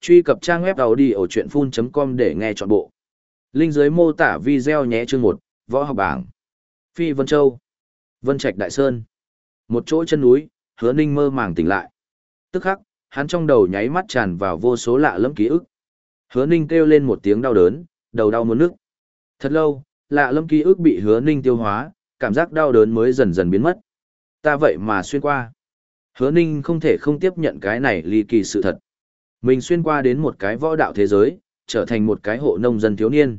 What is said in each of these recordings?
truy cập trang web đầu đi ở truyện com để nghe trọn bộ. Linh dưới mô tả video nhé chương một. võ học bảng. Phi Vân Châu. Vân Trạch Đại Sơn. Một chỗ chân núi, hứa ninh mơ màng tỉnh lại. Tức khắc, hắn trong đầu nháy mắt tràn vào vô số lạ lẫm ký ức. Hứa ninh kêu lên một tiếng đau đớn, đầu đau muốn nước. Thật lâu, lạ lẫm ký ức bị hứa ninh tiêu hóa, cảm giác đau đớn mới dần dần biến mất. Ta vậy mà xuyên qua. Hứa ninh không thể không tiếp nhận cái này ly kỳ sự thật. Mình xuyên qua đến một cái võ đạo thế giới, trở thành một cái hộ nông dân thiếu niên.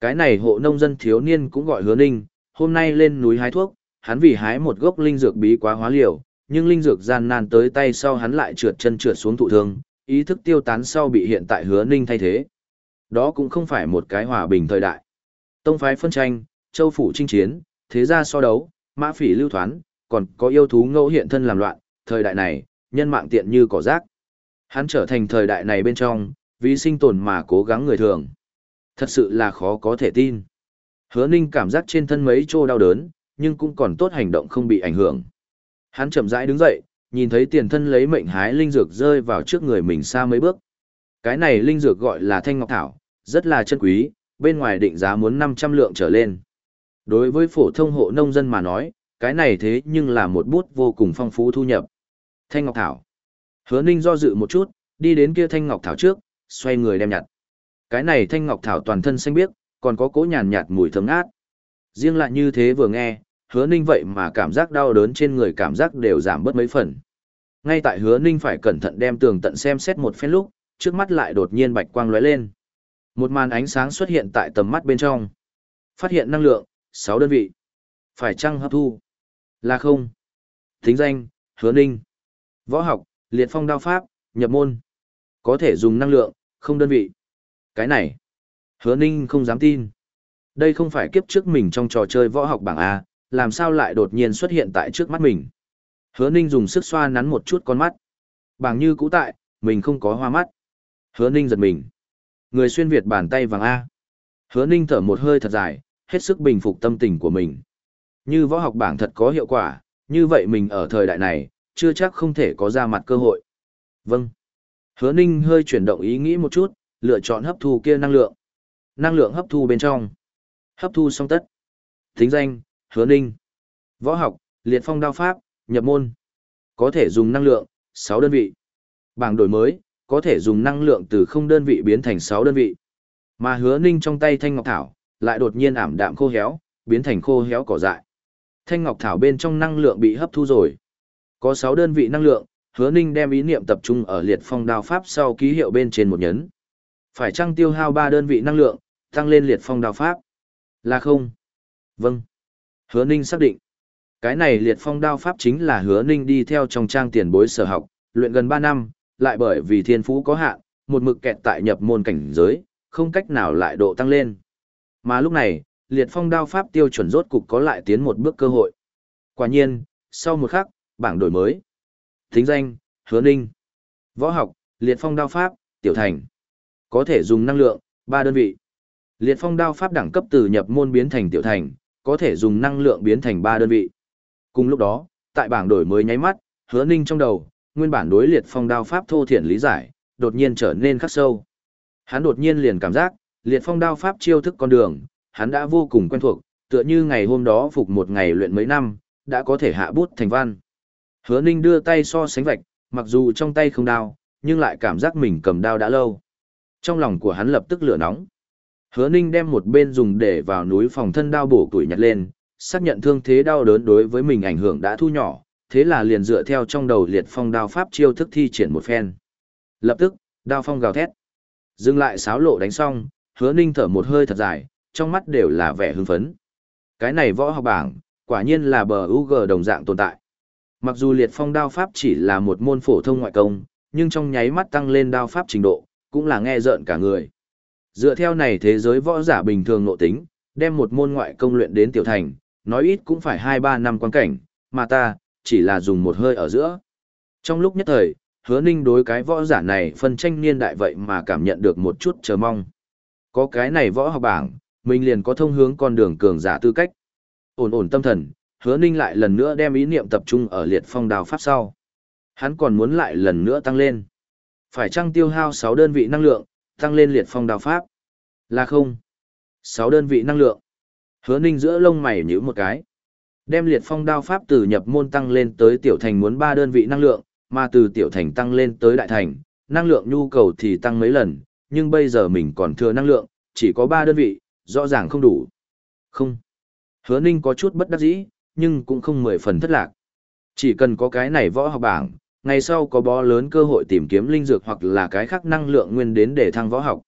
Cái này hộ nông dân thiếu niên cũng gọi hứa ninh, hôm nay lên núi hái thuốc, hắn vì hái một gốc linh dược bí quá hóa liều, nhưng linh dược gian nan tới tay sau hắn lại trượt chân trượt xuống thụ thương, ý thức tiêu tán sau bị hiện tại hứa ninh thay thế. Đó cũng không phải một cái hòa bình thời đại. Tông phái phân tranh, châu phủ chinh chiến, thế gia so đấu, mã phỉ lưu thoán, còn có yêu thú ngẫu hiện thân làm loạn, thời đại này, nhân mạng tiện như cỏ rác. Hắn trở thành thời đại này bên trong, vì sinh tồn mà cố gắng người thường. Thật sự là khó có thể tin. Hứa Ninh cảm giác trên thân mấy chỗ đau đớn, nhưng cũng còn tốt hành động không bị ảnh hưởng. Hắn chậm rãi đứng dậy, nhìn thấy tiền thân lấy mệnh hái linh dược rơi vào trước người mình xa mấy bước. Cái này linh dược gọi là thanh ngọc thảo, rất là chân quý, bên ngoài định giá muốn 500 lượng trở lên. Đối với phổ thông hộ nông dân mà nói, cái này thế nhưng là một bút vô cùng phong phú thu nhập. Thanh ngọc thảo. Hứa Ninh do dự một chút, đi đến kia thanh ngọc thảo trước, xoay người đem nhặt. Cái này thanh ngọc thảo toàn thân xanh biếc, còn có cỗ nhàn nhạt mùi thơm ngát. Riêng lại như thế vừa nghe, hứa ninh vậy mà cảm giác đau đớn trên người cảm giác đều giảm bớt mấy phần. Ngay tại hứa ninh phải cẩn thận đem tường tận xem xét một phen lúc, trước mắt lại đột nhiên bạch quang lóe lên. Một màn ánh sáng xuất hiện tại tầm mắt bên trong. Phát hiện năng lượng, sáu đơn vị. Phải chăng hấp thu? Là không. Thính danh, hứa ninh. Võ học, liệt phong đao pháp, nhập môn. Có thể dùng năng lượng, không đơn vị. Cái này, hứa ninh không dám tin. Đây không phải kiếp trước mình trong trò chơi võ học bảng A, làm sao lại đột nhiên xuất hiện tại trước mắt mình. Hứa ninh dùng sức xoa nắn một chút con mắt. Bảng như cũ tại, mình không có hoa mắt. Hứa ninh giật mình. Người xuyên Việt bàn tay vàng A. Hứa ninh thở một hơi thật dài, hết sức bình phục tâm tình của mình. Như võ học bảng thật có hiệu quả, như vậy mình ở thời đại này, chưa chắc không thể có ra mặt cơ hội. Vâng. Hứa Ninh hơi chuyển động ý nghĩ một chút, lựa chọn hấp thu kia năng lượng. Năng lượng hấp thu bên trong. Hấp thu xong tất. Thính danh, Hứa Ninh. Võ học, liệt phong đao pháp, nhập môn. Có thể dùng năng lượng, 6 đơn vị. Bảng đổi mới, có thể dùng năng lượng từ không đơn vị biến thành 6 đơn vị. Mà Hứa Ninh trong tay thanh ngọc thảo, lại đột nhiên ảm đạm khô héo, biến thành khô héo cỏ dại. Thanh ngọc thảo bên trong năng lượng bị hấp thu rồi. Có 6 đơn vị năng lượng, hứa ninh đem ý niệm tập trung ở liệt phong đao pháp sau ký hiệu bên trên một nhấn. Phải chăng tiêu hao 3 đơn vị năng lượng, tăng lên liệt phong đao pháp? Là không? Vâng. Hứa ninh xác định. Cái này liệt phong đao pháp chính là hứa ninh đi theo trong trang tiền bối sở học, luyện gần 3 năm, lại bởi vì thiên phú có hạn, một mực kẹt tại nhập môn cảnh giới, không cách nào lại độ tăng lên. Mà lúc này, liệt phong đao pháp tiêu chuẩn rốt cục có lại tiến một bước cơ hội. Quả nhiên, sau một khắc, bảng đổi mới. Thính danh, hứa ninh. Võ học, liệt phong đao pháp, tiểu thành. Có thể dùng năng lượng, ba đơn vị. Liệt phong đao pháp đẳng cấp từ nhập môn biến thành tiểu thành, có thể dùng năng lượng biến thành ba đơn vị. Cùng lúc đó, tại bảng đổi mới nháy mắt, hứa ninh trong đầu, nguyên bản đối liệt phong đao pháp thô thiển lý giải, đột nhiên trở nên khắc sâu. Hắn đột nhiên liền cảm giác, liệt phong đao pháp chiêu thức con đường, hắn đã vô cùng quen thuộc, tựa như ngày hôm đó phục một ngày luyện mấy năm, đã có thể hạ bút thành văn. Hứa Ninh đưa tay so sánh vạch, mặc dù trong tay không đao, nhưng lại cảm giác mình cầm đao đã lâu. Trong lòng của hắn lập tức lửa nóng. Hứa Ninh đem một bên dùng để vào núi phòng thân đao bổ tuổi nhặt lên, xác nhận thương thế đau đớn đối với mình ảnh hưởng đã thu nhỏ, thế là liền dựa theo trong đầu liệt phong đao pháp chiêu thức thi triển một phen. Lập tức, đao phong gào thét. Dừng lại sáo lộ đánh xong, Hứa Ninh thở một hơi thật dài, trong mắt đều là vẻ hưng phấn. Cái này võ học bảng, quả nhiên là bờ UG đồng dạng tồn tại. Mặc dù liệt phong đao pháp chỉ là một môn phổ thông ngoại công, nhưng trong nháy mắt tăng lên đao pháp trình độ, cũng là nghe rợn cả người. Dựa theo này thế giới võ giả bình thường nội tính, đem một môn ngoại công luyện đến tiểu thành, nói ít cũng phải 2-3 năm quan cảnh, mà ta, chỉ là dùng một hơi ở giữa. Trong lúc nhất thời, hứa ninh đối cái võ giả này phân tranh niên đại vậy mà cảm nhận được một chút chờ mong. Có cái này võ học bảng, mình liền có thông hướng con đường cường giả tư cách. Ổn ổn tâm thần, hứa ninh lại lần nữa đem ý niệm tập trung ở liệt phong đào pháp sau. Hắn còn muốn lại lần nữa tăng lên. Phải chăng tiêu hao 6 đơn vị năng lượng, tăng lên liệt phong đào pháp? Là không. 6 đơn vị năng lượng. Hứa ninh giữa lông mày nhíu một cái. Đem liệt phong đao pháp từ nhập môn tăng lên tới tiểu thành muốn 3 đơn vị năng lượng, mà từ tiểu thành tăng lên tới đại thành, năng lượng nhu cầu thì tăng mấy lần, nhưng bây giờ mình còn thừa năng lượng, chỉ có 3 đơn vị, rõ ràng không đủ. Không. Hứa ninh có chút bất đắc dĩ, nhưng cũng không mười phần thất lạc. Chỉ cần có cái này võ học bảng, ngày sau có bó lớn cơ hội tìm kiếm linh dược hoặc là cái khác năng lượng nguyên đến để thăng võ học.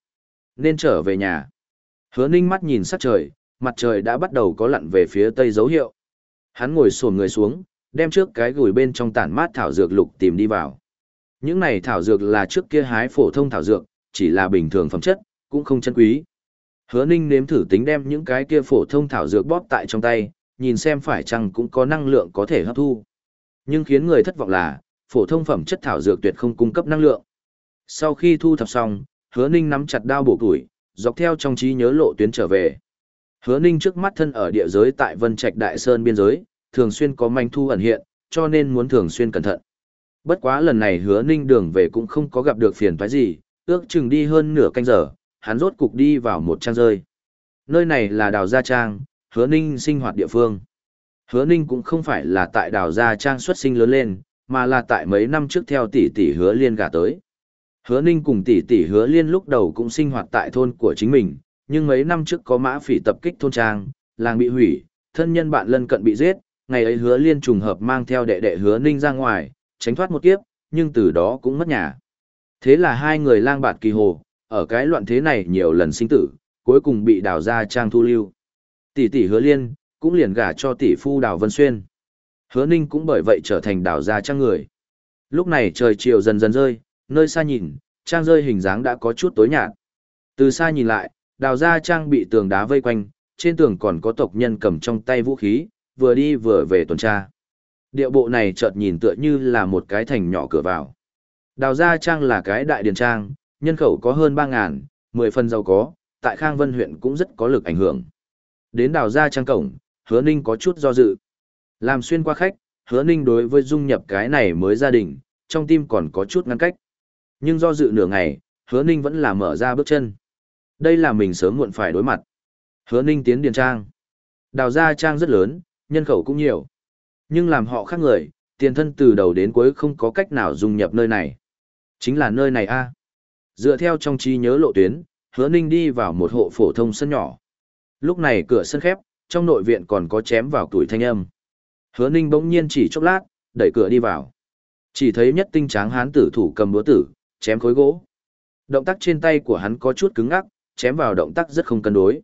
Nên trở về nhà. Hứa ninh mắt nhìn sắc trời, mặt trời đã bắt đầu có lặn về phía tây dấu hiệu. Hắn ngồi sổn người xuống, đem trước cái gửi bên trong tản mát thảo dược lục tìm đi vào. Những này thảo dược là trước kia hái phổ thông thảo dược, chỉ là bình thường phẩm chất, cũng không chân quý. Hứa Ninh nếm thử tính đem những cái kia phổ thông thảo dược bóp tại trong tay, nhìn xem phải chăng cũng có năng lượng có thể hấp thu. Nhưng khiến người thất vọng là, phổ thông phẩm chất thảo dược tuyệt không cung cấp năng lượng. Sau khi thu thập xong, Hứa Ninh nắm chặt đao bổ tuổi, dọc theo trong trí nhớ lộ tuyến trở về. Hứa Ninh trước mắt thân ở địa giới tại Vân Trạch Đại Sơn biên giới, thường xuyên có manh thu ẩn hiện, cho nên muốn thường xuyên cẩn thận. Bất quá lần này Hứa Ninh đường về cũng không có gặp được phiền toái gì, ước chừng đi hơn nửa canh giờ, hắn rốt cục đi vào một trang rơi. Nơi này là đào Gia Trang, Hứa Ninh sinh hoạt địa phương. Hứa Ninh cũng không phải là tại đào Gia Trang xuất sinh lớn lên, mà là tại mấy năm trước theo tỷ tỷ Hứa Liên gả tới. Hứa Ninh cùng tỷ tỷ Hứa Liên lúc đầu cũng sinh hoạt tại thôn của chính mình, nhưng mấy năm trước có mã phỉ tập kích thôn trang, làng bị hủy, thân nhân bạn lân cận bị giết, ngày ấy Hứa Liên trùng hợp mang theo đệ đệ Hứa Ninh ra ngoài, tránh thoát một kiếp, nhưng từ đó cũng mất nhà. Thế là hai người lang bạt kỳ hồ, ở cái loạn thế này nhiều lần sinh tử, cuối cùng bị đào ra trang thu lưu. Tỷ tỷ hứa liên, cũng liền gả cho tỷ phu đào vân xuyên. Hứa ninh cũng bởi vậy trở thành đào Gia trang người. Lúc này trời chiều dần dần rơi, nơi xa nhìn, trang rơi hình dáng đã có chút tối nhạt. Từ xa nhìn lại, đào Gia trang bị tường đá vây quanh, trên tường còn có tộc nhân cầm trong tay vũ khí, vừa đi vừa về tuần tra. Điệu bộ này chợt nhìn tựa như là một cái thành nhỏ cửa vào. Đào Gia Trang là cái đại điền trang, nhân khẩu có hơn 3.000, 10 phần giàu có, tại Khang Vân huyện cũng rất có lực ảnh hưởng. Đến Đào Gia Trang cổng, hứa ninh có chút do dự. Làm xuyên qua khách, hứa ninh đối với dung nhập cái này mới gia đình, trong tim còn có chút ngăn cách. Nhưng do dự nửa ngày, hứa ninh vẫn là mở ra bước chân. Đây là mình sớm muộn phải đối mặt. Hứa ninh tiến điền trang. Đào Gia Trang rất lớn, nhân khẩu cũng nhiều. Nhưng làm họ khác người, tiền thân từ đầu đến cuối không có cách nào dung nhập nơi này. Chính là nơi này a. Dựa theo trong trí nhớ lộ tuyến, hứa ninh đi vào một hộ phổ thông sân nhỏ. Lúc này cửa sân khép, trong nội viện còn có chém vào tuổi thanh âm. Hứa ninh bỗng nhiên chỉ chốc lát, đẩy cửa đi vào. Chỉ thấy nhất tinh tráng hán tử thủ cầm búa tử, chém khối gỗ. Động tác trên tay của hắn có chút cứng ngắc, chém vào động tác rất không cân đối.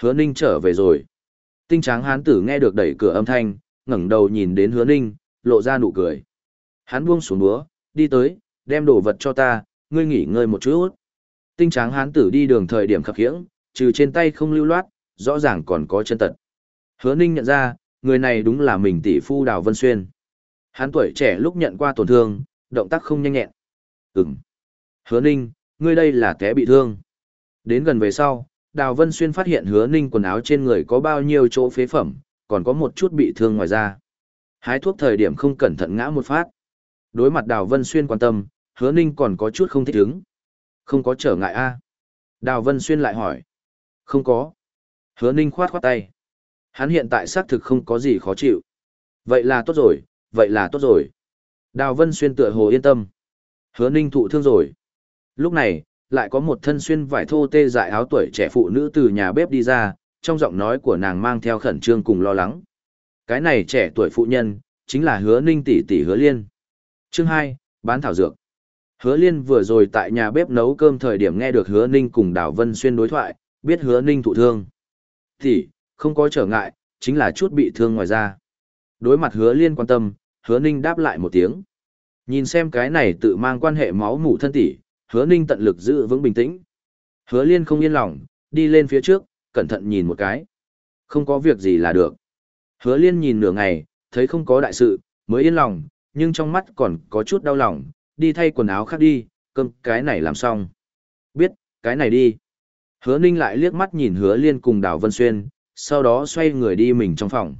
Hứa ninh trở về rồi. Tinh tráng hán tử nghe được đẩy cửa âm thanh, ngẩng đầu nhìn đến hứa ninh, lộ ra nụ cười. Hắn buông xuống búa, đi tới, đem đồ vật cho ta, ngươi nghỉ ngơi một chút. Tinh tráng hán tử đi đường thời điểm khập khiễng, trừ trên tay không lưu loát, rõ ràng còn có chân tật. Hứa Ninh nhận ra, người này đúng là mình tỷ phu Đào Vân Xuyên. Hắn tuổi trẻ lúc nhận qua tổn thương, động tác không nhanh nhẹn. Ừm. Hứa Ninh, ngươi đây là té bị thương. Đến gần về sau, Đào Vân Xuyên phát hiện Hứa Ninh quần áo trên người có bao nhiêu chỗ phế phẩm, còn có một chút bị thương ngoài da. Hái thuốc thời điểm không cẩn thận ngã một phát. Đối mặt Đào Vân Xuyên quan tâm, hứa ninh còn có chút không thích ứng. Không có trở ngại a Đào Vân Xuyên lại hỏi. Không có. Hứa ninh khoát khoát tay. Hắn hiện tại xác thực không có gì khó chịu. Vậy là tốt rồi, vậy là tốt rồi. Đào Vân Xuyên tựa hồ yên tâm. Hứa ninh thụ thương rồi. Lúc này, lại có một thân xuyên vải thô tê dại áo tuổi trẻ phụ nữ từ nhà bếp đi ra, trong giọng nói của nàng mang theo khẩn trương cùng lo lắng. Cái này trẻ tuổi phụ nhân, chính là hứa ninh tỷ tỷ hứa liên. Chương 2, bán thảo dược. Hứa liên vừa rồi tại nhà bếp nấu cơm thời điểm nghe được hứa ninh cùng đào vân xuyên đối thoại, biết hứa ninh thụ thương. Thì, không có trở ngại, chính là chút bị thương ngoài ra. Đối mặt hứa liên quan tâm, hứa ninh đáp lại một tiếng. Nhìn xem cái này tự mang quan hệ máu mủ thân tỷ, hứa ninh tận lực giữ vững bình tĩnh. Hứa liên không yên lòng, đi lên phía trước, cẩn thận nhìn một cái. Không có việc gì là được. Hứa liên nhìn nửa ngày, thấy không có đại sự, mới yên lòng, nhưng trong mắt còn có chút đau lòng, đi thay quần áo khác đi, cơm cái này làm xong. Biết, cái này đi. Hứa ninh lại liếc mắt nhìn hứa liên cùng đào Vân Xuyên, sau đó xoay người đi mình trong phòng.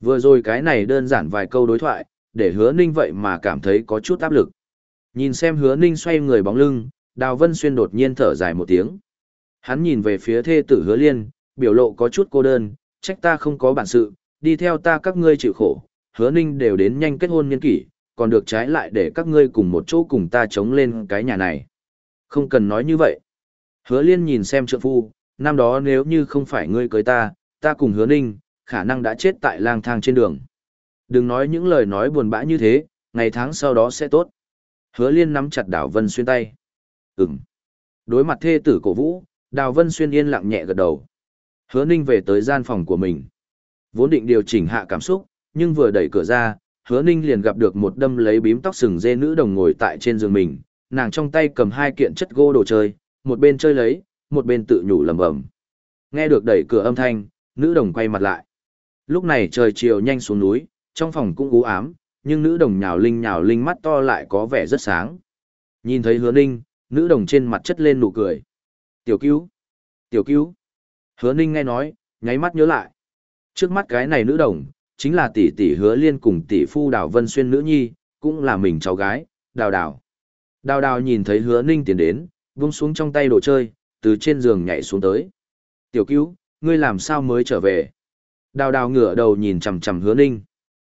Vừa rồi cái này đơn giản vài câu đối thoại, để hứa ninh vậy mà cảm thấy có chút áp lực. Nhìn xem hứa ninh xoay người bóng lưng, Đào Vân Xuyên đột nhiên thở dài một tiếng. Hắn nhìn về phía thê tử hứa liên, biểu lộ có chút cô đơn, trách ta không có bản sự, đi theo ta các ngươi chịu khổ, hứa ninh đều đến nhanh kết hôn nhân kỷ, còn được trái lại để các ngươi cùng một chỗ cùng ta chống lên cái nhà này. Không cần nói như vậy. Hứa liên nhìn xem trượng phu, năm đó nếu như không phải ngươi cưới ta, ta cùng hứa ninh, khả năng đã chết tại lang thang trên đường. Đừng nói những lời nói buồn bã như thế, ngày tháng sau đó sẽ tốt. Hứa liên nắm chặt Đào Vân Xuyên tay. Ừm. Đối mặt thê tử cổ vũ, đào Vân Xuyên yên lặng nhẹ gật đầu. Hứa ninh về tới gian phòng của mình. Vốn định điều chỉnh hạ cảm xúc, nhưng vừa đẩy cửa ra, hứa ninh liền gặp được một đâm lấy bím tóc sừng dê nữ đồng ngồi tại trên giường mình, nàng trong tay cầm hai kiện chất gỗ đồ chơi, một bên chơi lấy, một bên tự nhủ lầm bầm. Nghe được đẩy cửa âm thanh, nữ đồng quay mặt lại. Lúc này trời chiều nhanh xuống núi, trong phòng cũng u ám, nhưng nữ đồng nhào linh nhào linh mắt to lại có vẻ rất sáng. Nhìn thấy hứa ninh, nữ đồng trên mặt chất lên nụ cười. Tiểu cứu! Tiểu cứu! Hứa ninh nghe nói, nháy mắt nhớ lại. Trước mắt cái này nữ đồng, chính là tỷ tỷ hứa liên cùng tỷ phu đào vân xuyên nữ nhi, cũng là mình cháu gái, đào đào. Đào đào nhìn thấy hứa ninh tiến đến, vung xuống trong tay đồ chơi, từ trên giường nhảy xuống tới. Tiểu cứu, ngươi làm sao mới trở về? Đào đào ngửa đầu nhìn chằm chằm hứa ninh.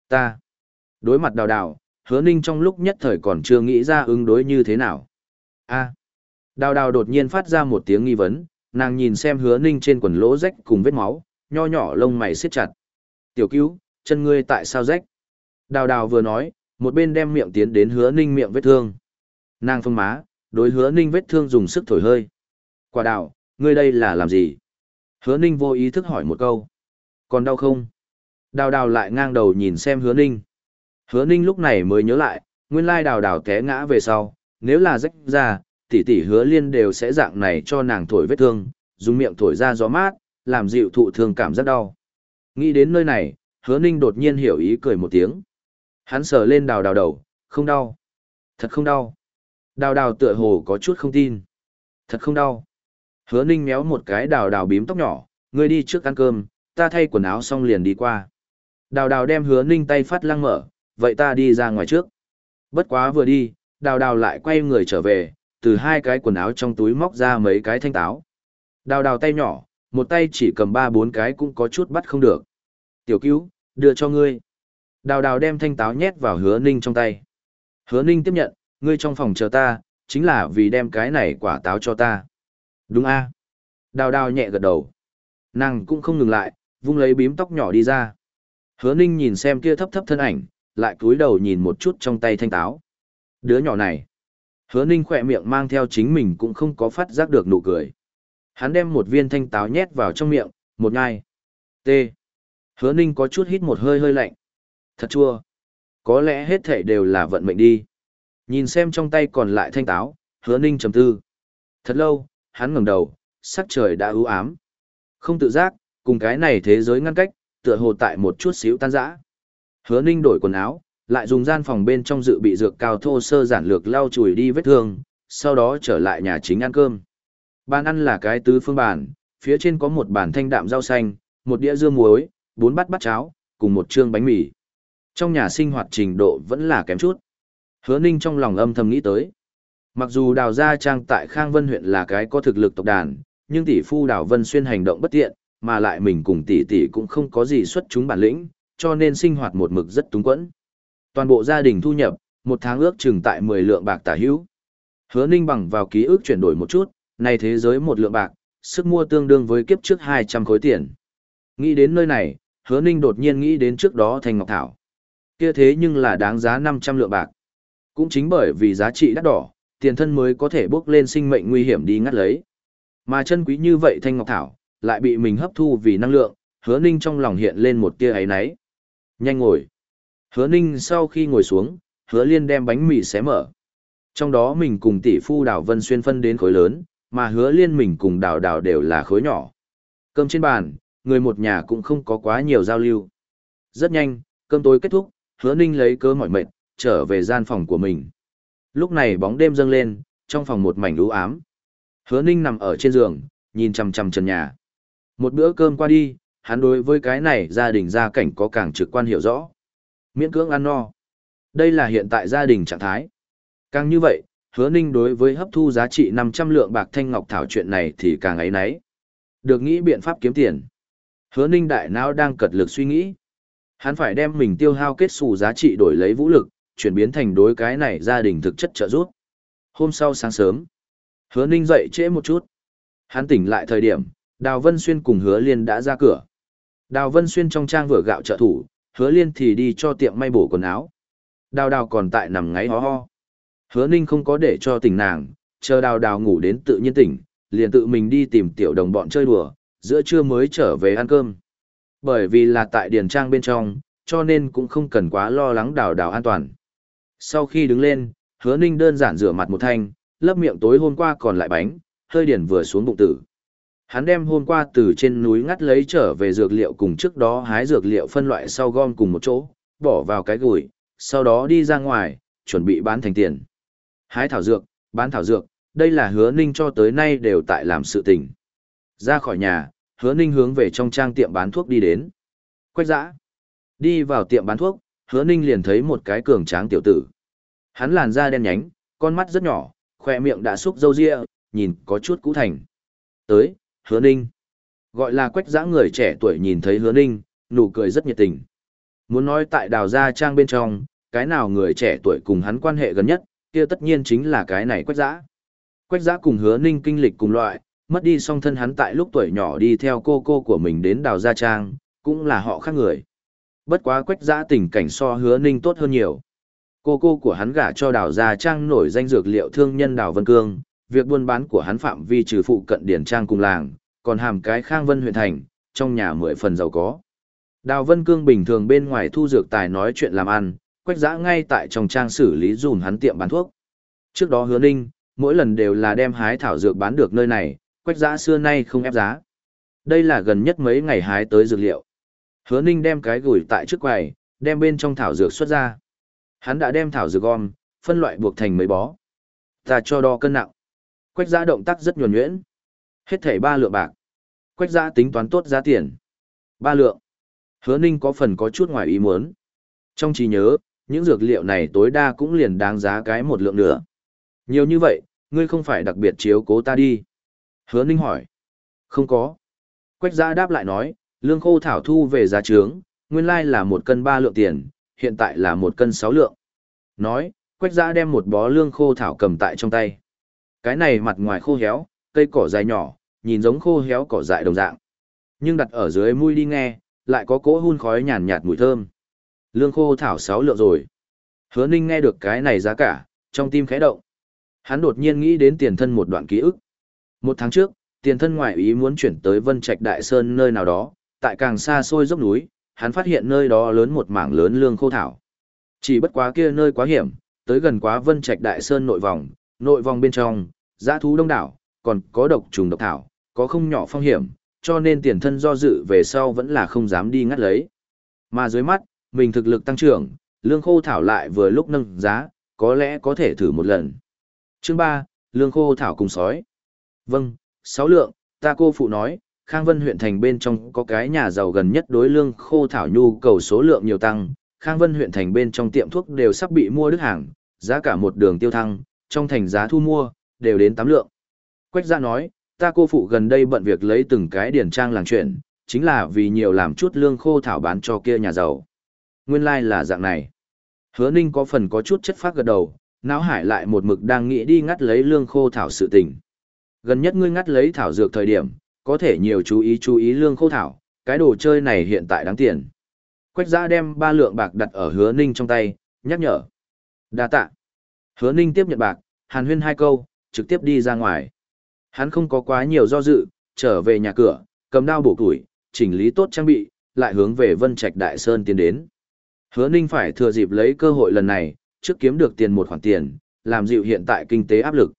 Ta. Đối mặt đào đào, hứa ninh trong lúc nhất thời còn chưa nghĩ ra ứng đối như thế nào. a Đào đào đột nhiên phát ra một tiếng nghi vấn, nàng nhìn xem hứa ninh trên quần lỗ rách cùng vết máu, nho nhỏ lông mày siết chặt. Tiểu cứu, chân ngươi tại sao rách? Đào đào vừa nói, một bên đem miệng tiến đến hứa ninh miệng vết thương. Nàng phương má, đối hứa ninh vết thương dùng sức thổi hơi. Quả đào, ngươi đây là làm gì? Hứa ninh vô ý thức hỏi một câu. Còn đau không? Đào đào lại ngang đầu nhìn xem hứa ninh. Hứa ninh lúc này mới nhớ lại, nguyên lai đào đào té ngã về sau, nếu là rách ra, tỷ tỷ hứa liên đều sẽ dạng này cho nàng thổi vết thương, dùng miệng thổi ra gió mát, làm dịu thụ thương cảm rất đau. Nghĩ đến nơi này, hứa ninh đột nhiên hiểu ý cười một tiếng. Hắn sờ lên đào đào đầu, không đau. Thật không đau. Đào đào tựa hồ có chút không tin. Thật không đau. Hứa ninh méo một cái đào đào bím tóc nhỏ, ngươi đi trước ăn cơm, ta thay quần áo xong liền đi qua. Đào đào đem hứa ninh tay phát lăng mở, vậy ta đi ra ngoài trước. Bất quá vừa đi, đào đào lại quay người trở về, từ hai cái quần áo trong túi móc ra mấy cái thanh táo. Đào đào tay nhỏ, một tay chỉ cầm ba bốn cái cũng có chút bắt không được. Tiểu cứu, đưa cho ngươi. Đào đào đem thanh táo nhét vào hứa ninh trong tay. Hứa ninh tiếp nhận, ngươi trong phòng chờ ta, chính là vì đem cái này quả táo cho ta. Đúng a Đào đào nhẹ gật đầu. Nàng cũng không ngừng lại, vung lấy bím tóc nhỏ đi ra. Hứa ninh nhìn xem kia thấp thấp thân ảnh, lại cúi đầu nhìn một chút trong tay thanh táo. Đứa nhỏ này. Hứa ninh khỏe miệng mang theo chính mình cũng không có phát giác được nụ cười. Hắn đem một viên thanh táo nhét vào trong miệng, một nhai. T. Hứa ninh có chút hít một hơi hơi lạnh. Thật chua. Có lẽ hết thể đều là vận mệnh đi. Nhìn xem trong tay còn lại thanh táo, hứa ninh trầm tư. Thật lâu, hắn ngẩng đầu, sắc trời đã ưu ám. Không tự giác, cùng cái này thế giới ngăn cách, tựa hồ tại một chút xíu tan rã. Hứa ninh đổi quần áo, lại dùng gian phòng bên trong dự bị dược cao thô sơ giản lược lau chùi đi vết thương, sau đó trở lại nhà chính ăn cơm. Bàn ăn là cái tứ phương bàn, phía trên có một bàn thanh đạm rau xanh, một đĩa dưa muối, bốn bát bát cháo, cùng một trương bánh mì. Trong nhà sinh hoạt trình độ vẫn là kém chút. Hứa Ninh trong lòng âm thầm nghĩ tới. Mặc dù Đào Gia Trang tại Khang Vân huyện là cái có thực lực tộc đàn, nhưng tỷ phu Đào Vân Xuyên hành động bất tiện, mà lại mình cùng tỷ tỷ cũng không có gì xuất chúng bản lĩnh, cho nên sinh hoạt một mực rất túng quẫn. Toàn bộ gia đình thu nhập, một tháng ước chừng tại 10 lượng bạc tả hữu. Hứa Ninh bằng vào ký ức chuyển đổi một chút, này thế giới một lượng bạc, sức mua tương đương với kiếp trước 200 khối tiền. Nghĩ đến nơi này, Hứa Ninh đột nhiên nghĩ đến trước đó thành Ngọc Thảo. Kia thế nhưng là đáng giá 500 lượng bạc. Cũng chính bởi vì giá trị đắt đỏ, tiền thân mới có thể bước lên sinh mệnh nguy hiểm đi ngắt lấy. Mà chân quý như vậy Thanh Ngọc Thảo, lại bị mình hấp thu vì năng lượng, Hứa Ninh trong lòng hiện lên một tia ấy náy. Nhanh ngồi. Hứa Ninh sau khi ngồi xuống, Hứa Liên đem bánh mì xé mở. Trong đó mình cùng tỷ phu Đào Vân Xuyên phân đến khối lớn, mà Hứa Liên mình cùng Đào Đào đều là khối nhỏ. Cơm trên bàn, người một nhà cũng không có quá nhiều giao lưu. Rất nhanh, cơm tối kết thúc, Hứa Ninh lấy cớ mỏi mệt, trở về gian phòng của mình. Lúc này bóng đêm dâng lên, trong phòng một mảnh u ám. Hứa Ninh nằm ở trên giường, nhìn chằm chằm trần nhà. Một bữa cơm qua đi, hắn đối với cái này gia đình gia cảnh có càng trực quan hiểu rõ. Miễn cưỡng ăn no. Đây là hiện tại gia đình trạng thái. Càng như vậy, hứa ninh đối với hấp thu giá trị 500 lượng bạc thanh ngọc thảo chuyện này thì càng ấy nấy. Được nghĩ biện pháp kiếm tiền. Hứa ninh đại não đang cật lực suy nghĩ. Hắn phải đem mình tiêu hao kết xù giá trị đổi lấy vũ lực, chuyển biến thành đối cái này gia đình thực chất trợ giúp. Hôm sau sáng sớm, hứa ninh dậy trễ một chút. Hắn tỉnh lại thời điểm, Đào Vân Xuyên cùng hứa liên đã ra cửa. Đào Vân Xuyên trong trang vừa gạo trợ thủ, hứa liên thì đi cho tiệm may bổ quần áo. Đào đào còn tại nằm ngáy ho ho. Hứa ninh không có để cho tỉnh nàng, chờ đào đào ngủ đến tự nhiên tỉnh, liền tự mình đi tìm tiểu đồng bọn chơi đùa, giữa trưa mới trở về ăn cơm. Bởi vì là tại điền trang bên trong, cho nên cũng không cần quá lo lắng đào đào an toàn. Sau khi đứng lên, hứa ninh đơn giản rửa mặt một thanh, lấp miệng tối hôm qua còn lại bánh, hơi điển vừa xuống bụng tử. Hắn đem hôm qua từ trên núi ngắt lấy trở về dược liệu cùng trước đó hái dược liệu phân loại sau gom cùng một chỗ, bỏ vào cái gùi, sau đó đi ra ngoài, chuẩn bị bán thành tiền. Hái thảo dược, bán thảo dược, đây là hứa ninh cho tới nay đều tại làm sự tình. Ra khỏi nhà, hứa ninh hướng về trong trang tiệm bán thuốc đi đến. Quách dã. Đi vào tiệm bán thuốc, hứa ninh liền thấy một cái cường tráng tiểu tử. Hắn làn da đen nhánh, con mắt rất nhỏ, khoe miệng đã xúc râu ria, nhìn có chút cũ thành. Tới, hứa ninh. Gọi là quách dã người trẻ tuổi nhìn thấy hứa ninh, nụ cười rất nhiệt tình. Muốn nói tại đào gia trang bên trong, cái nào người trẻ tuổi cùng hắn quan hệ gần nhất, kia tất nhiên chính là cái này quách dã. Quách dã cùng hứa ninh kinh lịch cùng loại, mất đi song thân hắn tại lúc tuổi nhỏ đi theo cô cô của mình đến đào gia trang, cũng là họ khác người. Bất quá quách dã tình cảnh so hứa ninh tốt hơn nhiều. Cô cô của hắn gả cho đào gia trang nổi danh dược liệu thương nhân đào Vân Cương, việc buôn bán của hắn phạm vi trừ phụ cận điển trang cùng làng, còn hàm cái khang vân huyện thành, trong nhà mười phần giàu có. Đào Vân Cương bình thường bên ngoài thu dược tài nói chuyện làm ăn, quách giã ngay tại trong trang xử lý dùm hắn tiệm bán thuốc. Trước đó hứa ninh, mỗi lần đều là đem hái thảo dược bán được nơi này, quách giã xưa nay không ép giá. Đây là gần nhất mấy ngày hái tới dược liệu. Hứa ninh đem cái gửi tại trước quầy, đem bên trong thảo dược xuất ra. Hắn đã đem thảo dược gom, phân loại buộc thành mấy bó. Ta cho đo cân nặng. Quách giã động tác rất nhuần nhuyễn. Hết thảy ba lượng bạc. Quách giã tính toán tốt giá tiền. Ba lượng. Hứa ninh có phần có chút ngoài ý muốn. Trong trí nhớ, những dược liệu này tối đa cũng liền đáng giá cái một lượng nữa. Nhiều như vậy, ngươi không phải đặc biệt chiếu cố ta đi. Hứa ninh hỏi. Không có. Quách giã đáp lại nói, lương khô thảo thu về giá trướng, nguyên lai là một cân ba lượng tiền, hiện tại là một cân sáu lượng. Nói, quách giã đem một bó lương khô thảo cầm tại trong tay. Cái này mặt ngoài khô héo, cây cỏ dài nhỏ, nhìn giống khô héo cỏ dại đồng dạng. Nhưng đặt ở dưới mũi đi nghe, lại có cỗ hun khói nhàn nhạt mùi thơm. Lương khô thảo sáu lượng rồi. Hứa Ninh nghe được cái này giá cả, trong tim khẽ động. Hắn đột nhiên nghĩ đến tiền thân một đoạn ký ức. Một tháng trước, tiền thân ngoại ý muốn chuyển tới Vân Trạch Đại Sơn nơi nào đó, tại càng xa xôi dốc núi, hắn phát hiện nơi đó lớn một mảng lớn lương khô thảo. Chỉ bất quá kia nơi quá hiểm, tới gần quá Vân Trạch Đại Sơn nội vòng, nội vòng bên trong, dã thú đông đảo, còn có độc trùng độc thảo, có không nhỏ phong hiểm, cho nên tiền thân do dự về sau vẫn là không dám đi ngắt lấy. Mà dưới mắt, mình thực lực tăng trưởng, lương khô thảo lại vừa lúc nâng giá, có lẽ có thể thử một lần. Chương 3, lương khô thảo cùng sói. Vâng, sáu lượng, ta cô phụ nói, Khang Vân huyện thành bên trong có cái nhà giàu gần nhất đối lương khô thảo nhu cầu số lượng nhiều tăng, Khang Vân huyện thành bên trong tiệm thuốc đều sắp bị mua đứt hàng, giá cả một đường tiêu thăng, trong thành giá thu mua, đều đến 8 lượng. Quách gia nói, ta cô phụ gần đây bận việc lấy từng cái điển trang làng chuyện, chính là vì nhiều làm chút lương khô thảo bán cho kia nhà giàu. Nguyên lai like là dạng này. Hứa Ninh có phần có chút chất phát gật đầu, não hải lại một mực đang nghĩ đi ngắt lấy lương khô thảo sự tình. Gần nhất ngươi ngắt lấy thảo dược thời điểm, có thể nhiều chú ý chú ý lương khô thảo, cái đồ chơi này hiện tại đáng tiền. Quách giã đem ba lượng bạc đặt ở hứa ninh trong tay, nhắc nhở. đa tạ. Hứa ninh tiếp nhận bạc, hàn huyên hai câu, trực tiếp đi ra ngoài. Hắn không có quá nhiều do dự, trở về nhà cửa, cầm đao bổ củi, chỉnh lý tốt trang bị, lại hướng về Vân Trạch Đại Sơn tiến đến. Hứa Ninh phải thừa dịp lấy cơ hội lần này, trước kiếm được tiền một khoản tiền, làm dịu hiện tại kinh tế áp lực.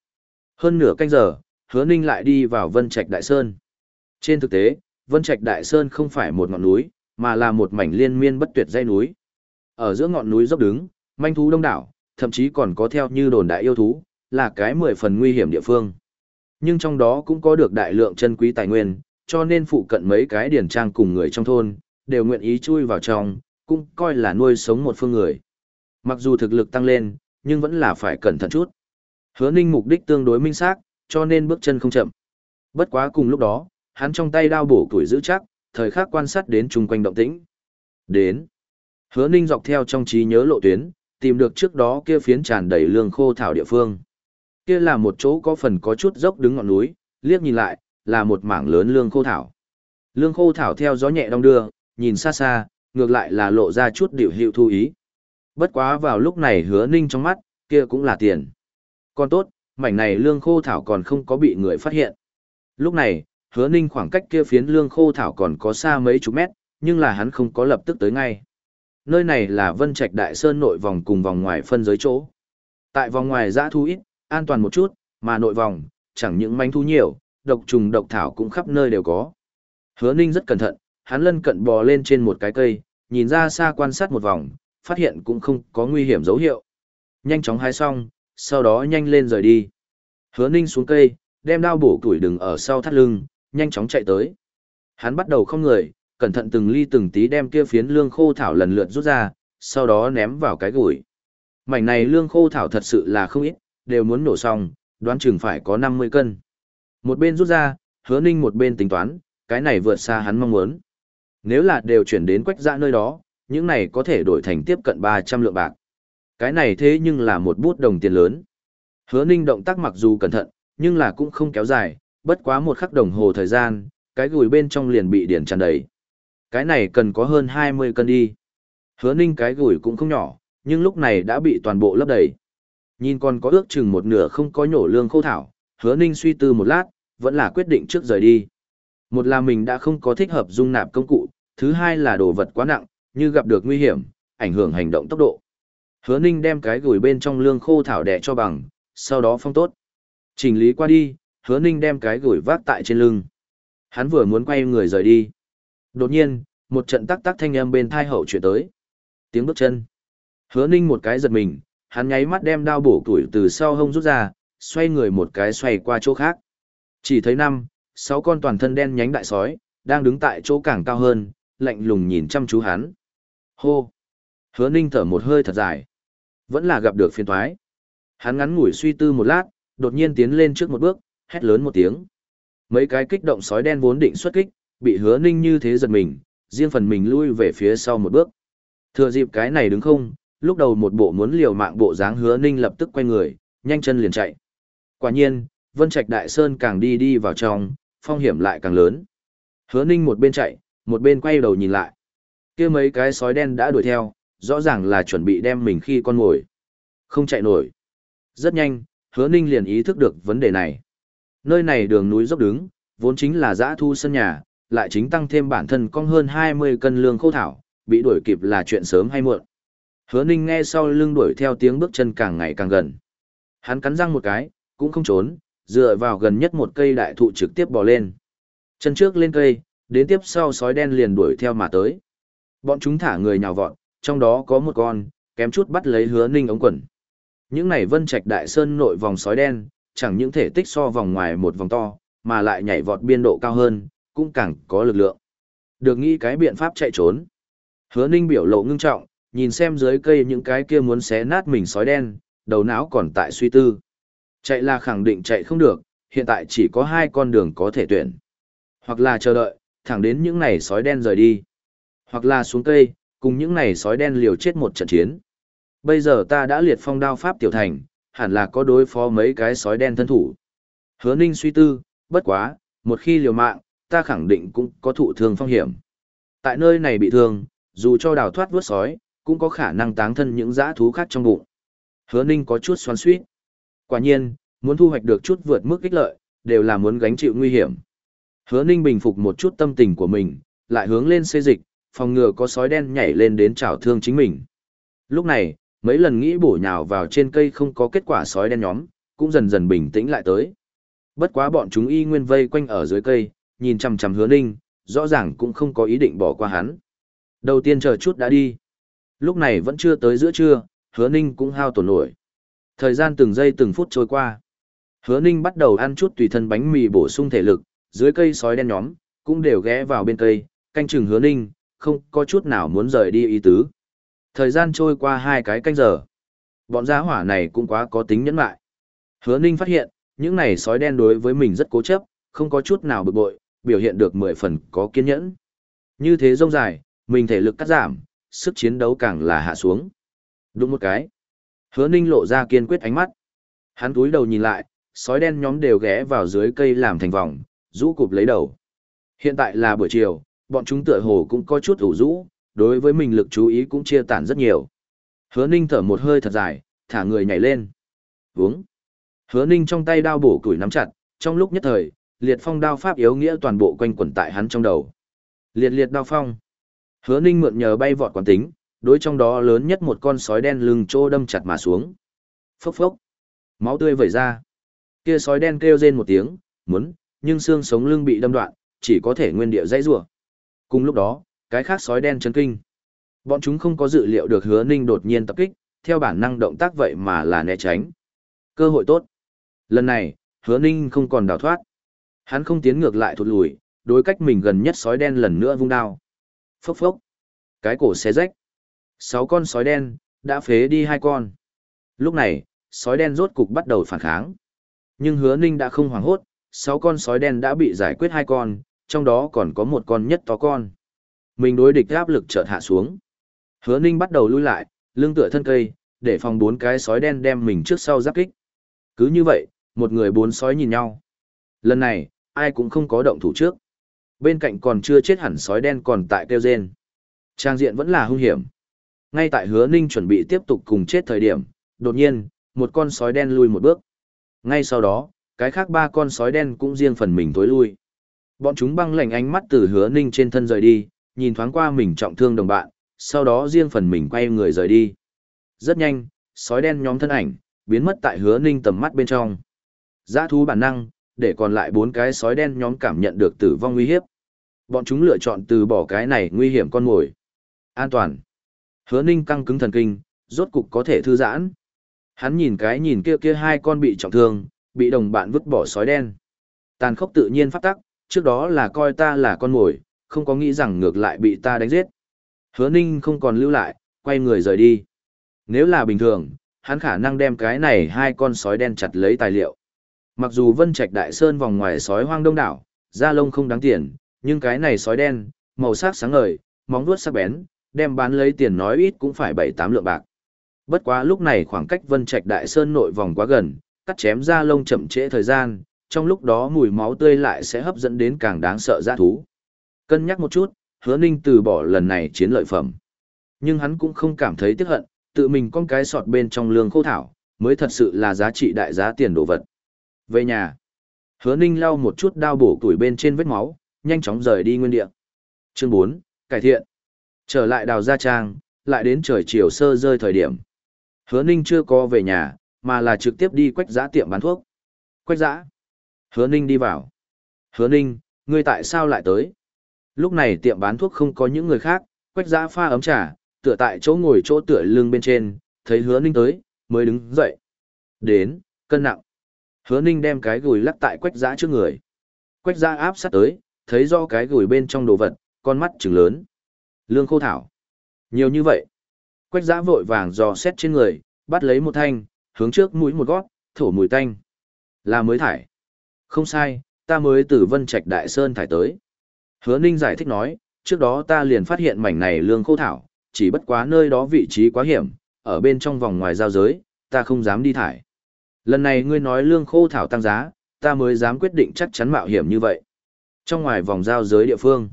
Hơn nửa canh giờ, Hứa Ninh lại đi vào Vân Trạch Đại Sơn. Trên thực tế, Vân Trạch Đại Sơn không phải một ngọn núi, mà là một mảnh liên miên bất tuyệt dãy núi. Ở giữa ngọn núi dốc đứng, manh thú đông đảo, thậm chí còn có theo như đồn đại yêu thú, là cái mười phần nguy hiểm địa phương. Nhưng trong đó cũng có được đại lượng chân quý tài nguyên, cho nên phụ cận mấy cái điển trang cùng người trong thôn, đều nguyện ý chui vào trong, cũng coi là nuôi sống một phương người. Mặc dù thực lực tăng lên, nhưng vẫn là phải cẩn thận chút. Hứa ninh mục đích tương đối minh xác, cho nên bước chân không chậm. Bất quá cùng lúc đó, hắn trong tay đao bổ tuổi giữ chắc, thời khắc quan sát đến chung quanh động tĩnh. Đến. Hứa ninh dọc theo trong trí nhớ lộ tuyến, tìm được trước đó kia phiến tràn đầy lương khô thảo địa phương. Kia là một chỗ có phần có chút dốc đứng ngọn núi, liếc nhìn lại, là một mảng lớn lương khô thảo. Lương khô thảo theo gió nhẹ đong đưa, nhìn xa xa, ngược lại là lộ ra chút điệu hiệu thu ý. Bất quá vào lúc này hứa ninh trong mắt, kia cũng là tiền. Còn tốt, mảnh này lương khô thảo còn không có bị người phát hiện. Lúc này, hứa ninh khoảng cách kia phiến lương khô thảo còn có xa mấy chục mét, nhưng là hắn không có lập tức tới ngay. Nơi này là Vân Trạch Đại Sơn nội vòng cùng vòng ngoài phân giới chỗ. Tại vòng ngoài giã thu ít, an toàn một chút, mà nội vòng, chẳng những manh thu nhiều, độc trùng độc thảo cũng khắp nơi đều có. Hứa Ninh rất cẩn thận, hắn lân cận bò lên trên một cái cây, nhìn ra xa quan sát một vòng, phát hiện cũng không có nguy hiểm dấu hiệu. Nhanh chóng hái xong, sau đó nhanh lên rời đi. Hứa Ninh xuống cây, đem đao bổ tuổi đừng ở sau thắt lưng, nhanh chóng chạy tới. Hắn bắt đầu không người, cẩn thận từng ly từng tí đem kia phiến lương khô thảo lần lượt rút ra, sau đó ném vào cái gùi. Mảnh này lương khô thảo thật sự là không ít, đều muốn nổ xong, đoán chừng phải có 50 cân. Một bên rút ra, hứa ninh một bên tính toán, cái này vượt xa hắn mong muốn. Nếu là đều chuyển đến quách dã nơi đó, những này có thể đổi thành tiếp cận 300 lượng bạc. Cái này thế nhưng là một bút đồng tiền lớn. Hứa ninh động tác mặc dù cẩn thận, nhưng là cũng không kéo dài, bất quá một khắc đồng hồ thời gian, cái gùi bên trong liền bị điển tràn đầy. Cái này cần có hơn 20 cân đi. Hứa ninh cái gùi cũng không nhỏ, nhưng lúc này đã bị toàn bộ lấp đầy. Nhìn còn có ước chừng một nửa không có nhổ lương khô thảo, hứa ninh suy tư một lát, vẫn là quyết định trước rời đi. Một là mình đã không có thích hợp dung nạp công cụ, thứ hai là đồ vật quá nặng, như gặp được nguy hiểm, ảnh hưởng hành động tốc độ. Hứa ninh đem cái gùi bên trong lương khô thảo đẻ cho bằng, sau đó phong tốt. Chỉnh lý qua đi, hứa ninh đem cái gửi vác tại trên lưng. Hắn vừa muốn quay người rời đi. Đột nhiên, một trận tắc tắc thanh âm bên thai hậu chuyển tới. Tiếng bước chân. Hứa ninh một cái giật mình, hắn nháy mắt đem đao bổ tuổi từ sau hông rút ra, xoay người một cái xoay qua chỗ khác. Chỉ thấy năm, sáu con toàn thân đen nhánh đại sói, đang đứng tại chỗ càng cao hơn, lạnh lùng nhìn chăm chú hắn. Hô! Hứa ninh thở một hơi thật dài. Vẫn là gặp được phiền thoái. Hắn ngắn ngủi suy tư một lát, đột nhiên tiến lên trước một bước, hét lớn một tiếng. Mấy cái kích động sói đen vốn định xuất kích, bị hứa ninh như thế giật mình, riêng phần mình lui về phía sau một bước. Thừa dịp cái này đứng không, lúc đầu một bộ muốn liều mạng bộ dáng hứa ninh lập tức quay người, nhanh chân liền chạy. Quả nhiên, Vân Trạch Đại Sơn càng đi đi vào trong, phong hiểm lại càng lớn. Hứa ninh một bên chạy, một bên quay đầu nhìn lại. kia mấy cái sói đen đã đuổi theo, rõ ràng là chuẩn bị đem mình khi con ngồi. Không chạy nổi. Rất nhanh, hứa ninh liền ý thức được vấn đề này. Nơi này đường núi dốc đứng, vốn chính là giã thu sân nhà, lại chính tăng thêm bản thân cong hơn 20 cân lương khô thảo, bị đuổi kịp là chuyện sớm hay muộn. Hứa ninh nghe sau lưng đuổi theo tiếng bước chân càng ngày càng gần. Hắn cắn răng một cái, cũng không trốn, dựa vào gần nhất một cây đại thụ trực tiếp bò lên. Chân trước lên cây, đến tiếp sau sói đen liền đuổi theo mà tới. Bọn chúng thả người nhào vọt, trong đó có một con, kém chút bắt lấy hứa ninh ống quần. Những này vân trạch đại sơn nội vòng sói đen, chẳng những thể tích so vòng ngoài một vòng to, mà lại nhảy vọt biên độ cao hơn, cũng càng có lực lượng. Được nghĩ cái biện pháp chạy trốn. Hứa ninh biểu lộ ngưng trọng, nhìn xem dưới cây những cái kia muốn xé nát mình sói đen, đầu não còn tại suy tư. Chạy là khẳng định chạy không được, hiện tại chỉ có hai con đường có thể tuyển. Hoặc là chờ đợi, thẳng đến những này sói đen rời đi. Hoặc là xuống cây, cùng những này sói đen liều chết một trận chiến. Bây giờ ta đã liệt phong đao pháp tiểu thành, hẳn là có đối phó mấy cái sói đen thân thủ. Hứa ninh suy tư, bất quá, một khi liều mạng, ta khẳng định cũng có thụ thương phong hiểm. Tại nơi này bị thương, dù cho đào thoát vớt sói, cũng có khả năng táng thân những dã thú khác trong bụng. Hứa ninh có chút xoắn suýt. Quả nhiên, muốn thu hoạch được chút vượt mức ích lợi, đều là muốn gánh chịu nguy hiểm. Hứa ninh bình phục một chút tâm tình của mình, lại hướng lên xê dịch, phòng ngừa có sói đen nhảy lên đến chảo thương chính mình. Lúc này, mấy lần nghĩ bổ nhào vào trên cây không có kết quả sói đen nhóm, cũng dần dần bình tĩnh lại tới. Bất quá bọn chúng y nguyên vây quanh ở dưới cây, nhìn chằm chằm hứa ninh, rõ ràng cũng không có ý định bỏ qua hắn. Đầu tiên chờ chút đã đi. Lúc này vẫn chưa tới giữa trưa, hứa ninh cũng hao tổn nổi. Thời gian từng giây từng phút trôi qua. Hứa ninh bắt đầu ăn chút tùy thân bánh mì bổ sung thể lực, dưới cây sói đen nhóm, cũng đều ghé vào bên cây, canh chừng hứa ninh, không có chút nào muốn rời đi ý tứ. Thời gian trôi qua hai cái canh giờ. Bọn gia hỏa này cũng quá có tính nhẫn lại. Hứa Ninh phát hiện, những này sói đen đối với mình rất cố chấp, không có chút nào bực bội, biểu hiện được mười phần có kiên nhẫn. Như thế rông dài, mình thể lực cắt giảm, sức chiến đấu càng là hạ xuống. Đúng một cái. Hứa Ninh lộ ra kiên quyết ánh mắt. Hắn túi đầu nhìn lại, sói đen nhóm đều ghé vào dưới cây làm thành vòng, rũ cụp lấy đầu. Hiện tại là buổi chiều, bọn chúng tựa hồ cũng có chút ủ rũ, đối với mình lực chú ý cũng chia tản rất nhiều. Hứa Ninh thở một hơi thật dài, thả người nhảy lên. Vúng. Hứa Ninh trong tay đao bổ củi nắm chặt, trong lúc nhất thời, liệt phong đao pháp yếu nghĩa toàn bộ quanh quẩn tại hắn trong đầu. Liệt liệt đao phong. Hứa Ninh mượn nhờ bay vọt quán tính, đối trong đó lớn nhất một con sói đen lưng trô đâm chặt mà xuống. Phốc phốc. Máu tươi vẩy ra. Kia sói đen kêu rên một tiếng, muốn, nhưng xương sống lưng bị đâm đoạn, chỉ có thể nguyên địa dãy rủa. Cùng lúc đó, cái khác sói đen chấn kinh. Bọn chúng không có dự liệu được Hứa Ninh đột nhiên tập kích, theo bản năng động tác vậy mà là né tránh. Cơ hội tốt. Lần này, Hứa Ninh không còn đào thoát. Hắn không tiến ngược lại thụt lùi, đối cách mình gần nhất sói đen lần nữa vung đao. Phốc phốc. Cái cổ xé rách. Sáu con sói đen, đã phế đi hai con. Lúc này, sói đen rốt cục bắt đầu phản kháng. Nhưng hứa ninh đã không hoảng hốt, sáu con sói đen đã bị giải quyết hai con, trong đó còn có một con nhất to con. Mình đối địch áp lực chợt hạ xuống. Hứa ninh bắt đầu lui lại, lưng tựa thân cây, để phòng bốn cái sói đen đem mình trước sau giáp kích. Cứ như vậy, một người bốn sói nhìn nhau. Lần này, ai cũng không có động thủ trước. Bên cạnh còn chưa chết hẳn sói đen còn tại kêu rên. Trang diện vẫn là hung hiểm. Ngay tại hứa ninh chuẩn bị tiếp tục cùng chết thời điểm, đột nhiên, một con sói đen lui một bước. Ngay sau đó, cái khác ba con sói đen cũng riêng phần mình tối lui. Bọn chúng băng lạnh ánh mắt từ hứa ninh trên thân rời đi, nhìn thoáng qua mình trọng thương đồng bạn, sau đó riêng phần mình quay người rời đi. Rất nhanh, sói đen nhóm thân ảnh, biến mất tại hứa ninh tầm mắt bên trong. Giã thú bản năng, để còn lại bốn cái sói đen nhóm cảm nhận được tử vong nguy hiếp. Bọn chúng lựa chọn từ bỏ cái này nguy hiểm con mồi. An toàn. Hứa ninh căng cứng thần kinh, rốt cục có thể thư giãn. Hắn nhìn cái nhìn kia kia hai con bị trọng thương, bị đồng bạn vứt bỏ sói đen. Tàn khốc tự nhiên phát tắc, trước đó là coi ta là con mồi, không có nghĩ rằng ngược lại bị ta đánh giết. Hứa ninh không còn lưu lại, quay người rời đi. Nếu là bình thường, hắn khả năng đem cái này hai con sói đen chặt lấy tài liệu. Mặc dù Vân Trạch Đại Sơn vòng ngoài sói hoang đông đảo, da lông không đáng tiền, nhưng cái này sói đen, màu sắc sáng ngời, móng vuốt sắc bén, đem bán lấy tiền nói ít cũng phải bảy tám lượng bạc. Bất quá lúc này khoảng cách Vân Trạch Đại Sơn nội vòng quá gần, cắt chém da lông chậm trễ thời gian, trong lúc đó mùi máu tươi lại sẽ hấp dẫn đến càng đáng sợ dã thú. Cân nhắc một chút, Hứa Ninh từ bỏ lần này chiến lợi phẩm. Nhưng hắn cũng không cảm thấy tiếc hận, tự mình con cái sọt bên trong lương khô thảo, mới thật sự là giá trị đại giá tiền đồ vật. Về nhà, hứa ninh lau một chút đao bổ tuổi bên trên vết máu, nhanh chóng rời đi nguyên địa. Chương 4, cải thiện. Trở lại đào gia trang, lại đến trời chiều sơ rơi thời điểm. Hứa ninh chưa có về nhà, mà là trực tiếp đi quách giã tiệm bán thuốc. Quách giã. Hứa ninh đi vào. Hứa ninh, ngươi tại sao lại tới? Lúc này tiệm bán thuốc không có những người khác, quách giã pha ấm trà, tựa tại chỗ ngồi chỗ tựa lưng bên trên, thấy hứa ninh tới, mới đứng dậy. Đến, cân nặng. Hứa ninh đem cái gùi lắc tại quách giã trước người. Quách giã áp sát tới, thấy do cái gùi bên trong đồ vật, con mắt trừng lớn. Lương khô thảo. Nhiều như vậy. Quách giã vội vàng dò xét trên người, bắt lấy một thanh, hướng trước mũi một gót, thổ mùi tanh. Là mới thải. Không sai, ta mới từ Vân Trạch Đại Sơn thải tới. Hứa Ninh giải thích nói, trước đó ta liền phát hiện mảnh này lương khô thảo, chỉ bất quá nơi đó vị trí quá hiểm, ở bên trong vòng ngoài giao giới, ta không dám đi thải. Lần này ngươi nói lương khô thảo tăng giá, ta mới dám quyết định chắc chắn mạo hiểm như vậy. Trong ngoài vòng giao giới địa phương,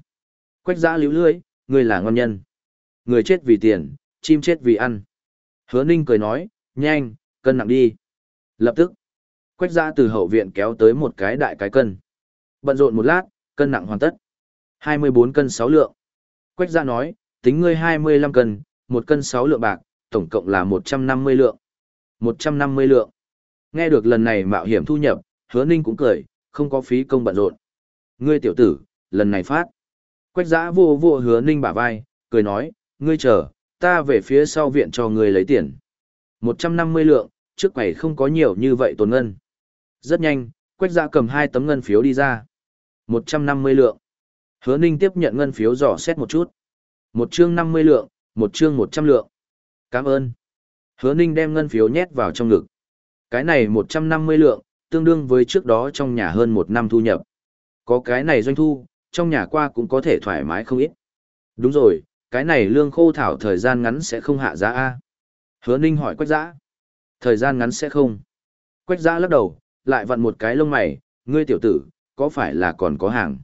quách giã liễu lưới, ngươi là ngon nhân. Người chết vì tiền, chim chết vì ăn. Hứa ninh cười nói, nhanh, cân nặng đi. Lập tức, quách giã từ hậu viện kéo tới một cái đại cái cân. Bận rộn một lát, cân nặng hoàn tất. 24 cân 6 lượng. Quách Gia nói, tính ngươi 25 cân, một cân 6 lượng bạc, tổng cộng là 150 lượng. 150 lượng. Nghe được lần này mạo hiểm thu nhập, hứa ninh cũng cười, không có phí công bận rộn. Ngươi tiểu tử, lần này phát. Quách giã vô vô hứa ninh bả vai, cười nói, ngươi chờ, ta về phía sau viện cho ngươi lấy tiền. 150 lượng, trước quầy không có nhiều như vậy tồn ngân. Rất nhanh, quách giã cầm hai tấm ngân phiếu đi ra. 150 lượng. Hứa ninh tiếp nhận ngân phiếu dò xét một chút. Một chương 50 lượng, một chương 100 lượng. Cảm ơn. Hứa Ninh đem ngân phiếu nhét vào trong ngực. Cái này 150 lượng, tương đương với trước đó trong nhà hơn một năm thu nhập. Có cái này doanh thu, trong nhà qua cũng có thể thoải mái không ít. Đúng rồi, cái này lương khô thảo thời gian ngắn sẽ không hạ giá A. Hứa Ninh hỏi Quách Giã. Thời gian ngắn sẽ không. Quách Giã lắc đầu, lại vặn một cái lông mày, ngươi tiểu tử, có phải là còn có hàng?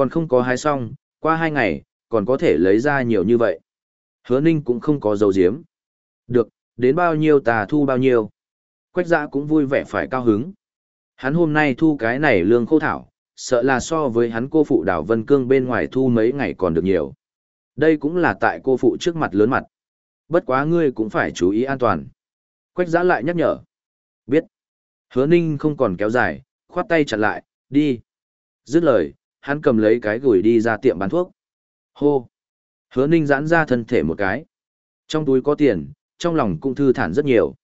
Còn không có hái xong, qua hai ngày, còn có thể lấy ra nhiều như vậy. Hứa Ninh cũng không có dấu diếm. Được, đến bao nhiêu tà thu bao nhiêu. Quách Giã cũng vui vẻ phải cao hứng. Hắn hôm nay thu cái này lương khô thảo, sợ là so với hắn cô phụ đảo Vân Cương bên ngoài thu mấy ngày còn được nhiều. Đây cũng là tại cô phụ trước mặt lớn mặt. Bất quá ngươi cũng phải chú ý an toàn. Quách giã lại nhắc nhở. Biết. Hứa ninh không còn kéo dài, khoát tay chặt lại, đi. Dứt lời, hắn cầm lấy cái gửi đi ra tiệm bán thuốc. Hô. Hứa ninh giãn ra thân thể một cái. Trong túi có tiền, trong lòng cũng thư thản rất nhiều.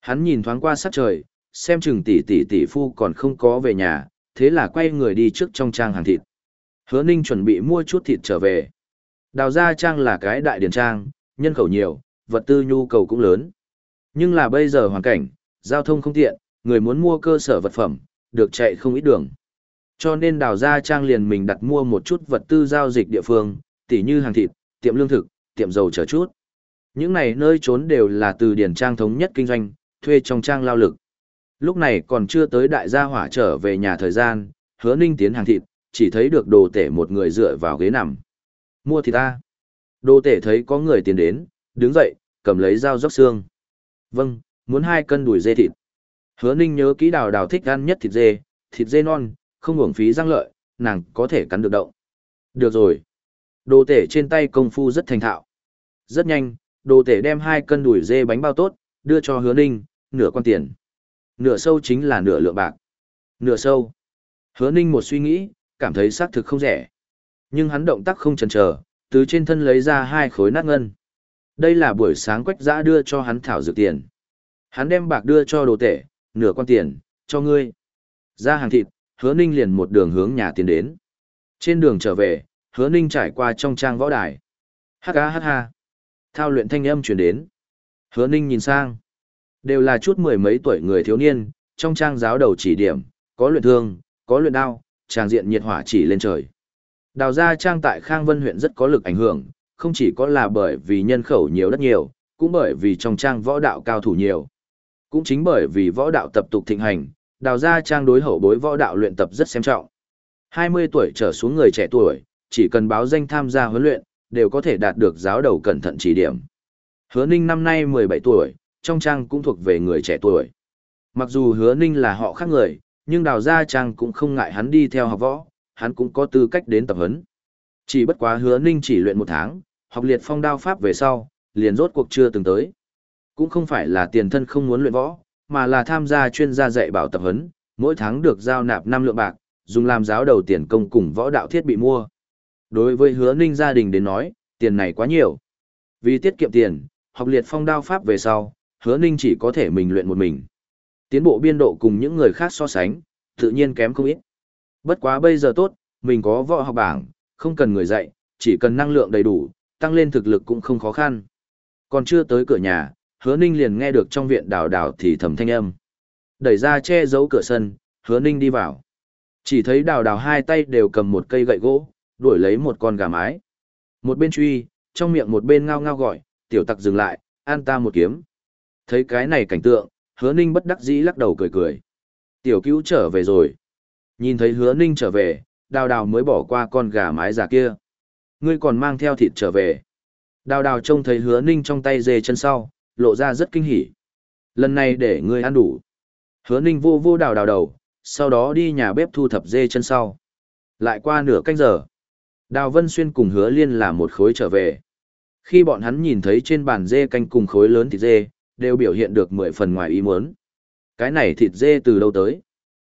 Hắn nhìn thoáng qua sát trời, xem chừng tỷ tỷ tỷ phu còn không có về nhà, thế là quay người đi trước trong trang hàng thịt. Hứa ninh chuẩn bị mua chút thịt trở về. Đào gia trang là cái đại điển trang, nhân khẩu nhiều, vật tư nhu cầu cũng lớn. Nhưng là bây giờ hoàn cảnh, giao thông không tiện, người muốn mua cơ sở vật phẩm, được chạy không ít đường. Cho nên đào ra trang liền mình đặt mua một chút vật tư giao dịch địa phương, tỉ như hàng thịt, tiệm lương thực, tiệm dầu chờ chút. Những này nơi trốn đều là từ điển trang thống nhất kinh doanh, thuê trong trang lao lực. Lúc này còn chưa tới đại gia hỏa trở về nhà thời gian, hứa ninh tiến hàng thịt, chỉ thấy được đồ tể một người dựa vào ghế nằm. Mua thịt ta. Đồ tể thấy có người tiến đến, đứng dậy, cầm lấy dao dốc xương. Vâng, muốn hai cân đùi dê thịt. Hứa ninh nhớ kỹ đào đào thích ăn nhất thịt dê, thịt dê non, không uổng phí răng lợi, nàng có thể cắn được động. Được rồi. Đồ tể trên tay công phu rất thành thạo. Rất nhanh, đồ tể đem hai cân đùi dê bánh bao tốt, đưa cho hứa ninh, nửa con tiền. Nửa sâu chính là nửa lượng bạc. Nửa sâu. Hứa ninh một suy nghĩ, cảm thấy xác thực không rẻ. Nhưng hắn động tác không chần chờ, từ trên thân lấy ra hai khối nát ngân. Đây là buổi sáng quách giã đưa cho hắn thảo dược tiền. Hắn đem bạc đưa cho đồ tể, nửa con tiền, cho ngươi. Ra hàng thịt, hứa ninh liền một đường hướng nhà tiến đến. Trên đường trở về, hứa ninh trải qua trong trang võ đài. Hắc á hắc ha. Thao luyện thanh âm chuyển đến. Hứa ninh nhìn sang. Đều là chút mười mấy tuổi người thiếu niên, trong trang giáo đầu chỉ điểm, có luyện thương, có luyện đao, trang diện nhiệt hỏa chỉ lên trời. Đào gia trang tại Khang Vân huyện rất có lực ảnh hưởng, không chỉ có là bởi vì nhân khẩu nhiều đất nhiều, cũng bởi vì trong trang võ đạo cao thủ nhiều. Cũng chính bởi vì võ đạo tập tục thịnh hành, đào gia trang đối hậu bối võ đạo luyện tập rất xem trọng. 20 tuổi trở xuống người trẻ tuổi, chỉ cần báo danh tham gia huấn luyện, đều có thể đạt được giáo đầu cẩn thận chỉ điểm. Hứa Ninh năm nay 17 tuổi, trong trang cũng thuộc về người trẻ tuổi. Mặc dù hứa ninh là họ khác người, nhưng đào gia trang cũng không ngại hắn đi theo học võ, hắn cũng có tư cách đến tập huấn. Chỉ bất quá hứa ninh chỉ luyện một tháng, học liệt phong đao pháp về sau, liền rốt cuộc chưa từng tới. Cũng không phải là tiền thân không muốn luyện võ, mà là tham gia chuyên gia dạy bảo tập huấn, mỗi tháng được giao nạp 5 lượng bạc, dùng làm giáo đầu tiền công cùng võ đạo thiết bị mua. Đối với hứa ninh gia đình đến nói, tiền này quá nhiều. Vì tiết kiệm tiền, học liệt phong đao pháp về sau, hứa ninh chỉ có thể mình luyện một mình. Tiến bộ biên độ cùng những người khác so sánh, tự nhiên kém không ít. Bất quá bây giờ tốt, mình có võ học bảng, không cần người dạy, chỉ cần năng lượng đầy đủ, tăng lên thực lực cũng không khó khăn. Còn chưa tới cửa nhà, hứa ninh liền nghe được trong viện đào đào thì thầm thanh âm. Đẩy ra che giấu cửa sân, hứa ninh đi vào. Chỉ thấy đào đào hai tay đều cầm một cây gậy gỗ, đuổi lấy một con gà mái. Một bên truy, trong miệng một bên ngao ngao gọi, tiểu tặc dừng lại, an ta một kiếm. Thấy cái này cảnh tượng, hứa ninh bất đắc dĩ lắc đầu cười cười. Tiểu cứu trở về rồi. Nhìn thấy hứa ninh trở về, đào đào mới bỏ qua con gà mái già kia. Ngươi còn mang theo thịt trở về. Đào đào trông thấy hứa ninh trong tay dê chân sau, lộ ra rất kinh hỉ. Lần này để ngươi ăn đủ. Hứa ninh vô vô đào đào đầu, sau đó đi nhà bếp thu thập dê chân sau. Lại qua nửa canh giờ. Đào Vân Xuyên cùng hứa liên là một khối trở về. Khi bọn hắn nhìn thấy trên bàn dê canh cùng khối lớn thịt dê, đều biểu hiện được mười phần ngoài ý muốn. Cái này thịt dê từ đâu tới?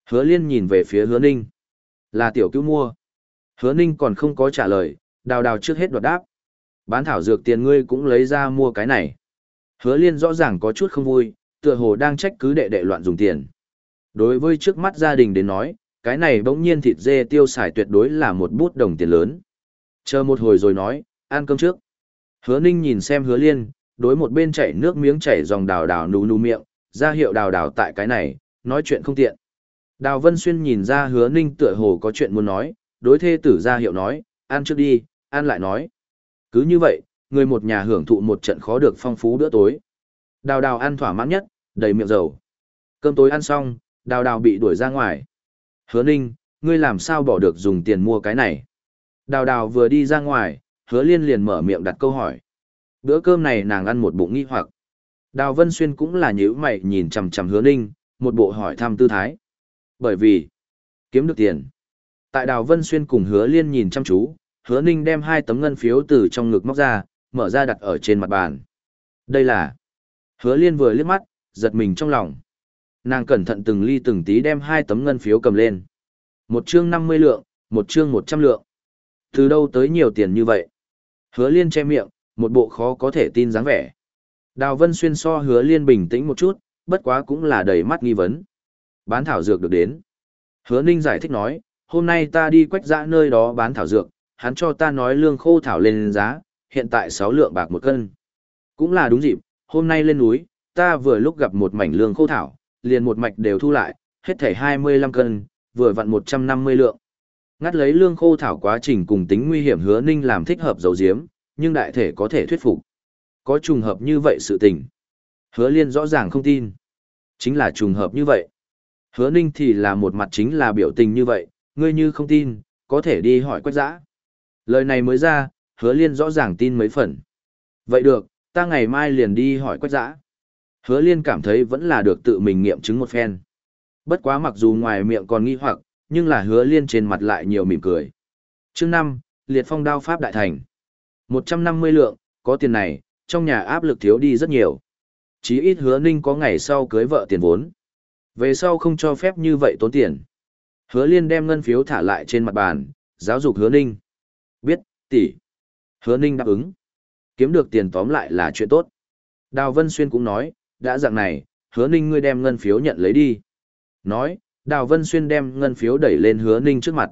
Hứa liên nhìn về phía hứa ninh. Là tiểu cứu mua. Hứa ninh còn không có trả lời, đào đào trước hết đoạt đáp. Bán thảo dược tiền ngươi cũng lấy ra mua cái này. Hứa liên rõ ràng có chút không vui, tựa hồ đang trách cứ đệ đệ loạn dùng tiền. Đối với trước mắt gia đình đến nói, cái này bỗng nhiên thịt dê tiêu xài tuyệt đối là một bút đồng tiền lớn. Chờ một hồi rồi nói, ăn cơm trước. Hứa ninh nhìn xem hứa liên, đối một bên chảy nước miếng chảy dòng đào đào nú nú miệng, ra hiệu đào đào tại cái này, nói chuyện không tiện. Đào Vân Xuyên nhìn ra hứa ninh tựa hồ có chuyện muốn nói, đối thê tử ra hiệu nói, ăn trước đi, ăn lại nói. Cứ như vậy, người một nhà hưởng thụ một trận khó được phong phú bữa tối. Đào đào ăn thỏa mãn nhất, đầy miệng dầu. Cơm tối ăn xong, đào đào bị đuổi ra ngoài. Hứa ninh, ngươi làm sao bỏ được dùng tiền mua cái này? Đào đào vừa đi ra ngoài, hứa liên liền mở miệng đặt câu hỏi. Bữa cơm này nàng ăn một bụng nghi hoặc. Đào Vân Xuyên cũng là nhíu mày nhìn chằm chằm hứa ninh, một bộ hỏi thăm tư thái. Bởi vì, kiếm được tiền. Tại Đào Vân Xuyên cùng hứa liên nhìn chăm chú, hứa ninh đem hai tấm ngân phiếu từ trong ngực móc ra, mở ra đặt ở trên mặt bàn. Đây là... Hứa liên vừa liếc mắt, giật mình trong lòng. Nàng cẩn thận từng ly từng tí đem hai tấm ngân phiếu cầm lên. Một chương 50 lượng, một chương 100 lượng. Từ đâu tới nhiều tiền như vậy? Hứa liên che miệng, một bộ khó có thể tin dáng vẻ. Đào Vân Xuyên so hứa liên bình tĩnh một chút, bất quá cũng là đầy mắt nghi vấn. Bán thảo dược được đến. Hứa Ninh giải thích nói, hôm nay ta đi quách dã nơi đó bán thảo dược, hắn cho ta nói lương khô thảo lên giá, hiện tại 6 lượng bạc một cân. Cũng là đúng dịp, hôm nay lên núi, ta vừa lúc gặp một mảnh lương khô thảo, liền một mạch đều thu lại, hết thảy 25 cân, vừa vặn 150 lượng. Ngắt lấy lương khô thảo quá trình cùng tính nguy hiểm hứa ninh làm thích hợp dấu diếm, nhưng đại thể có thể thuyết phục. Có trùng hợp như vậy sự tình. Hứa liên rõ ràng không tin. Chính là trùng hợp như vậy. Hứa ninh thì là một mặt chính là biểu tình như vậy, ngươi như không tin, có thể đi hỏi quách giã. Lời này mới ra, hứa liên rõ ràng tin mấy phần. Vậy được, ta ngày mai liền đi hỏi quách giã. Hứa liên cảm thấy vẫn là được tự mình nghiệm chứng một phen. Bất quá mặc dù ngoài miệng còn nghi hoặc, nhưng là hứa liên trên mặt lại nhiều mỉm cười. Chương năm liệt phong đao pháp đại thành. một trăm năm mươi lượng, có tiền này, trong nhà áp lực thiếu đi rất nhiều. Chí ít hứa ninh có ngày sau cưới vợ tiền vốn. Về sau không cho phép như vậy tốn tiền. Hứa liên đem ngân phiếu thả lại trên mặt bàn, giáo dục hứa ninh. Biết, tỷ. Hứa ninh đáp ứng. Kiếm được tiền tóm lại là chuyện tốt. Đào Vân Xuyên cũng nói, đã dạng này, hứa ninh ngươi đem ngân phiếu nhận lấy đi. Nói, Đào Vân Xuyên đem ngân phiếu đẩy lên hứa ninh trước mặt.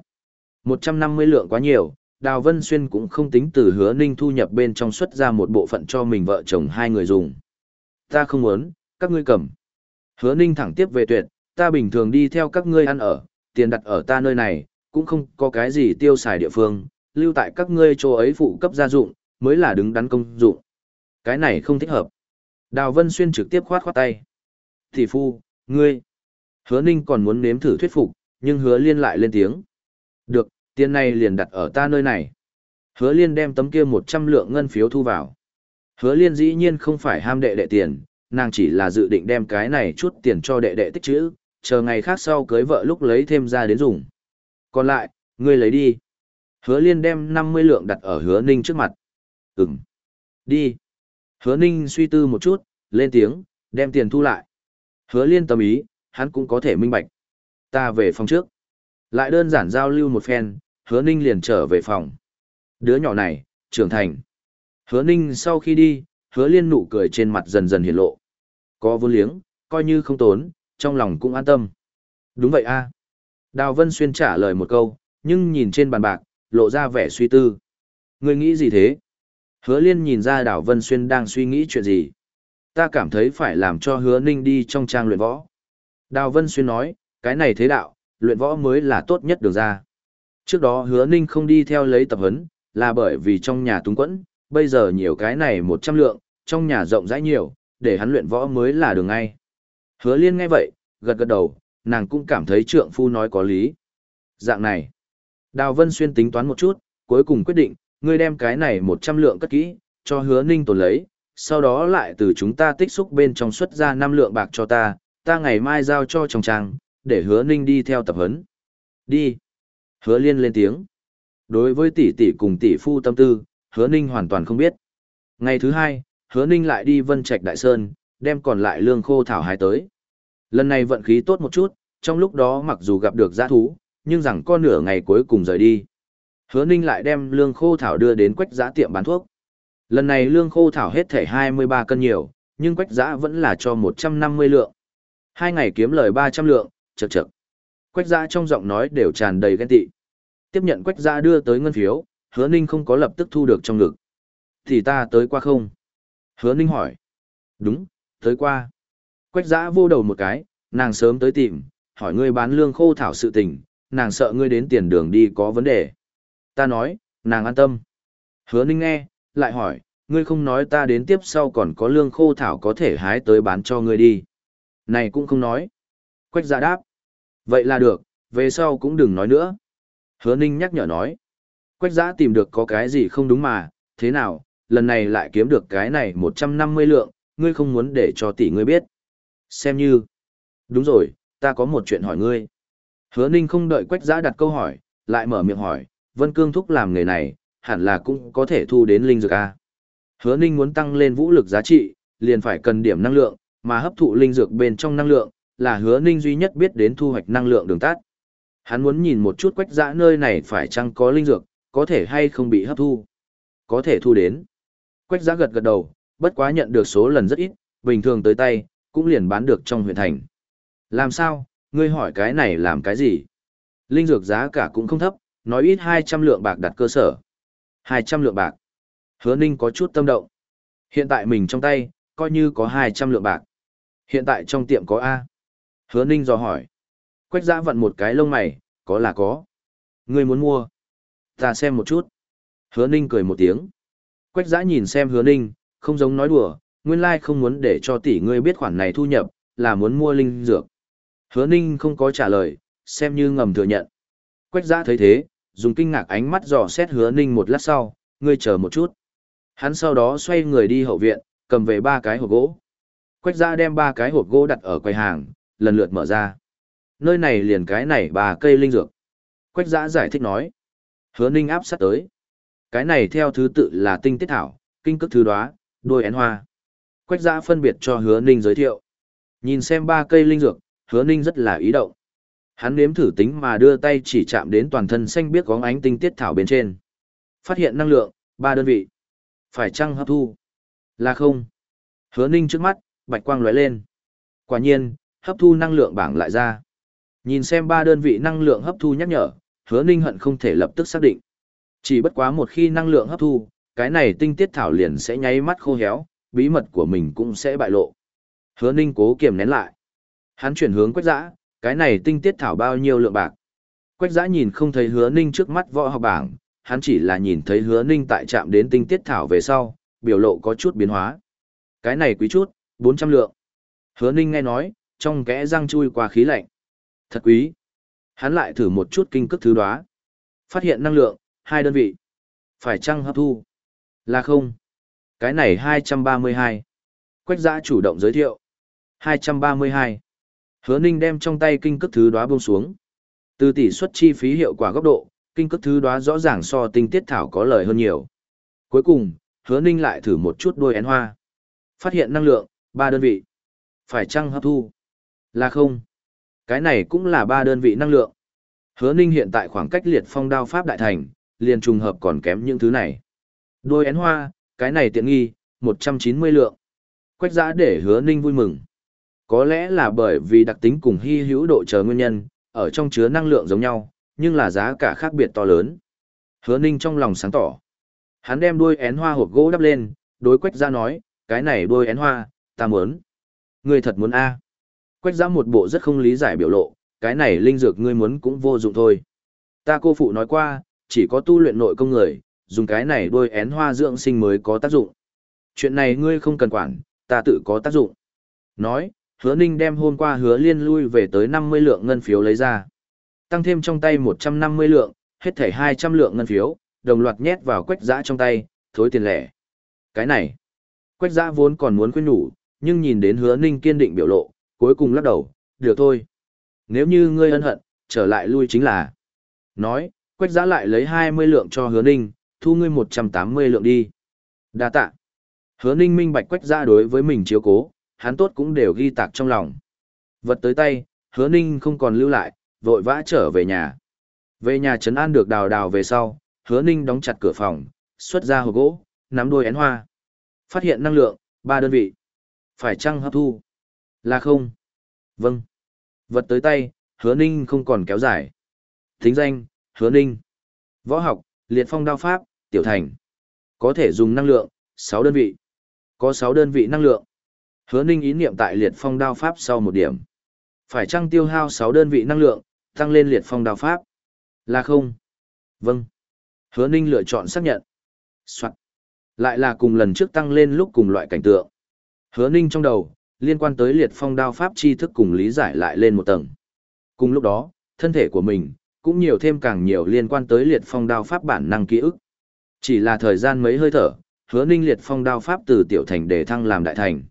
150 lượng quá nhiều, Đào Vân Xuyên cũng không tính từ hứa ninh thu nhập bên trong xuất ra một bộ phận cho mình vợ chồng hai người dùng. Ta không muốn, các ngươi cầm. Hứa ninh thẳng tiếp về tuyệt, ta bình thường đi theo các ngươi ăn ở, tiền đặt ở ta nơi này, cũng không có cái gì tiêu xài địa phương, lưu tại các ngươi chỗ ấy phụ cấp gia dụng, mới là đứng đắn công dụng. Cái này không thích hợp. Đào Vân Xuyên trực tiếp khoát khoát tay. Thị phu, ngươi. Hứa Ninh còn muốn nếm thử thuyết phục, nhưng hứa liên lại lên tiếng. Được, tiền này liền đặt ở ta nơi này. Hứa liên đem tấm kia 100 lượng ngân phiếu thu vào. Hứa liên dĩ nhiên không phải ham đệ đệ tiền, nàng chỉ là dự định đem cái này chút tiền cho đệ đệ tích trữ, chờ ngày khác sau cưới vợ lúc lấy thêm ra đến dùng. Còn lại, ngươi lấy đi. Hứa liên đem 50 lượng đặt ở hứa ninh trước mặt. Ừm. Đi. Hứa ninh suy tư một chút, lên tiếng, đem tiền thu lại. Hứa liên tâm ý, hắn cũng có thể minh bạch. Ta về phòng trước. Lại đơn giản giao lưu một phen, hứa ninh liền trở về phòng. Đứa nhỏ này, trưởng thành. Hứa ninh sau khi đi, hứa liên nụ cười trên mặt dần dần hiện lộ. Có vô liếng, coi như không tốn, trong lòng cũng an tâm. Đúng vậy a Đào Vân Xuyên trả lời một câu, nhưng nhìn trên bàn bạc, lộ ra vẻ suy tư. Người nghĩ gì thế? Hứa liên nhìn ra Đào Vân Xuyên đang suy nghĩ chuyện gì. Ta cảm thấy phải làm cho hứa ninh đi trong trang luyện võ. Đào Vân Xuyên nói, cái này thế đạo, luyện võ mới là tốt nhất được ra. Trước đó hứa ninh không đi theo lấy tập huấn, là bởi vì trong nhà túng quẫn, bây giờ nhiều cái này một trăm lượng, trong nhà rộng rãi nhiều, để hắn luyện võ mới là đường ngay. Hứa liên nghe vậy, gật gật đầu, nàng cũng cảm thấy trượng phu nói có lý. Dạng này, Đào Vân Xuyên tính toán một chút, cuối cùng quyết định, ngươi đem cái này một trăm lượng cất kỹ, cho hứa ninh tồn lấy, sau đó lại từ chúng ta tích xúc bên trong xuất ra năm lượng bạc cho ta, ta ngày mai giao cho chồng trang, để hứa ninh đi theo tập huấn. Đi. Hứa liên lên tiếng. Đối với tỷ tỷ cùng tỷ phu tâm tư, hứa ninh hoàn toàn không biết. Ngày thứ hai, hứa ninh lại đi vân trạch đại sơn, đem còn lại lương khô thảo hái tới. Lần này vận khí tốt một chút, trong lúc đó mặc dù gặp được giã thú, nhưng rằng con nửa ngày cuối cùng rời đi. Hứa ninh lại đem lương khô thảo đưa đến quách giã tiệm bán thuốc. Lần này lương khô thảo hết thể 23 cân nhiều, nhưng quách giã vẫn là cho 150 lượng. Hai ngày kiếm lời 300 lượng, chật chật. Quách giã trong giọng nói đều tràn đầy ghen tị. Tiếp nhận quách giã đưa tới ngân phiếu, hứa ninh không có lập tức thu được trong ngực. Thì ta tới qua không? Hứa Ninh hỏi. Đúng, tới qua. Quách giã vô đầu một cái, nàng sớm tới tìm, hỏi ngươi bán lương khô thảo sự tình, nàng sợ ngươi đến tiền đường đi có vấn đề. Ta nói, nàng an tâm. Hứa Ninh nghe, lại hỏi, ngươi không nói ta đến tiếp sau còn có lương khô thảo có thể hái tới bán cho ngươi đi. Này cũng không nói. Quách giã đáp. Vậy là được, về sau cũng đừng nói nữa. Hứa Ninh nhắc nhở nói. Quách giã tìm được có cái gì không đúng mà, thế nào, lần này lại kiếm được cái này 150 lượng, ngươi không muốn để cho tỷ ngươi biết. Xem như. Đúng rồi, ta có một chuyện hỏi ngươi. Hứa Ninh không đợi Quách giã đặt câu hỏi, lại mở miệng hỏi, Vân Cương Thúc làm nghề này, hẳn là cũng có thể thu đến linh dược A. Hứa Ninh muốn tăng lên vũ lực giá trị, liền phải cần điểm năng lượng, mà hấp thụ linh dược bên trong năng lượng, là hứa Ninh duy nhất biết đến thu hoạch năng lượng đường tắt. Hắn muốn nhìn một chút quách Giã nơi này phải chăng có linh dược, có thể hay không bị hấp thu. Có thể thu đến. Quách Giã gật gật đầu, bất quá nhận được số lần rất ít, bình thường tới tay, cũng liền bán được trong huyện thành. Làm sao, ngươi hỏi cái này làm cái gì? Linh dược giá cả cũng không thấp, nói ít 200 lượng bạc đặt cơ sở. 200 lượng bạc. Hứa Ninh có chút tâm động. Hiện tại mình trong tay, coi như có 200 lượng bạc. Hiện tại trong tiệm có A. Hứa Ninh dò hỏi. Quách giã vặn một cái lông mày, có là có. Ngươi muốn mua. Ta xem một chút. Hứa Ninh cười một tiếng. Quách giã nhìn xem hứa Ninh, không giống nói đùa, nguyên lai không muốn để cho tỷ ngươi biết khoản này thu nhập, là muốn mua linh dược. Hứa Ninh không có trả lời, xem như ngầm thừa nhận. Quách giã thấy thế, dùng kinh ngạc ánh mắt dò xét hứa Ninh một lát sau, ngươi chờ một chút. Hắn sau đó xoay người đi hậu viện, cầm về ba cái hộp gỗ. Quách giã đem ba cái hộp gỗ đặt ở quầy hàng, lần lượt mở ra. Nơi này liền cái này ba cây linh dược. Quách giã giải thích nói. Hứa ninh áp sát tới. Cái này theo thứ tự là tinh tiết thảo, kinh cức thứ đoá, đôi én hoa. Quách giã phân biệt cho hứa ninh giới thiệu. Nhìn xem ba cây linh dược, hứa ninh rất là ý động. Hắn nếm thử tính mà đưa tay chỉ chạm đến toàn thân xanh biếc góng ánh tinh tiết thảo bên trên. Phát hiện năng lượng, ba đơn vị. Phải chăng hấp thu? Là không. Hứa ninh trước mắt, bạch quang lóe lên. Quả nhiên, hấp thu năng lượng bảng lại ra. Nhìn xem ba đơn vị năng lượng hấp thu nhắc nhở, hứa ninh hận không thể lập tức xác định. Chỉ bất quá một khi năng lượng hấp thu, cái này tinh tiết thảo liền sẽ nháy mắt khô héo, bí mật của mình cũng sẽ bại lộ. Hứa ninh cố kiềm nén lại. Hắn chuyển hướng quách giã, cái này tinh tiết thảo bao nhiêu lượng bạc. Quách giã nhìn không thấy hứa ninh trước mắt võ học bảng, hắn chỉ là nhìn thấy hứa ninh tại trạm đến tinh tiết thảo về sau, biểu lộ có chút biến hóa. Cái này quý chút, 400 lượng. Hứa ninh nghe nói, trong kẽ răng chui qua khí lạnh. Thật quý. Hắn lại thử một chút kinh cức thứ đoá. Phát hiện năng lượng, hai đơn vị. Phải chăng hấp thu? Là không. Cái này 232. Quách giã chủ động giới thiệu. 232. Hứa ninh đem trong tay kinh cước thứ đóa buông xuống. Từ tỷ suất chi phí hiệu quả góc độ, kinh cước thứ đóa rõ ràng so tinh tiết thảo có lời hơn nhiều. Cuối cùng, hứa ninh lại thử một chút đôi én hoa. Phát hiện năng lượng, ba đơn vị. Phải chăng hấp thu? Là không. Cái này cũng là ba đơn vị năng lượng. Hứa ninh hiện tại khoảng cách liệt phong đao pháp đại thành, liền trùng hợp còn kém những thứ này. Đôi én hoa, cái này tiện nghi, 190 lượng. Quách giã để hứa ninh vui mừng. Có lẽ là bởi vì đặc tính cùng hy hữu độ chờ nguyên nhân, ở trong chứa năng lượng giống nhau, nhưng là giá cả khác biệt to lớn. Hứa ninh trong lòng sáng tỏ. Hắn đem đuôi én hoa hộp gỗ đắp lên, đối quách giã nói, cái này đuôi én hoa, ta muốn. Người thật muốn A. Quách giã một bộ rất không lý giải biểu lộ, cái này linh dược ngươi muốn cũng vô dụng thôi. Ta cô phụ nói qua, chỉ có tu luyện nội công người, dùng cái này đôi én hoa dưỡng sinh mới có tác dụng. Chuyện này ngươi không cần quản, ta tự có tác dụng. Nói, hứa ninh đem hôm qua hứa liên lui về tới 50 lượng ngân phiếu lấy ra. Tăng thêm trong tay 150 lượng, hết thảy 200 lượng ngân phiếu, đồng loạt nhét vào quách giã trong tay, thối tiền lẻ. Cái này, quách giã vốn còn muốn khuyên nhủ, nhưng nhìn đến hứa ninh kiên định biểu lộ, cuối cùng lắc đầu, được thôi. Nếu như ngươi ân hận, trở lại lui chính là. Nói, quách giã lại lấy 20 lượng cho hứa ninh, thu ngươi 180 lượng đi. đa tạ. Hứa ninh minh bạch quách giã đối với mình chiếu cố, hắn tốt cũng đều ghi tạc trong lòng. Vật tới tay, hứa ninh không còn lưu lại, vội vã trở về nhà. Về nhà trấn an được đào đào về sau, hứa ninh đóng chặt cửa phòng, xuất ra hộp gỗ, nắm đôi én hoa. Phát hiện năng lượng, ba đơn vị. Phải chăng hấp thu? Là không? Vâng. Vật tới tay, hứa ninh không còn kéo dài. Thính danh, hứa ninh. Võ học, liệt phong đao pháp, tiểu thành. Có thể dùng năng lượng, sáu đơn vị. Có 6 đơn vị năng lượng. Hứa Ninh ý niệm tại liệt phong đao pháp sau một điểm. Phải chăng tiêu hao 6 đơn vị năng lượng, tăng lên liệt phong đao pháp? Là không? Vâng. Hứa Ninh lựa chọn xác nhận. Soạn. Lại là cùng lần trước tăng lên lúc cùng loại cảnh tượng. Hứa Ninh trong đầu, liên quan tới liệt phong đao pháp tri thức cùng lý giải lại lên một tầng. Cùng lúc đó, thân thể của mình, cũng nhiều thêm càng nhiều liên quan tới liệt phong đao pháp bản năng ký ức. Chỉ là thời gian mấy hơi thở, hứa ninh liệt phong đao pháp từ tiểu thành để thăng làm đại thành.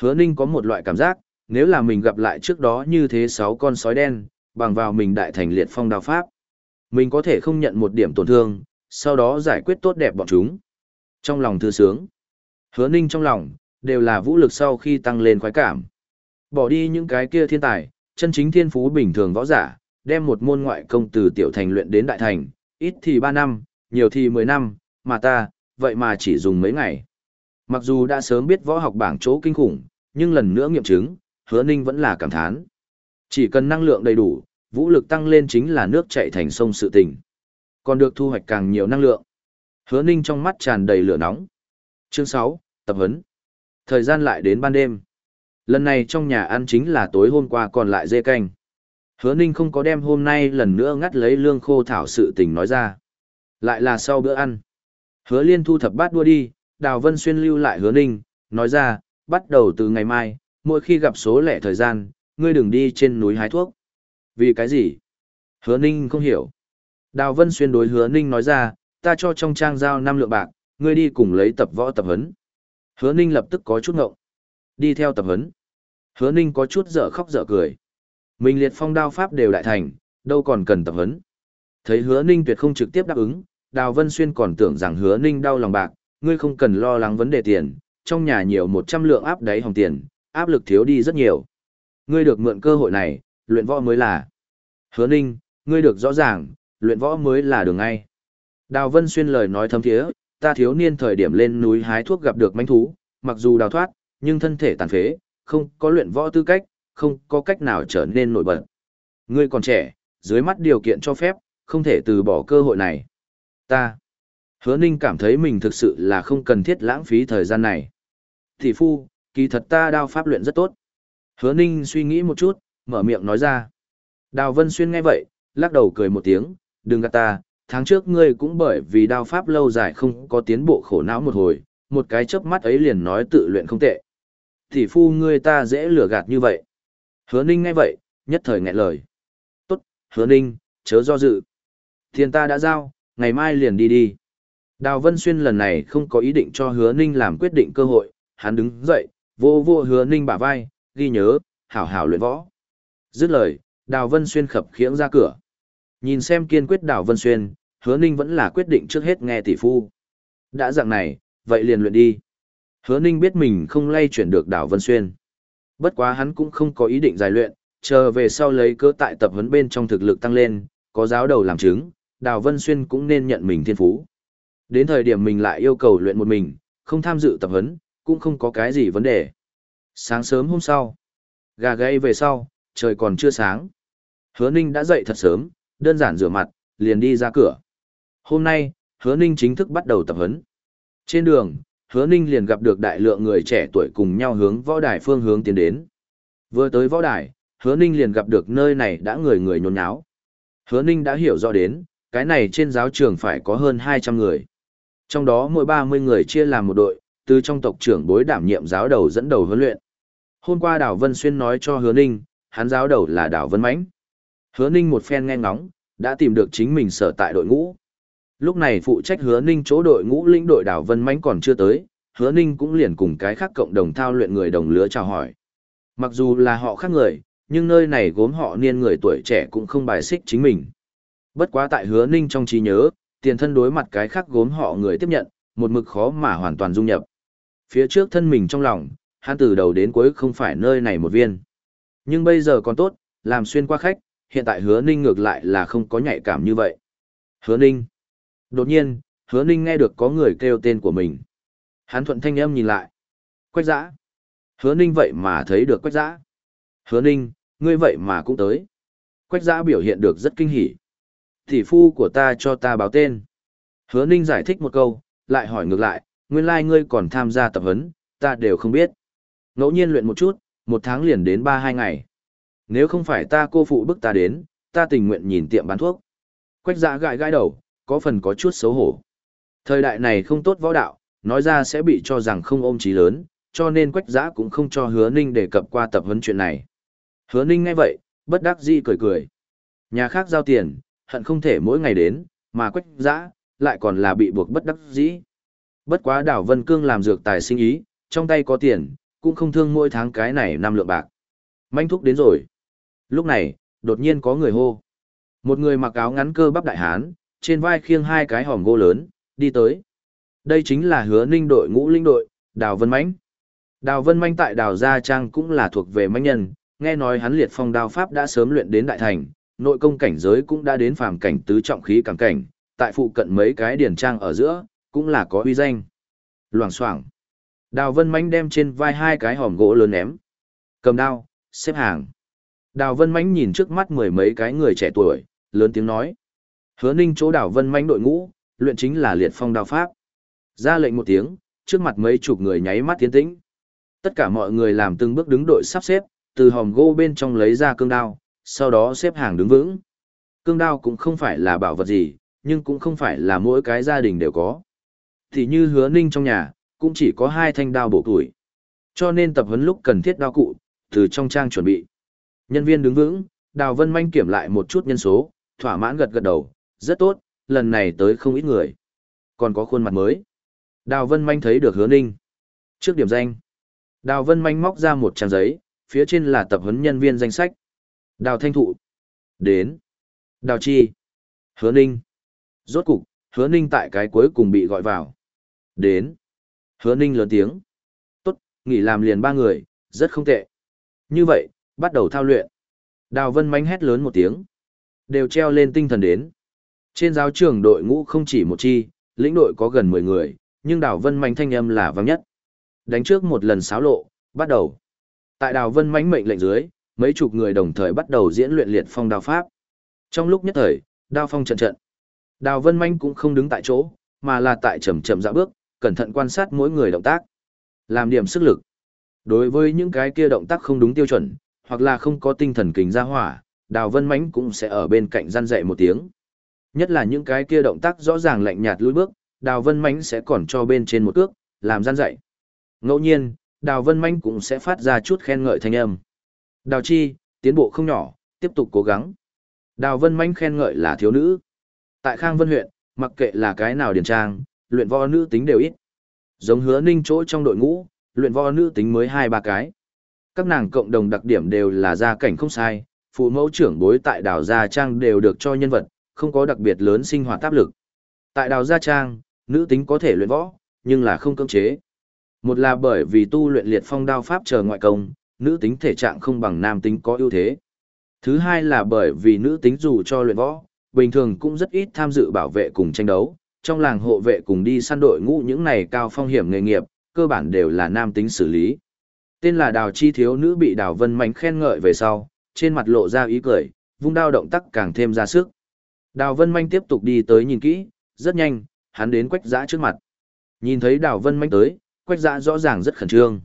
Hứa ninh có một loại cảm giác, nếu là mình gặp lại trước đó như thế sáu con sói đen, bằng vào mình đại thành liệt phong đào pháp. Mình có thể không nhận một điểm tổn thương, sau đó giải quyết tốt đẹp bọn chúng. Trong lòng thư sướng, hứa ninh trong lòng, đều là vũ lực sau khi tăng lên khoái cảm. Bỏ đi những cái kia thiên tài, chân chính thiên phú bình thường võ giả, đem một môn ngoại công từ tiểu thành luyện đến đại thành, ít thì 3 năm, nhiều thì 10 năm, mà ta, vậy mà chỉ dùng mấy ngày. Mặc dù đã sớm biết võ học bảng chỗ kinh khủng, nhưng lần nữa nghiệm chứng, hứa ninh vẫn là cảm thán. Chỉ cần năng lượng đầy đủ, vũ lực tăng lên chính là nước chạy thành sông sự tình. Còn được thu hoạch càng nhiều năng lượng. Hứa ninh trong mắt tràn đầy lửa nóng. Chương 6, tập huấn. Thời gian lại đến ban đêm. Lần này trong nhà ăn chính là tối hôm qua còn lại dê canh. Hứa ninh không có đem hôm nay lần nữa ngắt lấy lương khô thảo sự tình nói ra. Lại là sau bữa ăn. Hứa liên thu thập bát đua đi, Đào Vân Xuyên lưu lại hứa ninh, nói ra, bắt đầu từ ngày mai, mỗi khi gặp số lẻ thời gian, ngươi đừng đi trên núi hái thuốc. Vì cái gì? Hứa ninh không hiểu. Đào Vân Xuyên đối hứa ninh nói ra, ta cho trong trang giao năm lượng bạc, ngươi đi cùng lấy tập võ tập huấn. Hứa ninh lập tức có chút ngộng. Đi theo tập huấn. Hứa ninh có chút dở khóc dở cười. Mình liệt phong đao pháp đều đại thành, đâu còn cần tập huấn. Thấy hứa ninh tuyệt không trực tiếp đáp ứng, Đào Vân Xuyên còn tưởng rằng hứa ninh đau lòng bạc, ngươi không cần lo lắng vấn đề tiền, trong nhà nhiều một trăm lượng áp đáy hồng tiền, áp lực thiếu đi rất nhiều. Ngươi được mượn cơ hội này, luyện võ mới là. Hứa ninh, ngươi được rõ ràng, luyện võ mới là đường ngay. Đào Vân Xuyên lời nói thâm thiế, ta thiếu niên thời điểm lên núi hái thuốc gặp được manh thú, mặc dù đào thoát, nhưng thân thể tàn phế, không có luyện võ tư cách, không có cách nào trở nên nổi bật. Ngươi còn trẻ, dưới mắt điều kiện cho phép, không thể từ bỏ cơ hội này. Ta. Hứa Ninh cảm thấy mình thực sự là không cần thiết lãng phí thời gian này. Thị phu, kỳ thật ta đao pháp luyện rất tốt. Hứa Ninh suy nghĩ một chút, mở miệng nói ra. Đào Vân Xuyên nghe vậy, lắc đầu cười một tiếng, đừng gạt ta, tháng trước ngươi cũng bởi vì đao pháp lâu dài không có tiến bộ khổ não một hồi, một cái chớp mắt ấy liền nói tự luyện không tệ. Thị phu ngươi ta dễ lừa gạt như vậy. Hứa Ninh nghe vậy, nhất thời nghẹn lời. Tốt, Hứa Ninh, chớ do dự. Thiên ta đã giao, ngày mai liền đi đi. Đào Vân Xuyên lần này không có ý định cho Hứa Ninh làm quyết định cơ hội, hắn đứng dậy, vô vô Hứa Ninh bả vai, ghi nhớ, hảo hảo luyện võ. Dứt lời, Đào Vân Xuyên khập khiễng ra cửa. Nhìn xem kiên quyết Đào Vân Xuyên, Hứa Ninh vẫn là quyết định trước hết nghe tỷ phu. Đã dạng này, vậy liền luyện đi. Hứa Ninh biết mình không lay chuyển được Đào Vân Xuyên. Bất quá hắn cũng không có ý định giải luyện, chờ về sau lấy cớ tại tập huấn bên trong thực lực tăng lên, có giáo đầu làm chứng, Đào Vân Xuyên cũng nên nhận mình thiên phú. Đến thời điểm mình lại yêu cầu luyện một mình, không tham dự tập huấn, cũng không có cái gì vấn đề. Sáng sớm hôm sau, gà gáy về sau, trời còn chưa sáng. Hứa Ninh đã dậy thật sớm, đơn giản rửa mặt, liền đi ra cửa. Hôm nay, Hứa Ninh chính thức bắt đầu tập huấn. Trên đường, Hứa Ninh liền gặp được đại lượng người trẻ tuổi cùng nhau hướng võ đài phương hướng tiến đến. Vừa tới võ đài, Hứa Ninh liền gặp được nơi này đã người người nhốn nháo. Hứa Ninh đã hiểu rõ đến, cái này trên giáo trường phải có hơn 200 người. Trong đó mỗi 30 người chia làm một đội, từ trong tộc trưởng bối đảm nhiệm giáo đầu dẫn đầu huấn luyện. Hôm qua Đào Vân Xuyên nói cho Hứa Ninh, hắn giáo đầu là Đào Vân Mãnh. Hứa Ninh một phen nghe ngóng, đã tìm được chính mình sở tại đội ngũ. Lúc này phụ trách Hứa Ninh chỗ đội ngũ lĩnh đội Đào Vân Mãnh còn chưa tới, Hứa Ninh cũng liền cùng cái khác cộng đồng thao luyện người đồng lứa chào hỏi. Mặc dù là họ khác người, nhưng nơi này gốm họ niên người tuổi trẻ cũng không bài xích chính mình. Bất quá tại hứa ninh trong trí nhớ, tiền thân đối mặt cái khác gốm họ người tiếp nhận, một mực khó mà hoàn toàn dung nhập. Phía trước thân mình trong lòng, hắn từ đầu đến cuối không phải nơi này một viên. Nhưng bây giờ còn tốt, làm xuyên qua khách, hiện tại hứa ninh ngược lại là không có nhạy cảm như vậy. Hứa ninh. Đột nhiên, hứa ninh nghe được có người kêu tên của mình. Hắn thuận thanh âm nhìn lại. Quách giã. Hứa ninh vậy mà thấy được quách giã. Hứa ninh, ngươi vậy mà cũng tới. Quách giã biểu hiện được rất kinh hỉ. Tỷ phu của ta cho ta báo tên. Hứa ninh giải thích một câu, lại hỏi ngược lại, nguyên lai ngươi còn tham gia tập huấn, ta đều không biết. Ngẫu nhiên luyện một chút, một tháng liền đến ba hai ngày. Nếu không phải ta cô phụ bức ta đến, ta tình nguyện nhìn tiệm bán thuốc. Quách dạ gãi gãi đầu, có phần có chút xấu hổ. Thời đại này không tốt võ đạo, nói ra sẽ bị cho rằng không ôm trí lớn, cho nên quách dạ cũng không cho hứa ninh đề cập qua tập huấn chuyện này. Hứa ninh ngay vậy, bất đắc dĩ cười cười. Nhà khác giao tiền, hận không thể mỗi ngày đến, mà quách giã, lại còn là bị buộc bất đắc dĩ. Bất quá đảo Vân Cương làm dược tài sinh ý, trong tay có tiền, cũng không thương mỗi tháng cái này năm lượng bạc. Manh thúc đến rồi. Lúc này, đột nhiên có người hô. Một người mặc áo ngắn cơ bắp đại hán, trên vai khiêng hai cái hòm gỗ lớn, đi tới. Đây chính là hứa ninh đội ngũ linh đội, Đào Vân Mãnh. Đào Vân Manh tại Đào Gia Trang cũng là thuộc về mãnh nhân, nghe nói hắn liệt phong đao pháp đã sớm luyện đến đại thành, nội công cảnh giới cũng đã đến phàm cảnh tứ trọng khí cảm cảnh, tại phụ cận mấy cái điển trang ở giữa, cũng là có uy danh. Loảng xoảng. Đào Vân Mánh đem trên vai hai cái hòm gỗ lớn ném. Cầm đao, xếp hàng. Đào Vân Mánh nhìn trước mắt mười mấy cái người trẻ tuổi, lớn tiếng nói. Hứa ninh chỗ Đào Vân Mánh đội ngũ, luyện chính là liệt phong đao pháp. Ra lệnh một tiếng, trước mặt mấy chục người nháy mắt tiến tĩnh. Tất cả mọi người làm từng bước đứng đội sắp xếp, từ hòm gỗ bên trong lấy ra cương đao, sau đó xếp hàng đứng vững. Cương đao cũng không phải là bảo vật gì, nhưng cũng không phải là mỗi cái gia đình đều có. Thì như hứa ninh trong nhà, cũng chỉ có hai thanh đao bổ tuổi. Cho nên tập huấn lúc cần thiết đao cụ, từ trong trang chuẩn bị. Nhân viên đứng vững, Đào Vân Manh kiểm lại một chút nhân số, thỏa mãn gật gật đầu, rất tốt, lần này tới không ít người. Còn có khuôn mặt mới. Đào Vân Manh thấy được hứa ninh. Trước điểm danh, Đào Vân Manh móc ra một trang giấy, phía trên là tập huấn nhân viên danh sách. Đào Thanh Thụ. Đến. Đào Chi. Hứa Ninh. Rốt cục, Hứa Ninh tại cái cuối cùng bị gọi vào. Đến. Hứa Ninh lớn tiếng. Tốt, nghỉ làm liền ba người, rất không tệ. Như vậy, bắt đầu thao luyện. Đào Vân Mánh hét lớn một tiếng. Đều treo lên tinh thần đến. Trên giáo trường đội ngũ không chỉ một chi, lĩnh đội có gần 10 người, nhưng Đào Vân Mánh thanh âm là vang nhất. Đánh trước một lần xáo lộ, bắt đầu. Tại Đào Vân Mánh mệnh lệnh dưới, mấy chục người đồng thời bắt đầu diễn luyện liệt phong đao pháp. Trong lúc nhất thời, đao phong trận trận. Đào Vân Manh cũng không đứng tại chỗ, mà là tại chậm chậm dạo bước, cẩn thận quan sát mỗi người động tác. Làm điểm sức lực. Đối với những cái kia động tác không đúng tiêu chuẩn, hoặc là không có tinh thần kính ra hỏa, Đào Vân Mánh cũng sẽ ở bên cạnh gian dạy một tiếng. Nhất là những cái kia động tác rõ ràng lạnh nhạt lùi bước, Đào Vân Mánh sẽ còn cho bên trên một cước, làm gian dạy. Ngẫu nhiên, Đào Vân Mánh cũng sẽ phát ra chút khen ngợi thanh âm. Đào Chi, tiến bộ không nhỏ, tiếp tục cố gắng. Đào Vân Mánh khen ngợi là thiếu nữ. Tại Khang Vân huyện, mặc kệ là cái nào điển trang, luyện võ nữ tính đều ít. Giống hứa ninh chỗ trong đội ngũ, luyện võ nữ tính mới hai ba cái. Các nàng cộng đồng đặc điểm đều là gia cảnh không sai, phụ mẫu trưởng bối tại đào Gia Trang đều được cho nhân vật, không có đặc biệt lớn sinh hoạt áp lực. Tại đào Gia Trang, nữ tính có thể luyện võ, nhưng là không cưỡng chế. Một là bởi vì tu luyện liệt phong đao pháp chờ ngoại công, nữ tính thể trạng không bằng nam tính có ưu thế. Thứ hai là bởi vì nữ tính dù cho luyện võ, bình thường cũng rất ít tham dự bảo vệ cùng tranh đấu, trong làng hộ vệ cùng đi săn đội ngũ những này cao phong hiểm nghề nghiệp, cơ bản đều là nam tính xử lý. Tên là Đào Chi thiếu nữ bị Đào Vân Mạnh khen ngợi về sau, trên mặt lộ ra ý cười, vung đao động tác càng thêm ra sức. Đào Vân Mạnh tiếp tục đi tới nhìn kỹ, rất nhanh, hắn đến Quách Dã trước mặt. Nhìn thấy Đào Vân Mạnh tới, Quách Dã rõ ràng rất khẩn trương.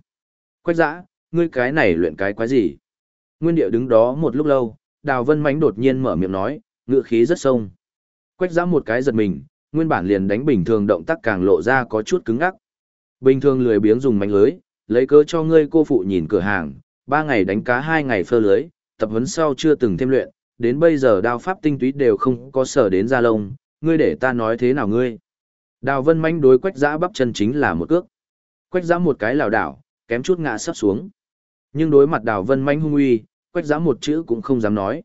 Quách Dã, ngươi cái này luyện cái quái gì? Nguyên điệu đứng đó một lúc lâu, Đào Vân Mánh đột nhiên mở miệng nói, ngựa khí rất sông. Quách giã một cái giật mình, nguyên bản liền đánh bình thường động tác càng lộ ra có chút cứng ngắc. Bình thường lười biếng dùng mánh lưới, lấy cớ cho ngươi cô phụ nhìn cửa hàng, ba ngày đánh cá hai ngày phơ lưới, tập huấn sau chưa từng thêm luyện, đến bây giờ đao pháp tinh túy đều không có sở đến ra lông, ngươi để ta nói thế nào ngươi. Đào Vân Mánh đối quách giã bắp chân chính là một cước. Quách giã một cái lảo đảo, kém chút ngã sắp xuống. Nhưng đối mặt Đào Vân manh hung uy, quách giã một chữ cũng không dám nói.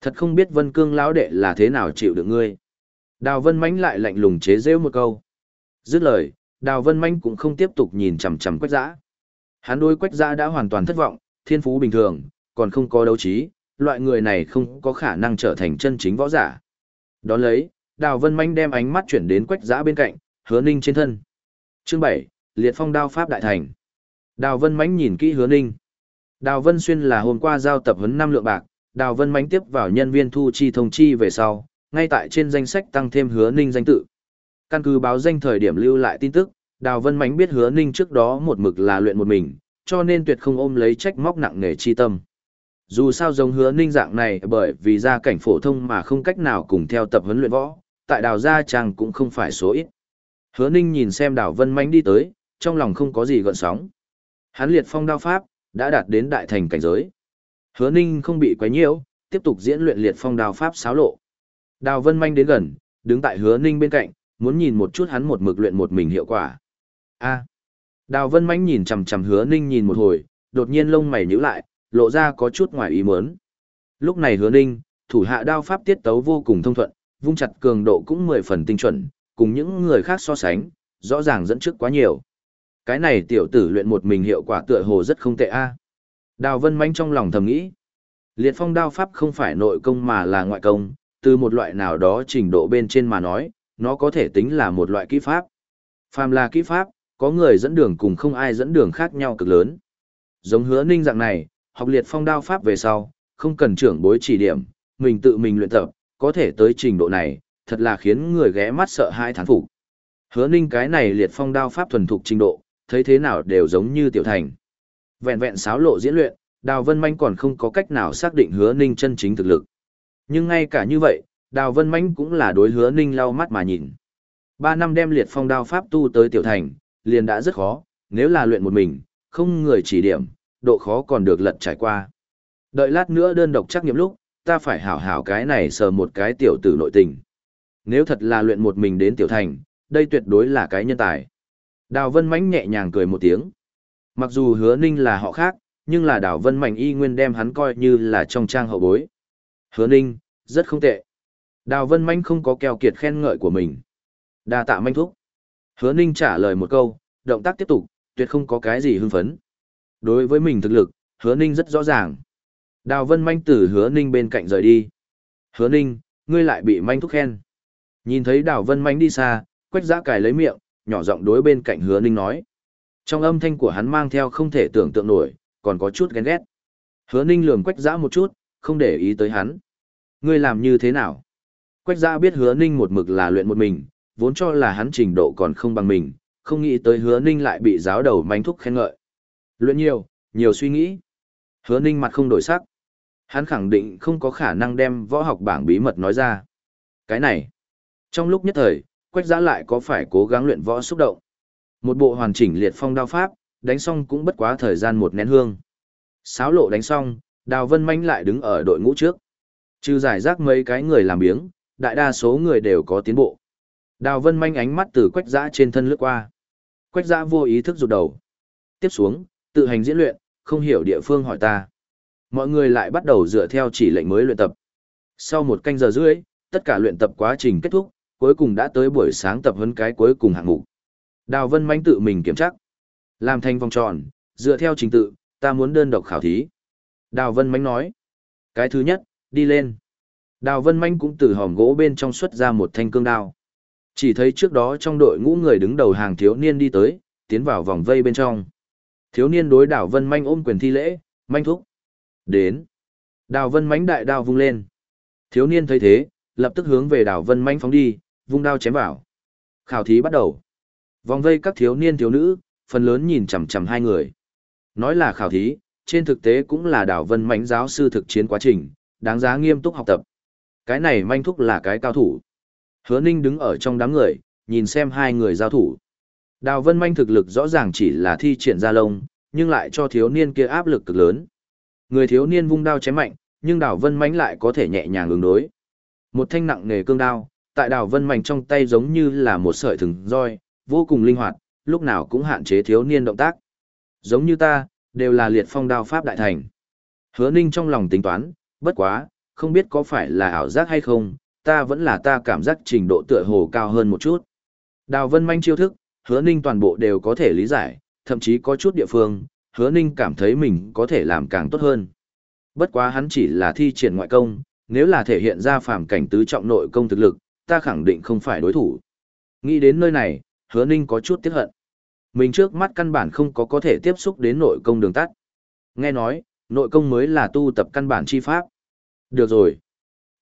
Thật không biết Vân Cương lão đệ là thế nào chịu được ngươi. Đào Vân manh lại lạnh lùng chế rêu một câu. Dứt lời, Đào Vân manh cũng không tiếp tục nhìn chằm chằm quách giã. Hắn đối quách giã đã hoàn toàn thất vọng, thiên phú bình thường, còn không có đấu trí, loại người này không có khả năng trở thành chân chính võ giả. Đón lấy, Đào Vân Manh đem ánh mắt chuyển đến quách giã bên cạnh, hứa ninh trên thân. Chương 7, Liệt Phong Đao Pháp Đại Thành. Đào Vân mãnh nhìn kỹ hứa ninh. Đào Vân Xuyên là hôm qua giao tập huấn năm lượng bạc, Đào Vân Mánh tiếp vào nhân viên thu chi thông chi về sau, ngay tại trên danh sách tăng thêm hứa ninh danh tự. Căn cứ báo danh thời điểm lưu lại tin tức, Đào Vân Mánh biết hứa ninh trước đó một mực là luyện một mình, cho nên tuyệt không ôm lấy trách móc nặng nề chi tâm. Dù sao giống hứa ninh dạng này bởi vì gia cảnh phổ thông mà không cách nào cùng theo tập huấn luyện võ, tại đào gia chàng cũng không phải số ít. Hứa ninh nhìn xem đào Vân Mánh đi tới, trong lòng không có gì gợn sóng. Hắn liệt phong đao pháp, đã đạt đến đại thành cảnh giới. Hứa ninh không bị quấy nhiễu, tiếp tục diễn luyện liệt phong đao pháp xáo lộ. Đào Vân Manh đến gần, đứng tại hứa ninh bên cạnh, muốn nhìn một chút hắn một mực luyện một mình hiệu quả. A. Đào Vân Manh nhìn chằm chằm hứa ninh nhìn một hồi, đột nhiên lông mày nhíu lại, lộ ra có chút ngoài ý muốn. Lúc này hứa ninh, thủ hạ đao pháp tiết tấu vô cùng thông thuận, vung chặt cường độ cũng mười phần tinh chuẩn, cùng những người khác so sánh, rõ ràng dẫn trước quá nhiều. Cái này tiểu tử luyện một mình hiệu quả tựa hồ rất không tệ a. Đào Vân Manh trong lòng thầm nghĩ. Liệt phong đao pháp không phải nội công mà là ngoại công, từ một loại nào đó trình độ bên trên mà nói, nó có thể tính là một loại kỹ pháp. Phàm là kỹ pháp, có người dẫn đường cùng không ai dẫn đường khác nhau cực lớn. Giống hứa ninh dạng này, học liệt phong đao pháp về sau, không cần trưởng bối chỉ điểm, mình tự mình luyện tập, có thể tới trình độ này, thật là khiến người ghé mắt sợ hai thán phục. Hứa ninh cái này liệt phong đao pháp thuần thục trình độ, thấy thế nào đều giống như tiểu thành. Vẹn vẹn sáo lộ diễn luyện, Đào Vân Manh còn không có cách nào xác định hứa ninh chân chính thực lực. Nhưng ngay cả như vậy, Đào Vân Manh cũng là đối hứa ninh lau mắt mà nhìn. Ba năm đem liệt phong đao pháp tu tới tiểu thành, liền đã rất khó, nếu là luyện một mình, không người chỉ điểm, độ khó còn được lật trải qua. Đợi lát nữa đơn độc trắc nghiệm lúc, ta phải hảo hảo cái này sờ một cái tiểu tử nội tình. Nếu thật là luyện một mình đến tiểu thành, đây tuyệt đối là cái nhân tài. Đào Vân Mánh nhẹ nhàng cười một tiếng. Mặc dù hứa ninh là họ khác, nhưng là Đào Vân Mạnh y nguyên đem hắn coi như là trong trang hậu bối. Hứa ninh, rất không tệ. Đào Vân Mánh không có keo kiệt khen ngợi của mình. đa tạ manh thúc. Hứa ninh trả lời một câu, động tác tiếp tục, tuyệt không có cái gì hưng phấn. Đối với mình thực lực, hứa ninh rất rõ ràng. Đào Vân Manh từ hứa ninh bên cạnh rời đi. Hứa ninh, ngươi lại bị manh thúc khen. Nhìn thấy Đào Vân Manh đi xa, quách giã cài lấy miệng, nhỏ giọng đối bên cạnh hứa ninh nói. Trong âm thanh của hắn mang theo không thể tưởng tượng nổi, còn có chút ghen ghét. Hứa ninh lườm quách giã một chút, không để ý tới hắn. Ngươi làm như thế nào? Quách giã biết hứa ninh một mực là luyện một mình, vốn cho là hắn trình độ còn không bằng mình, không nghĩ tới hứa ninh lại bị giáo đầu manh thúc khen ngợi. Luyện nhiều, nhiều suy nghĩ. Hứa ninh mặt không đổi sắc. Hắn khẳng định không có khả năng đem võ học bảng bí mật nói ra. Cái này, trong lúc nhất thời, quách giã lại có phải cố gắng luyện võ xúc động. Một bộ hoàn chỉnh liệt phong đao pháp, đánh xong cũng bất quá thời gian một nén hương. Sáo lộ đánh xong, Đào Vân Manh lại đứng ở đội ngũ trước. Trừ giải rác mấy cái người làm biếng, đại đa số người đều có tiến bộ. Đào Vân Manh ánh mắt từ quách giã trên thân lướt qua. Quách giã vô ý thức rụt đầu. Tiếp xuống, tự hành diễn luyện, không hiểu địa phương hỏi ta. Mọi người lại bắt đầu dựa theo chỉ lệnh mới luyện tập. Sau một canh giờ rưỡi, tất cả luyện tập quá trình kết thúc, cuối cùng đã tới buổi sáng tập huấn cái cuối cùng hạng mục. Đào Vân Mánh tự mình kiểm tra. Làm thành vòng tròn, dựa theo trình tự, ta muốn đơn độc khảo thí. Đào Vân Mánh nói. Cái thứ nhất, đi lên. Đào Vân Mánh cũng từ hòm gỗ bên trong xuất ra một thanh cương đao. Chỉ thấy trước đó trong đội ngũ người đứng đầu hàng thiếu niên đi tới, tiến vào vòng vây bên trong. Thiếu niên đối Đào Vân Manh ôm quyền thi lễ, manh thúc. Đến. Đào Vân Mánh đại đao vung lên. Thiếu niên thấy thế, lập tức hướng về Đào Vân Manh phóng đi, vung đao chém vào. Khảo thí bắt đầu. Vòng vây các thiếu niên thiếu nữ, phần lớn nhìn chằm chằm hai người. Nói là khảo thí, trên thực tế cũng là Đào Vân Manh giáo sư thực chiến quá trình, đáng giá nghiêm túc học tập. Cái này manh thúc là cái cao thủ. Hứa Ninh đứng ở trong đám người, nhìn xem hai người giao thủ. Đào Vân Manh thực lực rõ ràng chỉ là thi triển ra lông, nhưng lại cho thiếu niên kia áp lực cực lớn. Người thiếu niên vung đao chém mạnh, nhưng Đào Vân Manh lại có thể nhẹ nhàng ứng đối. Một thanh nặng nghề cương đao, tại Đào Vân mảnh trong tay giống như là một sợi thừng roi, vô cùng linh hoạt, lúc nào cũng hạn chế thiếu niên động tác. Giống như ta, đều là liệt phong đao pháp đại thành. Hứa Ninh trong lòng tính toán, bất quá, không biết có phải là ảo giác hay không, ta vẫn là ta cảm giác trình độ tựa hồ cao hơn một chút. Đào Vân Manh chiêu thức, hứa ninh toàn bộ đều có thể lý giải, thậm chí có chút địa phương, hứa ninh cảm thấy mình có thể làm càng tốt hơn. Bất quá hắn chỉ là thi triển ngoại công, nếu là thể hiện ra phàm cảnh tứ trọng nội công thực lực, ta khẳng định không phải đối thủ. Nghĩ đến nơi này, hứa ninh có chút tiếc hận. Mình trước mắt căn bản không có có thể tiếp xúc đến nội công đường tắt. Nghe nói, nội công mới là tu tập căn bản chi pháp. Được rồi.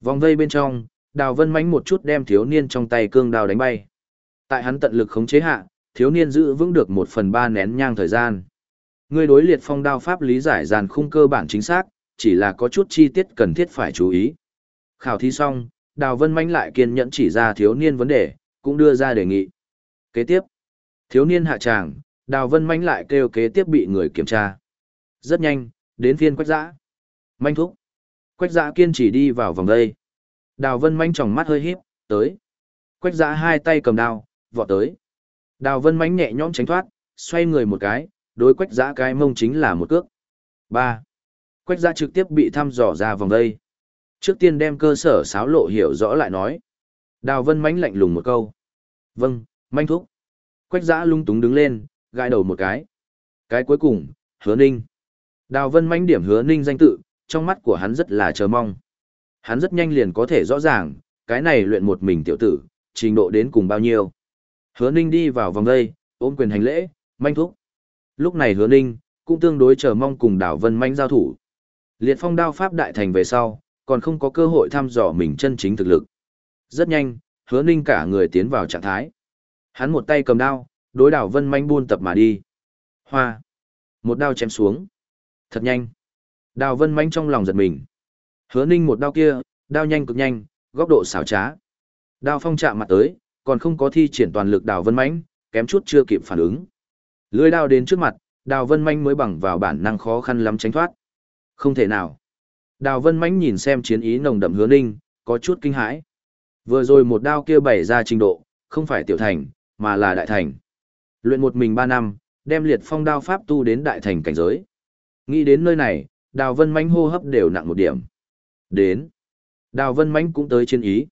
Vòng vây bên trong, Đào Vân mánh một chút đem thiếu niên trong tay cương đao đánh bay. Tại hắn tận lực khống chế hạ, thiếu niên giữ vững được một phần ba nén nhang thời gian. Ngươi đối liệt phong đao pháp lý giải dàn khung cơ bản chính xác, chỉ là có chút chi tiết cần thiết phải chú ý. Khảo thí xong, Đào Vân Manh lại kiên nhẫn chỉ ra thiếu niên vấn đề, cũng đưa ra đề nghị. Kế tiếp, thiếu niên hạ tràng, Đào Vân Manh lại kêu kế tiếp bị người kiểm tra. Rất nhanh, đến phiên quách giã. Manh thúc. Quách giã kiên trì đi vào vòng đây. Đào Vân Manh tròng mắt hơi híp, tới. Quách giã hai tay cầm đao, vọt tới. Đào Vân Manh nhẹ nhõm tránh thoát, xoay người một cái, đối quách giã cái mông chính là một cước. ba Quách giã trực tiếp bị thăm dò ra vòng đây. Trước tiên đem cơ sở sáo lộ hiểu rõ lại nói. Đào Vân Mánh lạnh lùng một câu. Vâng, manh thúc. Quách giã lung túng đứng lên, gãi đầu một cái. Cái cuối cùng, hứa ninh. Đào Vân Mánh điểm hứa ninh danh tự, trong mắt của hắn rất là chờ mong. Hắn rất nhanh liền có thể rõ ràng, cái này luyện một mình tiểu tử, trình độ đến cùng bao nhiêu. Hứa ninh đi vào vòng đây, ôm quyền hành lễ, manh thúc. Lúc này hứa ninh, cũng tương đối chờ mong cùng đào Vân Mánh giao thủ. Liệt phong đao pháp đại thành về sau, còn không có cơ hội thăm dò mình chân chính thực lực. Rất nhanh, hứa ninh cả người tiến vào trạng thái. Hắn một tay cầm đao, đối đảo vân manh buôn tập mà đi. Hoa. Một đao chém xuống. Thật nhanh. Đào vân manh trong lòng giật mình. Hứa ninh một đao kia, đao nhanh cực nhanh, góc độ xảo trá. Đao phong chạm mặt tới, còn không có thi triển toàn lực đào vân manh, kém chút chưa kịp phản ứng. Lưới đao đến trước mặt, đào vân manh mới bằng vào bản năng khó khăn lắm tránh thoát. Không thể nào. Đào Vân Mánh nhìn xem chiến ý nồng đậm hứa ninh, có chút kinh hãi. Vừa rồi một đao kia bày ra trình độ, không phải tiểu thành, mà là đại thành. Luyện một mình ba năm, đem liệt phong đao pháp tu đến đại thành cảnh giới. Nghĩ đến nơi này, Đào Vân Mánh hô hấp đều nặng một điểm. Đến. Đào Vân Mánh cũng tới chiến ý.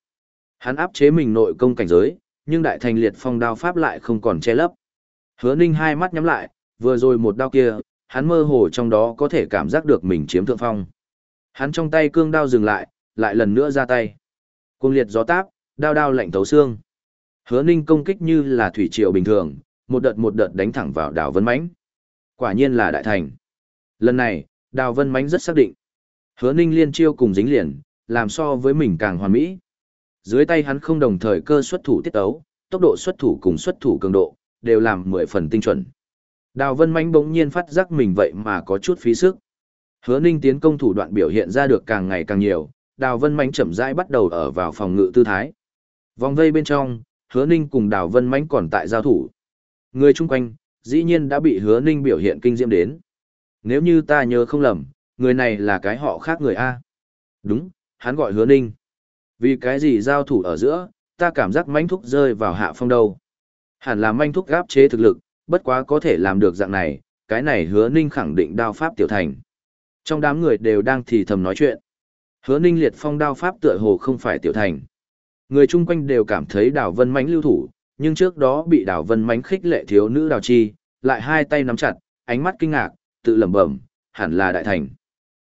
Hắn áp chế mình nội công cảnh giới, nhưng đại thành liệt phong đao pháp lại không còn che lấp. Hứa ninh hai mắt nhắm lại, vừa rồi một đao kia, hắn mơ hồ trong đó có thể cảm giác được mình chiếm thượng phong. Hắn trong tay cương đao dừng lại, lại lần nữa ra tay. Cuồng liệt gió táp, đao đao lạnh thấu xương. Hứa Ninh công kích như là thủy triều bình thường, một đợt một đợt đánh thẳng vào Đào Vân Mãnh. Quả nhiên là đại thành. Lần này, Đào Vân Mãnh rất xác định. Hứa Ninh liên chiêu cùng dính liền, làm so với mình càng hoàn mỹ. Dưới tay hắn không đồng thời cơ xuất thủ tiết ấu, tốc độ xuất thủ cùng xuất thủ cường độ, đều làm mười phần tinh chuẩn. Đào Vân Mãnh bỗng nhiên phát giác mình vậy mà có chút phí sức. Hứa Ninh tiến công thủ đoạn biểu hiện ra được càng ngày càng nhiều, Đào Vân Mánh chậm rãi bắt đầu ở vào phòng ngự tư thái. Vòng vây bên trong, Hứa Ninh cùng Đào Vân Mánh còn tại giao thủ. Người chung quanh, dĩ nhiên đã bị Hứa Ninh biểu hiện kinh diễm đến. Nếu như ta nhớ không lầm, người này là cái họ khác người A. Đúng, hắn gọi Hứa Ninh. Vì cái gì giao thủ ở giữa, ta cảm giác manh thúc rơi vào hạ phong đầu. Hẳn là manh thúc gáp chế thực lực, bất quá có thể làm được dạng này, cái này Hứa Ninh khẳng định đao pháp tiểu thành. Trong đám người đều đang thì thầm nói chuyện. Hứa Ninh liệt phong đao pháp tựa hồ không phải tiểu thành. Người chung quanh đều cảm thấy Đào Vân Mánh lưu thủ, nhưng trước đó bị Đào Vân Mánh khích lệ thiếu nữ Đào Chi, lại hai tay nắm chặt, ánh mắt kinh ngạc, tự lẩm bẩm, hẳn là đại thành.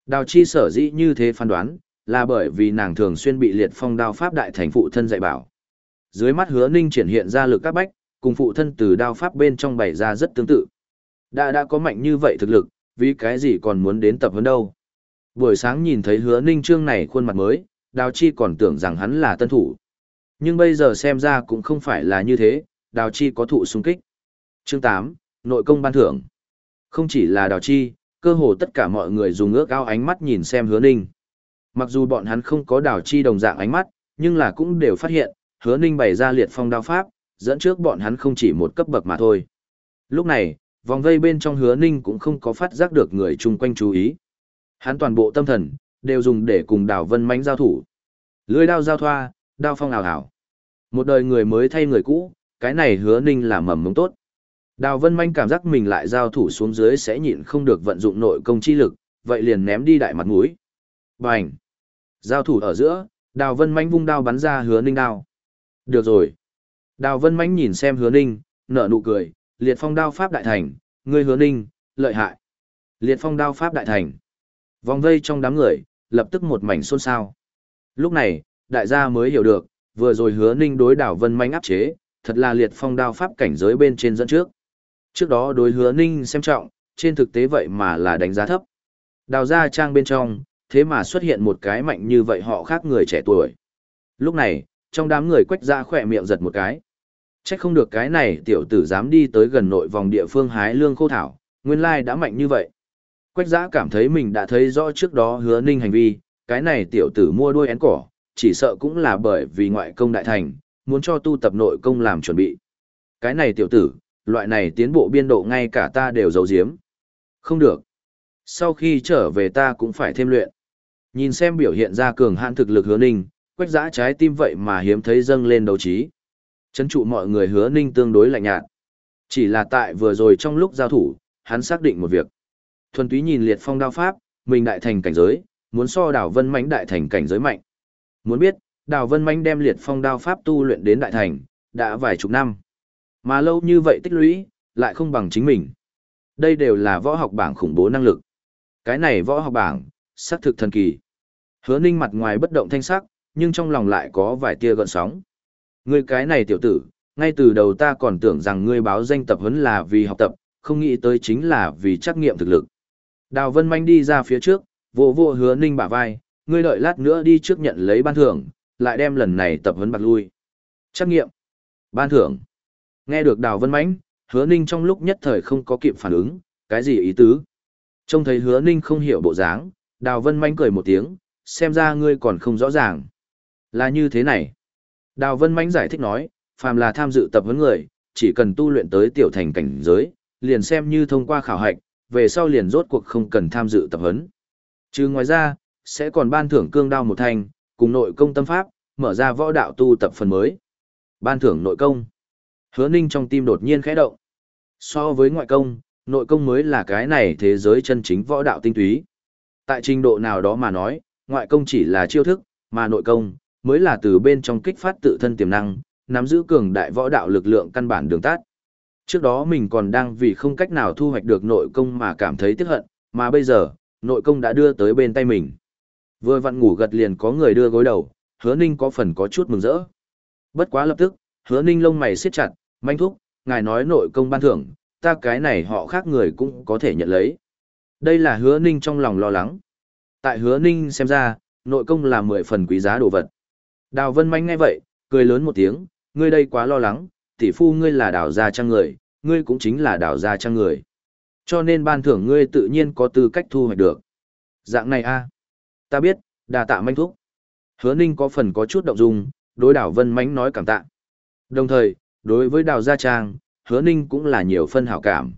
Đào Chi sở dĩ như thế phán đoán, là bởi vì nàng thường xuyên bị liệt phong đao pháp đại thành phụ thân dạy bảo. Dưới mắt Hứa Ninh triển hiện ra lực các bách, cùng phụ thân từ đao pháp bên trong bày ra rất tương tự. Đã đã có mạnh như vậy thực lực, vì cái gì còn muốn đến tập huấn đâu. Buổi sáng nhìn thấy hứa ninh trương này khuôn mặt mới, Đào Chi còn tưởng rằng hắn là tân thủ. Nhưng bây giờ xem ra cũng không phải là như thế, Đào Chi có thụ xung kích. Chương 8, Nội công ban thưởng. Không chỉ là Đào Chi, cơ hồ tất cả mọi người dùng ước ao ánh mắt nhìn xem hứa ninh. Mặc dù bọn hắn không có Đào Chi đồng dạng ánh mắt, nhưng là cũng đều phát hiện, hứa ninh bày ra liệt phong đao pháp, dẫn trước bọn hắn không chỉ một cấp bậc mà thôi. Lúc này, vòng vây bên trong hứa ninh cũng không có phát giác được người chung quanh chú ý. Hắn toàn bộ tâm thần, đều dùng để cùng đào vân mánh giao thủ. Lưới đao giao thoa, đao phong ảo ảo. Một đời người mới thay người cũ, cái này hứa ninh là mầm mống tốt. Đào vân manh cảm giác mình lại giao thủ xuống dưới sẽ nhịn không được vận dụng nội công chi lực, vậy liền ném đi đại mặt mũi. Bành! Giao thủ ở giữa, đào vân manh vung đao bắn ra hứa ninh đao. Được rồi. Đào vân manh nhìn xem hứa ninh, nở nụ cười, liệt phong đao pháp đại thành, ngươi hứa ninh, lợi hại. Liệt phong đao pháp đại thành. Vòng vây trong đám người, lập tức một mảnh xôn xao. Lúc này, đại gia mới hiểu được, vừa rồi hứa ninh đối đảo vân manh áp chế, thật là liệt phong đao pháp cảnh giới bên trên dẫn trước. Trước đó đối hứa ninh xem trọng, trên thực tế vậy mà là đánh giá thấp. Đào ra trang bên trong, thế mà xuất hiện một cái mạnh như vậy họ khác người trẻ tuổi. Lúc này, trong đám người quách ra khỏe miệng giật một cái. Chắc không được cái này tiểu tử dám đi tới gần nội vòng địa phương hái lương khô thảo, nguyên lai đã mạnh như vậy. Quách giã cảm thấy mình đã thấy rõ trước đó hứa ninh hành vi, cái này tiểu tử mua đuôi én cỏ, chỉ sợ cũng là bởi vì ngoại công đại thành, muốn cho tu tập nội công làm chuẩn bị. Cái này tiểu tử, loại này tiến bộ biên độ ngay cả ta đều giấu giếm. Không được. Sau khi trở về ta cũng phải thêm luyện. Nhìn xem biểu hiện ra cường hạn thực lực hứa ninh, quách giã trái tim vậy mà hiếm thấy dâng lên đấu trí. Chấn trụ mọi người hứa ninh tương đối lạnh nhạt. Chỉ là tại vừa rồi trong lúc giao thủ, hắn xác định một việc. Thuần túy nhìn liệt phong đao pháp, mình đại thành cảnh giới, muốn so đảo vân mánh đại thành cảnh giới mạnh. Muốn biết, đào vân mánh đem liệt phong đao pháp tu luyện đến đại thành, đã vài chục năm. Mà lâu như vậy tích lũy, lại không bằng chính mình. Đây đều là võ học bảng khủng bố năng lực. Cái này võ học bảng, xác thực thần kỳ. Hứa ninh mặt ngoài bất động thanh sắc, nhưng trong lòng lại có vài tia gợn sóng. Ngươi cái này tiểu tử, ngay từ đầu ta còn tưởng rằng ngươi báo danh tập huấn là vì học tập, không nghĩ tới chính là vì trắc nghiệm thực lực. Đào Vân Manh đi ra phía trước, vỗ vỗ hứa ninh bả vai, ngươi đợi lát nữa đi trước nhận lấy ban thưởng, lại đem lần này tập huấn bạc lui. Trắc nghiệm. Ban thưởng. Nghe được Đào Vân Mãnh, Hứa Ninh trong lúc nhất thời không có kịp phản ứng, cái gì ý tứ? Trông thấy Hứa Ninh không hiểu bộ dáng, Đào Vân Mãnh cười một tiếng, xem ra ngươi còn không rõ ràng. Là như thế này. Đào Vân Mánh giải thích nói, phàm là tham dự tập huấn người, chỉ cần tu luyện tới tiểu thành cảnh giới, liền xem như thông qua khảo hạch, về sau liền rốt cuộc không cần tham dự tập huấn. Chứ ngoài ra, sẽ còn ban thưởng cương đao một thành, cùng nội công tâm pháp, mở ra võ đạo tu tập phần mới. Ban thưởng nội công. Hứa Ninh trong tim đột nhiên khẽ động. So với ngoại công, nội công mới là cái này thế giới chân chính võ đạo tinh túy. Tại trình độ nào đó mà nói, ngoại công chỉ là chiêu thức, mà nội công mới là từ bên trong kích phát tự thân tiềm năng, nắm giữ cường đại võ đạo lực lượng căn bản đường tát. Trước đó mình còn đang vì không cách nào thu hoạch được nội công mà cảm thấy tiếc hận, mà bây giờ, nội công đã đưa tới bên tay mình. Vừa vặn ngủ gật liền có người đưa gối đầu, hứa ninh có phần có chút mừng rỡ. Bất quá lập tức, hứa ninh lông mày siết chặt, manh thúc, ngài nói nội công ban thưởng, ta cái này họ khác người cũng có thể nhận lấy. Đây là hứa ninh trong lòng lo lắng. Tại hứa ninh xem ra, nội công là mười phần quý giá đồ vật. Đào Vân Manh nghe vậy, cười lớn một tiếng, ngươi đây quá lo lắng, tỷ phu ngươi là đào gia trang người, ngươi cũng chính là đào gia trang người. Cho nên ban thưởng ngươi tự nhiên có tư cách thu hoạch được. Dạng này a Ta biết, đà tạ manh thúc. Hứa ninh có phần có chút động dung, đối Đào Vân Mánh nói cảm tạ. Đồng thời, đối với đào gia trang, hứa ninh cũng là nhiều phân hảo cảm.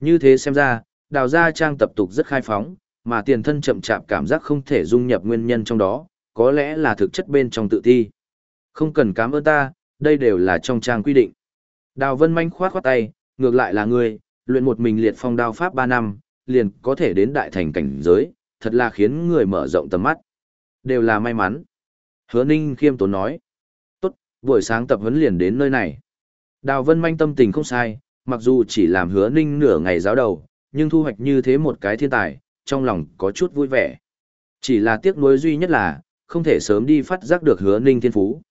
Như thế xem ra, đào gia trang tập tục rất khai phóng, mà tiền thân chậm chạp cảm giác không thể dung nhập nguyên nhân trong đó, có lẽ là thực chất bên trong tự thi. Không cần cảm ơn ta, đây đều là trong trang quy định. Đào Vân Manh khoát khoát tay, ngược lại là ngươi, luyện một mình liệt phong đao pháp 3 năm, liền có thể đến đại thành cảnh giới, thật là khiến người mở rộng tầm mắt. Đều là may mắn. Hứa Ninh khiêm tốn nói. Tốt, buổi sáng tập huấn liền đến nơi này. Đào Vân Manh tâm tình không sai, mặc dù chỉ làm hứa Ninh nửa ngày giáo đầu, nhưng thu hoạch như thế một cái thiên tài, trong lòng có chút vui vẻ. Chỉ là tiếc nuối duy nhất là, không thể sớm đi phát giác được hứa Ninh thiên phú.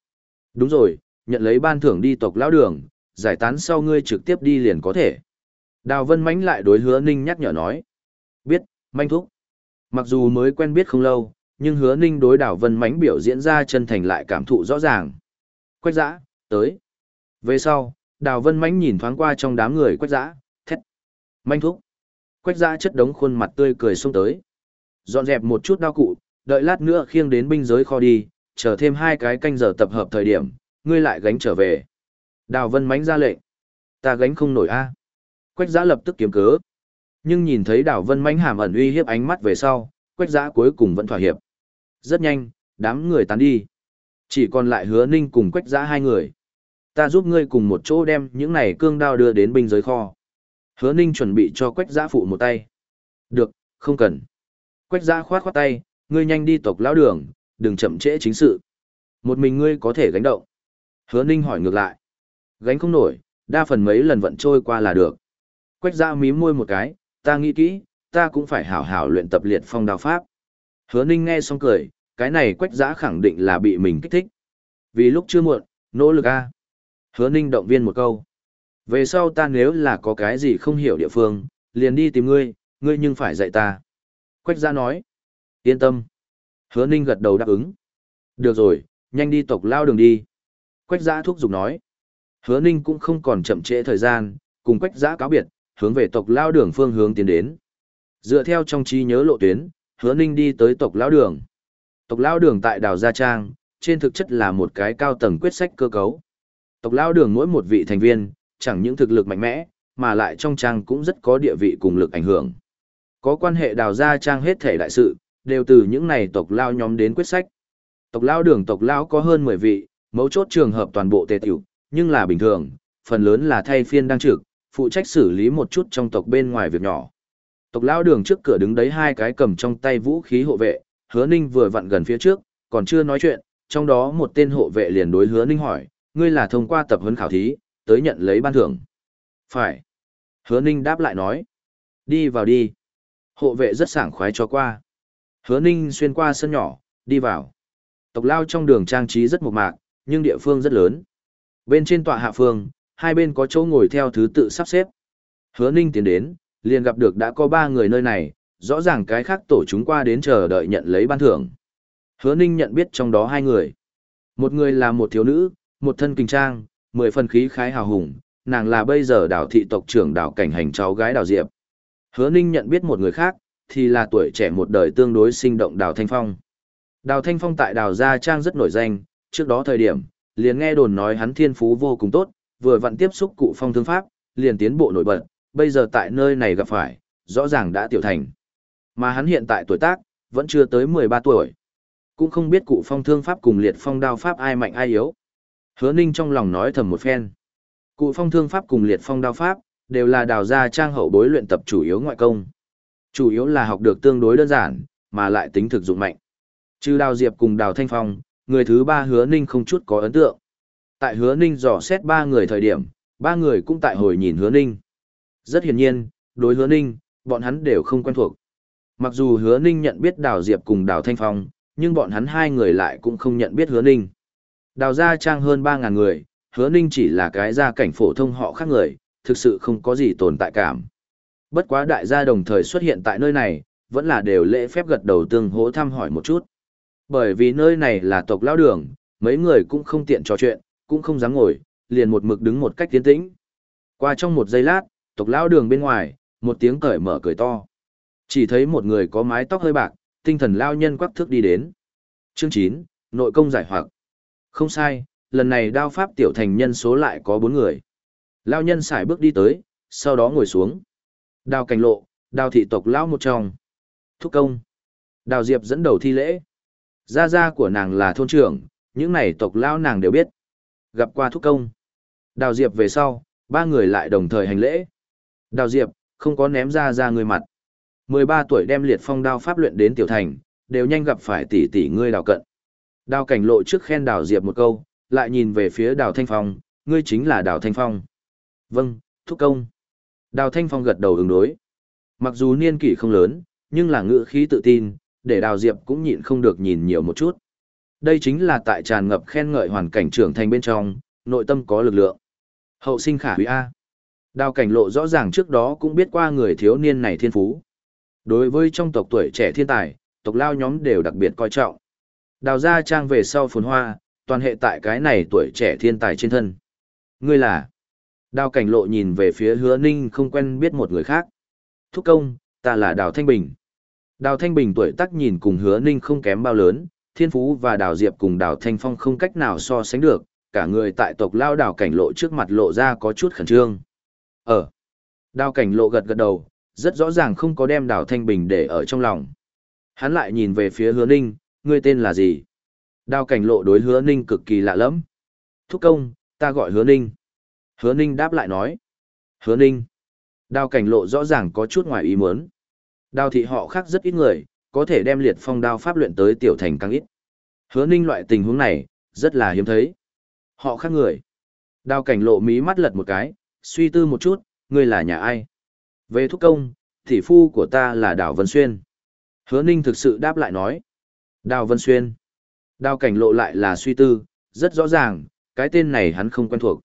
Đúng rồi, nhận lấy ban thưởng đi tộc lão đường, giải tán sau ngươi trực tiếp đi liền có thể. Đào Vân Mánh lại đối hứa Ninh nhắc nhở nói. Biết, manh thúc. Mặc dù mới quen biết không lâu, nhưng hứa ninh đối Đào vân mánh biểu diễn ra chân thành lại cảm thụ rõ ràng. Quách giã, tới. Về sau, đào vân mánh nhìn thoáng qua trong đám người quách giã, thét. Manh thúc. Quách giã chất đống khuôn mặt tươi cười xông tới. Dọn dẹp một chút đau cụ, đợi lát nữa khiêng đến binh giới kho đi, chờ thêm hai cái canh giờ tập hợp thời điểm, ngươi lại gánh trở về. Đào vân mánh ra lệnh. Ta gánh không nổi a. Quách giã lập tức kiếm cớ. Nhưng nhìn thấy Đào vân mánh hàm ẩn uy hiếp ánh mắt về sau, quách giã cuối cùng vẫn thỏa hiệp. Rất nhanh, đám người tán đi. Chỉ còn lại hứa ninh cùng quách giã hai người. Ta giúp ngươi cùng một chỗ đem những này cương đao đưa đến binh giới kho. Hứa ninh chuẩn bị cho quách giã phụ một tay. Được, không cần. Quách giã khoát khoát tay, ngươi nhanh đi tộc lão đường, đừng chậm trễ chính sự. Một mình ngươi có thể gánh động. Hứa ninh hỏi ngược lại. Gánh không nổi, đa phần mấy lần vận trôi qua là được. Quách ra mím môi một cái, ta nghĩ kỹ, ta cũng phải hảo hảo luyện tập liệt phong đào pháp. Hứa Ninh nghe xong cười, cái này quách giã khẳng định là bị mình kích thích. Vì lúc chưa muộn, nỗ lực a. Hứa Ninh động viên một câu. Về sau ta nếu là có cái gì không hiểu địa phương, liền đi tìm ngươi, ngươi nhưng phải dạy ta. Quách giã nói. Yên tâm. Hứa Ninh gật đầu đáp ứng. Được rồi, nhanh đi tộc lao đường đi. Quách giã thúc giục nói. Hứa Ninh cũng không còn chậm trễ thời gian, cùng quách giã cáo biệt, hướng về tộc lao đường phương hướng tiến đến. Dựa theo trong trí nhớ lộ tuyến, Hứa Ninh đi tới tộc lao đường. Tộc lao đường tại đảo Gia Trang, trên thực chất là một cái cao tầng quyết sách cơ cấu. Tộc lao đường mỗi một vị thành viên, chẳng những thực lực mạnh mẽ, mà lại trong trang cũng rất có địa vị cùng lực ảnh hưởng. Có quan hệ đào gia trang hết thể đại sự, đều từ những này tộc lao nhóm đến quyết sách. Tộc lao đường tộc lao có hơn 10 vị, mấu chốt trường hợp toàn bộ tề tiểu, nhưng là bình thường, phần lớn là thay phiên đang trực, phụ trách xử lý một chút trong tộc bên ngoài việc nhỏ. Tộc lao đường trước cửa đứng đấy hai cái cầm trong tay vũ khí hộ vệ, hứa ninh vừa vặn gần phía trước, còn chưa nói chuyện, trong đó một tên hộ vệ liền đối hứa ninh hỏi, ngươi là thông qua tập huấn khảo thí, tới nhận lấy ban thưởng. Phải. Hứa ninh đáp lại nói. Đi vào đi. Hộ vệ rất sảng khoái cho qua. Hứa ninh xuyên qua sân nhỏ, đi vào. Tộc lao trong đường trang trí rất mộc mạc, nhưng địa phương rất lớn. Bên trên tọa hạ phương, hai bên có chỗ ngồi theo thứ tự sắp xếp. Hứa ninh tiến đến, liền gặp được đã có ba người nơi này, rõ ràng cái khác tổ chúng qua đến chờ đợi nhận lấy ban thưởng. Hứa ninh nhận biết trong đó hai người. Một người là một thiếu nữ, một thân kinh trang, mười phần khí khái hào hùng, nàng là bây giờ đảo thị tộc trưởng đảo cảnh hành cháu gái đảo Diệp. Hứa ninh nhận biết một người khác, thì là tuổi trẻ một đời tương đối sinh động đào Thanh Phong. Đào Thanh Phong tại đào Gia Trang rất nổi danh, trước đó thời điểm, liền nghe đồn nói hắn thiên phú vô cùng tốt, vừa vặn tiếp xúc cụ phong thương pháp, liền tiến bộ nổi bật, bây giờ tại nơi này gặp phải, rõ ràng đã tiểu thành. Mà hắn hiện tại tuổi tác, vẫn chưa tới 13 tuổi. Cũng không biết cụ phong thương pháp cùng liệt phong đao pháp ai mạnh ai yếu. Hứa Ninh trong lòng nói thầm một phen. Cụ phong thương pháp cùng liệt phong đao pháp, đều là đào gia trang hậu bối luyện tập chủ yếu ngoại công. Chủ yếu là học được tương đối đơn giản, mà lại tính thực dụng mạnh. Trừ đào diệp cùng đào thanh phong, người thứ ba hứa ninh không chút có ấn tượng. Tại hứa ninh dò xét ba người thời điểm, ba người cũng tại hồi nhìn hứa ninh. Rất hiển nhiên, đối hứa ninh, bọn hắn đều không quen thuộc. Mặc dù hứa ninh nhận biết đào diệp cùng đào thanh phong, nhưng bọn hắn hai người lại cũng không nhận biết hứa ninh. Đào gia trang hơn 3.000 người, hứa ninh chỉ là cái gia cảnh phổ thông họ khác người, thực sự không có gì tồn tại cảm. Bất quá đại gia đồng thời xuất hiện tại nơi này, vẫn là đều lễ phép gật đầu tương hỗ thăm hỏi một chút. Bởi vì nơi này là tộc lão đường, mấy người cũng không tiện trò chuyện, cũng không dám ngồi, liền một mực đứng một cách tiến tĩnh. Qua trong một giây lát, tộc lão đường bên ngoài, một tiếng cởi mở cười to. Chỉ thấy một người có mái tóc hơi bạc, tinh thần lao nhân quắc thước đi đến. Chương 9, nội công giải hoặc. Không sai, lần này đao pháp tiểu thành nhân số lại có 4 người. Lao nhân xài bước đi tới, sau đó ngồi xuống. Đào cảnh lộ, đào thị tộc lão một trong. Thúc công. Đào Diệp dẫn đầu thi lễ. Gia gia của nàng là thôn trưởng, những này tộc lão nàng đều biết. Gặp qua thúc công. Đào Diệp về sau, ba người lại đồng thời hành lễ. Đào Diệp, không có ném ra ra người mặt. 13 tuổi đem liệt phong đao pháp luyện đến tiểu thành, đều nhanh gặp phải tỷ tỷ ngươi đào cận. Đào cảnh lộ trước khen đào Diệp một câu, lại nhìn về phía đào Thanh Phong, ngươi chính là đào Thanh Phong. Vâng, thúc công. Đào Thanh Phong gật đầu ứng đối. Mặc dù niên kỷ không lớn, nhưng là ngữ khí tự tin, để Đào Diệp cũng nhịn không được nhìn nhiều một chút. Đây chính là tại tràn ngập khen ngợi hoàn cảnh trưởng thành bên trong, nội tâm có lực lượng. Hậu sinh khả quý A. Đào cảnh lộ rõ ràng trước đó cũng biết qua người thiếu niên này thiên phú. Đối với trong tộc tuổi trẻ thiên tài, tộc lao nhóm đều đặc biệt coi trọng. Đào ra trang về sau phồn hoa, toàn hệ tại cái này tuổi trẻ thiên tài trên thân. Ngươi là Đào cảnh lộ nhìn về phía hứa ninh không quen biết một người khác. Thúc công, ta là Đào Thanh Bình. Đào Thanh Bình tuổi tác nhìn cùng hứa ninh không kém bao lớn, thiên phú và Đào Diệp cùng Đào Thanh Phong không cách nào so sánh được, cả người tại tộc lao đào cảnh lộ trước mặt lộ ra có chút khẩn trương. Ở. Đào cảnh lộ gật gật đầu, rất rõ ràng không có đem Đào Thanh Bình để ở trong lòng. Hắn lại nhìn về phía hứa ninh, ngươi tên là gì? Đào cảnh lộ đối hứa ninh cực kỳ lạ lẫm. Thúc công, ta gọi hứa ninh. Hứa Ninh đáp lại nói. Hứa Ninh. Đào cảnh lộ rõ ràng có chút ngoài ý muốn. Đào thị họ khác rất ít người, có thể đem liệt phong đao pháp luyện tới tiểu thành càng ít. Hứa Ninh loại tình huống này, rất là hiếm thấy. Họ khác người. Đào cảnh lộ mí mắt lật một cái, suy tư một chút, ngươi là nhà ai? Về thúc công, thị phu của ta là Đào Vân Xuyên. Hứa Ninh thực sự đáp lại nói. Đào Vân Xuyên. Đào cảnh lộ lại là suy tư, rất rõ ràng, cái tên này hắn không quen thuộc.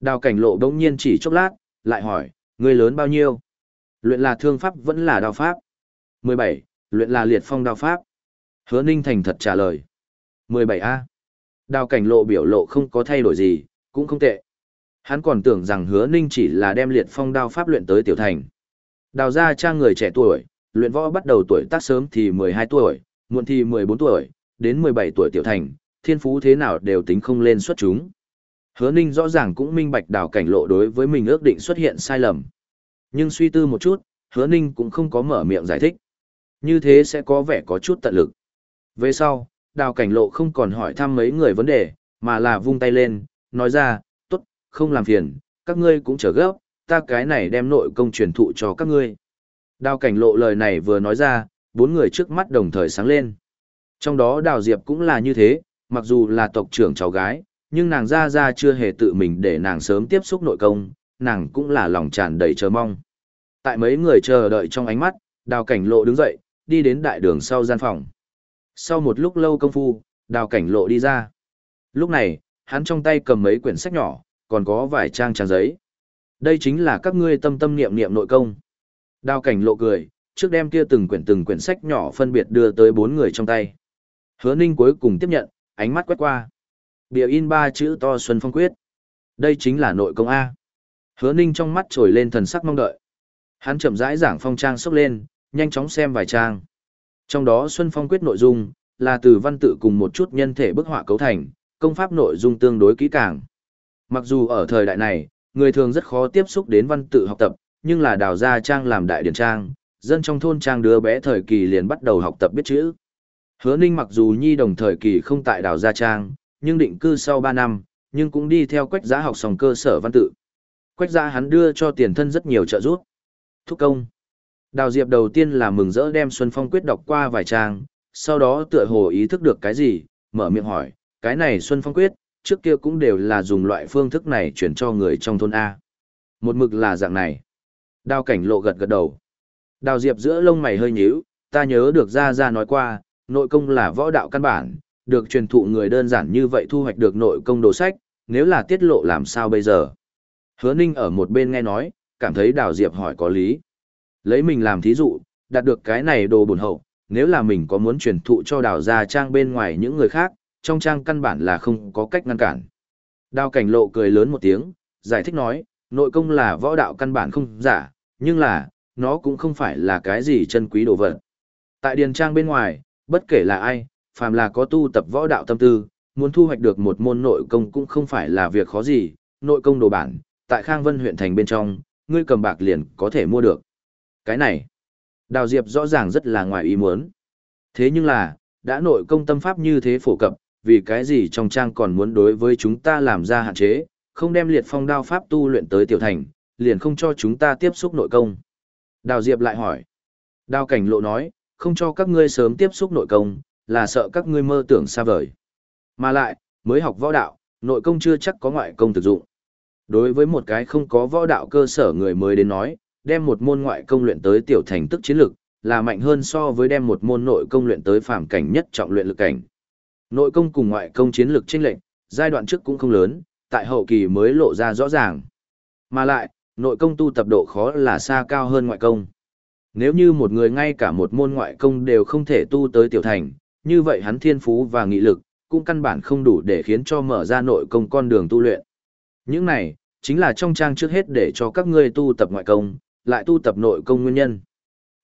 Đào cảnh lộ đống nhiên chỉ chốc lát, lại hỏi, người lớn bao nhiêu? Luyện là thương pháp vẫn là đao pháp. 17. Luyện là liệt phong đao pháp. Hứa Ninh thành thật trả lời. 17A. Đào cảnh lộ biểu lộ không có thay đổi gì, cũng không tệ. Hắn còn tưởng rằng hứa ninh chỉ là đem liệt phong đao pháp luyện tới tiểu thành. Đào ra cha người trẻ tuổi, luyện võ bắt đầu tuổi tác sớm thì 12 tuổi, muộn thì 14 tuổi, đến 17 tuổi tiểu thành, thiên phú thế nào đều tính không lên xuất chúng. Hứa ninh rõ ràng cũng minh bạch đào cảnh lộ đối với mình ước định xuất hiện sai lầm. Nhưng suy tư một chút, hứa ninh cũng không có mở miệng giải thích. Như thế sẽ có vẻ có chút tận lực. Về sau, đào cảnh lộ không còn hỏi thăm mấy người vấn đề, mà là vung tay lên, nói ra, tốt, không làm phiền, các ngươi cũng trở gấp, ta cái này đem nội công truyền thụ cho các ngươi. Đào cảnh lộ lời này vừa nói ra, bốn người trước mắt đồng thời sáng lên. Trong đó đào diệp cũng là như thế, mặc dù là tộc trưởng cháu gái, nhưng nàng ra ra chưa hề tự mình để nàng sớm tiếp xúc nội công, nàng cũng là lòng tràn đầy chờ mong. Tại mấy người chờ đợi trong ánh mắt, đào cảnh lộ đứng dậy, đi đến đại đường sau gian phòng. Sau một lúc lâu công phu, đào cảnh lộ đi ra. Lúc này, hắn trong tay cầm mấy quyển sách nhỏ, còn có vài trang trang giấy. Đây chính là các ngươi tâm tâm niệm niệm nội công. Đào cảnh lộ cười, trước đem kia từng quyển từng quyển sách nhỏ phân biệt đưa tới bốn người trong tay. Hứa ninh cuối cùng tiếp nhận, ánh mắt quét qua. Bìa in ba chữ to Xuân Phong Quyết. Đây chính là nội công A. Hứa ninh trong mắt trồi lên thần sắc mong đợi. Hắn chậm rãi giảng phong trang sốc lên, nhanh chóng xem vài trang. Trong đó Xuân Phong Quyết nội dung, là từ văn tự cùng một chút nhân thể bức họa cấu thành, công pháp nội dung tương đối kỹ càng. Mặc dù ở thời đại này, người thường rất khó tiếp xúc đến văn tự học tập, nhưng là đào gia trang làm đại điển trang, dân trong thôn trang đứa bé thời kỳ liền bắt đầu học tập biết chữ. Hứa Ninh mặc dù nhi đồng thời kỳ không tại đào gia trang, nhưng định cư sau 3 năm, nhưng cũng đi theo quách giá học xong cơ sở văn tự. Quách giá hắn đưa cho tiền thân rất nhiều trợ giúp. Thúc công. Đào Diệp đầu tiên là mừng rỡ đem Xuân Phong quyết đọc qua vài trang, sau đó tựa hồ ý thức được cái gì, mở miệng hỏi, cái này Xuân Phong quyết, trước kia cũng đều là dùng loại phương thức này chuyển cho người trong thôn A. Một mực là dạng này. Đào cảnh lộ gật gật đầu. Đào Diệp giữa lông mày hơi nhíu, ta nhớ được ra ra nói qua, nội công là võ đạo căn bản, được truyền thụ người đơn giản như vậy thu hoạch được nội công đồ sách, nếu là tiết lộ làm sao bây giờ? Hứa Ninh ở một bên nghe nói, cảm thấy Đào Diệp hỏi có lý. Lấy mình làm thí dụ, đạt được cái này đồ bổn hậu, nếu là mình có muốn truyền thụ cho Đào gia trang bên ngoài những người khác, trong trang căn bản là không có cách ngăn cản. Đào cảnh lộ cười lớn một tiếng, giải thích nói, nội công là võ đạo căn bản không giả, nhưng là, nó cũng không phải là cái gì chân quý đồ vật. Tại điền trang bên ngoài, bất kể là ai, phàm là có tu tập võ đạo tâm tư, muốn thu hoạch được một môn nội công cũng không phải là việc khó gì, nội công đồ bản, tại Khang Vân huyện thành bên trong, ngươi cầm bạc liền có thể mua được. Cái này, Đào Diệp rõ ràng rất là ngoài ý muốn. Thế nhưng là, đã nội công tâm pháp như thế phổ cập, vì cái gì trong trang còn muốn đối với chúng ta làm ra hạn chế, không đem liệt phong đao pháp tu luyện tới tiểu thành, liền không cho chúng ta tiếp xúc nội công. Đào Diệp lại hỏi. Đào cảnh lộ nói, không cho các ngươi sớm tiếp xúc nội công, là sợ các ngươi mơ tưởng xa vời. Mà lại, mới học võ đạo, nội công chưa chắc có ngoại công thực dụng. Đối với một cái không có võ đạo cơ sở người mới đến nói, đem một môn ngoại công luyện tới tiểu thành tức chiến lực, là mạnh hơn so với đem một môn nội công luyện tới phàm cảnh nhất trọng luyện lực cảnh. Nội công cùng ngoại công chiến lực chênh lệch, giai đoạn trước cũng không lớn, tại hậu kỳ mới lộ ra rõ ràng. Mà lại, nội công tu tập độ khó là xa cao hơn ngoại công. Nếu như một người ngay cả một môn ngoại công đều không thể tu tới tiểu thành, như vậy hắn thiên phú và nghị lực, cũng căn bản không đủ để khiến cho mở ra nội công con đường tu luyện. Những này, chính là trong trang trước hết để cho các ngươi tu tập ngoại công, lại tu tập nội công nguyên nhân.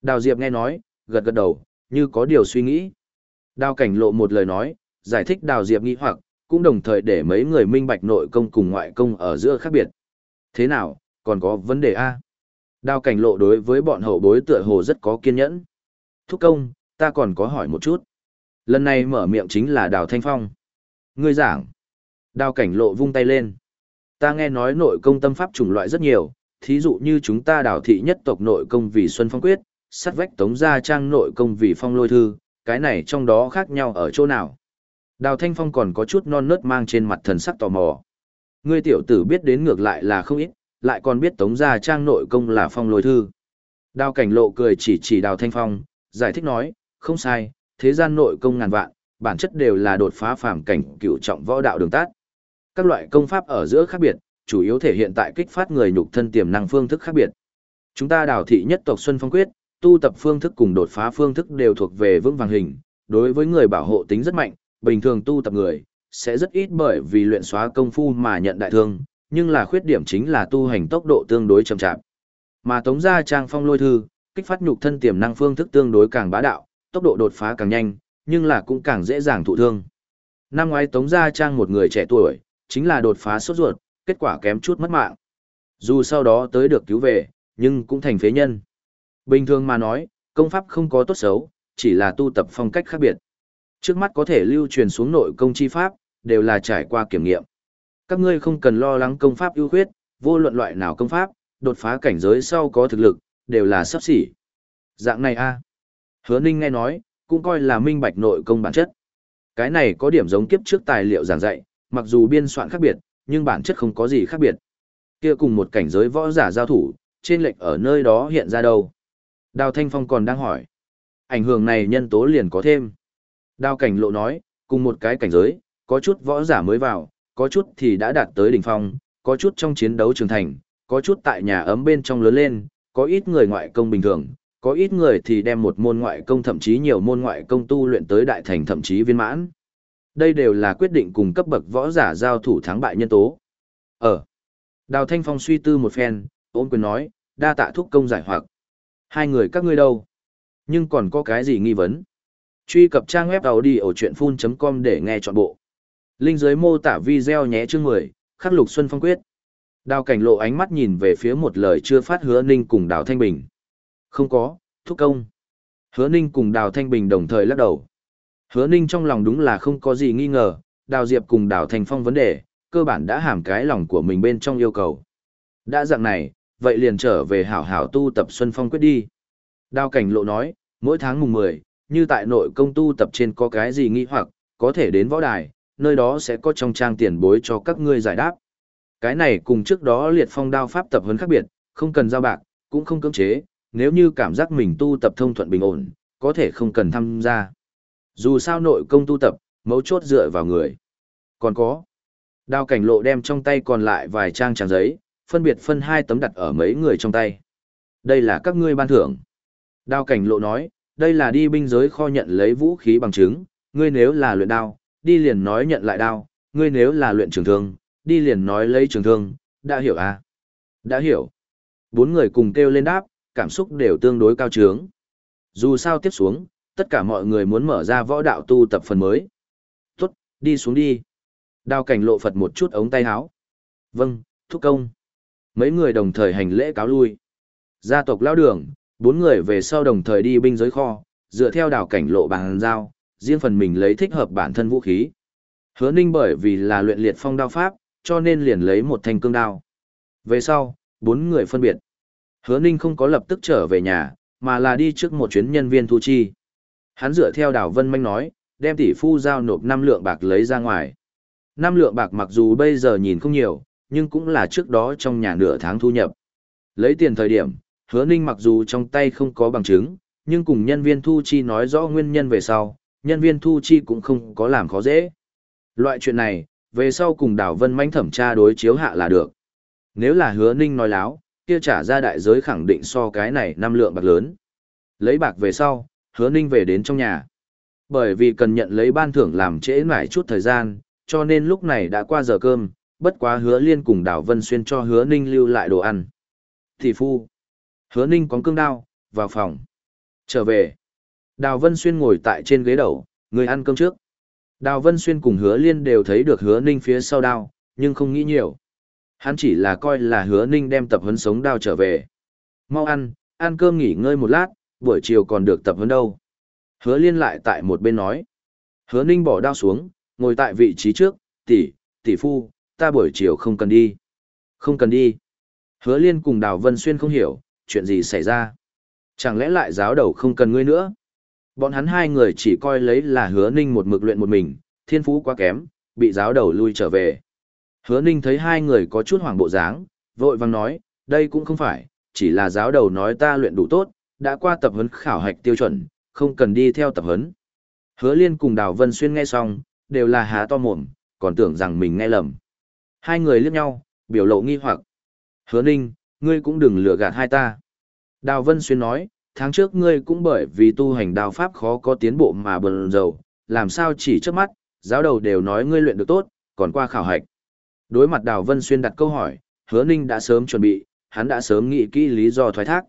Đào Diệp nghe nói, gật gật đầu, như có điều suy nghĩ. Đào cảnh lộ một lời nói, giải thích Đào Diệp nghi hoặc, cũng đồng thời để mấy người minh bạch nội công cùng ngoại công ở giữa khác biệt. Thế nào, còn có vấn đề A? Đào cảnh lộ đối với bọn hậu bối tựa hồ rất có kiên nhẫn. Thúc công, ta còn có hỏi một chút. Lần này mở miệng chính là Đào Thanh Phong. Ngươi giảng. Đào cảnh lộ vung tay lên. Ta nghe nói nội công tâm pháp chủng loại rất nhiều, thí dụ như chúng ta đào thị nhất tộc nội công vì Xuân Phong Quyết, sắt vách tống gia trang nội công vì Phong Lôi Thư, cái này trong đó khác nhau ở chỗ nào? Đào Thanh Phong còn có chút non nớt mang trên mặt thần sắc tò mò. Ngươi tiểu tử biết đến ngược lại là không ít, lại còn biết tống gia trang nội công là Phong Lôi Thư. Đào cảnh lộ cười chỉ chỉ Đào Thanh Phong, giải thích nói, không sai, thế gian nội công ngàn vạn, bản chất đều là đột phá phàm cảnh cựu trọng võ đạo đường tát. Các loại công pháp ở giữa khác biệt, chủ yếu thể hiện tại kích phát người nhục thân tiềm năng phương thức khác biệt. Chúng ta đào thị nhất tộc Xuân Phong Quyết, tu tập phương thức cùng đột phá phương thức đều thuộc về vững vàng hình, đối với người bảo hộ tính rất mạnh, bình thường tu tập người sẽ rất ít bởi vì luyện xóa công phu mà nhận đại thương, nhưng là khuyết điểm chính là tu hành tốc độ tương đối chậm chạp. Mà Tống Gia Trang Phong lôi thư, kích phát nhục thân tiềm năng phương thức tương đối càng bá đạo, tốc độ đột phá càng nhanh, nhưng là cũng càng dễ dàng thụ thương. Năm ngoái Tống Gia Trang một người trẻ tuổi, chính là đột phá sốt ruột, kết quả kém chút mất mạng. Dù sau đó tới được cứu về, nhưng cũng thành phế nhân. Bình thường mà nói, công pháp không có tốt xấu, chỉ là tu tập phong cách khác biệt. Trước mắt có thể lưu truyền xuống nội công chi pháp, đều là trải qua kiểm nghiệm. Các ngươi không cần lo lắng công pháp ưu khuyết, vô luận loại nào công pháp, đột phá cảnh giới sau có thực lực, đều là sắp xỉ. Dạng này a Hứa Ninh nghe nói, cũng coi là minh bạch nội công bản chất. Cái này có điểm giống kiếp trước tài liệu giảng dạy, mặc dù biên soạn khác biệt, nhưng bản chất không có gì khác biệt. Kia cùng một cảnh giới võ giả giao thủ, trên lệch ở nơi đó hiện ra đâu. Đào Thanh Phong còn đang hỏi. Ảnh hưởng này nhân tố liền có thêm. Đào Cảnh Lộ nói, cùng một cái cảnh giới, có chút võ giả mới vào, có chút thì đã đạt tới đỉnh phong, có chút trong chiến đấu trưởng thành, có chút tại nhà ấm bên trong lớn lên, có ít người ngoại công bình thường, có ít người thì đem một môn ngoại công thậm chí nhiều môn ngoại công tu luyện tới đại thành thậm chí viên mãn. Đây đều là quyết định cùng cấp bậc võ giả giao thủ thắng bại nhân tố. Ở. Đào Thanh Phong suy tư một phen, ôm quyền nói, đa tạ thúc công giải hoặc. Hai người các ngươi đâu? Nhưng còn có cái gì nghi vấn? Truy cập trang web đầu đi ở chuyện full.com để nghe trọn bộ. Linh dưới mô tả video nhé chương 10, khắc lục xuân phong quyết. Đào cảnh lộ ánh mắt nhìn về phía một lời chưa phát hứa ninh cùng đào thanh bình. Không có, thúc công. Hứa ninh cùng đào thanh bình đồng thời lắc đầu. Hứa ninh trong lòng đúng là không có gì nghi ngờ, đào diệp cùng đào thanh phong vấn đề, cơ bản đã hàm cái lòng của mình bên trong yêu cầu. Đã dạng này, vậy liền trở về hảo hảo tu tập xuân phong quyết đi. Đào cảnh lộ nói, mỗi tháng mùng 10, như tại nội công tu tập trên có cái gì nghi hoặc, có thể đến võ đài, nơi đó sẽ có trong trang tiền bối cho các ngươi giải đáp. Cái này cùng trước đó liệt phong đao pháp tập huấn khác biệt, không cần giao bạc, cũng không cưỡng chế, nếu như cảm giác mình tu tập thông thuận bình ổn, có thể không cần tham gia. Dù sao nội công tu tập, mấu chốt dựa vào người. Còn có, đao cảnh lộ đem trong tay còn lại vài trang trang giấy, phân biệt phân hai tấm đặt ở mấy người trong tay. Đây là các ngươi ban thưởng. Đao cảnh lộ nói, đây là đi binh giới kho nhận lấy vũ khí bằng chứng, ngươi nếu là luyện đao, đi liền nói nhận lại đao, ngươi nếu là luyện trường thương, đi liền nói lấy trường thương, đã hiểu à? Đã hiểu. Bốn người cùng kêu lên đáp, cảm xúc đều tương đối cao trướng. Dù sao tiếp xuống, tất cả mọi người muốn mở ra võ đạo tu tập phần mới. Tốt, đi xuống đi. Đao cảnh lộ Phật một chút ống tay áo. Vâng, thúc công. Mấy người đồng thời hành lễ cáo lui. Gia tộc lao đường, bốn người về sau đồng thời đi binh giới kho, dựa theo đào cảnh lộ bằng giao, riêng phần mình lấy thích hợp bản thân vũ khí. Hứa ninh bởi vì là luyện liệt phong đao pháp, cho nên liền lấy một thanh cương đao. Về sau, bốn người phân biệt. Hứa ninh không có lập tức trở về nhà, mà là đi trước một chuyến nhân viên thu chi. Hắn dựa theo đảo Vân Manh nói, đem tỷ phu giao nộp 5 lượng bạc lấy ra ngoài. 5 lượng bạc mặc dù bây giờ nhìn không nhiều, nhưng cũng là trước đó trong nhà nửa tháng thu nhập. Lấy tiền thời điểm, hứa ninh mặc dù trong tay không có bằng chứng, nhưng cùng nhân viên thu chi nói rõ nguyên nhân về sau, nhân viên thu chi cũng không có làm khó dễ. Loại chuyện này, về sau cùng đảo Vân Manh thẩm tra đối chiếu hạ là được. Nếu là hứa ninh nói láo, kia trả ra đại giới khẳng định so cái này năm lượng bạc lớn. Lấy bạc về sau, hứa ninh về đến trong nhà. Bởi vì cần nhận lấy ban thưởng làm trễ mãi chút thời gian, cho nên lúc này đã qua giờ cơm, bất quá hứa liên cùng đảo Vân Xuyên cho hứa ninh lưu lại đồ ăn. Thì phu. Hứa ninh có cương đao, vào phòng. Trở về. Đào Vân Xuyên ngồi tại trên ghế đầu, người ăn cơm trước. Đào Vân Xuyên cùng hứa liên đều thấy được hứa ninh phía sau đao, nhưng không nghĩ nhiều. Hắn chỉ là coi là hứa ninh đem tập huấn sống đao trở về. Mau ăn, ăn cơm nghỉ ngơi một lát, buổi chiều còn được tập huấn đâu. Hứa liên lại tại một bên nói. Hứa ninh bỏ đao xuống, ngồi tại vị trí trước, tỷ, tỷ phu, ta buổi chiều không cần đi. Không cần đi. Hứa liên cùng Đào Vân Xuyên không hiểu, chuyện gì xảy ra. Chẳng lẽ lại giáo đầu không cần ngươi nữa? Bọn hắn hai người chỉ coi lấy là hứa ninh một mực luyện một mình, thiên phú quá kém, bị giáo đầu lui trở về. Hứa ninh thấy hai người có chút hoảng bộ dáng, vội vang nói, đây cũng không phải, chỉ là giáo đầu nói ta luyện đủ tốt, đã qua tập huấn khảo hạch tiêu chuẩn, không cần đi theo tập huấn. Hứa liên cùng Đào Vân Xuyên nghe xong, đều là há to mồm, còn tưởng rằng mình nghe lầm. Hai người liếc nhau, biểu lộ nghi hoặc. Hứa ninh, ngươi cũng đừng lừa gạt hai ta. Đào Vân Xuyên nói, tháng trước ngươi cũng bởi vì tu hành đào pháp khó có tiến bộ mà bần dầu, làm sao chỉ trước mắt, giáo đầu đều nói ngươi luyện được tốt, còn qua khảo hạch. Đối mặt Đào Vân Xuyên đặt câu hỏi, hứa ninh đã sớm chuẩn bị, hắn đã sớm nghĩ kỹ lý do thoái thác.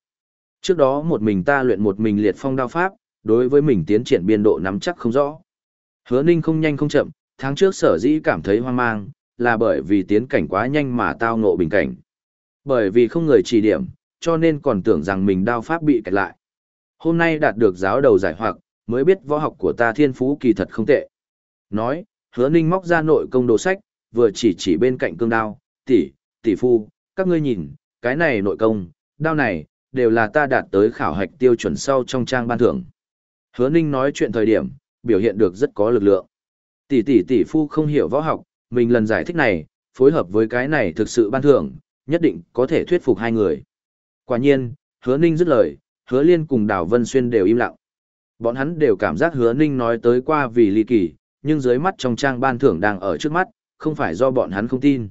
Trước đó một mình ta luyện một mình liệt phong đao pháp, đối với mình tiến triển biên độ nắm chắc không rõ. Hứa ninh không nhanh không chậm, tháng trước sở dĩ cảm thấy hoang mang, là bởi vì tiến cảnh quá nhanh mà tao ngộ bình cảnh. Bởi vì không người chỉ điểm, cho nên còn tưởng rằng mình đao pháp bị kẹt lại. Hôm nay đạt được giáo đầu giải hoặc, mới biết võ học của ta thiên phú kỳ thật không tệ. Nói, hứa ninh móc ra nội công đồ sách, vừa chỉ chỉ bên cạnh cương đao, tỷ, tỷ phu, các ngươi nhìn, cái này nội công, đao này, đều là ta đạt tới khảo hạch tiêu chuẩn sau trong trang ban thưởng. Hứa ninh nói chuyện thời điểm, biểu hiện được rất có lực lượng. Tỷ tỷ tỷ phu không hiểu võ học, mình lần giải thích này, phối hợp với cái này thực sự ban thưởng, nhất định có thể thuyết phục hai người. Quả nhiên, hứa ninh dứt lời, hứa liên cùng đào vân xuyên đều im lặng. Bọn hắn đều cảm giác hứa ninh nói tới qua vì ly kỳ, nhưng dưới mắt trong trang ban thưởng đang ở trước mắt, không phải do bọn hắn không tin.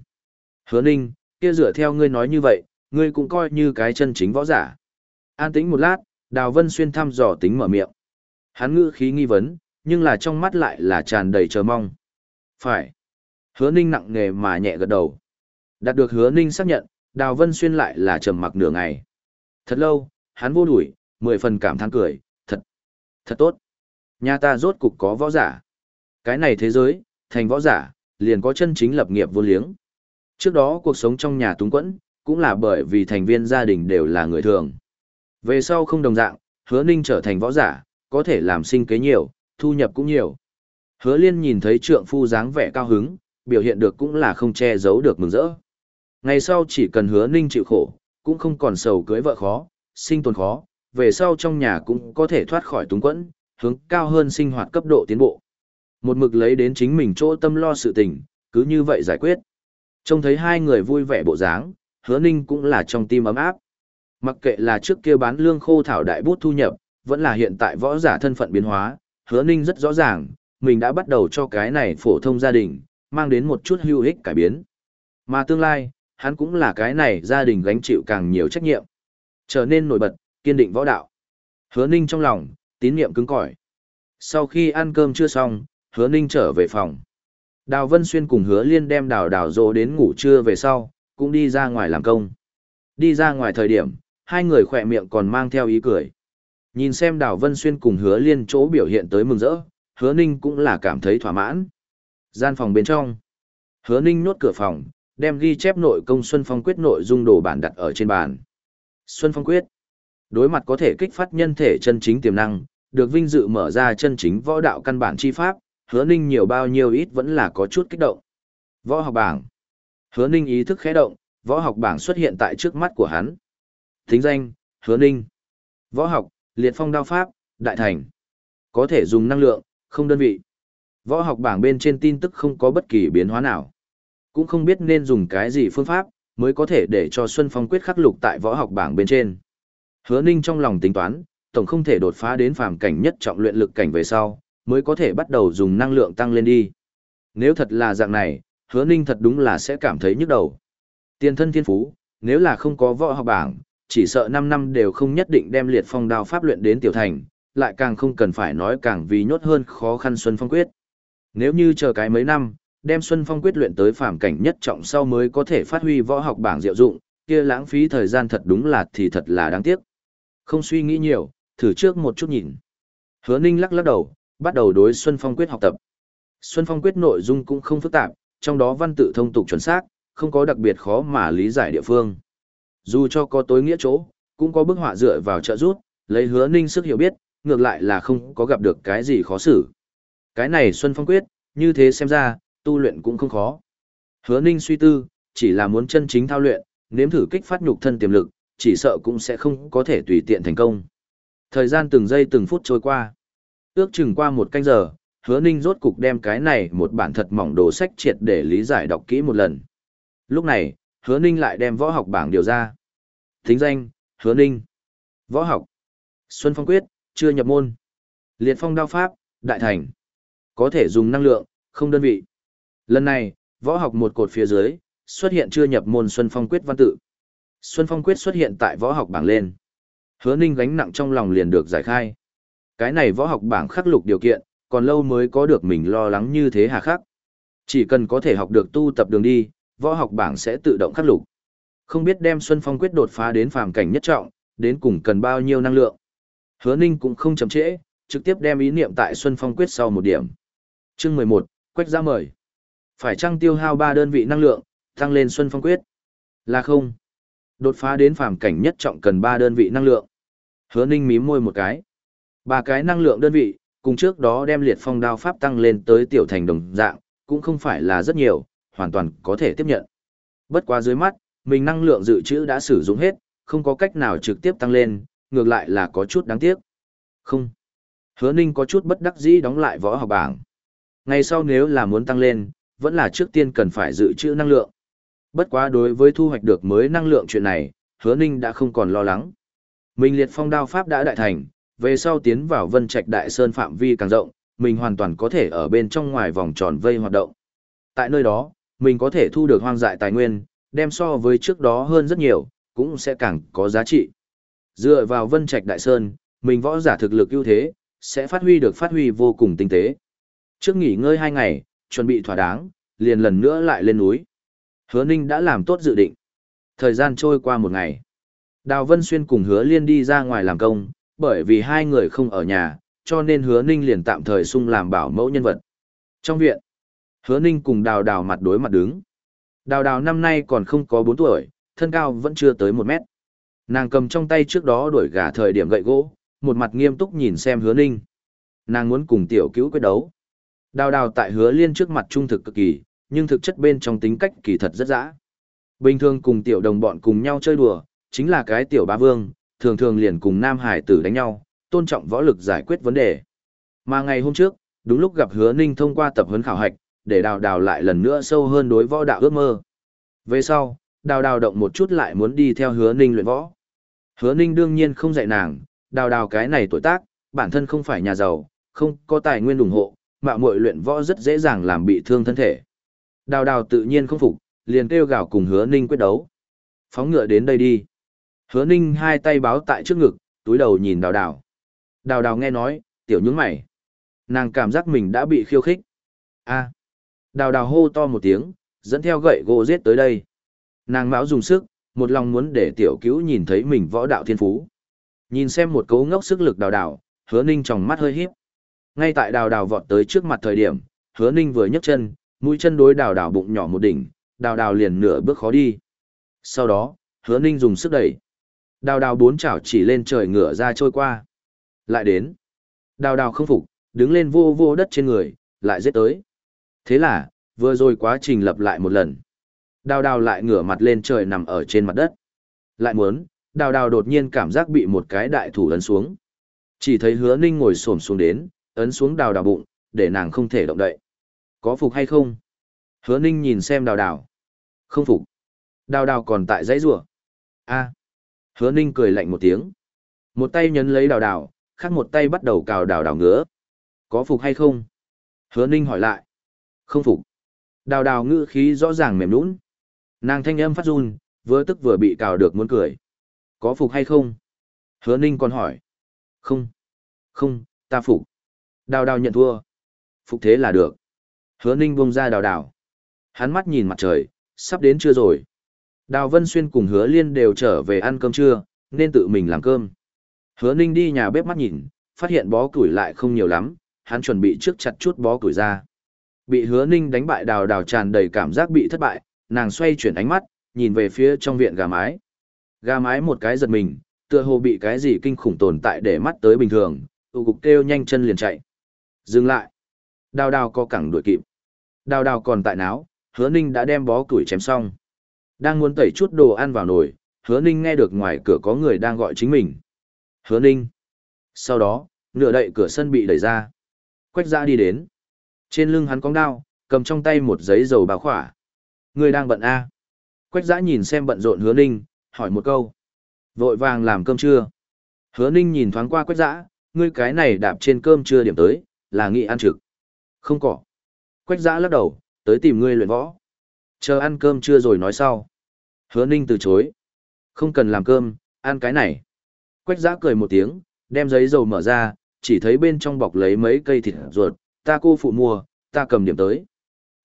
Hứa ninh, kia dựa theo ngươi nói như vậy, ngươi cũng coi như cái chân chính võ giả. An tĩnh một lát, Đào Vân Xuyên thăm dò tính mở miệng. Hắn ngữ khí nghi vấn, nhưng là trong mắt lại là tràn đầy chờ mong. Phải. Hứa ninh nặng nề mà nhẹ gật đầu. Đạt được hứa ninh xác nhận, Đào Vân Xuyên lại là trầm mặc nửa ngày. Thật lâu, hắn vô đuổi, mười phần cảm thán cười, thật, thật tốt. Nhà ta rốt cục có võ giả. Cái này thế giới, thành võ giả, liền có chân chính lập nghiệp vô liếng. Trước đó cuộc sống trong nhà túng quẫn, cũng là bởi vì thành viên gia đình đều là người thường. Về sau không đồng dạng, hứa ninh trở thành võ giả, có thể làm sinh kế nhiều, thu nhập cũng nhiều. Hứa liên nhìn thấy trượng phu dáng vẻ cao hứng, biểu hiện được cũng là không che giấu được mừng rỡ. Ngày sau chỉ cần hứa ninh chịu khổ, cũng không còn sầu cưới vợ khó, sinh tồn khó, về sau trong nhà cũng có thể thoát khỏi túng quẫn, hướng cao hơn sinh hoạt cấp độ tiến bộ. Một mực lấy đến chính mình chỗ tâm lo sự tình, cứ như vậy giải quyết. Trông thấy hai người vui vẻ bộ dáng, hứa ninh cũng là trong tim ấm áp. Mặc kệ là trước kia bán lương khô thảo đại bút thu nhập, vẫn là hiện tại võ giả thân phận biến hóa, hứa ninh rất rõ ràng, mình đã bắt đầu cho cái này phổ thông gia đình, mang đến một chút hữu ích cải biến. Mà tương lai, hắn cũng là cái này gia đình gánh chịu càng nhiều trách nhiệm. Trở nên nổi bật, kiên định võ đạo. Hứa ninh trong lòng, tín niệm cứng cỏi. Sau khi ăn cơm chưa xong, hứa ninh trở về phòng. Đào Vân Xuyên cùng hứa liên đem đào đào dỗ đến ngủ trưa về sau, cũng đi ra ngoài làm công. Đi ra ngoài thời điểm, hai người khỏe miệng còn mang theo ý cười. Nhìn xem đào Vân Xuyên cùng hứa liên chỗ biểu hiện tới mừng rỡ, hứa ninh cũng là cảm thấy thỏa mãn. Gian phòng bên trong. Hứa ninh nốt cửa phòng, đem ghi chép nội công Xuân Phong Quyết nội dung đồ bản đặt ở trên bàn. Xuân Phong Quyết. Đối mặt có thể kích phát nhân thể chân chính tiềm năng, được vinh dự mở ra chân chính võ đạo căn bản chi pháp, hứa ninh nhiều bao nhiêu ít vẫn là có chút kích động. Võ học bảng. Hứa ninh ý thức khẽ động, võ học bảng xuất hiện tại trước mắt của hắn. Thính danh, hứa ninh. Võ học, liệt phong đao pháp, đại thành. Có thể dùng năng lượng, không đơn vị. Võ học bảng bên trên tin tức không có bất kỳ biến hóa nào. Cũng không biết nên dùng cái gì phương pháp, mới có thể để cho Xuân Phong quyết khắc lục tại võ học bảng bên trên. Hứa Ninh trong lòng tính toán, tổng không thể đột phá đến phàm cảnh nhất trọng luyện lực cảnh về sau, mới có thể bắt đầu dùng năng lượng tăng lên đi. Nếu thật là dạng này, Hứa Ninh thật đúng là sẽ cảm thấy nhức đầu. Tiền thân thiên phú, nếu là không có võ học bảng, chỉ sợ 5 năm đều không nhất định đem liệt phong đao pháp luyện đến tiểu thành, lại càng không cần phải nói càng vì nhốt hơn khó khăn Xuân Phong quyết. Nếu như chờ cái mấy năm, đem Xuân Phong quyết luyện tới phàm cảnh nhất trọng sau mới có thể phát huy võ học bảng diệu dụng, kia lãng phí thời gian thật đúng là thì thật là đáng tiếc. Không suy nghĩ nhiều, thử trước một chút nhìn. Hứa Ninh lắc lắc đầu, bắt đầu đối Xuân Phong quyết học tập. Xuân Phong quyết nội dung cũng không phức tạp, trong đó văn tự thông tục chuẩn xác, không có đặc biệt khó mà lý giải địa phương. Dù cho có tối nghĩa chỗ, cũng có bức họa dựa vào trợ rút, lấy Hứa Ninh sức hiểu biết, ngược lại là không có gặp được cái gì khó xử. Cái này Xuân Phong quyết, như thế xem ra, tu luyện cũng không khó. Hứa Ninh suy tư, chỉ là muốn chân chính thao luyện, nếm thử kích phát nhục thân tiềm lực, chỉ sợ cũng sẽ không có thể tùy tiện thành công. Thời gian từng giây từng phút trôi qua. Ước chừng qua một canh giờ, hứa ninh rốt cục đem cái này một bản thật mỏng đồ sách triệt để lý giải đọc kỹ một lần. Lúc này, hứa ninh lại đem võ học bảng điều ra. Thính danh, hứa ninh. Võ học. Xuân Phong Quyết, chưa nhập môn. Liệt phong đao pháp, đại thành. Có thể dùng năng lượng, không đơn vị. Lần này, võ học một cột phía dưới, xuất hiện chưa nhập môn Xuân Phong Quyết văn tự. Xuân Phong Quyết xuất hiện tại võ học bảng lên. Hứa Ninh gánh nặng trong lòng liền được giải khai. Cái này võ học bảng khắc lục điều kiện, còn lâu mới có được mình lo lắng như thế hà khắc. Chỉ cần có thể học được tu tập đường đi, võ học bảng sẽ tự động khắc lục. Không biết đem Xuân Phong quyết đột phá đến phàm cảnh nhất trọng, đến cùng cần bao nhiêu năng lượng. Hứa Ninh cũng không chậm trễ, trực tiếp đem ý niệm tại Xuân Phong quyết sau một điểm. Chương 11, Quách ra mời. Phải chăng tiêu hao 3 đơn vị năng lượng, tăng lên Xuân Phong quyết? Là không. Đột phá đến phàm cảnh nhất trọng cần 3 đơn vị năng lượng. Hứa Ninh mím môi một cái. Ba cái năng lượng đơn vị, cùng trước đó đem liệt phong đao pháp tăng lên tới tiểu thành đồng dạng, cũng không phải là rất nhiều, hoàn toàn có thể tiếp nhận. Bất quá dưới mắt, mình năng lượng dự trữ đã sử dụng hết, không có cách nào trực tiếp tăng lên, ngược lại là có chút đáng tiếc. Không. Hứa Ninh có chút bất đắc dĩ đóng lại võ học bảng. Ngày sau nếu là muốn tăng lên, vẫn là trước tiên cần phải dự trữ năng lượng. Bất quá đối với thu hoạch được mới năng lượng chuyện này, Hứa Ninh đã không còn lo lắng. Mình liệt phong đao pháp đã đại thành, về sau tiến vào vân trạch đại sơn phạm vi càng rộng, mình hoàn toàn có thể ở bên trong ngoài vòng tròn vây hoạt động. Tại nơi đó, mình có thể thu được hoang dại tài nguyên, đem so với trước đó hơn rất nhiều, cũng sẽ càng có giá trị. Dựa vào vân trạch đại sơn, mình võ giả thực lực ưu thế, sẽ phát huy được phát huy vô cùng tinh tế. Trước nghỉ ngơi hai ngày, chuẩn bị thỏa đáng, liền lần nữa lại lên núi. Hứa Ninh đã làm tốt dự định. Thời gian trôi qua một ngày. Đào Vân Xuyên cùng Hứa Liên đi ra ngoài làm công, bởi vì hai người không ở nhà, cho nên Hứa Ninh liền tạm thời sung làm bảo mẫu nhân vật. Trong viện, Hứa Ninh cùng Đào Đào mặt đối mặt đứng. Đào Đào năm nay còn không có 4 tuổi, thân cao vẫn chưa tới 1 mét. Nàng cầm trong tay trước đó đuổi gà thời điểm gậy gỗ, một mặt nghiêm túc nhìn xem Hứa Ninh. Nàng muốn cùng tiểu cứu quyết đấu. Đào Đào tại Hứa Liên trước mặt trung thực cực kỳ, nhưng thực chất bên trong tính cách kỳ thật rất dã. Bình thường cùng tiểu đồng bọn cùng nhau chơi đùa, chính là cái tiểu ba vương, thường thường liền cùng nam hải tử đánh nhau, tôn trọng võ lực giải quyết vấn đề. Mà ngày hôm trước, đúng lúc gặp hứa ninh thông qua tập huấn khảo hạch, để đào đào lại lần nữa sâu hơn đối võ đạo ước mơ. Về sau, đào đào động một chút lại muốn đi theo hứa ninh luyện võ. Hứa ninh đương nhiên không dạy nàng, đào đào cái này tuổi tác, bản thân không phải nhà giàu, không có tài nguyên ủng hộ, mạo muội luyện võ rất dễ dàng làm bị thương thân thể. Đào đào tự nhiên không phục, liền kêu gào cùng hứa ninh quyết đấu. Phóng ngựa đến đây đi. Hứa ninh hai tay báo tại trước ngực, túi đầu nhìn đào đào. Đào đào nghe nói, tiểu nhướng mày. Nàng cảm giác mình đã bị khiêu khích. a Đào đào hô to một tiếng, dẫn theo gậy gỗ giết tới đây. Nàng mão dùng sức, một lòng muốn để tiểu cứu nhìn thấy mình võ đạo thiên phú. Nhìn xem một cấu ngốc sức lực đào đào, hứa ninh trong mắt hơi híp. Ngay tại đào đào vọt tới trước mặt thời điểm, hứa ninh vừa nhấc chân, mũi chân đối đào đào bụng nhỏ một đỉnh, đào đào liền nửa bước khó đi. Sau đó, hứa ninh dùng sức đẩy. Đào đào bốn chảo chỉ lên trời ngửa ra trôi qua. Lại đến. Đào đào không phục, đứng lên vô vô đất trên người, lại giết tới. Thế là, vừa rồi quá trình lập lại một lần. Đào đào lại ngửa mặt lên trời nằm ở trên mặt đất. Lại muốn, đào đào đột nhiên cảm giác bị một cái đại thủ ấn xuống. Chỉ thấy hứa ninh ngồi xổm xuống đến, ấn xuống đào đào bụng, để nàng không thể động đậy. Có phục hay không? Hứa ninh nhìn xem đào đào. Không phục. Đào đào còn tại dãy rùa. a Hứa ninh cười lạnh một tiếng. Một tay nhấn lấy đào đào, khác một tay bắt đầu cào đào đào ngứa. Có phục hay không? Hứa ninh hỏi lại. Không phục. Đào đào ngữ khí rõ ràng mềm nũng. Nàng thanh âm phát run, vừa tức vừa bị cào được muốn cười. Có phục hay không? Hứa ninh còn hỏi. Không. Không, ta phục. Đào đào nhận thua. Phục thế là được. Hứa ninh bông ra đào đào. Hắn mắt nhìn mặt trời, sắp đến trưa rồi. Đào Vân Xuyên cùng Hứa Liên đều trở về ăn cơm trưa, nên tự mình làm cơm. Hứa Ninh đi nhà bếp mắt nhìn, phát hiện bó củi lại không nhiều lắm, hắn chuẩn bị trước chặt chút bó củi ra. Bị Hứa Ninh đánh bại đào đào tràn đầy cảm giác bị thất bại, nàng xoay chuyển ánh mắt, nhìn về phía trong viện gà mái. Gà mái một cái giật mình, tựa hồ bị cái gì kinh khủng tồn tại để mắt tới bình thường, tụ cục kêu nhanh chân liền chạy. Dừng lại. Đào đào co cẳng đuổi kịp. Đào đào còn tại náo, hứa ninh đã đem bó củi chém xong. Đang muốn tẩy chút đồ ăn vào nồi, hứa ninh nghe được ngoài cửa có người đang gọi chính mình. Hứa ninh. Sau đó, nửa đậy cửa sân bị đẩy ra. Quách ra đi đến. Trên lưng hắn cong đao, cầm trong tay một giấy dầu báo khỏa. Người đang bận A. Quách giã nhìn xem bận rộn hứa ninh, hỏi một câu. Vội vàng làm cơm trưa. Hứa ninh nhìn thoáng qua quách giã, ngươi cái này đạp trên cơm trưa điểm tới, là nghị ăn trực. Không có. Quách giã lắc đầu, tới tìm ngươi luyện võ. Chờ ăn cơm chưa rồi nói sau. Hứa ninh từ chối. Không cần làm cơm, ăn cái này. Quách giã cười một tiếng, đem giấy dầu mở ra, chỉ thấy bên trong bọc lấy mấy cây thịt ruột, ta cô phụ mua, ta cầm điểm tới.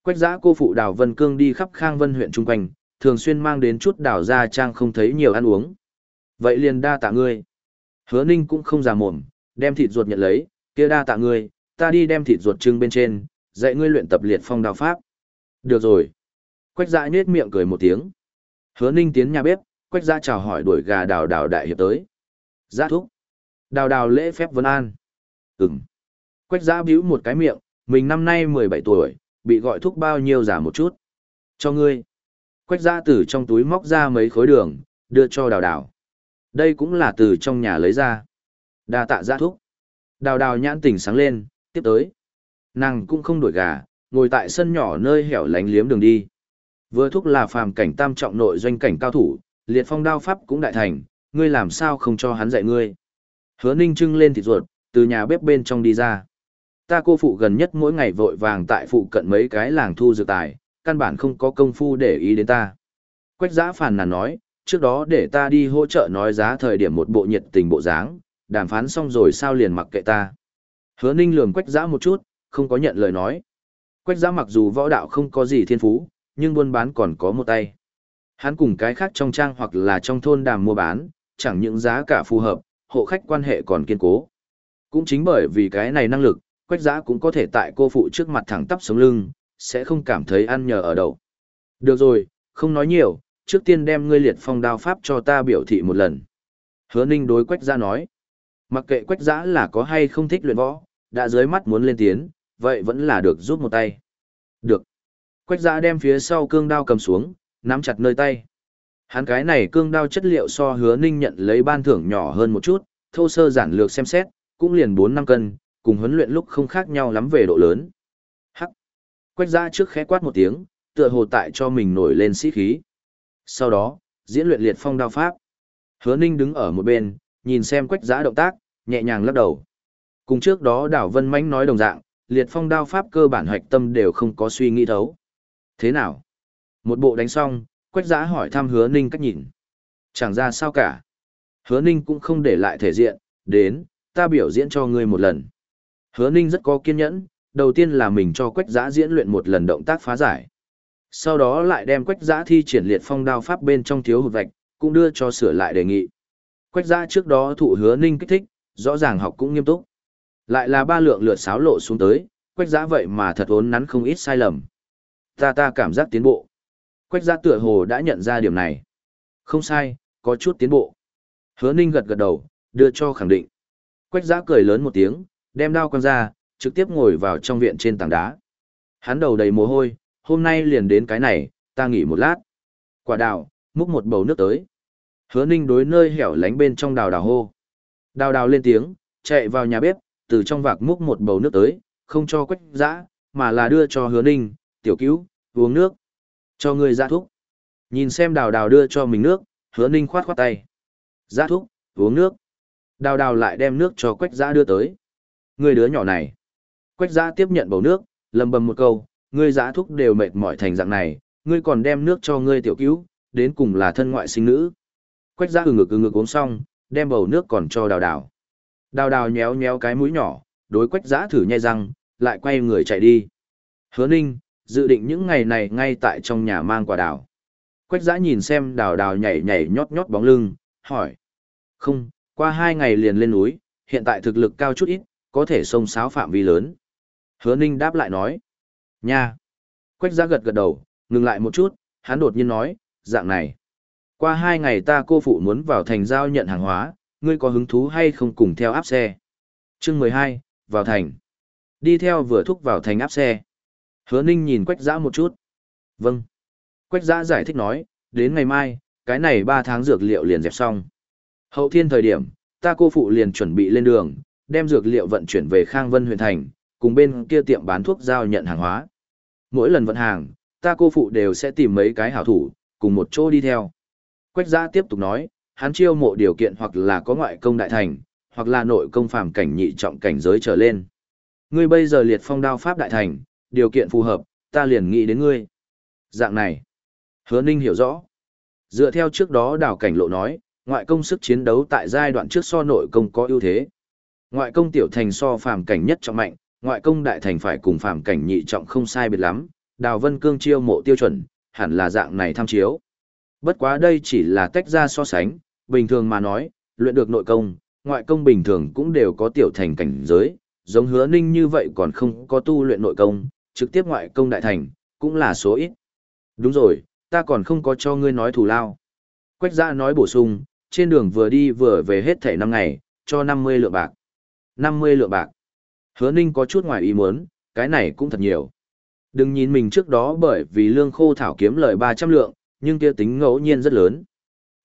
Quách giã cô phụ đào Vân Cương đi khắp Khang Vân huyện trung quanh, thường xuyên mang đến chút đào ra trang không thấy nhiều ăn uống. Vậy liền đa tạ ngươi. Hứa ninh cũng không già mồm, đem thịt ruột nhận lấy, kia đa tạ ngươi, ta đi đem thịt ruột trưng bên trên, dạy ngươi luyện tập liệt phong đào pháp. Được rồi. Quách Dã nhếch miệng cười một tiếng. Hứa ninh tiến nhà bếp, quách Dã chào hỏi đuổi gà đào đào đại hiệp tới. Dã thúc. Đào đào lễ phép vấn an. Ừm. Quách Dã bĩu một cái miệng, mình năm nay 17 tuổi, bị gọi thúc bao nhiêu giả một chút. Cho ngươi. Quách Dã từ trong túi móc ra mấy khối đường, đưa cho đào đào. Đây cũng là từ trong nhà lấy ra. đa tạ Dã thúc. Đào đào nhãn tỉnh sáng lên, tiếp tới. Nàng cũng không đuổi gà, ngồi tại sân nhỏ nơi hẻo lánh liếm đường đi. Vừa thúc là phàm cảnh tam trọng nội doanh cảnh cao thủ, liệt phong đao pháp cũng đại thành, ngươi làm sao không cho hắn dạy ngươi. Hứa ninh trưng lên thịt ruột, từ nhà bếp bên trong đi ra. Ta cô phụ gần nhất mỗi ngày vội vàng tại phụ cận mấy cái làng thu dược tài, căn bản không có công phu để ý đến ta. Quách giã phàn nàn nói, trước đó để ta đi hỗ trợ nói giá thời điểm một bộ nhiệt tình bộ dáng, đàm phán xong rồi sao liền mặc kệ ta. Hứa ninh lường quách giã một chút, không có nhận lời nói. Quách giã mặc dù võ đạo không có gì thiên phú, nhưng buôn bán còn có một tay. Hắn cùng cái khác trong trang hoặc là trong thôn đàm mua bán, chẳng những giá cả phù hợp, hộ khách quan hệ còn kiên cố. Cũng chính bởi vì cái này năng lực, quách giã cũng có thể tại cô phụ trước mặt thẳng tắp sống lưng, sẽ không cảm thấy ăn nhờ ở đậu. Được rồi, không nói nhiều, trước tiên đem ngươi liệt phong đao pháp cho ta biểu thị một lần. Hứa ninh đối quách giã nói. Mặc kệ quách giã là có hay không thích luyện võ, đã dưới mắt muốn lên tiến, vậy vẫn là được giúp một tay. Được. Quách giã đem phía sau cương đao cầm xuống, nắm chặt nơi tay. Hắn cái này cương đao chất liệu so hứa ninh nhận lấy ban thưởng nhỏ hơn một chút, thô sơ giản lược xem xét, cũng liền 4 năm cân, cùng huấn luyện lúc không khác nhau lắm về độ lớn. Hắc. Quách giã trước khẽ quát một tiếng, tựa hồ tại cho mình nổi lên sĩ khí. Sau đó, diễn luyện liệt phong đao pháp. Hứa ninh đứng ở một bên, nhìn xem quách giã động tác, nhẹ nhàng lắc đầu. Cùng trước đó đảo Vân Mánh nói đồng dạng, liệt phong đao pháp cơ bản hoạch tâm đều không có suy nghĩ thấu. Thế nào? Một bộ đánh xong, quách giã hỏi thăm hứa ninh cách nhìn. Chẳng ra sao cả. Hứa ninh cũng không để lại thể diện, đến, ta biểu diễn cho ngươi một lần. Hứa ninh rất có kiên nhẫn, đầu tiên là mình cho quách giã diễn luyện một lần động tác phá giải. Sau đó lại đem quách giã thi triển liệt phong đao pháp bên trong thiếu hụt vạch, cũng đưa cho sửa lại đề nghị. Quách giã trước đó thụ hứa ninh kích thích, rõ ràng học cũng nghiêm túc. Lại là ba lượng lượt sáo lộ xuống tới, quách giã vậy mà thật ốn nắn không ít sai lầm. Ta ta cảm giác tiến bộ. Quách giã tựa hồ đã nhận ra điểm này. Không sai, có chút tiến bộ. Hứa ninh gật gật đầu, đưa cho khẳng định. Quách giã cười lớn một tiếng, đem đao quăng ra, trực tiếp ngồi vào trong viện trên tảng đá. Hắn đầu đầy mồ hôi, hôm nay liền đến cái này, ta nghỉ một lát. Quả đào, múc một bầu nước tới. Hứa ninh đối nơi hẻo lánh bên trong đào đào hô. Đào đào lên tiếng, chạy vào nhà bếp, từ trong vạc múc một bầu nước tới, không cho quách Giã, mà là đưa cho hứa ninh, tiểu cứu, uống nước. Cho ngươi ra thuốc. Nhìn xem đào đào đưa cho mình nước, hứa ninh khoát khoát tay. Ra thuốc, uống nước. Đào đào lại đem nước cho quách giã đưa tới. Người đứa nhỏ này. Quách giã tiếp nhận bầu nước, lầm bầm một câu, ngươi giã thuốc đều mệt mỏi thành dạng này, ngươi còn đem nước cho ngươi tiểu cứu, đến cùng là thân ngoại sinh nữ. Quách giã ừ ngực ừ ngực uống xong, đem bầu nước còn cho đào đào. Đào đào nhéo nhéo cái mũi nhỏ, đối quách giã thử nhai răng, lại quay người chạy đi. Hứa ninh, dự định những ngày này ngay tại trong nhà mang quả đào. Quách giã nhìn xem đào đào nhảy nhảy nhót nhót bóng lưng, hỏi. Không, qua hai ngày liền lên núi, hiện tại thực lực cao chút ít, có thể xông xáo phạm vi lớn. Hứa ninh đáp lại nói. Nha! Quách giã gật gật đầu, ngừng lại một chút, hắn đột nhiên nói, dạng này. Qua hai ngày ta cô phụ muốn vào thành giao nhận hàng hóa, ngươi có hứng thú hay không cùng theo áp xe? Chương mười hai, vào thành. Đi theo vừa thúc vào thành áp xe. Hứa ninh nhìn quách giã một chút. Vâng. Quách giã giải thích nói, đến ngày mai, cái này ba tháng dược liệu liền dẹp xong. Hậu thiên thời điểm, ta cô phụ liền chuẩn bị lên đường, đem dược liệu vận chuyển về Khang Vân huyện thành, cùng bên kia tiệm bán thuốc giao nhận hàng hóa. Mỗi lần vận hàng, ta cô phụ đều sẽ tìm mấy cái hảo thủ, cùng một chỗ đi theo. Quách giã tiếp tục nói, hắn chiêu mộ điều kiện hoặc là có ngoại công đại thành, hoặc là nội công phàm cảnh nhị trọng cảnh giới trở lên. Ngươi bây giờ liệt phong đao pháp đại thành, điều kiện phù hợp, ta liền nghĩ đến ngươi. Dạng này, hứa ninh hiểu rõ. Dựa theo trước đó đào cảnh lộ nói, ngoại công sức chiến đấu tại giai đoạn trước so nội công có ưu thế. Ngoại công tiểu thành so phàm cảnh nhất trọng mạnh, ngoại công đại thành phải cùng phàm cảnh nhị trọng không sai biệt lắm, Đào Vân Cương chiêu mộ tiêu chuẩn, hẳn là dạng này tham chiếu. Bất quá đây chỉ là tách ra so sánh, bình thường mà nói, luyện được nội công, ngoại công bình thường cũng đều có tiểu thành cảnh giới, giống hứa ninh như vậy còn không có tu luyện nội công, trực tiếp ngoại công đại thành, cũng là số ít. Đúng rồi, ta còn không có cho ngươi nói thù lao. Quách giã nói bổ sung, trên đường vừa đi vừa về hết thảy năm ngày, cho 50 lượng bạc. 50 lượng bạc. Hứa ninh có chút ngoài ý muốn, cái này cũng thật nhiều. Đừng nhìn mình trước đó bởi vì lương khô thảo kiếm lời 300 lượng, nhưng kia tính ngẫu nhiên rất lớn.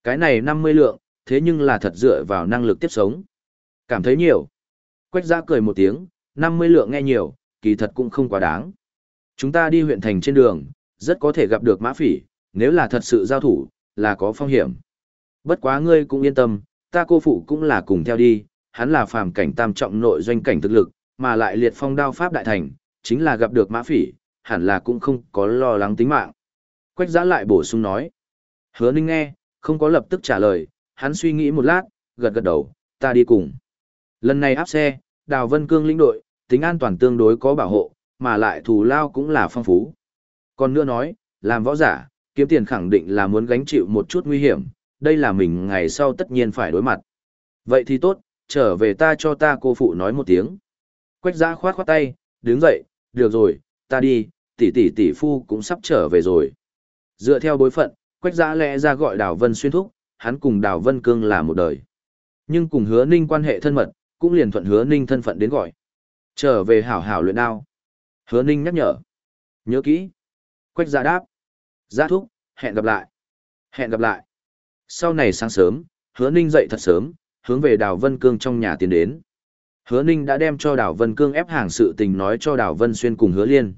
Cái này 50 lượng, thế nhưng là thật dựa vào năng lực tiếp sống. Cảm thấy nhiều. Quách giã cười một tiếng, 50 lượng nghe nhiều, kỳ thật cũng không quá đáng. Chúng ta đi huyện thành trên đường, rất có thể gặp được mã phỉ, nếu là thật sự giao thủ, là có phong hiểm. Bất quá ngươi cũng yên tâm, ta cô phụ cũng là cùng theo đi, hắn là phàm cảnh tam trọng nội doanh cảnh thực lực, mà lại liệt phong đao pháp đại thành, chính là gặp được mã phỉ, hẳn là cũng không có lo lắng tính mạng. Quách giã lại bổ sung nói. Hứa ninh nghe, không có lập tức trả lời, hắn suy nghĩ một lát, gật gật đầu, ta đi cùng. Lần này áp xe, Đào Vân Cương lĩnh đội, tính an toàn tương đối có bảo hộ, mà lại thù lao cũng là phong phú. Còn nữa nói, làm võ giả, kiếm tiền khẳng định là muốn gánh chịu một chút nguy hiểm, đây là mình ngày sau tất nhiên phải đối mặt. Vậy thì tốt, trở về ta cho ta cô phụ nói một tiếng. Quách giã khoát khoát tay, đứng dậy, được rồi, ta đi, tỷ tỷ tỷ phu cũng sắp trở về rồi. Dựa theo bối phận, Quách giã lẽ ra gọi Đào Vân xuyên thúc, hắn cùng Đào Vân Cương là một đời. Nhưng cùng hứa ninh quan hệ thân mật, cũng liền thuận hứa ninh thân phận đến gọi. Trở về hảo hảo luyện đao. Hứa ninh nhắc nhở. Nhớ kỹ. Quách gia đáp. gia thúc, hẹn gặp lại. Hẹn gặp lại. Sau này sáng sớm, hứa ninh dậy thật sớm, hướng về Đào Vân Cương trong nhà tiến đến. Hứa ninh đã đem cho Đào Vân Cương ép hàng sự tình nói cho Đào Vân Xuyên cùng hứa liên.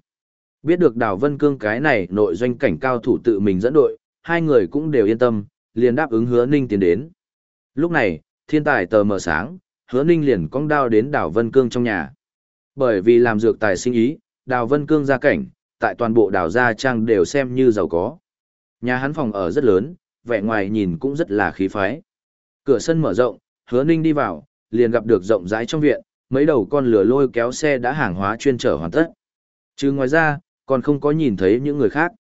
Biết được Đào Vân Cương cái này nội doanh cảnh cao thủ tự mình dẫn đội, hai người cũng đều yên tâm, liền đáp ứng hứa ninh tiến đến. Lúc này, thiên tài tờ mờ sáng, hứa ninh liền cong đao đến Đào Vân Cương trong nhà. Bởi vì làm dược tài sinh ý, Đào Vân Cương gia cảnh, tại toàn bộ đào Gia Trang đều xem như giàu có. Nhà hắn phòng ở rất lớn, vẻ ngoài nhìn cũng rất là khí phái. Cửa sân mở rộng, hứa ninh đi vào, liền gặp được rộng rãi trong viện, mấy đầu con lửa lôi kéo xe đã hàng hóa chuyên trở hoàn tất. Chứ ngoài ra, còn không có nhìn thấy những người khác.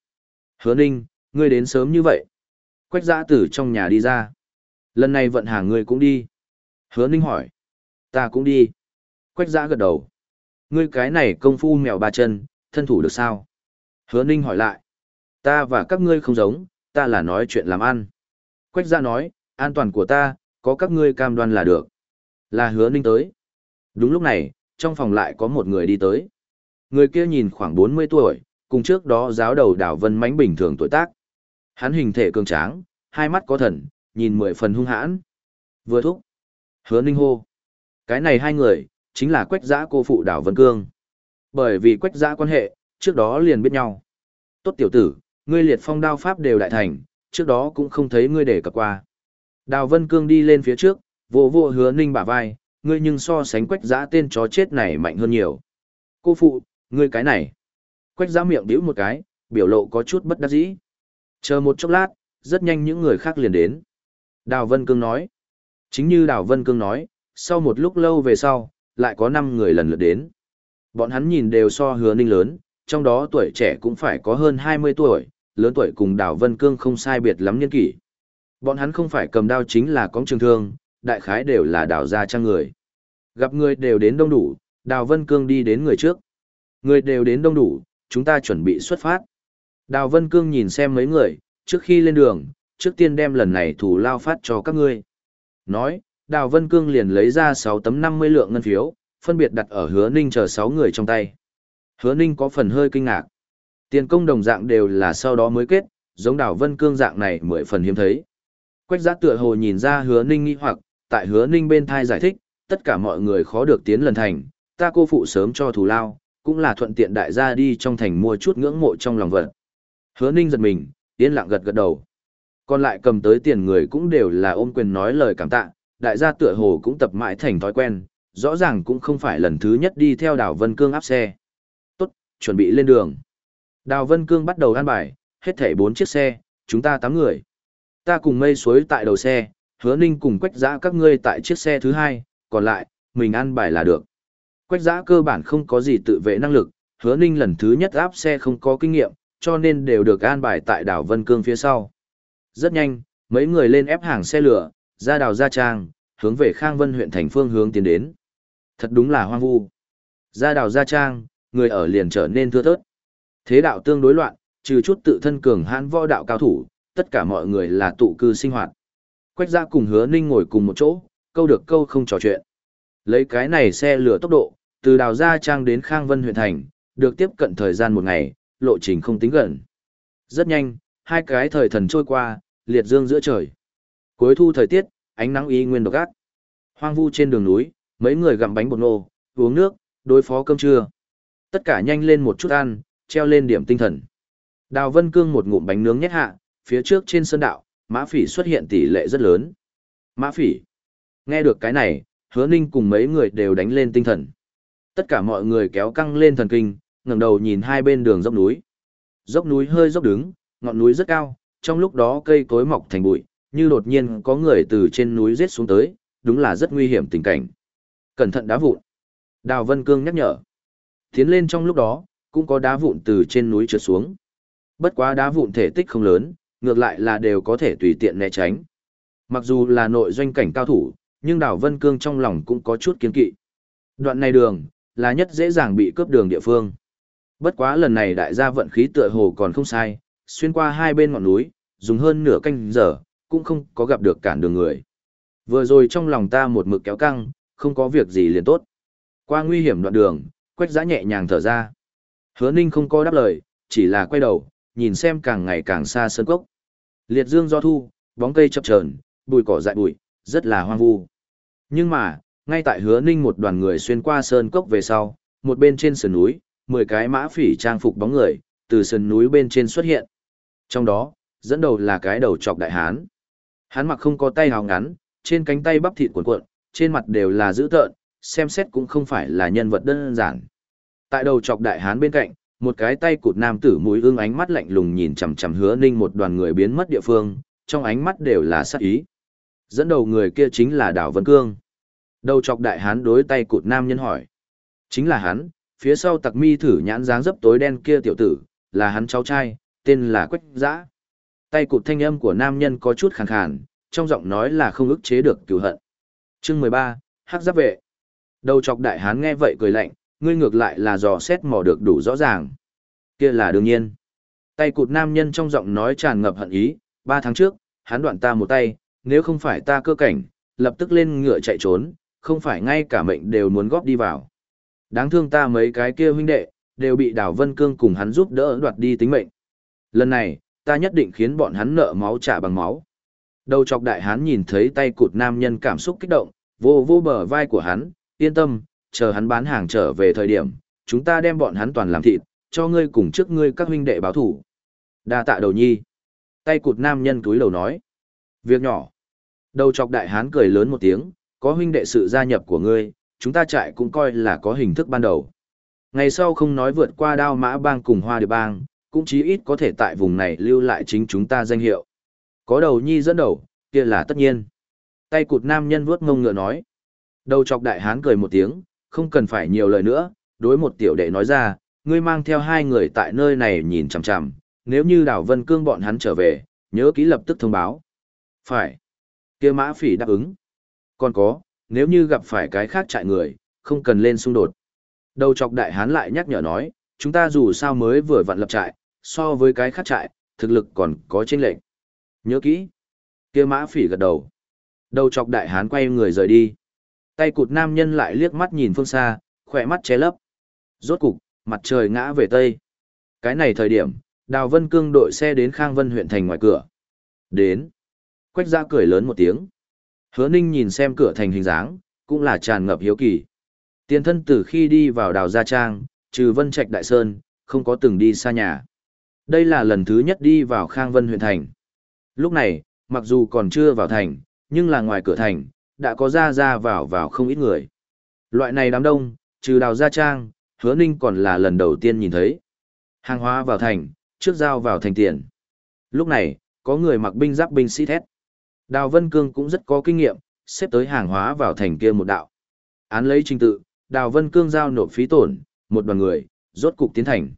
Hứa ninh, ngươi đến sớm như vậy. Quách giã tử trong nhà đi ra. Lần này vận hàng ngươi cũng đi. Hứa ninh hỏi. Ta cũng đi. Quách giã gật đầu. Ngươi cái này công phu mèo ba chân, thân thủ được sao? Hứa ninh hỏi lại. Ta và các ngươi không giống, ta là nói chuyện làm ăn. Quách Gia nói, an toàn của ta, có các ngươi cam đoan là được. Là hứa ninh tới. Đúng lúc này, trong phòng lại có một người đi tới. Người kia nhìn khoảng 40 tuổi, cùng trước đó giáo đầu đảo Vân Mánh bình thường tuổi tác. Hắn hình thể cường tráng, hai mắt có thần, nhìn mười phần hung hãn. Vừa thúc. Hứa ninh hô. Cái này hai người, chính là quách giã cô phụ đảo Vân Cương. Bởi vì quách giã quan hệ, trước đó liền biết nhau. Tốt tiểu tử, ngươi liệt phong đao pháp đều đại thành, trước đó cũng không thấy ngươi để cập qua. Đào Vân Cương đi lên phía trước, vô vô hứa ninh bả vai, ngươi nhưng so sánh quách giã tên chó chết này mạnh hơn nhiều. Cô phụ, ngươi cái này. Quách giã miệng biểu một cái, biểu lộ có chút bất đắc dĩ. Chờ một chốc lát, rất nhanh những người khác liền đến. Đào Vân Cương nói. Chính như Đào Vân Cương nói, sau một lúc lâu về sau, lại có 5 người lần lượt đến. Bọn hắn nhìn đều so hứa ninh lớn, trong đó tuổi trẻ cũng phải có hơn 20 tuổi, lớn tuổi cùng Đào Vân Cương không sai biệt lắm nhân kỷ. Bọn hắn không phải cầm đao chính là có trường thương, đại khái đều là đào ra trang người. Gặp người đều đến đông đủ, Đào Vân Cương đi đến người trước. Người đều đến đông đủ, chúng ta chuẩn bị xuất phát. Đào Vân Cương nhìn xem mấy người, trước khi lên đường, trước tiên đem lần này thủ lao phát cho các ngươi. Nói, Đào Vân Cương liền lấy ra 6 tấm 50 lượng ngân phiếu, phân biệt đặt ở hứa ninh chờ 6 người trong tay. Hứa ninh có phần hơi kinh ngạc. Tiền công đồng dạng đều là sau đó mới kết, giống Đào Vân Cương dạng này mười phần hiếm thấy. Quách giã tựa hồ nhìn ra hứa ninh nghi hoặc, tại hứa ninh bên thai giải thích, tất cả mọi người khó được tiến lần thành, ta cô phụ sớm cho thù lao, cũng là thuận tiện đại gia đi trong thành mua chút ngưỡng mộ trong lòng vật. Hứa ninh giật mình, yên lặng gật gật đầu. Còn lại cầm tới tiền người cũng đều là ôm quyền nói lời cảm tạ, đại gia tựa hồ cũng tập mãi thành thói quen, rõ ràng cũng không phải lần thứ nhất đi theo đảo Vân Cương áp xe. Tốt, chuẩn bị lên đường. Đào Vân Cương bắt đầu an bài, hết thảy 4 chiếc xe, chúng ta 8 người. Ta cùng mây suối tại đầu xe, hứa ninh cùng quách giã các ngươi tại chiếc xe thứ hai, còn lại, mình ăn bài là được. Quách giã cơ bản không có gì tự vệ năng lực, hứa ninh lần thứ nhất áp xe không có kinh nghiệm, cho nên đều được an bài tại đảo Vân Cương phía sau. Rất nhanh, mấy người lên ép hàng xe lửa, ra Đào Gia Trang, hướng về Khang Vân huyện thành phương hướng tiến đến. Thật đúng là hoang vu. Ra Đào Gia Trang, người ở liền trở nên thưa thớt. Thế đạo tương đối loạn, trừ chút tự thân cường hãn võ đạo cao thủ, tất cả mọi người là tụ cư sinh hoạt. Quách gia cùng hứa ninh ngồi cùng một chỗ, câu được câu không trò chuyện. Lấy cái này xe lửa tốc độ, từ đào Gia Trang đến Khang Vân huyện thành, được tiếp cận thời gian một ngày, lộ trình không tính gần. Rất nhanh, hai cái thời thần trôi qua, liệt dương giữa trời. Cuối thu thời tiết, ánh nắng y nguyên độc ác. Hoang vu trên đường núi, mấy người gặm bánh bột nô, uống nước, đối phó cơm trưa. Tất cả nhanh lên một chút ăn, treo lên điểm tinh thần. Đào Vân Cương một ngụm bánh nướng nhét hạ, phía trước trên sơn đạo, mã phỉ xuất hiện tỷ lệ rất lớn. Mã phỉ. Nghe được cái này, hứa ninh cùng mấy người đều đánh lên tinh thần. Tất cả mọi người kéo căng lên thần kinh, ngẩng đầu nhìn hai bên đường dốc núi. Dốc núi hơi dốc đứng, ngọn núi rất cao, trong lúc đó cây cối mọc thành bụi, như đột nhiên có người từ trên núi rết xuống tới, đúng là rất nguy hiểm tình cảnh. Cẩn thận đá vụn. Đào Vân Cương nhắc nhở. Tiến lên trong lúc đó, cũng có đá vụn từ trên núi trượt xuống. Bất quá đá vụn thể tích không lớn, ngược lại là đều có thể tùy tiện né tránh. Mặc dù là nội doanh cảnh cao thủ, nhưng Đào Vân Cương trong lòng cũng có chút kiên kỵ. Đoạn này đường, là nhất dễ dàng bị cướp đường địa phương. Bất quá lần này đại gia vận khí tựa hồ còn không sai, xuyên qua hai bên ngọn núi, dùng hơn nửa canh giờ, cũng không có gặp được cản đường người. Vừa rồi trong lòng ta một mực kéo căng, không có việc gì liền tốt. Qua nguy hiểm đoạn đường, quách giã nhẹ nhàng thở ra. Hứa ninh không có đáp lời, chỉ là quay đầu, nhìn xem càng ngày càng xa sơn cốc. Liệt dương do thu, bóng cây chập chờn, bụi cỏ dại bụi, rất là hoang vu. Nhưng mà, ngay tại hứa ninh một đoàn người xuyên qua sơn cốc về sau, một bên trên sườn núi, mười cái mã phỉ trang phục bóng người, từ sườn núi bên trên xuất hiện. Trong đó, dẫn đầu là cái đầu trọc đại hán. Hắn mặc không có tay hào ngắn, trên cánh tay bắp thịt cuộn cuộn, trên mặt đều là dữ tợn, xem xét cũng không phải là nhân vật đơn giản. Tại đầu chọc đại hán bên cạnh, một cái tay cụt nam tử mũi ương ánh mắt lạnh lùng nhìn chằm chằm hứa ninh một đoàn người biến mất địa phương, trong ánh mắt đều là sát ý. Dẫn đầu người kia chính là Đào Vân Cương. Đầu chọc đại hán đối tay cụt nam nhân hỏi. Chính là hắn, phía sau tặc mi thử nhãn dáng dấp tối đen kia tiểu tử, là hắn cháu trai, tên là Quách Giã. Tay cụt thanh âm của nam nhân có chút khàn khàn, trong giọng nói là không ức chế được cửu hận. Chương mười ba Hắc Giáp Vệ. Đầu chọc đại hán nghe vậy cười lạnh, ngươi ngược lại là dò xét mò được đủ rõ ràng. Kia là đương nhiên. Tay cụt nam nhân trong giọng nói tràn ngập hận ý, ba tháng trước, hắn đoạn ta một tay, nếu không phải ta cơ cảnh, lập tức lên ngựa chạy trốn, không phải ngay cả mệnh đều muốn góp đi vào. Đáng thương ta mấy cái kia huynh đệ, đều bị Đào Vân Cương cùng hắn giúp đỡ đoạt đi tính mệnh. Lần này, ta nhất định khiến bọn hắn nợ máu trả bằng máu. Đầu chọc đại hán nhìn thấy tay cụt nam nhân cảm xúc kích động, vô vô bờ vai của hắn, yên tâm, chờ hắn bán hàng trở về thời điểm, chúng ta đem bọn hắn toàn làm thịt, cho ngươi cùng trước ngươi các huynh đệ báo thủ. Đa tạ đầu nhi. Tay cụt nam nhân túi đầu nói. Việc nhỏ. Đầu chọc đại hán cười lớn một tiếng, có huynh đệ sự gia nhập của ngươi, chúng ta chạy cũng coi là có hình thức ban đầu. Ngày sau không nói vượt qua đao mã bang cùng hoa địa bang, cũng chí ít có thể tại vùng này lưu lại chính chúng ta danh hiệu. Có đầu nhi dẫn đầu, kia là tất nhiên. Tay cụt nam nhân vuốt ngông ngựa nói. Đầu chọc đại hán cười một tiếng, không cần phải nhiều lời nữa, đối một tiểu đệ nói ra, ngươi mang theo hai người tại nơi này nhìn chằm chằm, nếu như đảo Vân Cương bọn hắn trở về, nhớ kỹ lập tức thông báo. Phải. kia mã phỉ đáp ứng. Còn có, nếu như gặp phải cái khác trại người, không cần lên xung đột. Đầu chọc đại hán lại nhắc nhở nói, chúng ta dù sao mới vừa vặn lập trại, so với cái khác trại, thực lực còn có chênh lệch. Nhớ kỹ. kia mã phỉ gật đầu. Đầu chọc đại hán quay người rời đi. Tay cụt nam nhân lại liếc mắt nhìn phương xa, khỏe mắt che lấp. Rốt cục, mặt trời ngã về tây. Cái này thời điểm, Đào Vân Cương đội xe đến Khang Vân huyện thành ngoài cửa. Đến. Quách ra cười lớn một tiếng. Hứa Ninh nhìn xem cửa thành hình dáng, cũng là tràn ngập hiếu kỳ. Tiền thân từ khi đi vào đào Gia Trang, trừ Vân Trạch Đại Sơn, không có từng đi xa nhà. Đây là lần thứ nhất đi vào Khang Vân huyện thành. Lúc này, mặc dù còn chưa vào thành, nhưng là ngoài cửa thành, đã có ra ra vào vào không ít người. Loại này đám đông, trừ đào Gia Trang, hứa ninh còn là lần đầu tiên nhìn thấy. Hàng hóa vào thành, trước giao vào thành tiền. Lúc này, có người mặc binh giáp binh sĩ thét. Đào Vân Cương cũng rất có kinh nghiệm, xếp tới hàng hóa vào thành kia một đạo. Án lấy trình tự, Đào Vân Cương giao nộp phí tổn, một đoàn người, rốt cục tiến thành.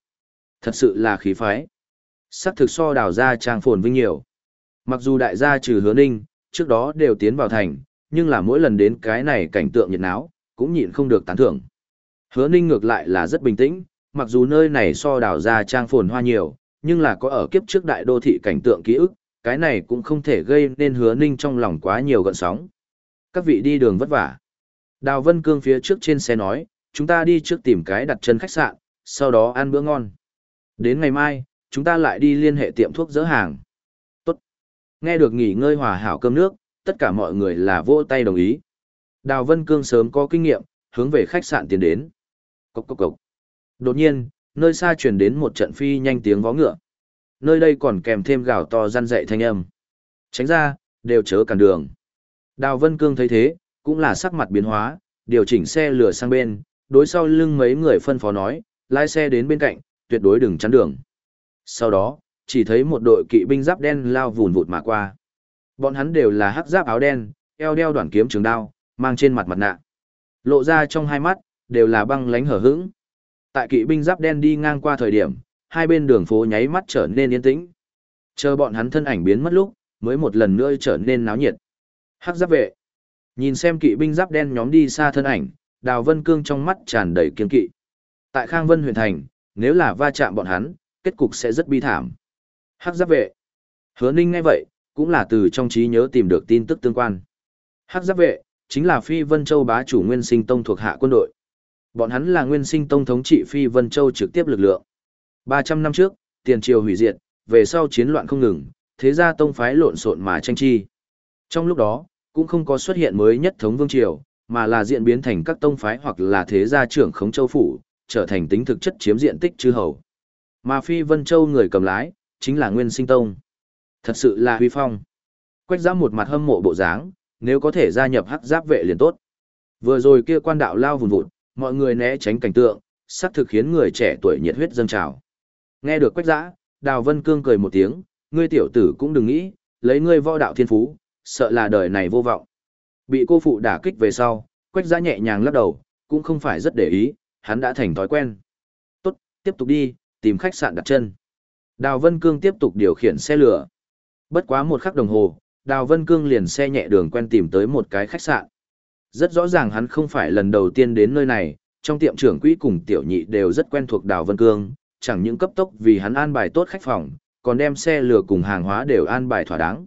Thật sự là khí phái. Sắc thực so đào ra trang phồn vinh nhiều. Mặc dù đại gia trừ hứa ninh, trước đó đều tiến vào thành, nhưng là mỗi lần đến cái này cảnh tượng nhiệt náo, cũng nhịn không được tán thưởng. Hứa ninh ngược lại là rất bình tĩnh, mặc dù nơi này so đào ra trang phồn hoa nhiều, nhưng là có ở kiếp trước đại đô thị cảnh tượng ký ức, cái này cũng không thể gây nên hứa ninh trong lòng quá nhiều gợn sóng. Các vị đi đường vất vả. Đào Vân Cương phía trước trên xe nói, chúng ta đi trước tìm cái đặt chân khách sạn, sau đó ăn bữa ngon. Đến ngày mai, chúng ta lại đi liên hệ tiệm thuốc dỡ hàng. Tốt. Nghe được nghỉ ngơi hòa hảo cơm nước, tất cả mọi người là vỗ tay đồng ý. Đào Vân Cương sớm có kinh nghiệm, hướng về khách sạn tiến đến. Cốc cốc cốc. Đột nhiên, nơi xa truyền đến một trận phi nhanh tiếng vó ngựa. Nơi đây còn kèm thêm gào to răn dậy thanh âm. Tránh ra, đều chớ cản đường. Đào Vân Cương thấy thế, cũng là sắc mặt biến hóa, điều chỉnh xe lửa sang bên, đối sau lưng mấy người phân phó nói, lái xe đến bên cạnh, tuyệt đối đừng chắn đường. Sau đó, chỉ thấy một đội kỵ binh giáp đen lao vùn vụt mà qua. Bọn hắn đều là hắc giáp áo đen, eo đeo đoạn kiếm trường đao, mang trên mặt mặt nạ. Lộ ra trong hai mắt, đều là băng lánh hở hững. Tại kỵ binh giáp đen đi ngang qua thời điểm, hai bên đường phố nháy mắt trở nên yên tĩnh. Chờ bọn hắn thân ảnh biến mất lúc, mới một lần nữa trở nên náo nhiệt. Hắc giáp vệ. Nhìn xem kỵ binh giáp đen nhóm đi xa thân ảnh, Đào Vân Cương trong mắt tràn đầy kiên kỵ. Tại Khang Vân huyện thành, nếu là va chạm bọn hắn, kết cục sẽ rất bi thảm. Hắc giáp vệ. Hứa Ninh ngay vậy, cũng là từ trong trí nhớ tìm được tin tức tương quan. Hắc giáp vệ, chính là Phi Vân Châu bá chủ Nguyên Sinh Tông thuộc hạ quân đội. Bọn hắn là Nguyên Sinh Tông thống trị Phi Vân Châu trực tiếp lực lượng. 300 năm trước, tiền triều hủy diệt, về sau chiến loạn không ngừng, thế gia tông phái lộn xộn mà tranh chi. Trong lúc đó, cũng không có xuất hiện mới nhất thống vương triều, mà là diễn biến thành các tông phái hoặc là thế gia trưởng khống châu phủ, trở thành tính thực chất chiếm diện tích chư hầu. Mà Phi Vân Châu người cầm lái, chính là Nguyên Sinh Tông. Thật sự là huy phong. Quách giã một mặt hâm mộ bộ dáng, nếu có thể gia nhập hắc giáp vệ liền tốt. Vừa rồi kia quan đạo lao vùn vụt, mọi người né tránh cảnh tượng, sắc thực khiến người trẻ tuổi nhiệt huyết dâng trào. Nghe được quách giã, Đào Vân Cương cười một tiếng, ngươi tiểu tử cũng đừng nghĩ, lấy ngươi võ đạo thiên phú, sợ là đời này vô vọng. Bị cô phụ đả kích về sau, quách giã nhẹ nhàng lắc đầu, cũng không phải rất để ý, hắn đã thành thói quen. Tốt, tiếp tục đi, tìm khách sạn đặt chân. Đào Vân Cương tiếp tục điều khiển xe lửa. Bất quá một khắc đồng hồ, Đào Vân Cương liền xe nhẹ đường quen tìm tới một cái khách sạn. Rất rõ ràng hắn không phải lần đầu tiên đến nơi này, trong tiệm trưởng quỹ cùng tiểu nhị đều rất quen thuộc Đào Vân Cương, chẳng những cấp tốc vì hắn an bài tốt khách phòng, còn đem xe lửa cùng hàng hóa đều an bài thỏa đáng.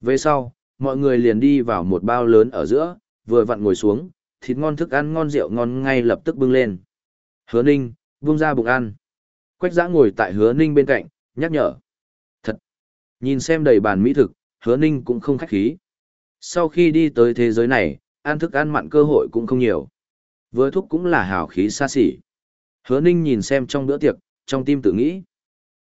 Về sau, mọi người liền đi vào một bao lớn ở giữa, vừa vặn ngồi xuống, thịt ngon thức ăn ngon rượu ngon ngay lập tức bưng lên. Hứa Ninh, vung ra bụng ăn. Quách giã ngồi tại hứa Ninh bên cạnh, nhắc nhở. Thật! Nhìn xem đầy bàn mỹ thực, hứa Ninh cũng không khách khí. Sau khi đi tới thế giới này, ăn thức ăn mặn cơ hội cũng không nhiều. Với thúc cũng là hào khí xa xỉ. Hứa Ninh nhìn xem trong bữa tiệc, trong tim tự nghĩ.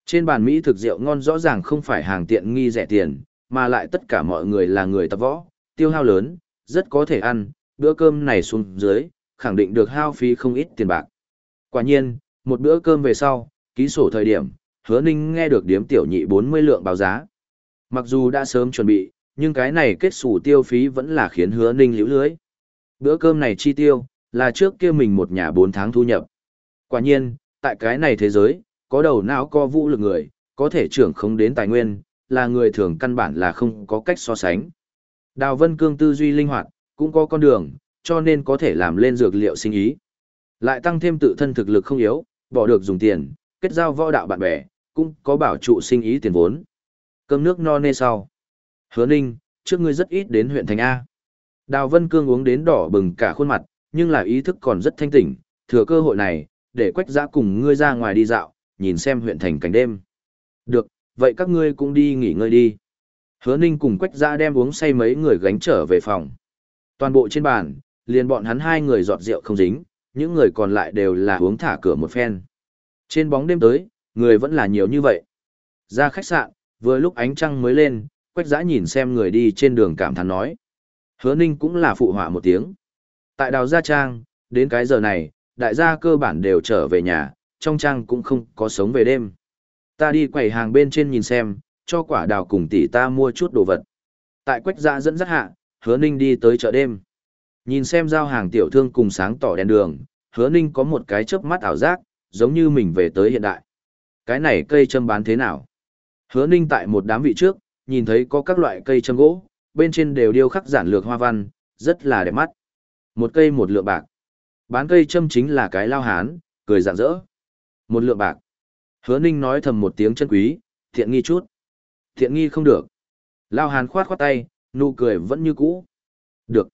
Trên bàn Mỹ thực rượu ngon rõ ràng không phải hàng tiện nghi rẻ tiền, mà lại tất cả mọi người là người tập võ, tiêu hao lớn, rất có thể ăn, bữa cơm này xuống dưới, khẳng định được hao phí không ít tiền bạc. Quả nhiên, một bữa cơm về sau, ký sổ thời điểm, hứa ninh nghe được điếm tiểu nhị 40 lượng báo giá. Mặc dù đã sớm chuẩn bị, nhưng cái này kết sủ tiêu phí vẫn là khiến hứa ninh liễu lưới. Bữa cơm này chi tiêu, là trước kia mình một nhà 4 tháng thu nhập. Quả nhiên, tại cái này thế giới, có đầu não co vũ lực người, có thể trưởng không đến tài nguyên, là người thường căn bản là không có cách so sánh. Đào Vân Cương tư duy linh hoạt, cũng có con đường, cho nên có thể làm lên dược liệu sinh ý. Lại tăng thêm tự thân thực lực không yếu, bỏ được dùng tiền, kết giao võ đạo bạn bè, cũng có bảo trụ sinh ý tiền vốn. Cơm nước no nê sau. Hứa Ninh, trước ngươi rất ít đến huyện thành A. Đào Vân Cương uống đến đỏ bừng cả khuôn mặt, nhưng là ý thức còn rất thanh tỉnh, thừa cơ hội này, để quách giã cùng ngươi ra ngoài đi dạo, nhìn xem huyện thành cảnh đêm. Được, vậy các ngươi cũng đi nghỉ ngơi đi. Hứa Ninh cùng quách giã đem uống say mấy người gánh trở về phòng. Toàn bộ trên bàn, liền bọn hắn hai người giọt rượu không dính, những người còn lại đều là uống thả cửa một phen. Trên bóng đêm tới, người vẫn là nhiều như vậy. Ra khách sạn, vừa lúc ánh trăng mới lên, quách giã nhìn xem người đi trên đường cảm thán nói. Hứa Ninh cũng là phụ họa một tiếng. Tại đào Gia Trang, đến cái giờ này, đại gia cơ bản đều trở về nhà, trong trang cũng không có sống về đêm. Ta đi quầy hàng bên trên nhìn xem, cho quả đào cùng tỷ ta mua chút đồ vật. Tại quách gia dẫn dắt hạ, hứa ninh đi tới chợ đêm. Nhìn xem giao hàng tiểu thương cùng sáng tỏ đèn đường, hứa ninh có một cái chớp mắt ảo giác, giống như mình về tới hiện đại. Cái này cây châm bán thế nào? Hứa ninh tại một đám vị trước, nhìn thấy có các loại cây châm gỗ, bên trên đều điêu khắc giản lược hoa văn, rất là đẹp mắt. Một cây một lượng bạc. Bán cây châm chính là cái lao hán, cười rạng rỡ. Một lượng bạc. Hứa ninh nói thầm một tiếng chân quý, thiện nghi chút. Thiện nghi không được. Lao Hàn khoát khoát tay, nụ cười vẫn như cũ. Được.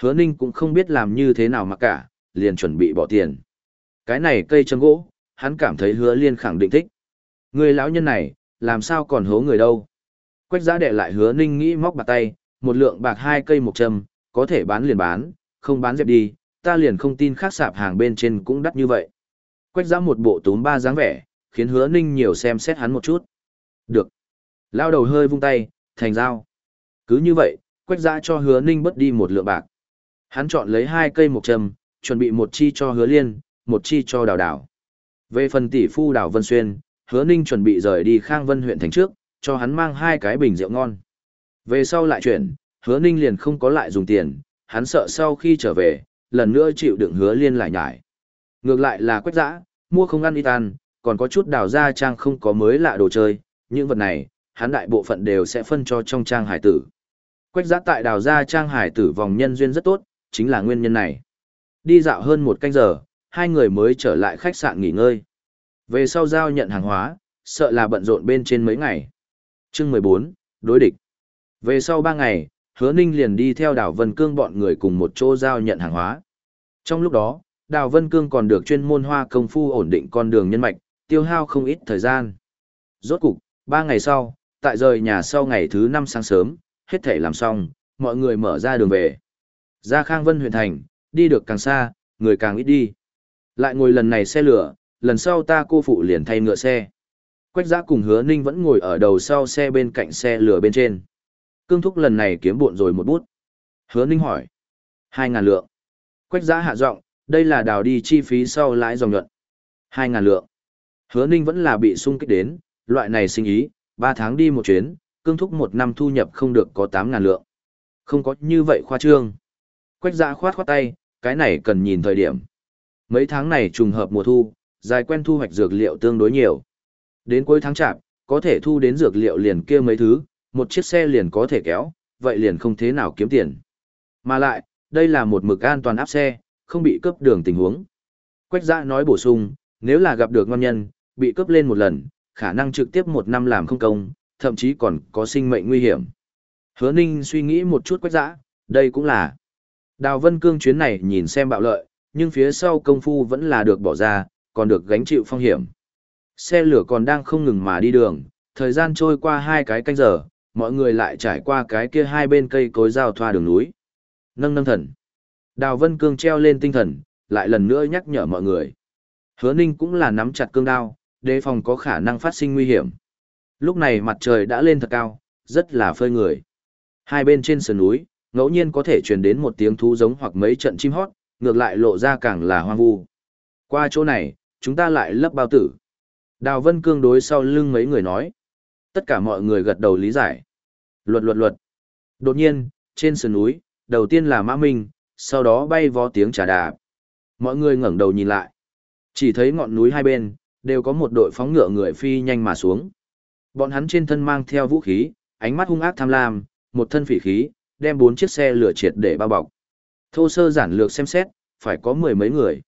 Hứa ninh cũng không biết làm như thế nào mà cả, liền chuẩn bị bỏ tiền. Cái này cây châm gỗ, hắn cảm thấy hứa liên khẳng định thích. Người lão nhân này, làm sao còn hố người đâu. Quách giã đệ lại hứa ninh nghĩ móc bạc tay, một lượng bạc hai cây một châm, có thể bán liền bán, không bán dẹp đi, ta liền không tin khác sạp hàng bên trên cũng đắt như vậy. Quách giã một bộ túm ba dáng vẻ, khiến hứa ninh nhiều xem xét hắn một chút. Được. Lao đầu hơi vung tay, thành dao. Cứ như vậy, quách giã cho hứa ninh bớt đi một lượng bạc. Hắn chọn lấy hai cây một trầm, chuẩn bị một chi cho hứa liên, một chi cho đào đào. Về phần tỷ phu đào Vân Xuyên, hứa ninh chuẩn bị rời đi Khang Vân huyện thành trước, cho hắn mang hai cái bình rượu ngon. Về sau lại chuyển, hứa ninh liền không có lại dùng tiền, hắn sợ sau khi trở về, lần nữa chịu đựng hứa liên lại nhải. Ngược lại là quách dã, mua không ăn ít ăn, còn có chút đào ra trang không có mới lạ đồ chơi, những vật này, hắn đại bộ phận đều sẽ phân cho trong trang hải tử. Quách giã tại đào ra trang hải tử vòng nhân duyên rất tốt, chính là nguyên nhân này. Đi dạo hơn một canh giờ, hai người mới trở lại khách sạn nghỉ ngơi. Về sau giao nhận hàng hóa, sợ là bận rộn bên trên mấy ngày. Chương 14, đối địch. Về sau ba ngày, hứa ninh liền đi theo đào Vân Cương bọn người cùng một chỗ giao nhận hàng hóa. Trong lúc đó, đào Vân Cương còn được chuyên môn hoa công phu ổn định con đường nhân mạch, tiêu hao không ít thời gian. Rốt cục, ba ngày sau, tại rời nhà sau ngày thứ năm sáng sớm, hết thể làm xong, mọi người mở ra đường về. Ra Khang Vân huyện thành, đi được càng xa, người càng ít đi. Lại ngồi lần này xe lửa, lần sau ta cô phụ liền thay ngựa xe. Quách giã cùng hứa ninh vẫn ngồi ở đầu sau xe bên cạnh xe lửa bên trên. Cương thúc lần này kiếm bộn rồi một bút. Hứa ninh hỏi. Hai ngàn lượng. Quách giã hạ giọng, đây là đào đi chi phí sau lãi dòng nhuận. Hai ngàn lượng. Hứa ninh vẫn là bị sung kích đến, loại này sinh ý, ba tháng đi một chuyến, cương thúc một năm thu nhập không được có tám ngàn lượng. Không có như vậy khoa trương. Quách dạ khoát khoát tay, cái này cần nhìn thời điểm. Mấy tháng này trùng hợp mùa thu, dài quen thu hoạch dược liệu tương đối nhiều. Đến cuối tháng chạp, có thể thu đến dược liệu liền kia mấy thứ, một chiếc xe liền có thể kéo, vậy liền không thế nào kiếm tiền. Mà lại, đây là một mực an toàn áp xe, không bị cướp đường tình huống. Quách dạ nói bổ sung, nếu là gặp được ngon nhân, bị cướp lên một lần, khả năng trực tiếp một năm làm không công, thậm chí còn có sinh mệnh nguy hiểm. Hứa Ninh suy nghĩ một chút quách dã đây cũng là. Đào Vân Cương chuyến này nhìn xem bạo lợi, nhưng phía sau công phu vẫn là được bỏ ra, còn được gánh chịu phong hiểm. Xe lửa còn đang không ngừng mà đi đường, thời gian trôi qua hai cái canh giờ, mọi người lại trải qua cái kia hai bên cây cối giao thoa đường núi. Nâng nâng thần. Đào Vân Cương treo lên tinh thần, lại lần nữa nhắc nhở mọi người. Hứa Ninh cũng là nắm chặt cương đao, đề phòng có khả năng phát sinh nguy hiểm. Lúc này mặt trời đã lên thật cao, rất là phơi người. Hai bên trên sườn núi, ngẫu nhiên có thể truyền đến một tiếng thú giống hoặc mấy trận chim hót, ngược lại lộ ra càng là hoang vu. Qua chỗ này, chúng ta lại lấp bao tử. Đào Vân Cương đối sau lưng mấy người nói. Tất cả mọi người gật đầu lý giải. Luật luật luật. Đột nhiên, trên sườn núi, đầu tiên là Mã Minh, sau đó bay vó tiếng trà đạp. Mọi người ngẩng đầu nhìn lại. Chỉ thấy ngọn núi hai bên, đều có một đội phóng ngựa người phi nhanh mà xuống. Bọn hắn trên thân mang theo vũ khí, ánh mắt hung ác tham lam, một thân phỉ khí, đem bốn chiếc xe lửa triệt để bao bọc. Thô sơ giản lược xem xét, phải có mười mấy người.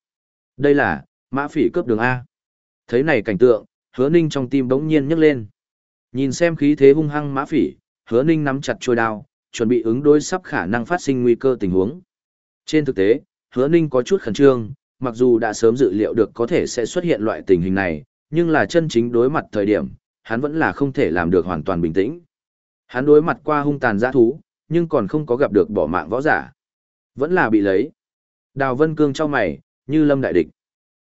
Đây là, mã phỉ cướp đường A. Thấy này cảnh tượng, hứa ninh trong tim bỗng nhiên nhấc lên. Nhìn xem khí thế hung hăng mã phỉ, hứa ninh nắm chặt trôi đao, chuẩn bị ứng đối sắp khả năng phát sinh nguy cơ tình huống. Trên thực tế, hứa ninh có chút khẩn trương, mặc dù đã sớm dự liệu được có thể sẽ xuất hiện loại tình hình này, nhưng là chân chính đối mặt thời điểm, hắn vẫn là không thể làm được hoàn toàn bình tĩnh. Hắn đối mặt qua hung tàn giã thú, nhưng còn không có gặp được bỏ mạng võ giả. Vẫn là bị lấy. Đào Vân Cương cho mày, như lâm đại địch.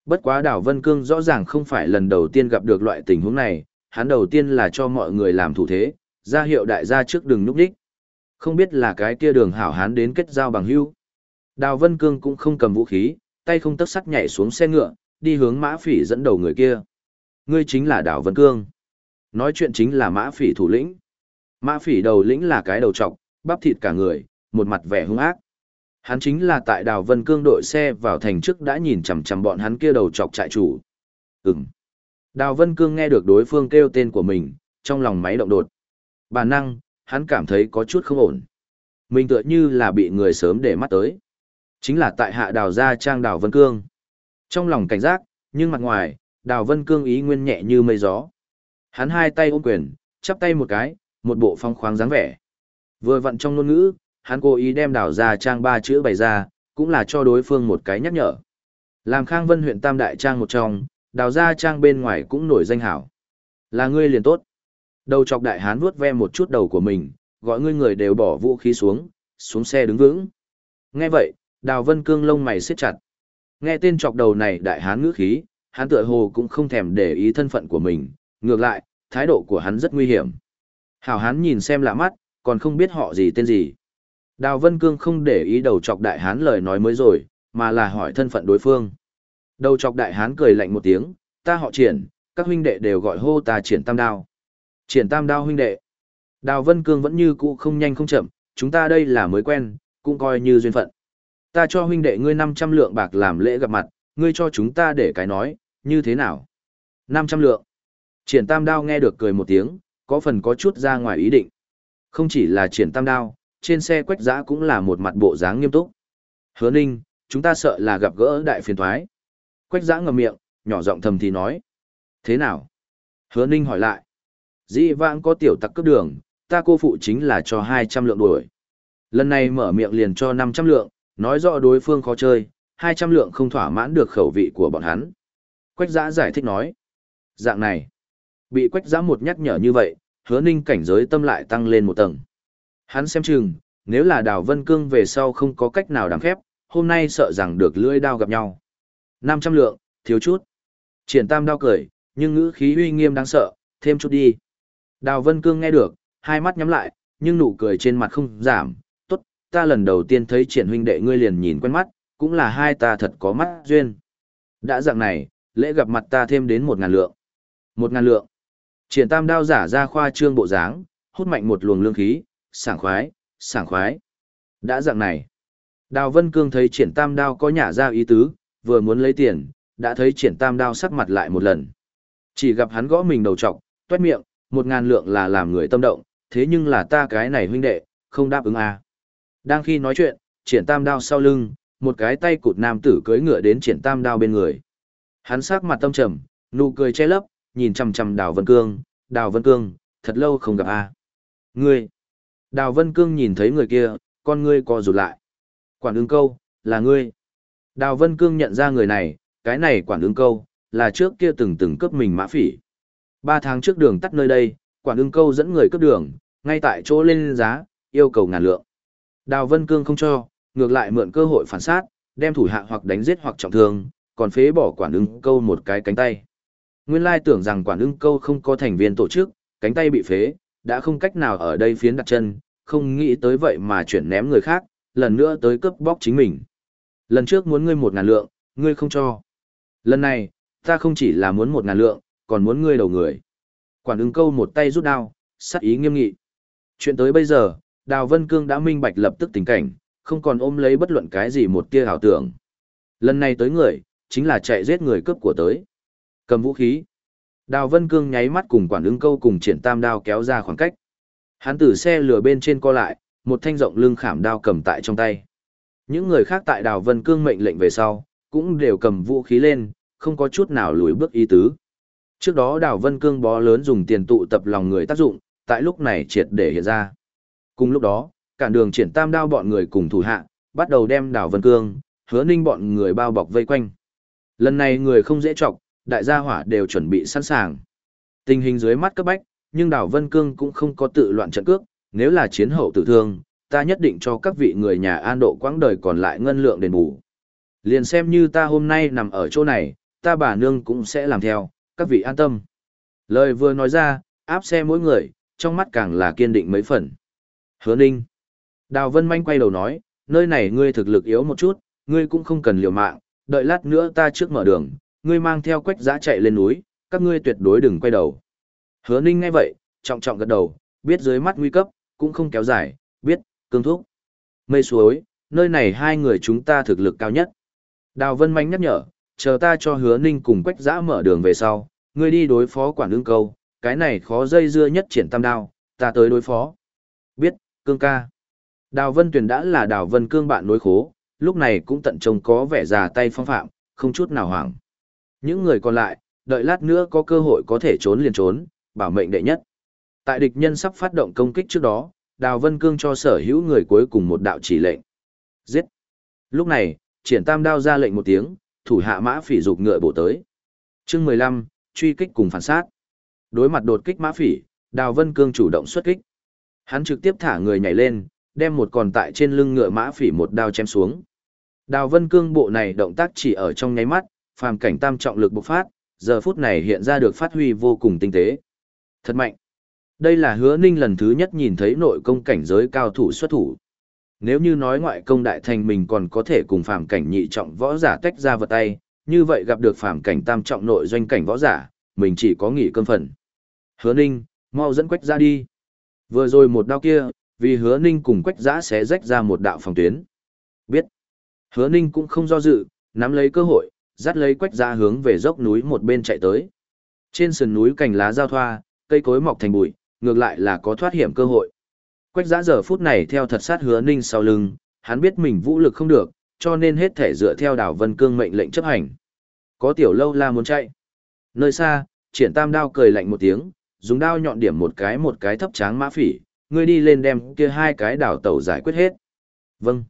Bất quá Đào Vân Cương rõ ràng không phải lần đầu tiên gặp được loại tình huống này, hắn đầu tiên là cho mọi người làm thủ thế, ra hiệu đại gia trước đường núp đích. Không biết là cái kia đường hảo hán đến kết giao bằng hữu. Đào Vân Cương cũng không cầm vũ khí, tay không tấc sắc nhảy xuống xe ngựa, đi hướng mã phỉ dẫn đầu người kia. Ngươi chính là Đào Vân Cương. Nói chuyện chính là mã phỉ thủ lĩnh. Mã phỉ đầu lĩnh là cái đầu trọc, bắp thịt cả người, một mặt vẻ hung ác. Hắn chính là tại Đào Vân Cương đội xe vào thành trước đã nhìn chằm chằm bọn hắn kia đầu trọc trại chủ. Ừm. Đào Vân Cương nghe được đối phương kêu tên của mình, trong lòng máy động đột. Bản năng, hắn cảm thấy có chút không ổn. Mình tựa như là bị người sớm để mắt tới. Chính là tại hạ đào gia trang đào Vân Cương. Trong lòng cảnh giác, nhưng mặt ngoài, đào Vân Cương ý nguyên nhẹ như mây gió. Hắn hai tay ôm quyền, chắp tay một cái, một bộ phong khoáng dáng vẻ. Vừa vặn trong ngôn ngữ, hắn cố ý đem đào gia trang ba chữ bày ra, cũng là cho đối phương một cái nhắc nhở. Làm Khang Vân huyện Tam Đại Trang một trong, đào gia trang bên ngoài cũng nổi danh hảo. Là ngươi liền tốt. Đầu chọc đại hán vuốt ve một chút đầu của mình, gọi ngươi người đều bỏ vũ khí xuống, xuống xe đứng vững. Nghe vậy, Đào Vân Cương lông mày siết chặt. Nghe tên chọc đầu này đại hán ngữ khí, hắn tựa hồ cũng không thèm để ý thân phận của mình, ngược lại, thái độ của hắn rất nguy hiểm. Hảo hán nhìn xem lạ mắt, còn không biết họ gì tên gì. Đào Vân Cương không để ý đầu chọc đại hán lời nói mới rồi, mà là hỏi thân phận đối phương. Đầu chọc đại hán cười lạnh một tiếng, ta họ triển, các huynh đệ đều gọi hô ta triển tam đao. Triển tam đao huynh đệ. Đào Vân Cương vẫn như cũ không nhanh không chậm, chúng ta đây là mới quen, cũng coi như duyên phận. Ta cho huynh đệ ngươi 500 lượng bạc làm lễ gặp mặt, ngươi cho chúng ta để cái nói, như thế nào? 500 lượng. Triển tam đao nghe được cười một tiếng, có phần có chút ra ngoài ý định. Không chỉ là triển tam đao, trên xe quách giã cũng là một mặt bộ dáng nghiêm túc. Hứa ninh, chúng ta sợ là gặp gỡ đại phiền thoái. Quách giã ngầm miệng, nhỏ giọng thầm thì nói. Thế nào? Hứa ninh hỏi lại. Dĩ vãng có tiểu tặc cướp đường, ta cô phụ chính là cho 200 lượng đuổi. Lần này mở miệng liền cho 500 lượng, nói rõ đối phương khó chơi, 200 lượng không thỏa mãn được khẩu vị của bọn hắn. Quách giã giải thích nói. Dạng này, bị quách giã một nhắc nhở như vậy, hứa ninh cảnh giới tâm lại tăng lên một tầng. Hắn xem chừng, nếu là đào vân cương về sau không có cách nào đáng khép, hôm nay sợ rằng được lưỡi đao gặp nhau. 500 lượng, thiếu chút. Triển tam đao cười, nhưng ngữ khí uy nghiêm đáng sợ, thêm chút đi. Đào vân cương nghe được, hai mắt nhắm lại, nhưng nụ cười trên mặt không giảm, ta lần đầu tiên thấy triển huynh đệ ngươi liền nhìn quen mắt, cũng là hai ta thật có mắt duyên. Đã dạng này, lễ gặp mặt ta thêm đến một ngàn lượng. Một ngàn lượng. Triển tam đao giả ra khoa trương bộ dáng, hút mạnh một luồng lương khí, sảng khoái, sảng khoái. Đã dạng này. Đào Vân Cương thấy triển tam đao có nhả ra ý tứ, vừa muốn lấy tiền, đã thấy triển tam đao sắc mặt lại một lần. Chỉ gặp hắn gõ mình đầu trọc, tuét miệng, một ngàn lượng là làm người tâm động, thế nhưng là ta cái này huynh đệ, không đáp ứng à. Đang khi nói chuyện, triển tam đao sau lưng, một cái tay cụt nam tử cưỡi ngựa đến triển tam đao bên người. Hắn sắc mặt tâm trầm, nụ cười che lấp, nhìn chằm chằm Đào Vân Cương, Đào Vân Cương, thật lâu không gặp a. À. Ngươi. Đào Vân Cương nhìn thấy người kia, con ngươi co rụt lại. Quản ứng câu, là ngươi. Đào Vân Cương nhận ra người này, cái này quản ứng câu, là trước kia từng từng cướp mình mã phỉ. Ba tháng trước đường tắt nơi đây, quản ứng câu dẫn người cướp đường, ngay tại chỗ lên giá, yêu cầu ngàn lượng. Đào Vân Cương không cho, ngược lại mượn cơ hội phản sát, đem thủ hạ hoặc đánh giết hoặc trọng thương, còn phế bỏ quản ứng câu một cái cánh tay. Nguyên lai tưởng rằng quản ứng câu không có thành viên tổ chức, cánh tay bị phế, đã không cách nào ở đây phiến đặt chân, không nghĩ tới vậy mà chuyển ném người khác, lần nữa tới cướp bóc chính mình. Lần trước muốn ngươi một ngàn lượng, ngươi không cho. Lần này, ta không chỉ là muốn một ngàn lượng, còn muốn ngươi đầu người. Quản ứng câu một tay rút đao, sắc ý nghiêm nghị. Chuyện tới bây giờ, Đào Vân Cương đã minh bạch lập tức tình cảnh, không còn ôm lấy bất luận cái gì một tia ảo tưởng. Lần này tới người, chính là chạy giết người cướp của tới. Cầm vũ khí. Đào Vân Cương nháy mắt cùng quản ứng câu cùng triển tam đao kéo ra khoảng cách. Hắn từ xe lửa bên trên co lại, một thanh rộng lưng khảm đao cầm tại trong tay. Những người khác tại Đào Vân Cương mệnh lệnh về sau, cũng đều cầm vũ khí lên, không có chút nào lùi bước ý tứ. Trước đó Đào Vân Cương bó lớn dùng tiền tụ tập lòng người tác dụng, tại lúc này triệt để hiện ra. Cùng lúc đó, cản đường triển tam đao bọn người cùng thủ hạ, bắt đầu đem Đào Vân Cương, hứa ninh bọn người bao bọc vây quanh. Lần này người không dễ chọc, đại gia hỏa đều chuẩn bị sẵn sàng. Tình hình dưới mắt cấp bách, nhưng Đào Vân Cương cũng không có tự loạn trận cước, nếu là chiến hậu tử thương, ta nhất định cho các vị người nhà an độ quãng đời còn lại ngân lượng đền bù. Liền xem như ta hôm nay nằm ở chỗ này, ta bà nương cũng sẽ làm theo, các vị an tâm. Lời vừa nói ra, áp xe mỗi người, trong mắt càng là kiên định mấy phần. Hứa Ninh. Đào Vân Manh quay đầu nói, nơi này ngươi thực lực yếu một chút, ngươi cũng không cần liều mạng, đợi lát nữa ta trước mở đường, ngươi mang theo quách giã chạy lên núi, các ngươi tuyệt đối đừng quay đầu. Hứa Ninh ngay vậy, trọng trọng gật đầu, biết dưới mắt nguy cấp, cũng không kéo dài, biết, cương thúc. Mây suối, nơi này hai người chúng ta thực lực cao nhất. Đào Vân Manh nhắc nhở, chờ ta cho hứa ninh cùng quách giã mở đường về sau, ngươi đi đối phó quản đương câu, cái này khó dây dưa nhất triển tam đao, ta tới đối phó. Biết, cương ca. Đào Vân Tuyền đã là Đào Vân Cương bạn nối khố, lúc này cũng tận trông có vẻ già tay phong phạm, không chút nào hoảng. Những người còn lại, đợi lát nữa có cơ hội có thể trốn liền trốn, bảo mệnh đệ nhất. Tại địch nhân sắp phát động công kích trước đó, Đào Vân Cương cho sở hữu người cuối cùng một đạo chỉ lệnh. Giết! Lúc này, triển tam đao ra lệnh một tiếng, thủ hạ mã phỉ dục ngựa bổ tới. chương 15, truy kích cùng phản sát. Đối mặt đột kích mã phỉ, Đào Vân Cương chủ động xuất kích. Hắn trực tiếp thả người nhảy lên, đem một còn tại trên lưng ngựa mã phỉ một đao chém xuống. Đào Vân Cương bộ này động tác chỉ ở trong nháy mắt, phàm cảnh tam trọng lực bộc phát, giờ phút này hiện ra được phát huy vô cùng tinh tế. Thật mạnh. Đây là hứa ninh lần thứ nhất nhìn thấy nội công cảnh giới cao thủ xuất thủ. Nếu như nói ngoại công đại thành mình còn có thể cùng phàm cảnh nhị trọng võ giả tách ra vật tay, như vậy gặp được phàm cảnh tam trọng nội doanh cảnh võ giả, mình chỉ có nghỉ cơn phần. Hứa ninh, mau dẫn quách ra đi. Vừa rồi một đao kia, vì hứa ninh cùng quách giã sẽ rách ra một đạo phòng tuyến. Biết. Hứa ninh cũng không do dự, nắm lấy cơ hội, dắt lấy quách giã hướng về dốc núi một bên chạy tới. Trên sườn núi cành lá giao thoa, cây cối mọc thành bụi, ngược lại là có thoát hiểm cơ hội. Quách giã giờ phút này theo thật sát hứa ninh sau lưng, hắn biết mình vũ lực không được, cho nên hết thể dựa theo đảo Vân Cương mệnh lệnh chấp hành. Có tiểu lâu la muốn chạy. Nơi xa, triển tam đao cười lạnh một tiếng, dùng đao nhọn điểm một cái một cái thấp tráng mã phỉ, ngươi đi lên đem kia hai cái đảo tàu giải quyết hết. Vâng.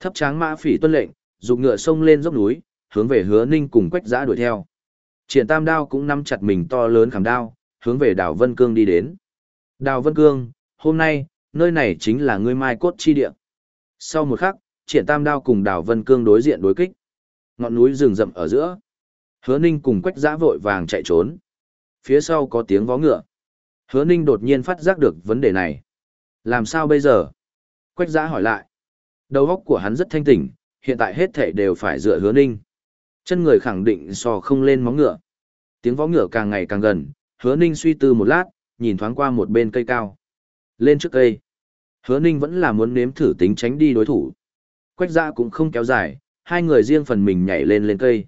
Thấp tráng mã phỉ tuân lệnh, dùng ngựa sông lên dốc núi, hướng về hứa ninh cùng quách giã đuổi theo. Triển tam đao cũng nắm chặt mình to lớn khảm đao, hướng về đảo Vân Cương đi đến. Đào Vân Cương, hôm nay, nơi này chính là ngươi mai cốt chi địa. Sau một khắc, triển tam đao cùng đào Vân Cương đối diện đối kích. Ngọn núi rừng rậm ở giữa. Hứa Ninh cùng quách giã vội vàng chạy trốn. Phía sau có tiếng vó ngựa. Hứa Ninh đột nhiên phát giác được vấn đề này. Làm sao bây giờ? Quách giã hỏi lại. Đầu óc của hắn rất thanh tỉnh, hiện tại hết thể đều phải dựa hứa Ninh. Chân người khẳng định so không lên móng ngựa. Tiếng vó ngựa càng ngày càng gần, hứa Ninh suy tư một lát, nhìn thoáng qua một bên cây cao. Lên trước cây. Hứa Ninh vẫn là muốn nếm thử tính tránh đi đối thủ. Quách giã cũng không kéo dài, hai người riêng phần mình nhảy lên lên cây.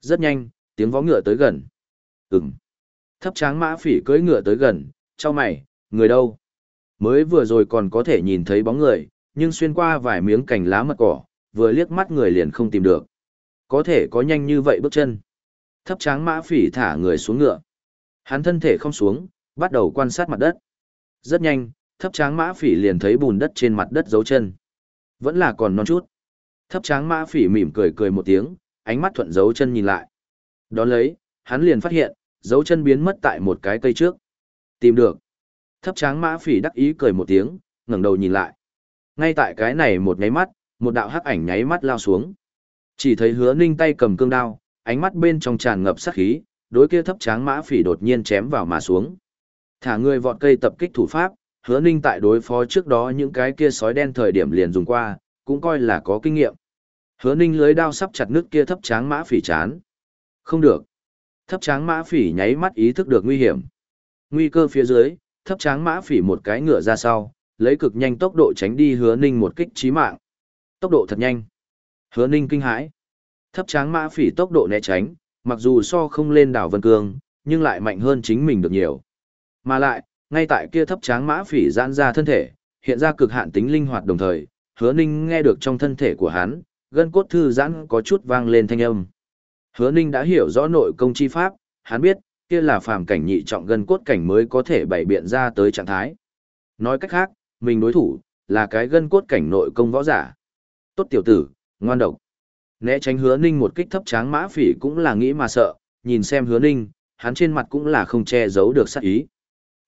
Rất nhanh, tiếng vó ngựa tới gần. Ừm. Thấp tráng mã phỉ cưỡi ngựa tới gần, cho mày, người đâu? Mới vừa rồi còn có thể nhìn thấy bóng người, nhưng xuyên qua vài miếng cành lá mật cỏ, vừa liếc mắt người liền không tìm được. Có thể có nhanh như vậy bước chân. Thấp tráng mã phỉ thả người xuống ngựa. Hắn thân thể không xuống, bắt đầu quan sát mặt đất. Rất nhanh, thấp tráng mã phỉ liền thấy bùn đất trên mặt đất dấu chân. Vẫn là còn non chút. Thấp tráng mã phỉ mỉm cười cười một tiếng, ánh mắt thuận dấu chân nhìn lại. Đón lấy, hắn liền phát hiện, dấu chân biến mất tại một cái cây trước. Tìm được. Thấp tráng mã phỉ đắc ý cười một tiếng, ngẩng đầu nhìn lại. Ngay tại cái này một nháy mắt, một đạo hắc ảnh nháy mắt lao xuống. Chỉ thấy hứa ninh tay cầm cương đao, ánh mắt bên trong tràn ngập sát khí, đối kia thấp tráng mã phỉ đột nhiên chém vào mà xuống. Thả người vọt cây tập kích thủ pháp, hứa ninh tại đối phó trước đó những cái kia sói đen thời điểm liền dùng qua, cũng coi là có kinh nghiệm. Hứa ninh lưới đao sắp chặt nước kia thấp tráng mã phỉ chán. Không được. Thấp tráng mã phỉ nháy mắt ý thức được nguy hiểm. Nguy cơ phía dưới, thấp tráng mã phỉ một cái ngựa ra sau, lấy cực nhanh tốc độ tránh đi hứa ninh một kích chí mạng. Tốc độ thật nhanh. Hứa ninh kinh hãi. Thấp tráng mã phỉ tốc độ né tránh, mặc dù so không lên đảo Vân Cương, nhưng lại mạnh hơn chính mình được nhiều. Mà lại, ngay tại kia thấp tráng mã phỉ giãn ra thân thể, hiện ra cực hạn tính linh hoạt đồng thời, hứa ninh nghe được trong thân thể của hắn, gân cốt thư giãn có chút vang lên thanh âm. Hứa ninh đã hiểu rõ nội công chi pháp, hắn biết, kia là phàm cảnh nhị trọng gân cốt cảnh mới có thể bày biện ra tới trạng thái. Nói cách khác, mình đối thủ, là cái gân cốt cảnh nội công võ giả. Tốt tiểu tử, ngoan độc. Né tránh hứa ninh một kích thấp tráng mã phỉ cũng là nghĩ mà sợ, nhìn xem hứa ninh, hắn trên mặt cũng là không che giấu được sát ý.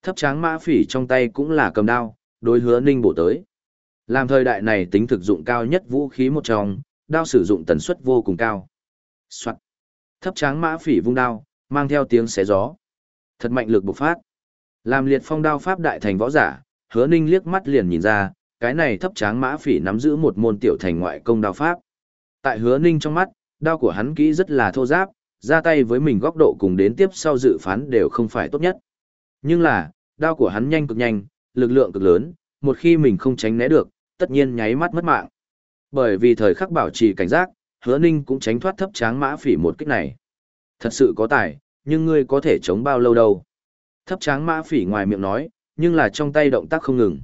Thấp tráng mã phỉ trong tay cũng là cầm đao, đối hứa ninh bổ tới. Làm thời đại này tính thực dụng cao nhất vũ khí một trong, đao sử dụng tần suất vô cùng cao. Soạn. Thấp tráng mã phỉ vung đao, mang theo tiếng xé gió. Thật mạnh lực bộc phát. Làm liệt phong đao pháp đại thành võ giả, hứa ninh liếc mắt liền nhìn ra, cái này thấp tráng mã phỉ nắm giữ một môn tiểu thành ngoại công đao pháp. Tại hứa ninh trong mắt, đao của hắn kỹ rất là thô giáp, ra tay với mình góc độ cùng đến tiếp sau dự phán đều không phải tốt nhất. Nhưng là, đao của hắn nhanh cực nhanh, lực lượng cực lớn, một khi mình không tránh né được, tất nhiên nháy mắt mất mạng. Bởi vì thời khắc bảo trì cảnh giác, hứa ninh cũng tránh thoát thấp tráng mã phỉ một kích này. Thật sự có tài, nhưng ngươi có thể chống bao lâu đâu. Thấp tráng mã phỉ ngoài miệng nói, nhưng là trong tay động tác không ngừng.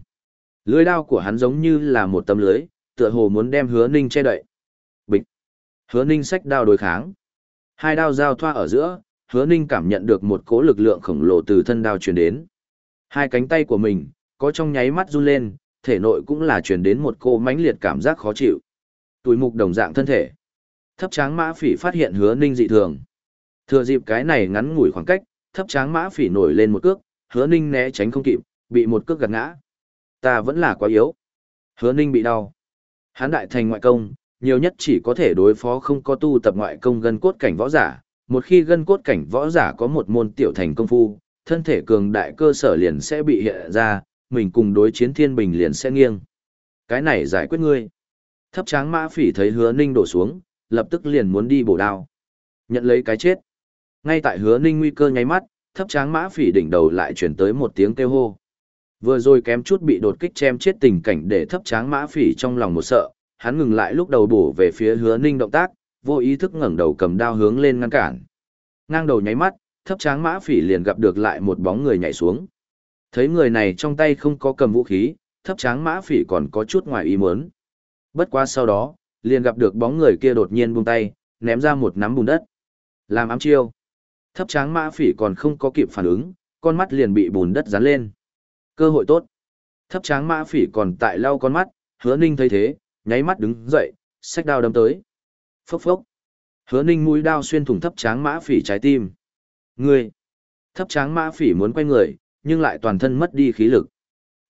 Lưới đao của hắn giống như là một tấm lưới, tựa hồ muốn đem hứa ninh che đậy. Bịch. Hứa ninh sách đao đối kháng. Hai đao giao thoa ở giữa, hứa ninh cảm nhận được một cỗ lực lượng khổng lồ từ thân đao truyền đến. Hai cánh tay của mình, có trong nháy mắt run lên, thể nội cũng là truyền đến một cô mãnh liệt cảm giác khó chịu. Tùi mục đồng dạng thân thể. Thấp tráng mã phỉ phát hiện hứa ninh dị thường. Thừa dịp cái này ngắn ngủi khoảng cách, thấp tráng mã phỉ nổi lên một cước, hứa ninh né tránh không kịp, bị một cước gạt ngã. Ta vẫn là quá yếu. Hứa ninh bị đau. Hán đại thành ngoại công, nhiều nhất chỉ có thể đối phó không có tu tập ngoại công gân cốt cảnh võ giả. Một khi gân cốt cảnh võ giả có một môn tiểu thành công phu, thân thể cường đại cơ sở liền sẽ bị hiện ra, mình cùng đối chiến thiên bình liền sẽ nghiêng. Cái này giải quyết ngươi. Thấp tráng mã phỉ thấy hứa ninh đổ xuống, lập tức liền muốn đi bổ đao. Nhận lấy cái chết. Ngay tại hứa ninh nguy cơ nháy mắt, thấp tráng mã phỉ đỉnh đầu lại chuyển tới một tiếng kêu hô. Vừa rồi kém chút bị đột kích chém chết tình cảnh để thấp tráng mã phỉ trong lòng một sợ, hắn ngừng lại lúc đầu bổ về phía hứa ninh động tác, vô ý thức ngẩng đầu cầm đao hướng lên ngăn cản. Ngang đầu nháy mắt, thấp tráng mã phỉ liền gặp được lại một bóng người nhảy xuống. Thấy người này trong tay không có cầm vũ khí, thấp tráng mã phỉ còn có chút ngoài ý muốn. Bất qua sau đó, liền gặp được bóng người kia đột nhiên buông tay, ném ra một nắm bùn đất. Làm ám chiêu. Thấp tráng mã phỉ còn không có kịp phản ứng, con mắt liền bị bùn đất dán lên. Cơ hội tốt. Thấp tráng mã phỉ còn tại lau con mắt, hứa ninh thấy thế, nháy mắt đứng dậy, xách đao đâm tới. Phốc phốc. Hứa ninh mũi đao xuyên thủng thấp tráng mã phỉ trái tim. người Thấp tráng mã phỉ muốn quay người, nhưng lại toàn thân mất đi khí lực.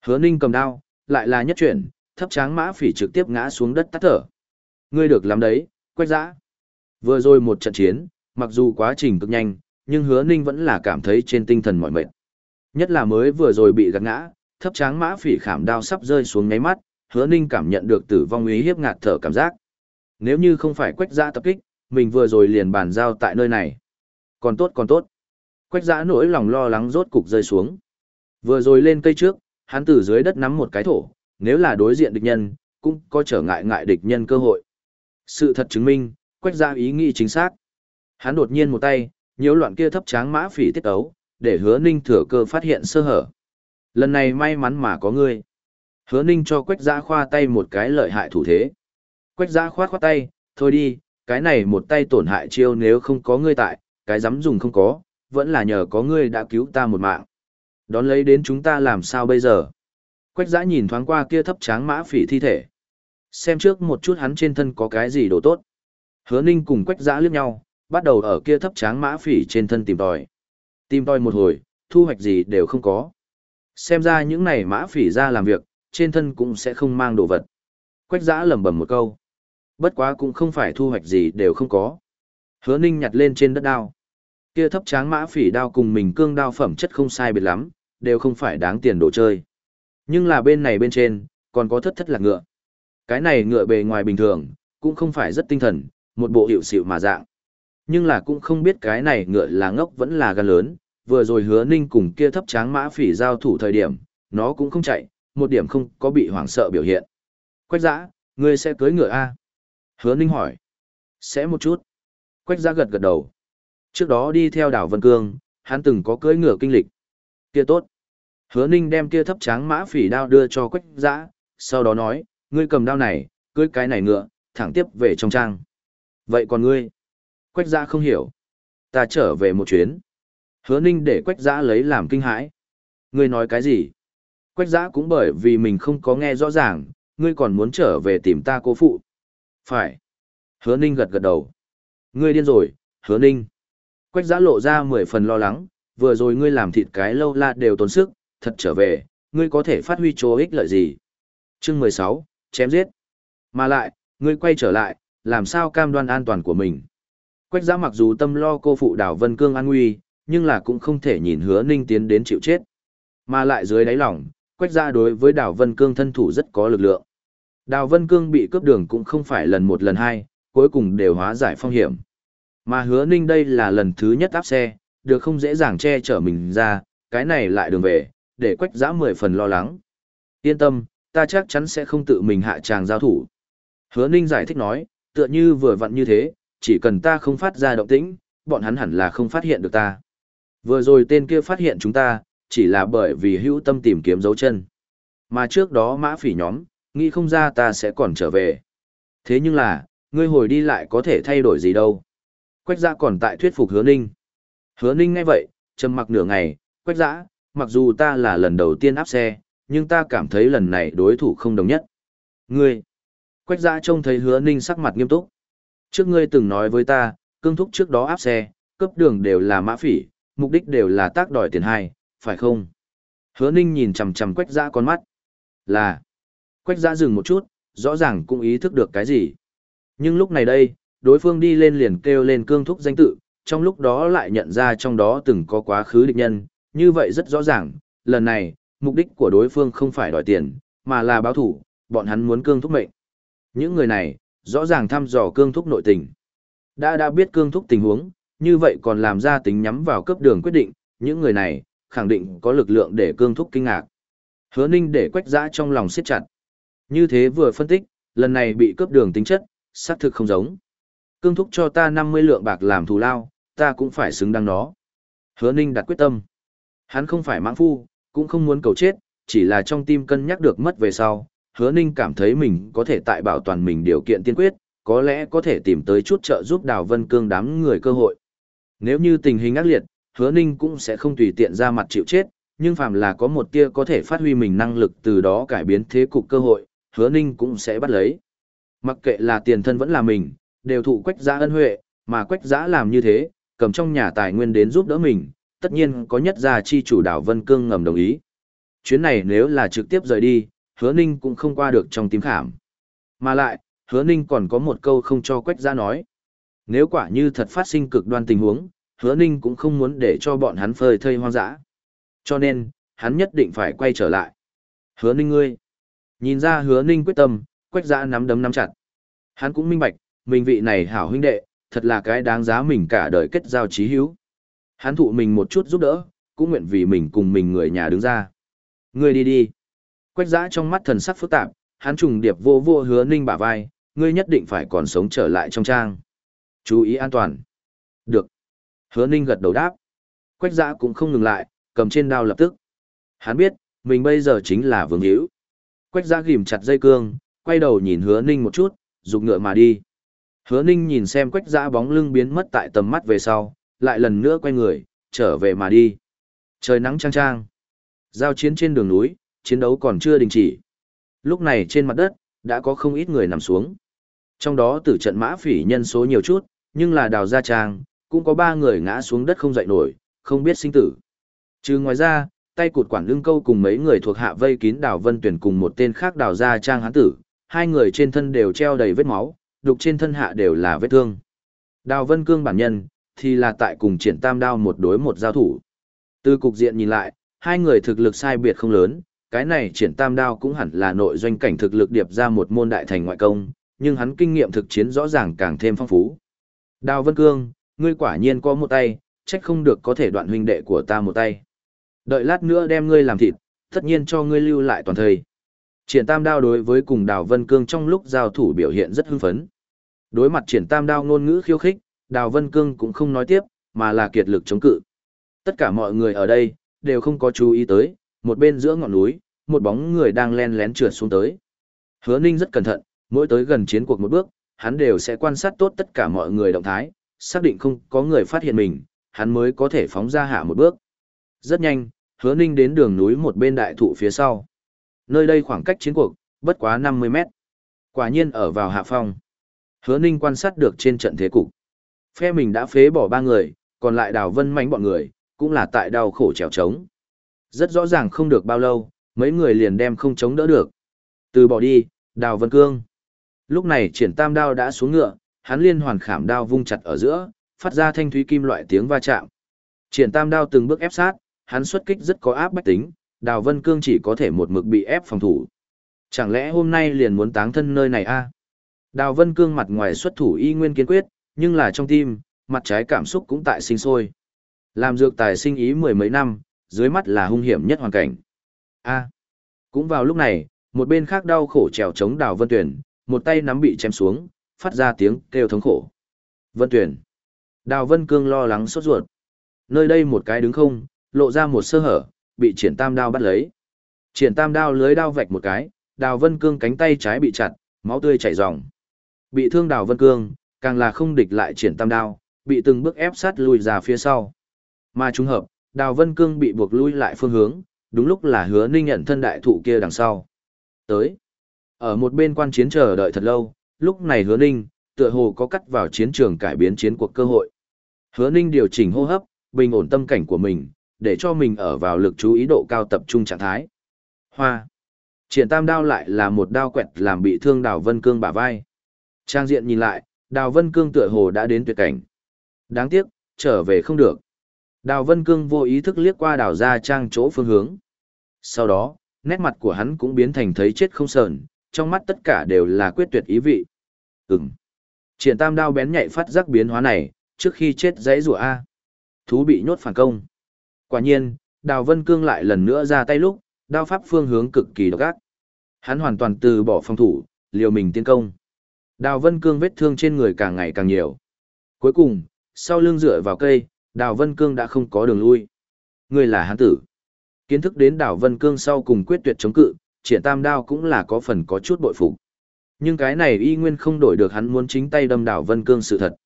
Hứa ninh cầm đao, lại là nhất chuyển, thấp tráng mã phỉ trực tiếp ngã xuống đất tắt thở. Ngươi được lắm đấy, quách giã. Vừa rồi một trận chiến, mặc dù quá trình cực nhanh, nhưng hứa ninh vẫn là cảm thấy trên tinh thần mỏi mệt. Nhất là mới vừa rồi bị gạt ngã, thấp tráng mã phỉ khảm đao sắp rơi xuống ngáy mắt, hứa ninh cảm nhận được tử vong ý hiếp ngạt thở cảm giác. Nếu như không phải quách giã tập kích, mình vừa rồi liền bàn giao tại nơi này. Còn tốt còn tốt. Quách giã nỗi lòng lo lắng rốt cục rơi xuống. Vừa rồi lên cây trước, hắn từ dưới đất nắm một cái thổ, nếu là đối diện địch nhân, cũng có trở ngại ngại địch nhân cơ hội. Sự thật chứng minh, quách ra ý nghĩ chính xác. Hắn đột nhiên một tay, nhiễu loạn kia thấp tráng mã phỉ tiết ấu, để hứa ninh thừa cơ phát hiện sơ hở. Lần này may mắn mà có ngươi. Hứa ninh cho quách giã khoa tay một cái lợi hại thủ thế. Quách giã khoát khoát tay, thôi đi, cái này một tay tổn hại chiêu nếu không có ngươi tại, cái dám dùng không có, vẫn là nhờ có ngươi đã cứu ta một mạng. Đón lấy đến chúng ta làm sao bây giờ? Quách giã nhìn thoáng qua kia thấp tráng mã phỉ thi thể. Xem trước một chút hắn trên thân có cái gì đồ tốt. Hứa ninh cùng quách giã liếc nhau, bắt đầu ở kia thấp tráng mã phỉ trên thân tìm tòi. Tìm tòi một hồi, thu hoạch gì đều không có. Xem ra những này mã phỉ ra làm việc, trên thân cũng sẽ không mang đồ vật. Quách giã lẩm bẩm một câu. Bất quá cũng không phải thu hoạch gì đều không có. Hứa ninh nhặt lên trên đất đao. Kia thấp tráng mã phỉ đao cùng mình cương đao phẩm chất không sai biệt lắm, đều không phải đáng tiền đồ chơi. Nhưng là bên này bên trên, còn có thất thất lạc ngựa. Cái này ngựa bề ngoài bình thường, cũng không phải rất tinh thần, một bộ hiệu xịu mà dạng. Nhưng là cũng không biết cái này ngựa là ngốc vẫn là gan lớn, vừa rồi hứa ninh cùng kia thấp tráng mã phỉ giao thủ thời điểm, nó cũng không chạy, một điểm không có bị hoảng sợ biểu hiện. Quách giã, ngươi sẽ cưới ngựa A? Hứa ninh hỏi. Sẽ một chút. Quách giã gật gật đầu. Trước đó đi theo đảo Vân Cương, hắn từng có cưới ngựa kinh lịch. Kia tốt. Hứa ninh đem kia thấp tráng mã phỉ đao đưa cho quách giã, sau đó nói, ngươi cầm đao này, cưới cái này ngựa, thẳng tiếp về trong trang. Vậy còn ngươi? Quách giã không hiểu. Ta trở về một chuyến. Hứa ninh để quách giã lấy làm kinh hãi. Ngươi nói cái gì? Quách giã cũng bởi vì mình không có nghe rõ ràng, ngươi còn muốn trở về tìm ta cô phụ. Phải. Hứa ninh gật gật đầu. Ngươi điên rồi, hứa ninh. Quách giã lộ ra mười phần lo lắng, vừa rồi ngươi làm thịt cái lâu la đều tốn sức, thật trở về, ngươi có thể phát huy chỗ ích lợi gì. Chương mười sáu, chém giết. Mà lại, ngươi quay trở lại, làm sao cam đoan an toàn của mình. Quách giã mặc dù tâm lo cô phụ đảo Vân Cương an nguy, nhưng là cũng không thể nhìn hứa ninh tiến đến chịu chết. Mà lại dưới đáy lòng, quách giã đối với đảo Vân Cương thân thủ rất có lực lượng. Đào Vân Cương bị cướp đường cũng không phải lần một lần hai, cuối cùng đều hóa giải phong hiểm. Mà hứa ninh đây là lần thứ nhất áp xe, được không dễ dàng che chở mình ra, cái này lại đường về, để quách giã mười phần lo lắng. Yên tâm, ta chắc chắn sẽ không tự mình hạ tràng giao thủ. Hứa ninh giải thích nói, tựa như vừa vặn như thế, chỉ cần ta không phát ra động tĩnh, bọn hắn hẳn là không phát hiện được ta. Vừa rồi tên kia phát hiện chúng ta, chỉ là bởi vì hữu tâm tìm kiếm dấu chân. Mà trước đó mã phỉ nhóm, nghĩ không ra ta sẽ còn trở về. Thế nhưng là, ngươi hồi đi lại có thể thay đổi gì đâu. Quách giã còn tại thuyết phục hứa ninh. Hứa ninh ngay vậy, trầm mặc nửa ngày, quách giã, mặc dù ta là lần đầu tiên áp xe, nhưng ta cảm thấy lần này đối thủ không đồng nhất. Ngươi, quách giã trông thấy hứa ninh sắc mặt nghiêm túc. Trước ngươi từng nói với ta, cương thúc trước đó áp xe, cấp đường đều là mã phỉ, mục đích đều là tác đòi tiền hai, phải không? Hứa ninh nhìn chằm chằm quách giã con mắt. Là, quách giã dừng một chút, rõ ràng cũng ý thức được cái gì. Nhưng lúc này đây, đối phương đi lên liền kêu lên cương thúc danh tự, trong lúc đó lại nhận ra trong đó từng có quá khứ địch nhân, như vậy rất rõ ràng, lần này, mục đích của đối phương không phải đòi tiền, mà là báo thủ, bọn hắn muốn cương thúc mệnh. Những người này, rõ ràng thăm dò cương thúc nội tình. Đã đã biết cương thúc tình huống, như vậy còn làm ra tính nhắm vào cấp đường quyết định, những người này, khẳng định có lực lượng để cương thúc kinh ngạc. Hứa ninh để quách giã trong lòng siết chặt. Như thế vừa phân tích, lần này bị cướp đường tính chất, xác thực không giống. Cương thúc cho ta 50 lượng bạc làm thù lao, ta cũng phải xứng đáng nó. Hứa ninh đặt quyết tâm. Hắn không phải mãng phu, cũng không muốn cầu chết, chỉ là trong tim cân nhắc được mất về sau. Hứa ninh cảm thấy mình có thể tại bảo toàn mình điều kiện tiên quyết, có lẽ có thể tìm tới chút trợ giúp đào vân cương đám người cơ hội. Nếu như tình hình ác liệt, hứa ninh cũng sẽ không tùy tiện ra mặt chịu chết, nhưng phàm là có một tia có thể phát huy mình năng lực từ đó cải biến thế cục cơ hội, hứa ninh cũng sẽ bắt lấy. Mặc kệ là tiền thân vẫn là mình, đều thụ quách giã ân huệ, mà quách giã làm như thế, cầm trong nhà tài nguyên đến giúp đỡ mình, tất nhiên có nhất gia chi chủ đảo Vân Cương ngầm đồng ý. Chuyến này nếu là trực tiếp rời đi, hứa ninh cũng không qua được trong tím khảm. Mà lại, hứa ninh còn có một câu không cho quách Gia nói. Nếu quả như thật phát sinh cực đoan tình huống, hứa ninh cũng không muốn để cho bọn hắn phơi thây hoang dã. Cho nên, hắn nhất định phải quay trở lại. Hứa ninh ngươi. Nhìn ra hứa ninh quyết tâm, quách giã nắm đấm nắm chặt. Hắn cũng minh bạch, mình vị này hảo huynh đệ, thật là cái đáng giá mình cả đời kết giao trí hữu. Hắn thụ mình một chút giúp đỡ, cũng nguyện vì mình cùng mình người nhà đứng ra. Ngươi đi đi. Quách giã trong mắt thần sắc phức tạp, hắn trùng điệp vô vô hứa ninh bả vai, ngươi nhất định phải còn sống trở lại trong trang. Chú ý an toàn. Được. Hứa ninh gật đầu đáp. Quách giã cũng không ngừng lại, cầm trên đao lập tức. Hắn biết, mình bây giờ chính là vương hữu. Quách giã ghim chặt dây cương, quay đầu nhìn hứa ninh một chút, rục ngựa mà đi. Hứa ninh nhìn xem quách giã bóng lưng biến mất tại tầm mắt về sau, lại lần nữa quay người, trở về mà đi. Trời nắng trang trang. Giao chiến trên đường núi, chiến đấu còn chưa đình chỉ. Lúc này trên mặt đất, đã có không ít người nằm xuống. Trong đó tử trận mã phỉ nhân số nhiều chút, nhưng là đào gia trang, cũng có ba người ngã xuống đất không dậy nổi, không biết sinh tử. Trừ ngoài ra, tay cụt quản lưng câu cùng mấy người thuộc hạ vây kín đào vân tuyển cùng một tên khác đào gia trang hán tử, hai người trên thân đều treo đầy vết máu, đục trên thân hạ đều là vết thương. Đào vân cương bản nhân, thì là tại cùng triển tam đao một đối một giao thủ. Từ cục diện nhìn lại, hai người thực lực sai biệt không lớn, cái này triển tam đao cũng hẳn là nội doanh cảnh thực lực điệp ra một môn đại thành ngoại công, nhưng hắn kinh nghiệm thực chiến rõ ràng càng thêm phong phú. Đào Vân Cương, ngươi quả nhiên có một tay, trách không được có thể đoạn huynh đệ của ta một tay. Đợi lát nữa đem ngươi làm thịt, tất nhiên cho ngươi lưu lại toàn thời. Triển tam đao đối với cùng Đào Vân Cương trong lúc giao thủ biểu hiện rất hưng phấn. Đối mặt triển tam đao ngôn ngữ khiêu khích, Đào Vân Cương cũng không nói tiếp, mà là kiệt lực chống cự. Tất cả mọi người ở đây, đều không có chú ý tới, một bên giữa ngọn núi, một bóng người đang len lén trượt xuống tới. Hứa Ninh rất cẩn thận, mỗi tới gần chiến cuộc một bước, hắn đều sẽ quan sát tốt tất cả mọi người động thái, xác định không có người phát hiện mình, hắn mới có thể phóng ra hạ một bước. Rất nhanh, hứa ninh đến đường núi một bên đại thụ phía sau. Nơi đây khoảng cách chiến cuộc, bất quá 50 mét. Quả nhiên ở vào hạ phong. Hứa ninh quan sát được trên trận thế cục. Phe mình đã phế bỏ ba người, còn lại đào vân mánh bọn người, cũng là tại đau khổ trèo trống. Rất rõ ràng không được bao lâu, mấy người liền đem không chống đỡ được. Từ bỏ đi, đào vân cương. Lúc này triển tam đao đã xuống ngựa, hắn liên hoàn khảm đao vung chặt ở giữa, phát ra thanh thúy kim loại tiếng va chạm. Triển tam đao từng bước ép sát, hắn xuất kích rất có áp bách tính, đào vân cương chỉ có thể một mực bị ép phòng thủ. Chẳng lẽ hôm nay liền muốn táng thân nơi này a? Đào vân cương mặt ngoài xuất thủ y nguyên kiên quyết, nhưng là trong tim, mặt trái cảm xúc cũng tại sinh sôi. Làm dược tài sinh ý mười mấy năm, dưới mắt là hung hiểm nhất hoàn cảnh. A. Cũng vào lúc này, một bên khác đau khổ trèo chống đào vân tuyển, một tay nắm bị chém xuống, phát ra tiếng kêu thống khổ. Vân Tuyển. Đào Vân Cương lo lắng sốt ruột. Nơi đây một cái đứng không, lộ ra một sơ hở, bị triển tam đao bắt lấy. Triển tam đao lưới đao vạch một cái, Đào Vân Cương cánh tay trái bị chặt, máu tươi chảy ròng. Bị thương Đào Vân Cương, càng là không địch lại triển tam đao, bị từng bước ép sát lùi ra phía sau. Mà trùng hợp, Đào Vân Cương bị buộc lui lại phương hướng, đúng lúc là hứa ninh nhận thân đại thụ kia đằng sau. Tới. Ở một bên quan chiến chờ đợi thật lâu, lúc này hứa ninh, tựa hồ có cắt vào chiến trường cải biến chiến cuộc cơ hội. Hứa ninh điều chỉnh hô hấp, bình ổn tâm cảnh của mình, để cho mình ở vào lực chú ý độ cao tập trung trạng thái. Hoa. Triển tam đao lại là một đao quẹt làm bị thương Đào Vân Cương bả vai. Trang diện nhìn lại, Đào Vân Cương tựa hồ đã đến tuyệt cảnh. Đáng tiếc, trở về không được. Đào Vân Cương vô ý thức liếc qua đào ra trang chỗ phương hướng. Sau đó, nét mặt của hắn cũng biến thành thấy chết không sờn, trong mắt tất cả đều là quyết tuyệt ý vị. Ừm. Triển tam đao bén nhạy phát giác biến hóa này, trước khi chết dãy rủa A. Thú bị nhốt phản công. Quả nhiên, Đào Vân Cương lại lần nữa ra tay lúc, đao pháp phương hướng cực kỳ độc ác. Hắn hoàn toàn từ bỏ phòng thủ, liều mình tiến công. Đào Vân Cương vết thương trên người càng ngày càng nhiều. Cuối cùng, sau lưng dựa vào cây, Đào Vân Cương đã không có đường lui. Người là hắn tử. Kiến thức đến Đào Vân Cương sau cùng quyết tuyệt chống cự, triển tam đao cũng là có phần có chút bội phục. Nhưng cái này y nguyên không đổi được hắn muốn chính tay đâm Đào Vân Cương sự thật.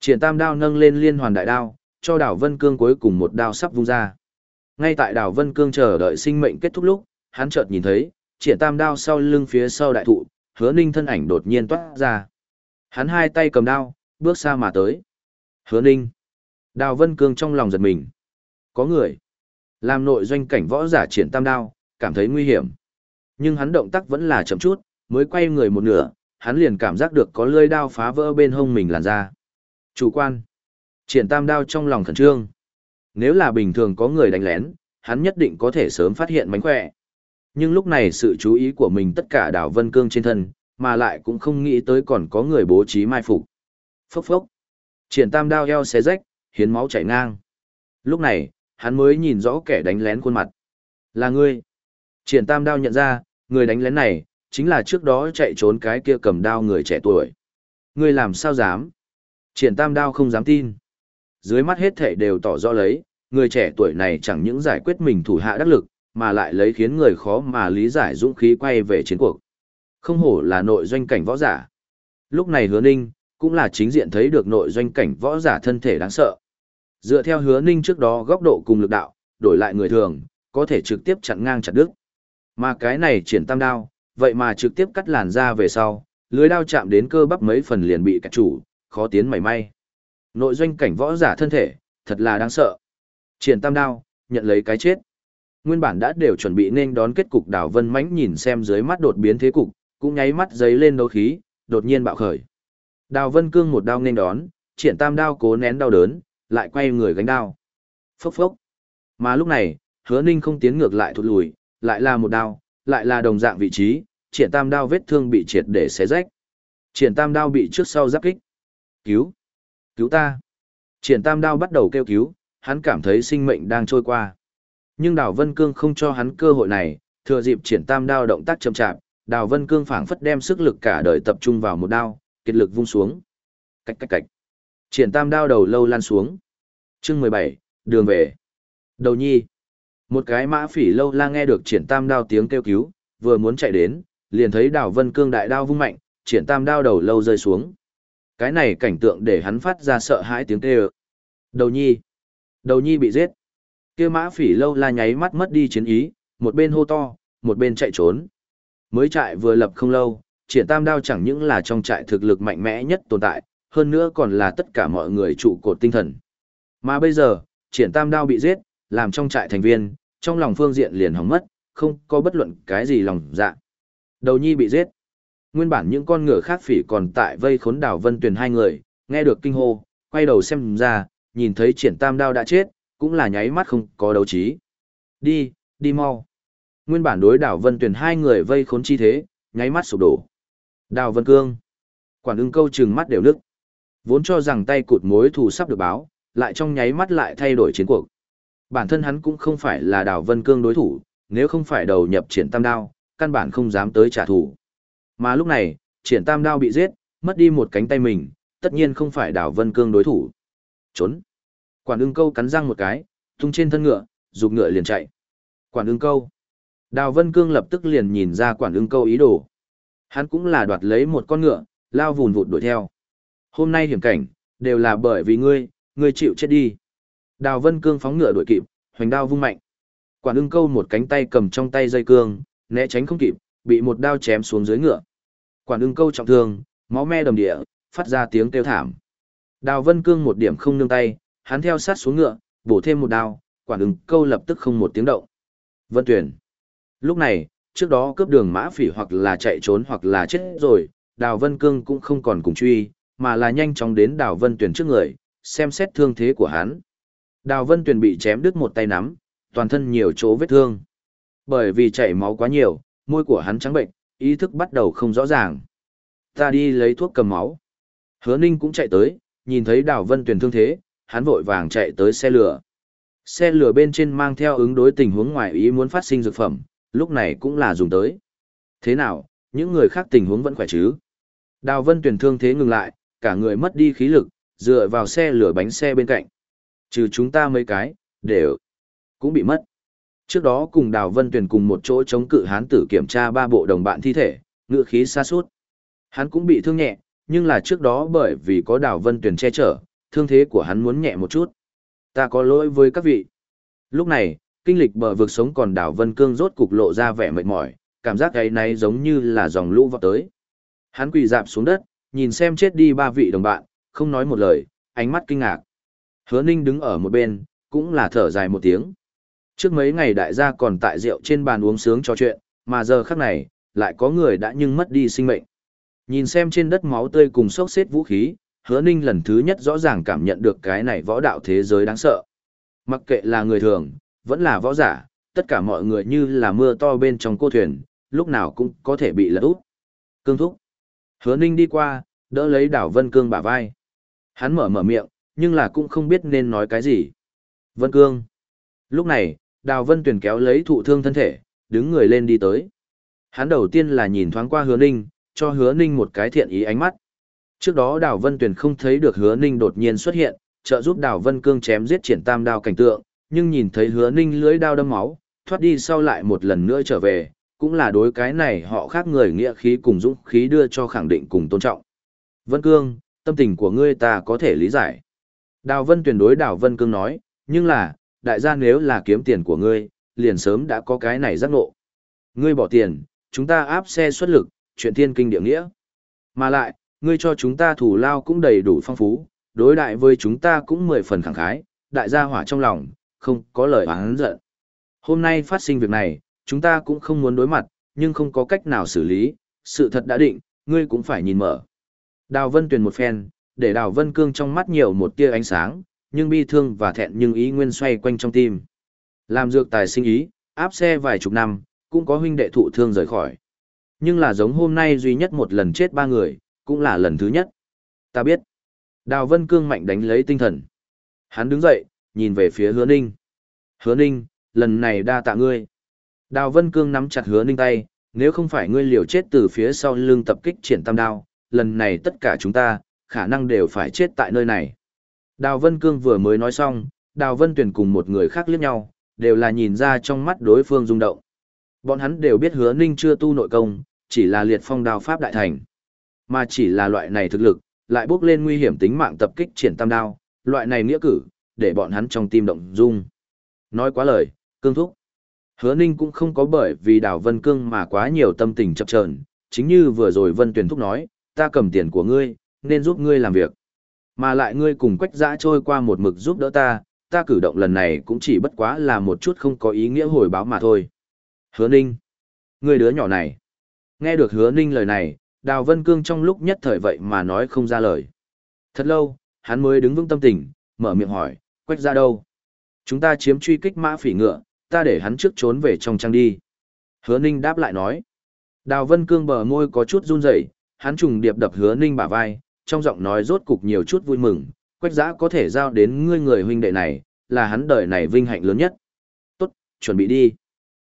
Triển tam đao nâng lên liên hoàn đại đao, cho Đào Vân Cương cuối cùng một đao sắp vung ra. Ngay tại Đào Vân Cương chờ đợi sinh mệnh kết thúc lúc, hắn chợt nhìn thấy, triển tam đao sau lưng phía sau đại thụ, hứa ninh thân ảnh đột nhiên toát ra. Hắn hai tay cầm đao, bước xa mà tới. Hứa ninh. Đào Vân Cương trong lòng giật mình. Có người. Làm nội doanh cảnh võ giả triển tam đao, cảm thấy nguy hiểm. Nhưng hắn động tác vẫn là chậm chút, mới quay người một nửa, hắn liền cảm giác được có lưỡi đao phá vỡ bên hông mình làn ra. Chủ quan. Triển tam đao trong lòng khẩn trương. Nếu là bình thường có người đánh lén, hắn nhất định có thể sớm phát hiện mánh khỏe. Nhưng lúc này sự chú ý của mình tất cả đảo Vân Cương trên thân, mà lại cũng không nghĩ tới còn có người bố trí mai phục. Phốc phốc. Triển tam đao eo xé rách, hiến máu chảy ngang. Lúc này, hắn mới nhìn rõ kẻ đánh lén khuôn mặt. Là ngươi. Triển tam đao nhận ra, người đánh lén này, chính là trước đó chạy trốn cái kia cầm đao người trẻ tuổi. Ngươi làm sao dám? Triển tam đao không dám tin. Dưới mắt hết thể đều tỏ rõ lấy, người trẻ tuổi này chẳng những giải quyết mình thủ hạ đắc lực, mà lại lấy khiến người khó mà lý giải dũng khí quay về chiến cuộc. Không hổ là nội doanh cảnh võ giả. Lúc này hứa ninh, cũng là chính diện thấy được nội doanh cảnh võ giả thân thể đáng sợ. Dựa theo hứa ninh trước đó góc độ cùng lực đạo, đổi lại người thường, có thể trực tiếp chặn ngang chặt đứt. Mà cái này triển tam đao, vậy mà trực tiếp cắt làn ra về sau, lưới đao chạm đến cơ bắp mấy phần liền bị cắt chủ, khó tiến mảy may. Nội doanh cảnh võ giả thân thể, thật là đáng sợ. Triển tam đao, nhận lấy cái chết. Nguyên bản đã đều chuẩn bị nên đón kết cục đảo vân mãnh nhìn xem dưới mắt đột biến thế cục, cũng nháy mắt giấy lên đấu khí, đột nhiên bạo khởi. Đào Vân Cương một đao nên đón, triển tam đao cố nén đau đớn, lại quay người gánh đao. Phốc phốc. Mà lúc này, hứa ninh không tiến ngược lại thụt lùi, lại là một đao, lại là đồng dạng vị trí, triển tam đao vết thương bị triệt để xé rách. Triển tam đao bị trước sau giáp kích. Cứu! Cứu ta! Triển tam đao bắt đầu kêu cứu, hắn cảm thấy sinh mệnh đang trôi qua. Nhưng Đào Vân Cương không cho hắn cơ hội này, thừa dịp triển tam đao động tác chậm chạp, Đào Vân Cương phảng phất đem sức lực cả đời tập trung vào một đao, kiệt lực vung xuống. Cách cách cách. Triển tam đao đầu lâu lan xuống. Chương mười bảy đường về. Đầu nhi. Một cái mã phỉ lâu la nghe được triển tam đao tiếng kêu cứu, vừa muốn chạy đến, liền thấy Đào Vân Cương đại đao vung mạnh, triển tam đao đầu lâu rơi xuống. Cái này cảnh tượng để hắn phát ra sợ hãi tiếng kêu. Đầu nhi. Đầu nhi bị giết. Kia mã phỉ lâu la nháy mắt mất đi chiến ý, một bên hô to, một bên chạy trốn. Mới trại vừa lập không lâu, triển tam đao chẳng những là trong trại thực lực mạnh mẽ nhất tồn tại, hơn nữa còn là tất cả mọi người trụ cột tinh thần. Mà bây giờ, triển tam đao bị giết, làm trong trại thành viên, trong lòng phương diện liền hỏng mất, không có bất luận cái gì lòng dạ. Đầu nhi bị giết. Nguyên bản những con ngựa khác phỉ còn tại vây khốn đảo vân tuyền hai người, nghe được kinh hô, quay đầu xem ra, nhìn thấy triển tam đao đã chết, cũng là nháy mắt không có đấu trí. Đi, đi mau. Nguyên bản đối đảo vân tuyền hai người vây khốn chi thế, nháy mắt sụp đổ. Đào Vân Cương. Quản ưng câu trừng mắt đều nước. Vốn cho rằng tay cụt mối thù sắp được báo, lại trong nháy mắt lại thay đổi chiến cuộc. Bản thân hắn cũng không phải là Đào Vân Cương đối thủ, nếu không phải đầu nhập triển tam đao, căn bản không dám tới trả thù. Mà lúc này, triển tam đao bị giết, mất đi một cánh tay mình, tất nhiên không phải Đào Vân Cương đối thủ. Trốn. Quản ưng câu cắn răng một cái, tung trên thân ngựa, dục ngựa liền chạy. Quản ưng câu. Đào Vân Cương lập tức liền nhìn ra quản ưng câu ý đồ. Hắn cũng là đoạt lấy một con ngựa, lao vùn vụt đuổi theo. Hôm nay hiểm cảnh, đều là bởi vì ngươi, ngươi chịu chết đi. Đào Vân Cương phóng ngựa đuổi kịp, hoành đao vung mạnh. Quản ưng câu một cánh tay cầm trong tay dây cương, né tránh không kịp, bị một đao chém xuống dưới ngựa. Quản ưng câu trọng thương, máu me đầm địa, phát ra tiếng kêu thảm. Đào Vân Cương một điểm không nương tay, hắn theo sát xuống ngựa, bổ thêm một đao, quản ứng câu lập tức không một tiếng động. Vân Tuyển. Lúc này, trước đó cướp đường mã phỉ hoặc là chạy trốn hoặc là chết rồi, Đào Vân Cương cũng không còn cùng truy, mà là nhanh chóng đến Đào Vân Tuyển trước người, xem xét thương thế của hắn. Đào Vân Tuyển bị chém đứt một tay nắm, toàn thân nhiều chỗ vết thương. Bởi vì chảy máu quá nhiều, môi của hắn trắng bệnh, ý thức bắt đầu không rõ ràng. Ta đi lấy thuốc cầm máu. Hứa Ninh cũng chạy tới, nhìn thấy Đào Vân Tuyển thương thế, hắn vội vàng chạy tới xe lửa. Xe lửa bên trên mang theo ứng đối tình huống ngoài ý muốn phát sinh dược phẩm, lúc này cũng là dùng tới. Thế nào, những người khác tình huống vẫn khỏe chứ? Đào Vân Tuyển thương thế ngừng lại, cả người mất đi khí lực, dựa vào xe lửa bánh xe bên cạnh. Trừ chúng ta mấy cái, đều cũng bị mất. Trước đó cùng Đào Vân Tuyền cùng một chỗ chống cự hán tử kiểm tra ba bộ đồng bạn thi thể, ngựa khí xa suốt. Hắn cũng bị thương nhẹ, nhưng là trước đó bởi vì có Đào Vân Tuyền che chở, thương thế của hắn muốn nhẹ một chút. Ta có lỗi với các vị. Lúc này, kinh lịch bờ vực sống còn đảo Vân Cương rốt cục lộ ra vẻ mệt mỏi, cảm giác ấy này giống như là dòng lũ vọt tới. Hắn quỳ dạp xuống đất, nhìn xem chết đi ba vị đồng bạn, không nói một lời, ánh mắt kinh ngạc. Hứa Ninh đứng ở một bên, cũng là thở dài một tiếng. Trước mấy ngày đại gia còn tại rượu trên bàn uống sướng trò chuyện, mà giờ khắc này, lại có người đã nhưng mất đi sinh mệnh. Nhìn xem trên đất máu tươi cùng sốc xếp vũ khí, hứa ninh lần thứ nhất rõ ràng cảm nhận được cái này võ đạo thế giới đáng sợ. Mặc kệ là người thường, vẫn là võ giả, tất cả mọi người như là mưa to bên trong cô thuyền, lúc nào cũng có thể bị lật úp. Cương thúc. Hứa ninh đi qua, đỡ lấy đảo Vân Cương bả vai. Hắn mở mở miệng, nhưng là cũng không biết nên nói cái gì. Vân Cương. Lúc này, Đào Vân Tuyền kéo lấy thụ thương thân thể, đứng người lên đi tới. Hắn đầu tiên là nhìn thoáng qua hứa ninh, cho hứa ninh một cái thiện ý ánh mắt. Trước đó Đào Vân Tuyền không thấy được hứa ninh đột nhiên xuất hiện, trợ giúp Đào Vân Cương chém giết triển tam đao cảnh tượng, nhưng nhìn thấy hứa ninh lưỡi đao đâm máu, thoát đi sau lại một lần nữa trở về, cũng là đối cái này họ khác người nghĩa khí cùng dũng khí đưa cho khẳng định cùng tôn trọng. Vân Cương, tâm tình của ngươi ta có thể lý giải. Đào Vân Tuyền đối Đào Vân Cương nói, nhưng là, đại gia nếu là kiếm tiền của ngươi, liền sớm đã có cái này giác ngộ. Ngươi bỏ tiền, chúng ta áp xe xuất lực, chuyện thiên kinh địa nghĩa. Mà lại, ngươi cho chúng ta thủ lao cũng đầy đủ phong phú, đối đại với chúng ta cũng mười phần khẳng khái, đại gia hỏa trong lòng, không có lời oán giận. Hôm nay phát sinh việc này, chúng ta cũng không muốn đối mặt, nhưng không có cách nào xử lý, sự thật đã định, ngươi cũng phải nhìn mở. Đào Vân Tuyền một phen, để Đào Vân Cương trong mắt nhiều một tia ánh sáng, nhưng bi thương và thẹn nhưng ý nguyên xoay quanh trong tim. Làm dược tài sinh ý, áp xe vài chục năm, cũng có huynh đệ thụ thương rời khỏi. Nhưng là giống hôm nay duy nhất một lần chết ba người, cũng là lần thứ nhất. Ta biết. Đào Vân Cương mạnh đánh lấy tinh thần. Hắn đứng dậy, nhìn về phía hứa ninh. Hứa ninh, lần này đa tạ ngươi. Đào Vân Cương nắm chặt hứa ninh tay, nếu không phải ngươi liều chết từ phía sau lưng tập kích triển tam đao, lần này tất cả chúng ta, khả năng đều phải chết tại nơi này. Đào Vân Cương vừa mới nói xong, Đào Vân Tuyển cùng một người khác liếc nhau, đều là nhìn ra trong mắt đối phương rung động. Bọn hắn đều biết hứa ninh chưa tu nội công, chỉ là liệt phong đào pháp đại thành. Mà chỉ là loại này thực lực, lại bước lên nguy hiểm tính mạng tập kích triển tam đao, loại này nghĩa cử, để bọn hắn trong tim động dung. Nói quá lời, cương thúc. Hứa ninh cũng không có bởi vì đào Vân Cương mà quá nhiều tâm tình chập chờn chính như vừa rồi Vân Tuyển thúc nói, ta cầm tiền của ngươi, nên giúp ngươi làm việc. Mà lại ngươi cùng quách dã trôi qua một mực giúp đỡ ta, ta cử động lần này cũng chỉ bất quá là một chút không có ý nghĩa hồi báo mà thôi. Hứa Ninh. Ngươi đứa nhỏ này. Nghe được hứa Ninh lời này, Đào Vân Cương trong lúc nhất thời vậy mà nói không ra lời. Thật lâu, hắn mới đứng vững tâm tình, mở miệng hỏi, quách ra đâu? Chúng ta chiếm truy kích mã phỉ ngựa, ta để hắn trước trốn về trong trang đi. Hứa Ninh đáp lại nói. Đào Vân Cương bờ môi có chút run rẩy, hắn trùng điệp đập Hứa Ninh bả vai, trong giọng nói rốt cục nhiều chút vui mừng, quách giã có thể giao đến ngươi người huynh đệ này, là hắn đời này vinh hạnh lớn nhất. Tốt, chuẩn bị đi.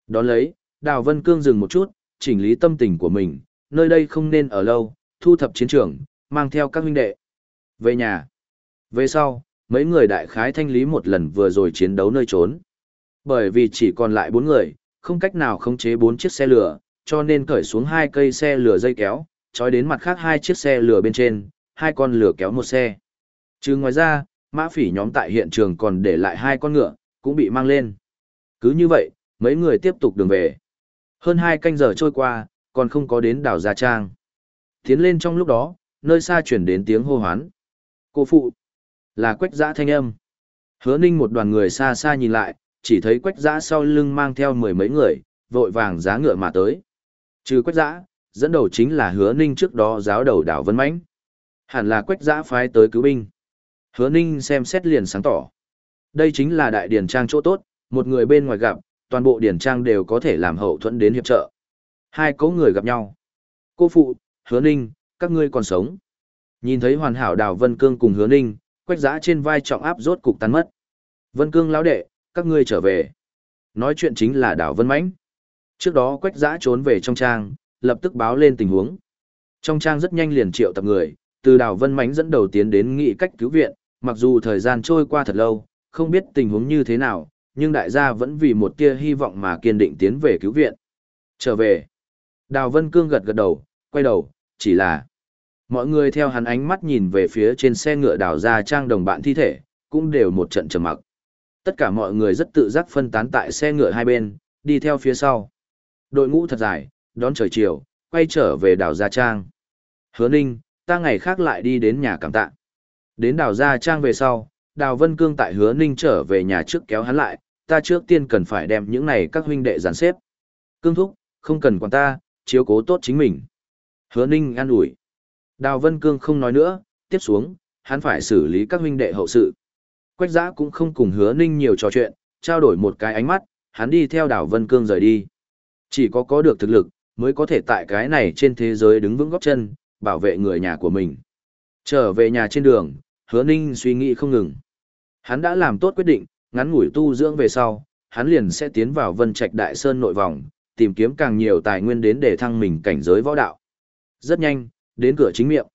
Đón lấy, Đào Vân Cương dừng một chút, chỉnh lý tâm tình của mình, nơi đây không nên ở lâu, thu thập chiến trường, mang theo các huynh đệ. Về nhà. Về sau, mấy người đại khái thanh lý một lần vừa rồi chiến đấu nơi trốn. Bởi vì chỉ còn lại bốn người, không cách nào khống chế bốn chiếc xe lửa, cho nên cởi xuống hai cây xe lửa dây kéo, trói đến mặt khác hai chiếc xe lửa bên trên, hai con lửa kéo một xe. Chứ ngoài ra, mã phỉ nhóm tại hiện trường còn để lại hai con ngựa, cũng bị mang lên. Cứ như vậy, mấy người tiếp tục đường về. Hơn hai canh giờ trôi qua, còn không có đến đảo Gia Trang. Tiến lên trong lúc đó, nơi xa chuyển đến tiếng hô hoán. Cô phụ, là quách giã thanh âm. Hứa ninh một đoàn người xa xa nhìn lại, chỉ thấy quách giã sau lưng mang theo mười mấy người, vội vàng giá ngựa mà tới. Trừ quách giã, dẫn đầu chính là hứa ninh trước đó giáo đầu đảo Vân Mãnh Hẳn là quách giã phái tới cứu binh. Hứa ninh xem xét liền sáng tỏ. Đây chính là đại điển trang chỗ tốt, một người bên ngoài gặp, toàn bộ điển trang đều có thể làm hậu thuẫn đến hiệp trợ. Hai cấu người gặp nhau. Cô phụ, hứa ninh, các ngươi còn sống. Nhìn thấy hoàn hảo đào Vân Cương cùng hứa ninh, quách giã trên vai trọng áp rốt cục tan mất. Vân Cương lão đệ, các ngươi trở về. Nói chuyện chính là đào Vân Mãnh. Trước đó quách giã trốn về trong trang, lập tức báo lên tình huống. Trong trang rất nhanh liền triệu tập người, từ đào Vân Mãnh dẫn đầu tiến đến nghị cách cứu viện, mặc dù thời gian trôi qua thật lâu, không biết tình huống như thế nào, nhưng đại gia vẫn vì một tia hy vọng mà kiên định tiến về cứu viện. Trở về. Đào Vân Cương gật gật đầu, quay đầu, chỉ là mọi người theo hắn ánh mắt nhìn về phía trên xe ngựa đào ra trang đồng bạn thi thể, cũng đều một trận trầm mặc. Tất cả mọi người rất tự giác phân tán tại xe ngựa hai bên, đi theo phía sau. Đội ngũ thật dài, đón trời chiều, quay trở về Đào Gia Trang. Hứa Ninh, ta ngày khác lại đi đến nhà cảm tạ. Đến Đào Gia Trang về sau, Đào Vân Cương tại Hứa Ninh trở về nhà trước kéo hắn lại, ta trước tiên cần phải đem những này các huynh đệ dàn xếp. Cương thúc, không cần quản ta, chiếu cố tốt chính mình. Hứa Ninh an ủi. Đào Vân Cương không nói nữa, tiếp xuống, hắn phải xử lý các huynh đệ hậu sự. Quách giã cũng không cùng Hứa Ninh nhiều trò chuyện, trao đổi một cái ánh mắt, hắn đi theo Đào Vân Cương rời đi. Chỉ có có được thực lực, mới có thể tại cái này trên thế giới đứng vững góc chân, bảo vệ người nhà của mình. Trở về nhà trên đường, Hứa Ninh suy nghĩ không ngừng. Hắn đã làm tốt quyết định, ngắn ngủi tu dưỡng về sau, hắn liền sẽ tiến vào Vân Trạch Đại Sơn nội vòng, tìm kiếm càng nhiều tài nguyên đến để thăng mình cảnh giới võ đạo. Rất nhanh, đến cửa chính miệng.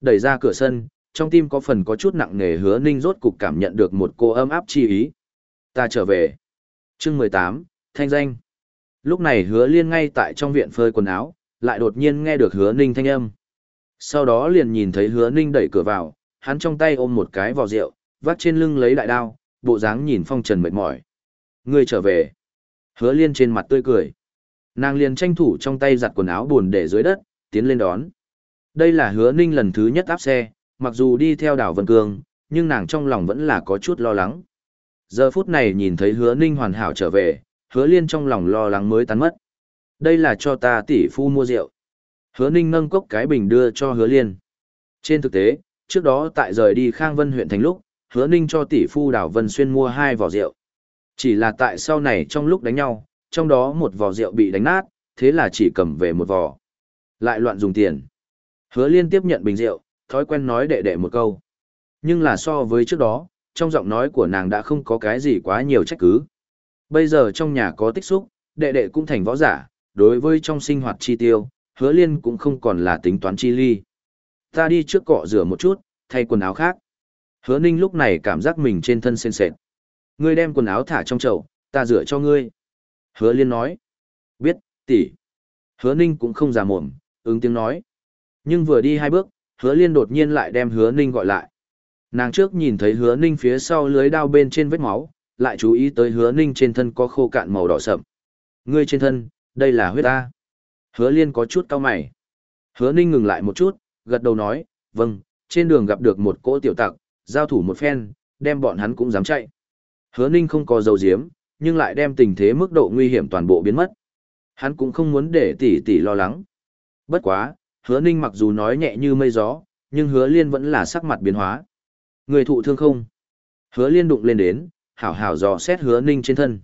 Đẩy ra cửa sân, trong tim có phần có chút nặng nề hứa ninh rốt cục cảm nhận được một cô ấm áp chi ý. Ta trở về. Chương mười tám Thanh danh. Lúc này hứa liên ngay tại trong viện phơi quần áo, lại đột nhiên nghe được hứa ninh thanh âm. Sau đó liền nhìn thấy hứa ninh đẩy cửa vào, hắn trong tay ôm một cái vò rượu, vắt trên lưng lấy đại đao, bộ dáng nhìn phong trần mệt mỏi. Ngươi trở về. Hứa liên trên mặt tươi cười. Nàng liền tranh thủ trong tay giặt quần áo buồn để dưới đất, tiến lên đón. Đây là hứa ninh lần thứ nhất áp xe, mặc dù đi theo đảo Vân Cương, nhưng nàng trong lòng vẫn là có chút lo lắng. Giờ phút này nhìn thấy hứa ninh hoàn hảo trở về, hứa liên trong lòng lo lắng mới tán mất. Đây là cho ta tỷ phu mua rượu. Hứa ninh nâng cốc cái bình đưa cho hứa liên. Trên thực tế, trước đó tại rời đi Khang Vân huyện thành lúc, hứa ninh cho tỷ phu đảo Vân Xuyên mua hai vỏ rượu. Chỉ là tại sau này trong lúc đánh nhau, trong đó một vò rượu bị đánh nát, thế là chỉ cầm về một vò, Lại loạn dùng tiền. Hứa liên tiếp nhận bình rượu, thói quen nói đệ đệ một câu. Nhưng là so với trước đó, trong giọng nói của nàng đã không có cái gì quá nhiều trách cứ. Bây giờ trong nhà có tích xúc, đệ đệ cũng thành võ giả, đối với trong sinh hoạt chi tiêu, hứa liên cũng không còn là tính toán chi ly. Ta đi trước cọ rửa một chút, thay quần áo khác. Hứa ninh lúc này cảm giác mình trên thân sên sệt. Ngươi đem quần áo thả trong chậu, ta rửa cho ngươi. Hứa liên nói. Biết, tỷ. Hứa ninh cũng không giả mồm, ứng tiếng nói. Nhưng vừa đi hai bước, hứa liên đột nhiên lại đem hứa ninh gọi lại. Nàng trước nhìn thấy hứa ninh phía sau lưới đao bên trên vết máu, lại chú ý tới hứa ninh trên thân có khô cạn màu đỏ sậm. Ngươi trên thân, đây là huyết ta. Hứa liên có chút cau mày. Hứa ninh ngừng lại một chút, gật đầu nói, vâng, trên đường gặp được một cỗ tiểu tặc, giao thủ một phen, đem bọn hắn cũng dám chạy. Hứa ninh không có dầu diếm, nhưng lại đem tình thế mức độ nguy hiểm toàn bộ biến mất. Hắn cũng không muốn để tỷ tỷ lo lắng. Bất quá, hứa ninh mặc dù nói nhẹ như mây gió, nhưng hứa liên vẫn là sắc mặt biến hóa. Người thụ thương không? Hứa liên đụng lên đến, hảo hảo dò xét hứa ninh trên thân.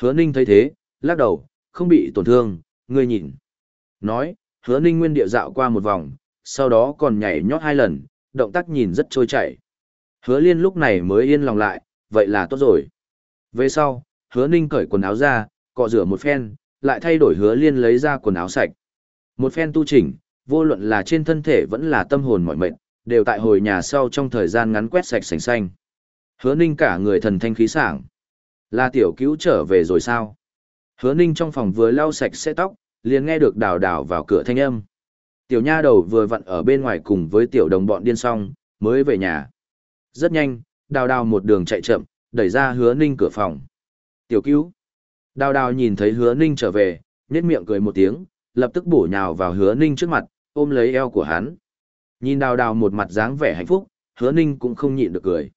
Hứa ninh thấy thế, lắc đầu, không bị tổn thương, ngươi nhìn. Nói, hứa ninh nguyên địa dạo qua một vòng, sau đó còn nhảy nhót hai lần, động tác nhìn rất trôi chảy. Hứa liên lúc này mới yên lòng lại, vậy là tốt rồi. Về sau, hứa ninh cởi quần áo ra, cọ rửa một phen, lại thay đổi hứa liên lấy ra quần áo sạch. Một phen tu chỉnh, vô luận là trên thân thể vẫn là tâm hồn mọi mệnh, đều tại hồi nhà sau trong thời gian ngắn quét sạch sành xanh. Hứa ninh cả người thần thanh khí sảng. Là tiểu cứu trở về rồi sao? Hứa ninh trong phòng vừa lau sạch sẽ tóc, liền nghe được đào đào vào cửa thanh âm. Tiểu nha đầu vừa vặn ở bên ngoài cùng với tiểu đồng bọn điên xong, mới về nhà. Rất nhanh, đào đào một đường chạy chậm, đẩy ra hứa ninh cửa phòng. Tiểu cứu. Đào đào nhìn thấy hứa ninh trở về, nhét miệng cười một tiếng, lập tức bổ nhào vào hứa ninh trước mặt, ôm lấy eo của hắn. Nhìn đào đào một mặt dáng vẻ hạnh phúc, hứa ninh cũng không nhịn được cười.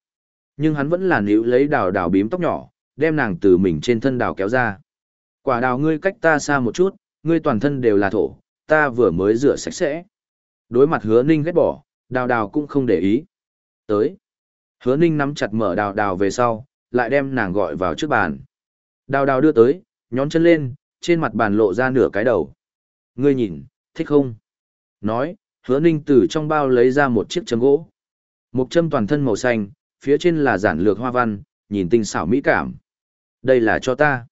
Nhưng hắn vẫn là níu lấy đào đào bím tóc nhỏ, đem nàng từ mình trên thân đào kéo ra. Quả đào ngươi cách ta xa một chút, ngươi toàn thân đều là thổ, ta vừa mới rửa sạch sẽ. Đối mặt hứa ninh ghét bỏ, đào đào cũng không để ý. Tới. Hứa ninh nắm chặt mở đào đào về sau, lại đem nàng gọi vào trước bàn. Đào đào đưa tới, nhón chân lên, trên mặt bàn lộ ra nửa cái đầu. Ngươi nhìn, thích không? Nói, hứa ninh từ trong bao lấy ra một chiếc châm gỗ. Một châm toàn thân màu xanh, phía trên là giản lược hoa văn, nhìn tinh xảo mỹ cảm. Đây là cho ta.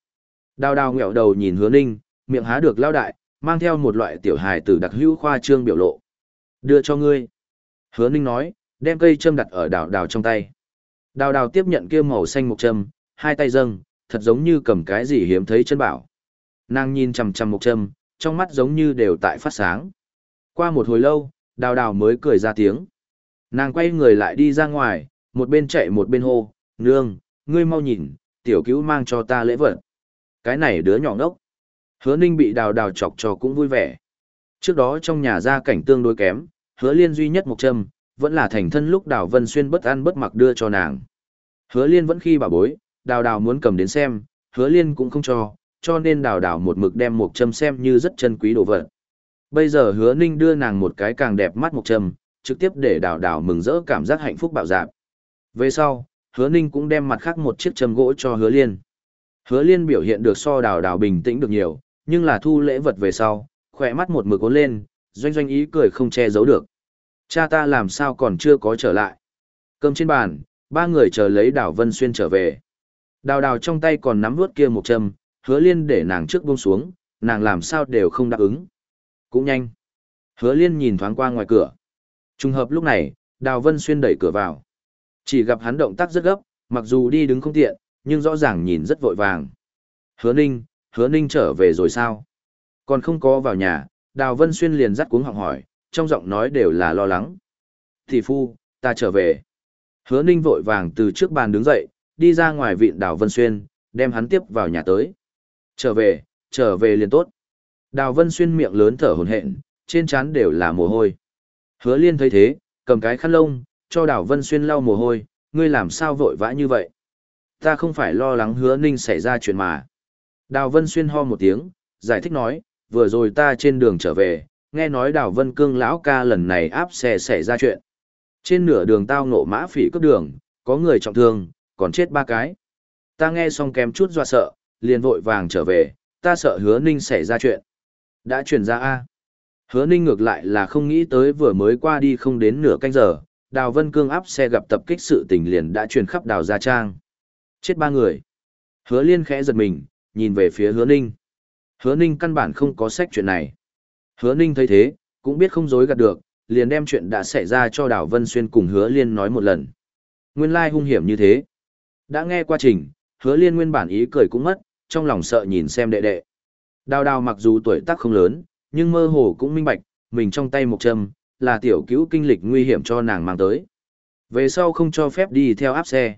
Đào đào nghẹo đầu nhìn hứa ninh, miệng há được lao đại, mang theo một loại tiểu hài từ đặc hữu khoa trương biểu lộ. Đưa cho ngươi. Hứa ninh nói, đem cây châm đặt ở đào đào trong tay. Đào đào tiếp nhận kia màu xanh một châm, hai tay dâng, thật giống như cầm cái gì hiếm thấy chân bảo. Nàng nhìn chằm chằm một trâm trong mắt giống như đều tại phát sáng. Qua một hồi lâu, đào đào mới cười ra tiếng. Nàng quay người lại đi ra ngoài, một bên chạy một bên hô, nương, ngươi mau nhìn, tiểu cứu mang cho ta lễ vật. Cái này đứa nhỏ ngốc. Hứa ninh bị đào đào chọc cho cũng vui vẻ. Trước đó trong nhà gia cảnh tương đối kém, hứa liên duy nhất một châm, vẫn là thành thân lúc đào vân xuyên bất ăn bất mặc đưa cho nàng. Hứa liên vẫn khi bà bối, đào đào muốn cầm đến xem, hứa liên cũng không cho, cho nên đào đào một mực đem một châm xem như rất chân quý đồ vật. Bây giờ hứa ninh đưa nàng một cái càng đẹp mắt một châm, trực tiếp để đào đào mừng rỡ cảm giác hạnh phúc bạo dạp. Về sau, hứa ninh cũng đem mặt khác một chiếc châm gỗ cho hứa liên. Hứa liên biểu hiện được so đào đào bình tĩnh được nhiều, nhưng là thu lễ vật về sau, khỏe mắt một mực ốn lên, doanh doanh ý cười không che giấu được. Cha ta làm sao còn chưa có trở lại. Cơm trên bàn, ba người chờ lấy đào Vân Xuyên trở về. Đào đào trong tay còn nắm vướt kia một châm, hứa liên để nàng trước buông xuống, nàng làm sao đều không đáp ứng. Cũng nhanh. Hứa liên nhìn thoáng qua ngoài cửa. Trùng hợp lúc này, đào Vân Xuyên đẩy cửa vào. Chỉ gặp hắn động tác rất gấp, mặc dù đi đứng không tiện, nhưng rõ ràng nhìn rất vội vàng. Hứa ninh, hứa ninh trở về rồi sao? Còn không có vào nhà, Đào Vân Xuyên liền dắt cuống họng hỏi, trong giọng nói đều là lo lắng. Thì phu, ta trở về. Hứa ninh vội vàng từ trước bàn đứng dậy, đi ra ngoài vịn Đào Vân Xuyên, đem hắn tiếp vào nhà tới. Trở về, trở về liền tốt. Đào Vân Xuyên miệng lớn thở hổn hển, trên trán đều là mồ hôi. Hứa liên thấy thế, cầm cái khăn lông, cho Đào Vân Xuyên lau mồ hôi, ngươi làm sao vội vã như vậy? Ta không phải lo lắng hứa ninh xảy ra chuyện mà. Đào Vân Xuyên ho một tiếng, giải thích nói, vừa rồi ta trên đường trở về, nghe nói Đào Vân Cương lão ca lần này áp xe xảy ra chuyện. Trên nửa đường tao ngộ mã phỉ cướp đường, có người trọng thương, còn chết ba cái. Ta nghe xong kém chút dọa sợ, liền vội vàng trở về, ta sợ hứa ninh xảy ra chuyện. Đã chuyển ra A. Hứa ninh ngược lại là không nghĩ tới vừa mới qua đi không đến nửa canh giờ, Đào Vân Cương áp xe gặp tập kích sự tình liền đã truyền khắp Đào Gia Trang. Chết ba người. Hứa liên khẽ giật mình, nhìn về phía hứa ninh. Hứa ninh căn bản không có sách chuyện này. Hứa ninh thấy thế, cũng biết không dối gạt được, liền đem chuyện đã xảy ra cho Đào Vân Xuyên cùng hứa liên nói một lần. Nguyên lai hung hiểm như thế. Đã nghe quá trình, hứa liên nguyên bản ý cười cũng mất, trong lòng sợ nhìn xem đệ đệ. Đào đào mặc dù tuổi tác không lớn, nhưng mơ hồ cũng minh bạch, mình trong tay một châm, là tiểu cứu kinh lịch nguy hiểm cho nàng mang tới. Về sau không cho phép đi theo áp xe.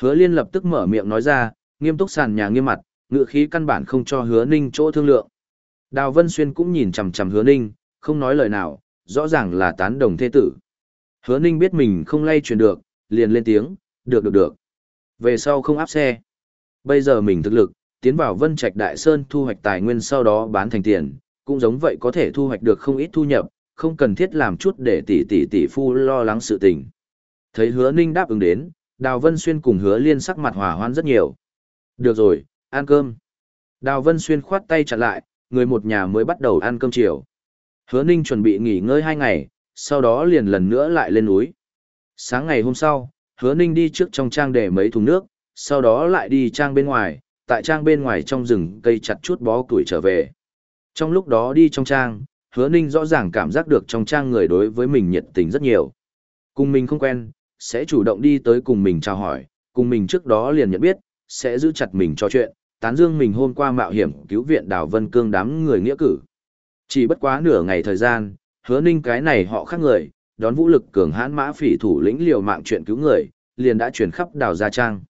Hứa liên lập tức mở miệng nói ra, nghiêm túc sàn nhà nghiêm mặt, ngựa khí căn bản không cho hứa ninh chỗ thương lượng. Đào Vân Xuyên cũng nhìn chằm chằm hứa ninh, không nói lời nào, rõ ràng là tán đồng thế tử. Hứa ninh biết mình không lay truyền được, liền lên tiếng, được được được. Về sau không áp xe. Bây giờ mình thực lực, tiến vào Vân Trạch Đại Sơn thu hoạch tài nguyên sau đó bán thành tiền, cũng giống vậy có thể thu hoạch được không ít thu nhập, không cần thiết làm chút để tỷ tỷ tỷ phu lo lắng sự tình. Thấy hứa ninh đáp ứng đến, Đào Vân Xuyên cùng hứa liên sắc mặt hòa hoan rất nhiều. Được rồi, ăn cơm. Đào Vân Xuyên khoát tay chặn lại, người một nhà mới bắt đầu ăn cơm chiều. Hứa ninh chuẩn bị nghỉ ngơi hai ngày, sau đó liền lần nữa lại lên núi. Sáng ngày hôm sau, hứa ninh đi trước trong trang để mấy thùng nước, sau đó lại đi trang bên ngoài, tại trang bên ngoài trong rừng cây chặt chút bó củi trở về. Trong lúc đó đi trong trang, hứa ninh rõ ràng cảm giác được trong trang người đối với mình nhiệt tình rất nhiều. Cùng mình không quen, sẽ chủ động đi tới cùng mình chào hỏi, cùng mình trước đó liền nhận biết, sẽ giữ chặt mình cho chuyện, tán dương mình hôm qua mạo hiểm cứu viện đào Vân Cương đám người nghĩa cử. Chỉ bất quá nửa ngày thời gian, hứa ninh cái này họ khác người, đón vũ lực cường hãn mã phỉ thủ lĩnh liều mạng chuyện cứu người, liền đã chuyển khắp đào Gia Trang.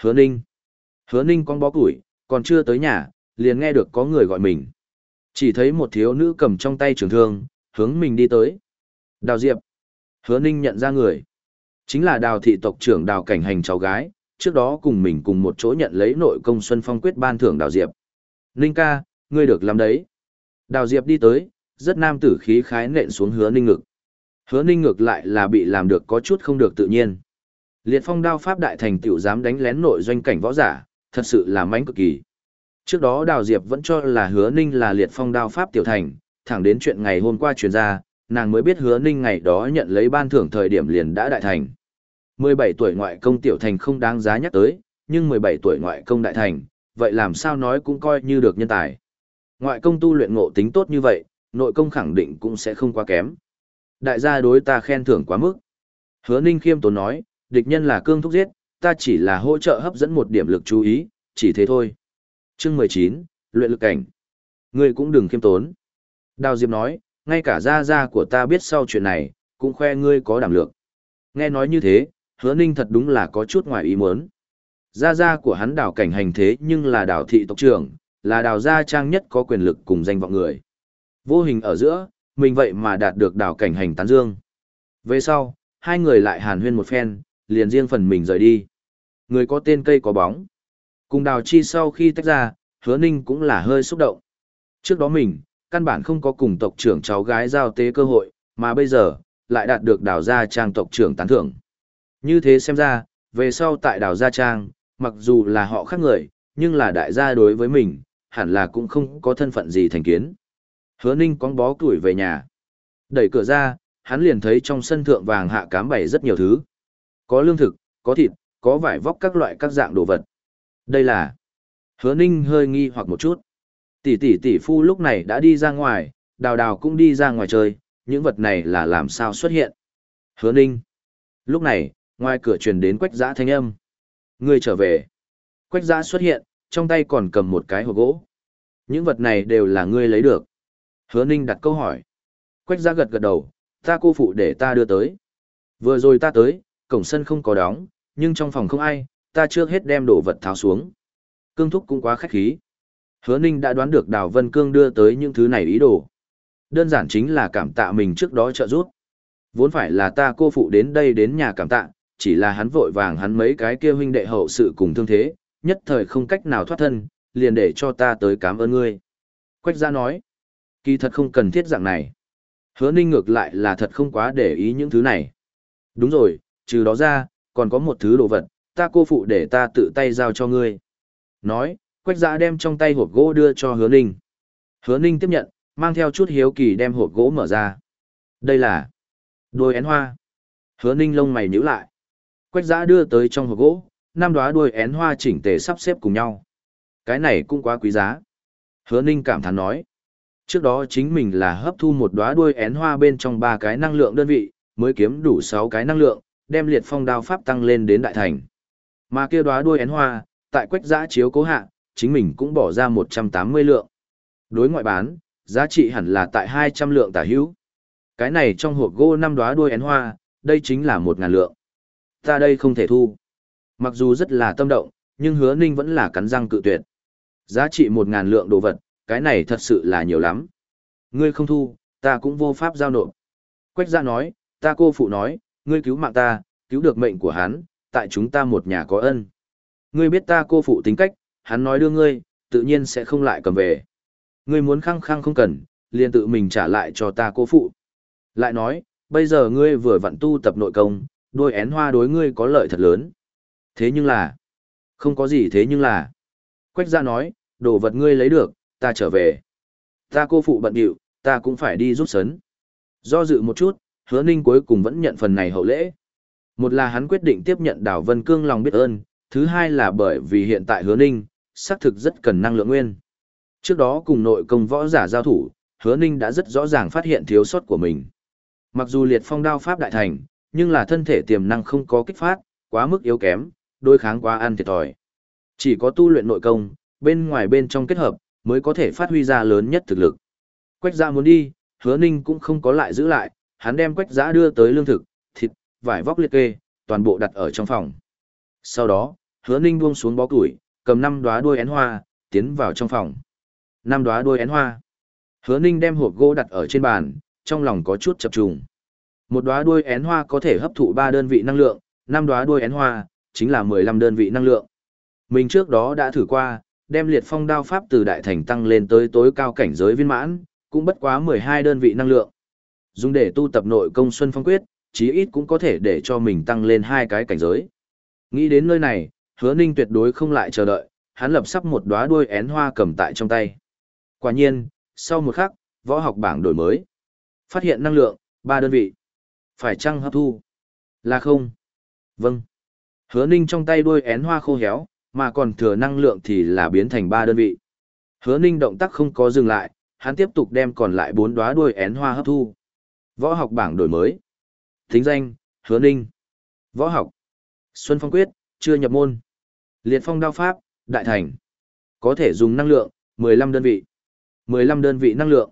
Hứa ninh. Hứa ninh con bó củi, còn chưa tới nhà, liền nghe được có người gọi mình. Chỉ thấy một thiếu nữ cầm trong tay trường thương, hướng mình đi tới. Đào Diệp. Hứa ninh nhận ra người. Chính là đào thị tộc trưởng đào cảnh hành cháu gái, trước đó cùng mình cùng một chỗ nhận lấy nội công Xuân Phong quyết ban thưởng đào Diệp. Ninh ca, ngươi được làm đấy. Đào Diệp đi tới, rất nam tử khí khái nện xuống hứa ninh ngực. Hứa ninh ngược lại là bị làm được có chút không được tự nhiên. Liệt phong đao pháp đại thành tiểu dám đánh lén nội doanh cảnh võ giả, thật sự là mánh cực kỳ. Trước đó Đào Diệp vẫn cho là hứa ninh là liệt phong đao pháp tiểu thành, thẳng đến chuyện ngày hôm qua truyền ra, nàng mới biết hứa ninh ngày đó nhận lấy ban thưởng thời điểm liền đã đại thành. 17 tuổi ngoại công tiểu thành không đáng giá nhắc tới, nhưng 17 tuổi ngoại công đại thành, vậy làm sao nói cũng coi như được nhân tài. Ngoại công tu luyện ngộ tính tốt như vậy, nội công khẳng định cũng sẽ không quá kém. Đại gia đối ta khen thưởng quá mức. Hứa Ninh khiêm tốn nói, địch nhân là cương thúc giết, ta chỉ là hỗ trợ hấp dẫn một điểm lực chú ý, chỉ thế thôi. Chương 19, luyện lực cảnh. Ngươi cũng đừng khiêm tốn. Đào Diệp nói, ngay cả gia gia của ta biết sau chuyện này, cũng khoe ngươi có đảm lược. Nghe nói như thế, hứa ninh thật đúng là có chút ngoài ý muốn. Gia gia của hắn đào cảnh hành thế nhưng là đào thị tộc trưởng, là đào gia trang nhất có quyền lực cùng danh vọng người. Vô hình ở giữa, mình vậy mà đạt được đào cảnh hành tán dương. Về sau, hai người lại hàn huyên một phen, liền riêng phần mình rời đi. Người có tên cây có bóng. Cùng đào chi sau khi tách ra, hứa ninh cũng là hơi xúc động. Trước đó mình, căn bản không có cùng tộc trưởng cháu gái giao tế cơ hội, mà bây giờ, lại đạt được đào gia trang tộc trưởng tán thưởng. Như thế xem ra, về sau tại đào gia trang, mặc dù là họ khác người, nhưng là đại gia đối với mình, hẳn là cũng không có thân phận gì thành kiến. Hứa ninh cóng bó củi về nhà. Đẩy cửa ra, hắn liền thấy trong sân thượng vàng hạ cám bày rất nhiều thứ. Có lương thực, có thịt, có vải vóc các loại các dạng đồ vật. Đây là... Hứa ninh hơi nghi hoặc một chút. Tỷ tỷ tỷ phu lúc này đã đi ra ngoài, đào đào cũng đi ra ngoài chơi, những vật này là làm sao xuất hiện. Hứa ninh. Lúc này, ngoài cửa truyền đến quách giã thanh âm. người trở về. Quách giã xuất hiện, trong tay còn cầm một cái hộp gỗ. Những vật này đều là ngươi lấy được. Hứa ninh đặt câu hỏi. Quách Gia gật gật đầu, ta cô phụ để ta đưa tới. Vừa rồi ta tới, cổng sân không có đóng, nhưng trong phòng không ai, ta chưa hết đem đồ vật tháo xuống. Cương thúc cũng quá khách khí. Hứa ninh đã đoán được Đào Vân Cương đưa tới những thứ này ý đồ. Đơn giản chính là cảm tạ mình trước đó trợ giúp. Vốn phải là ta cô phụ đến đây đến nhà cảm tạ, chỉ là hắn vội vàng hắn mấy cái kia huynh đệ hậu sự cùng thương thế, nhất thời không cách nào thoát thân, liền để cho ta tới cảm ơn ngươi. Quách gia nói, kỳ thật không cần thiết dạng này. Hứa ninh ngược lại là thật không quá để ý những thứ này. Đúng rồi, trừ đó ra, còn có một thứ đồ vật, ta cô phụ để ta tự tay giao cho ngươi. Nói, quách giã đem trong tay hộp gỗ đưa cho hứa ninh. Hứa ninh tiếp nhận, mang theo chút hiếu kỳ đem hộp gỗ mở ra. Đây là đôi én hoa. Hứa ninh lông mày nhíu lại. Quách giã đưa tới trong hộp gỗ, năm đóa đuôi én hoa chỉnh tề sắp xếp cùng nhau. Cái này cũng quá quý giá. Hứa ninh cảm thán nói. Trước đó chính mình là hấp thu một đóa đuôi én hoa bên trong ba cái năng lượng đơn vị, mới kiếm đủ sáu cái năng lượng, đem liệt phong đao pháp tăng lên đến đại thành. Mà kia đóa đuôi én hoa, tại quách giã chiếu cố hạ, chính mình cũng bỏ ra 180 lượng. Đối ngoại bán, giá trị hẳn là tại 200 lượng tả hữu. Cái này trong hộp gỗ năm đóa đuôi én hoa, đây chính là 1.000 lượng. Ta đây không thể thu. Mặc dù rất là tâm động, nhưng hứa ninh vẫn là cắn răng cự tuyệt. Giá trị 1.000 lượng đồ vật, cái này thật sự là nhiều lắm. Ngươi không thu, ta cũng vô pháp giao nộp. Quách gia nói, ta cô phụ nói, ngươi cứu mạng ta, cứu được mệnh của hắn, tại chúng ta một nhà có ân. Ngươi biết ta cô phụ tính cách, hắn nói đưa ngươi, tự nhiên sẽ không lại cầm về. Ngươi muốn khăng khăng không cần, liền tự mình trả lại cho ta cô phụ. Lại nói, bây giờ ngươi vừa vặn tu tập nội công, đôi én hoa đối ngươi có lợi thật lớn. Thế nhưng là, không có gì thế nhưng là. Quách gia nói, đồ vật ngươi lấy được, ta trở về. Ta cô phụ bận điệu, ta cũng phải đi rút sấn. Do dự một chút, hứa ninh cuối cùng vẫn nhận phần này hậu lễ. Một là hắn quyết định tiếp nhận đảo Vân Cương lòng biết ơn, thứ hai là bởi vì hiện tại hứa ninh, xác thực rất cần năng lượng nguyên. Trước đó cùng nội công võ giả giao thủ, hứa ninh đã rất rõ ràng phát hiện thiếu sót của mình. Mặc dù liệt phong đao pháp đại thành, nhưng là thân thể tiềm năng không có kích phát, quá mức yếu kém, đối kháng quá ăn thiệt thòi. Chỉ có tu luyện nội công, bên ngoài bên trong kết hợp, mới có thể phát huy ra lớn nhất thực lực. Quách giã muốn đi, hứa ninh cũng không có lại giữ lại, hắn đem quách giã đưa tới lương thực, thịt, vải vóc liệt kê, toàn bộ đặt ở trong phòng. Sau đó, hứa ninh buông xuống bó củi, cầm năm đóa đuôi én hoa, tiến vào trong phòng. Năm đóa đuôi én hoa. Hứa ninh đem hộp gỗ đặt ở trên bàn, trong lòng có chút chập trùng. Một đóa đuôi én hoa có thể hấp thụ 3 đơn vị năng lượng, năm đóa đuôi én hoa, chính là 15 đơn vị năng lượng. Mình trước đó đã thử qua, đem liệt phong đao pháp từ đại thành tăng lên tới tối cao cảnh giới viên mãn, cũng bất quá 12 đơn vị năng lượng. Dùng để tu tập nội công Xuân Phong Quyết, chí ít cũng có thể để cho mình tăng lên hai cái cảnh giới. Nghĩ đến nơi này, hứa ninh tuyệt đối không lại chờ đợi, hắn lập sắp một đóa đuôi én hoa cầm tại trong tay. Quả nhiên, sau một khắc, võ học bảng đổi mới. Phát hiện năng lượng, 3 đơn vị. Phải chăng hấp thu? Là không? Vâng. Hứa ninh trong tay đuôi én hoa khô héo, mà còn thừa năng lượng thì là biến thành ba đơn vị. Hứa ninh động tác không có dừng lại, hắn tiếp tục đem còn lại bốn đóa đuôi én hoa hấp thu. Võ học bảng đổi mới. Thính danh, Hứa ninh. Võ học. Xuân Phong Quyết, chưa nhập môn. Liệt Phong Đao Pháp, Đại Thành. Có thể dùng năng lượng, 15 đơn vị. 15 đơn vị năng lượng.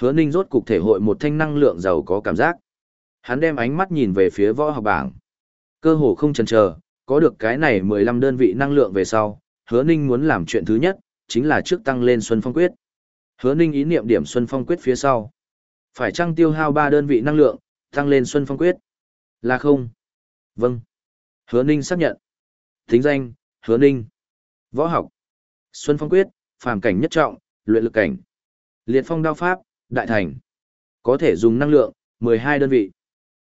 Hứa ninh rốt cục thể hội một thanh năng lượng giàu có cảm giác. Hắn đem ánh mắt nhìn về phía võ học bảng. Cơ hồ không chần chờ, có được cái này 15 đơn vị năng lượng về sau, hứa ninh muốn làm chuyện thứ nhất, chính là trước tăng lên Xuân Phong Quyết. Hứa ninh ý niệm điểm Xuân Phong Quyết phía sau. Phải chăng tiêu hao 3 đơn vị năng lượng, tăng lên Xuân Phong Quyết? Là không? Vâng. Hứa ninh xác nhận. Thính danh, hứa ninh. Võ học. Xuân Phong Quyết, phàm cảnh nhất trọng, luyện lực cảnh. Liệt phong đao pháp, đại thành. Có thể dùng năng lượng, 12 đơn vị.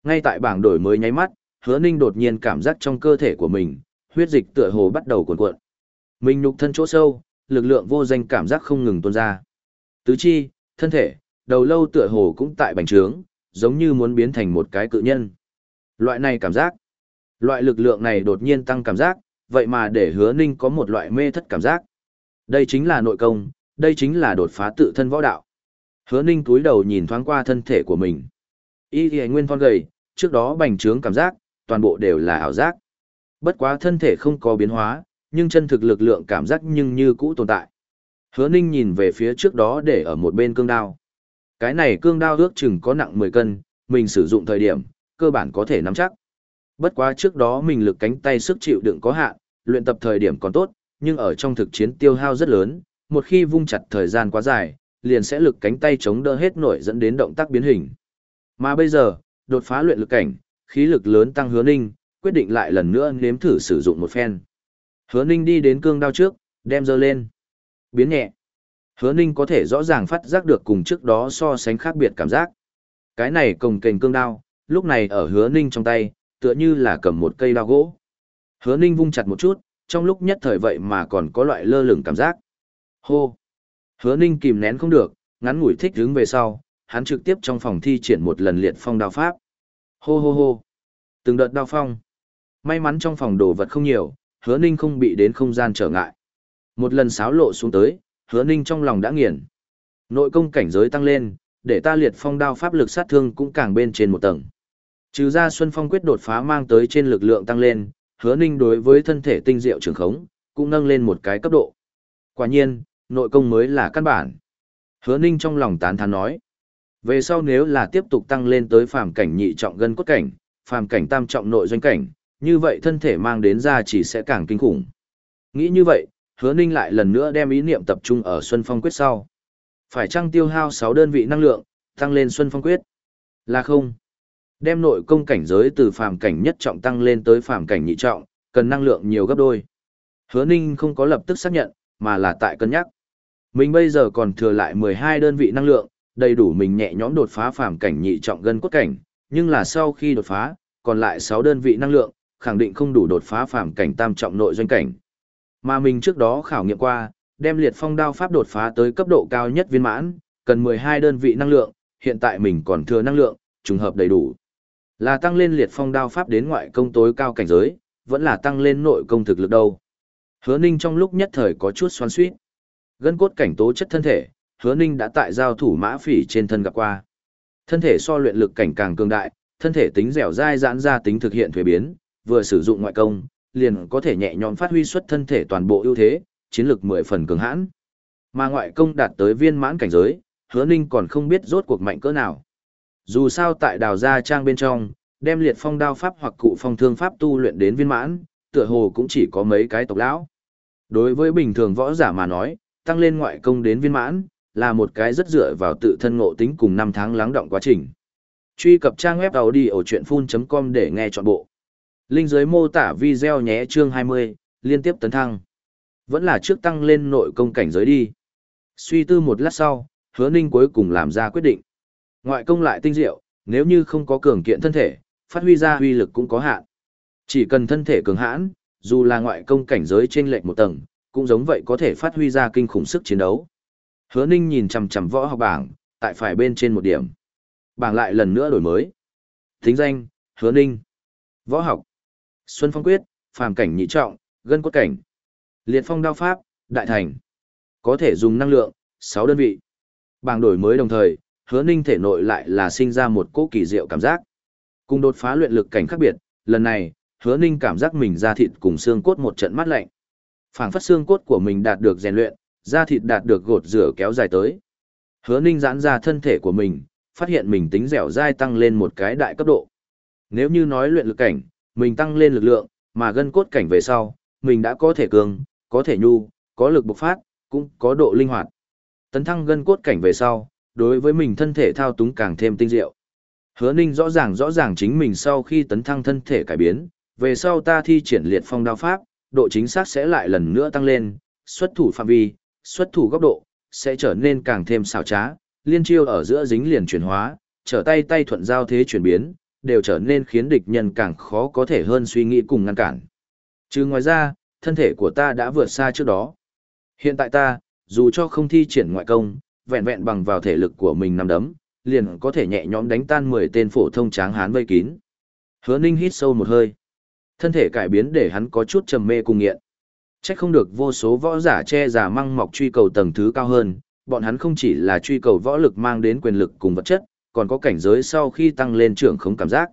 Ngay tại bảng đổi mới nháy mắt, hứa ninh đột nhiên cảm giác trong cơ thể của mình, huyết dịch tựa hồ bắt đầu cuộn cuộn. Mình nhục thân chỗ sâu, lực lượng vô danh cảm giác không ngừng tuôn ra. Tứ chi, thân thể, đầu lâu tựa hồ cũng tại bành trướng, giống như muốn biến thành một cái cự nhân. Loại này cảm giác, loại lực lượng này đột nhiên tăng cảm giác, vậy mà để hứa ninh có một loại mê thất cảm giác. Đây chính là nội công, đây chính là đột phá tự thân võ đạo. Hứa ninh túi đầu nhìn thoáng qua thân thể của mình. Y thì nguyên phong gầy, trước đó bành trướng cảm giác, toàn bộ đều là ảo giác. Bất quá thân thể không có biến hóa, nhưng chân thực lực lượng cảm giác nhưng như cũ tồn tại. Hứa ninh nhìn về phía trước đó để ở một bên cương đao. Cái này cương đao ước chừng có nặng 10 cân, mình sử dụng thời điểm, cơ bản có thể nắm chắc. Bất quá trước đó mình lực cánh tay sức chịu đựng có hạn, luyện tập thời điểm còn tốt, nhưng ở trong thực chiến tiêu hao rất lớn, một khi vung chặt thời gian quá dài, liền sẽ lực cánh tay chống đỡ hết nổi dẫn đến động tác biến hình. Mà bây giờ, đột phá luyện lực cảnh, khí lực lớn tăng hứa ninh, quyết định lại lần nữa nếm thử sử dụng một phen. Hứa ninh đi đến cương đao trước, đem dơ lên. Biến nhẹ. Hứa ninh có thể rõ ràng phát giác được cùng trước đó so sánh khác biệt cảm giác. Cái này cồng kềnh cương đao, lúc này ở hứa ninh trong tay, tựa như là cầm một cây đao gỗ. Hứa ninh vung chặt một chút, trong lúc nhất thời vậy mà còn có loại lơ lửng cảm giác. Hô! Hứa ninh kìm nén không được, ngắn ngủi thích hướng về sau, hắn trực tiếp trong phòng thi triển một lần liệt phong đao pháp. Hô hô hô! Từng đợt đao phong. May mắn trong phòng đồ vật không nhiều, hứa ninh không bị đến không gian trở ngại. Một lần xáo lộ xuống tới, hứa ninh trong lòng đã nghiền. Nội công cảnh giới tăng lên, để ta liệt phong đao pháp lực sát thương cũng càng bên trên một tầng. Trừ ra Xuân Phong quyết đột phá mang tới trên lực lượng tăng lên, hứa ninh đối với thân thể tinh diệu trường khống, cũng nâng lên một cái cấp độ. Quả nhiên, nội công mới là căn bản. Hứa ninh trong lòng tán thán nói. Về sau nếu là tiếp tục tăng lên tới phàm cảnh nhị trọng gân cốt cảnh, phàm cảnh tam trọng nội doanh cảnh, như vậy thân thể mang đến ra chỉ sẽ càng kinh khủng. Nghĩ như vậy, hứa ninh lại lần nữa đem ý niệm tập trung ở Xuân Phong Quyết sau. Phải chăng tiêu hao 6 đơn vị năng lượng, tăng lên Xuân Phong Quyết? Là không. Đem nội công cảnh giới từ phàm cảnh nhất trọng tăng lên tới phàm cảnh nhị trọng, cần năng lượng nhiều gấp đôi. Hứa Ninh không có lập tức xác nhận, mà là tại cân nhắc. Mình bây giờ còn thừa lại 12 đơn vị năng lượng, đầy đủ mình nhẹ nhõm đột phá phàm cảnh nhị trọng gân cốt cảnh, nhưng là sau khi đột phá, còn lại 6 đơn vị năng lượng, khẳng định không đủ đột phá phàm cảnh tam trọng nội doanh cảnh. Mà mình trước đó khảo nghiệm qua, đem liệt phong đao pháp đột phá tới cấp độ cao nhất viên mãn, cần 12 đơn vị năng lượng, hiện tại mình còn thừa năng lượng, trùng hợp đầy đủ. Là tăng lên liệt phong đao pháp đến ngoại công tối cao cảnh giới, vẫn là tăng lên nội công thực lực đâu. Hứa ninh trong lúc nhất thời có chút xoan xuýt. Gân cốt cảnh tố chất thân thể, hứa ninh đã tại giao thủ mã phỉ trên thân gặp qua. Thân thể so luyện lực cảnh càng cường đại, thân thể tính dẻo dai giãn ra tính thực hiện thuế biến, vừa sử dụng ngoại công, liền có thể nhẹ nhõm phát huy xuất thân thể toàn bộ ưu thế, chiến lược mười phần cường hãn. Mà ngoại công đạt tới viên mãn cảnh giới, hứa ninh còn không biết rốt cuộc mạnh cỡ nào. Dù sao tại đào gia trang bên trong, đem liệt phong đao pháp hoặc cụ phong thương pháp tu luyện đến viên mãn, tựa hồ cũng chỉ có mấy cái tộc lão. Đối với bình thường võ giả mà nói, tăng lên ngoại công đến viên mãn, là một cái rất dựa vào tự thân ngộ tính cùng năm tháng lắng động quá trình. Truy cập trang web đầu đi ở chuyện full.com để nghe trọn bộ. Linh dưới mô tả video nhé chương 20, liên tiếp tấn thăng. Vẫn là trước tăng lên nội công cảnh giới đi. Suy tư một lát sau, hứa ninh cuối cùng làm ra quyết định. Ngoại công lại tinh diệu, nếu như không có cường kiện thân thể, phát huy ra huy lực cũng có hạn. Chỉ cần thân thể cường hãn, dù là ngoại công cảnh giới trên lệch một tầng, cũng giống vậy có thể phát huy ra kinh khủng sức chiến đấu. Hứa Ninh nhìn chằm chằm võ học bảng, tại phải bên trên một điểm. Bảng lại lần nữa đổi mới. Thính danh, Hứa Ninh. Võ học. Xuân Phong Quyết, phàm cảnh nhị trọng, gân cốt cảnh. Liệt phong đao pháp, đại thành. Có thể dùng năng lượng, 6 đơn vị. Bảng đổi mới đồng thời, hứa ninh thể nội lại là sinh ra một cỗ kỳ diệu cảm giác. Cùng đột phá luyện lực cảnh khác biệt, lần này, hứa ninh cảm giác mình da thịt cùng xương cốt một trận mát lạnh. phảng phất xương cốt của mình đạt được rèn luyện, da thịt đạt được gột rửa kéo dài tới. Hứa ninh giãn ra thân thể của mình, phát hiện mình tính dẻo dai tăng lên một cái đại cấp độ. Nếu như nói luyện lực cảnh, mình tăng lên lực lượng, mà gân cốt cảnh về sau, mình đã có thể cường, có thể nhu, có lực bộc phát, cũng có độ linh hoạt. Tấn thăng gân cốt cảnh về sau, đối với mình thân thể thao túng càng thêm tinh diệu. Hứa Ninh rõ ràng rõ ràng chính mình sau khi tấn thăng thân thể cải biến, về sau ta thi triển liệt phong đao pháp, độ chính xác sẽ lại lần nữa tăng lên, xuất thủ phạm vi, xuất thủ góc độ, sẽ trở nên càng thêm xảo trá, liên chiêu ở giữa dính liền chuyển hóa, trở tay tay thuận giao thế chuyển biến, đều trở nên khiến địch nhân càng khó có thể hơn suy nghĩ cùng ngăn cản. Chứ ngoài ra, thân thể của ta đã vượt xa trước đó. Hiện tại ta, dù cho không thi triển ngoại công, vẹn vẹn bằng vào thể lực của mình nằm đấm, liền có thể nhẹ nhõm đánh tan 10 tên phổ thông tráng hán vây kín. Hứa Ninh hít sâu một hơi. Thân thể cải biến để hắn có chút trầm mê cùng nghiện. Chắc không được vô số võ giả che giả măng mọc truy cầu tầng thứ cao hơn, bọn hắn không chỉ là truy cầu võ lực mang đến quyền lực cùng vật chất, còn có cảnh giới sau khi tăng lên trưởng không cảm giác.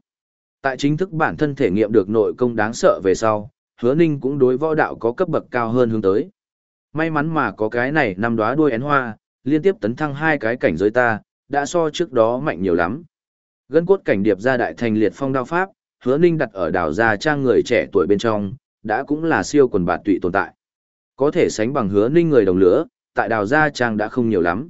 Tại chính thức bản thân thể nghiệm được nội công đáng sợ về sau, hứa ninh cũng đối võ đạo có cấp bậc cao hơn hướng tới. May mắn mà có cái này năm đóa đuôi én hoa, liên tiếp tấn thăng hai cái cảnh giới ta, đã so trước đó mạnh nhiều lắm. Gân cốt cảnh điệp ra đại thành liệt phong đao pháp, hứa ninh đặt ở đảo gia trang người trẻ tuổi bên trong, đã cũng là siêu quần bạt tụy tồn tại. Có thể sánh bằng hứa ninh người đồng lửa, tại đào gia trang đã không nhiều lắm.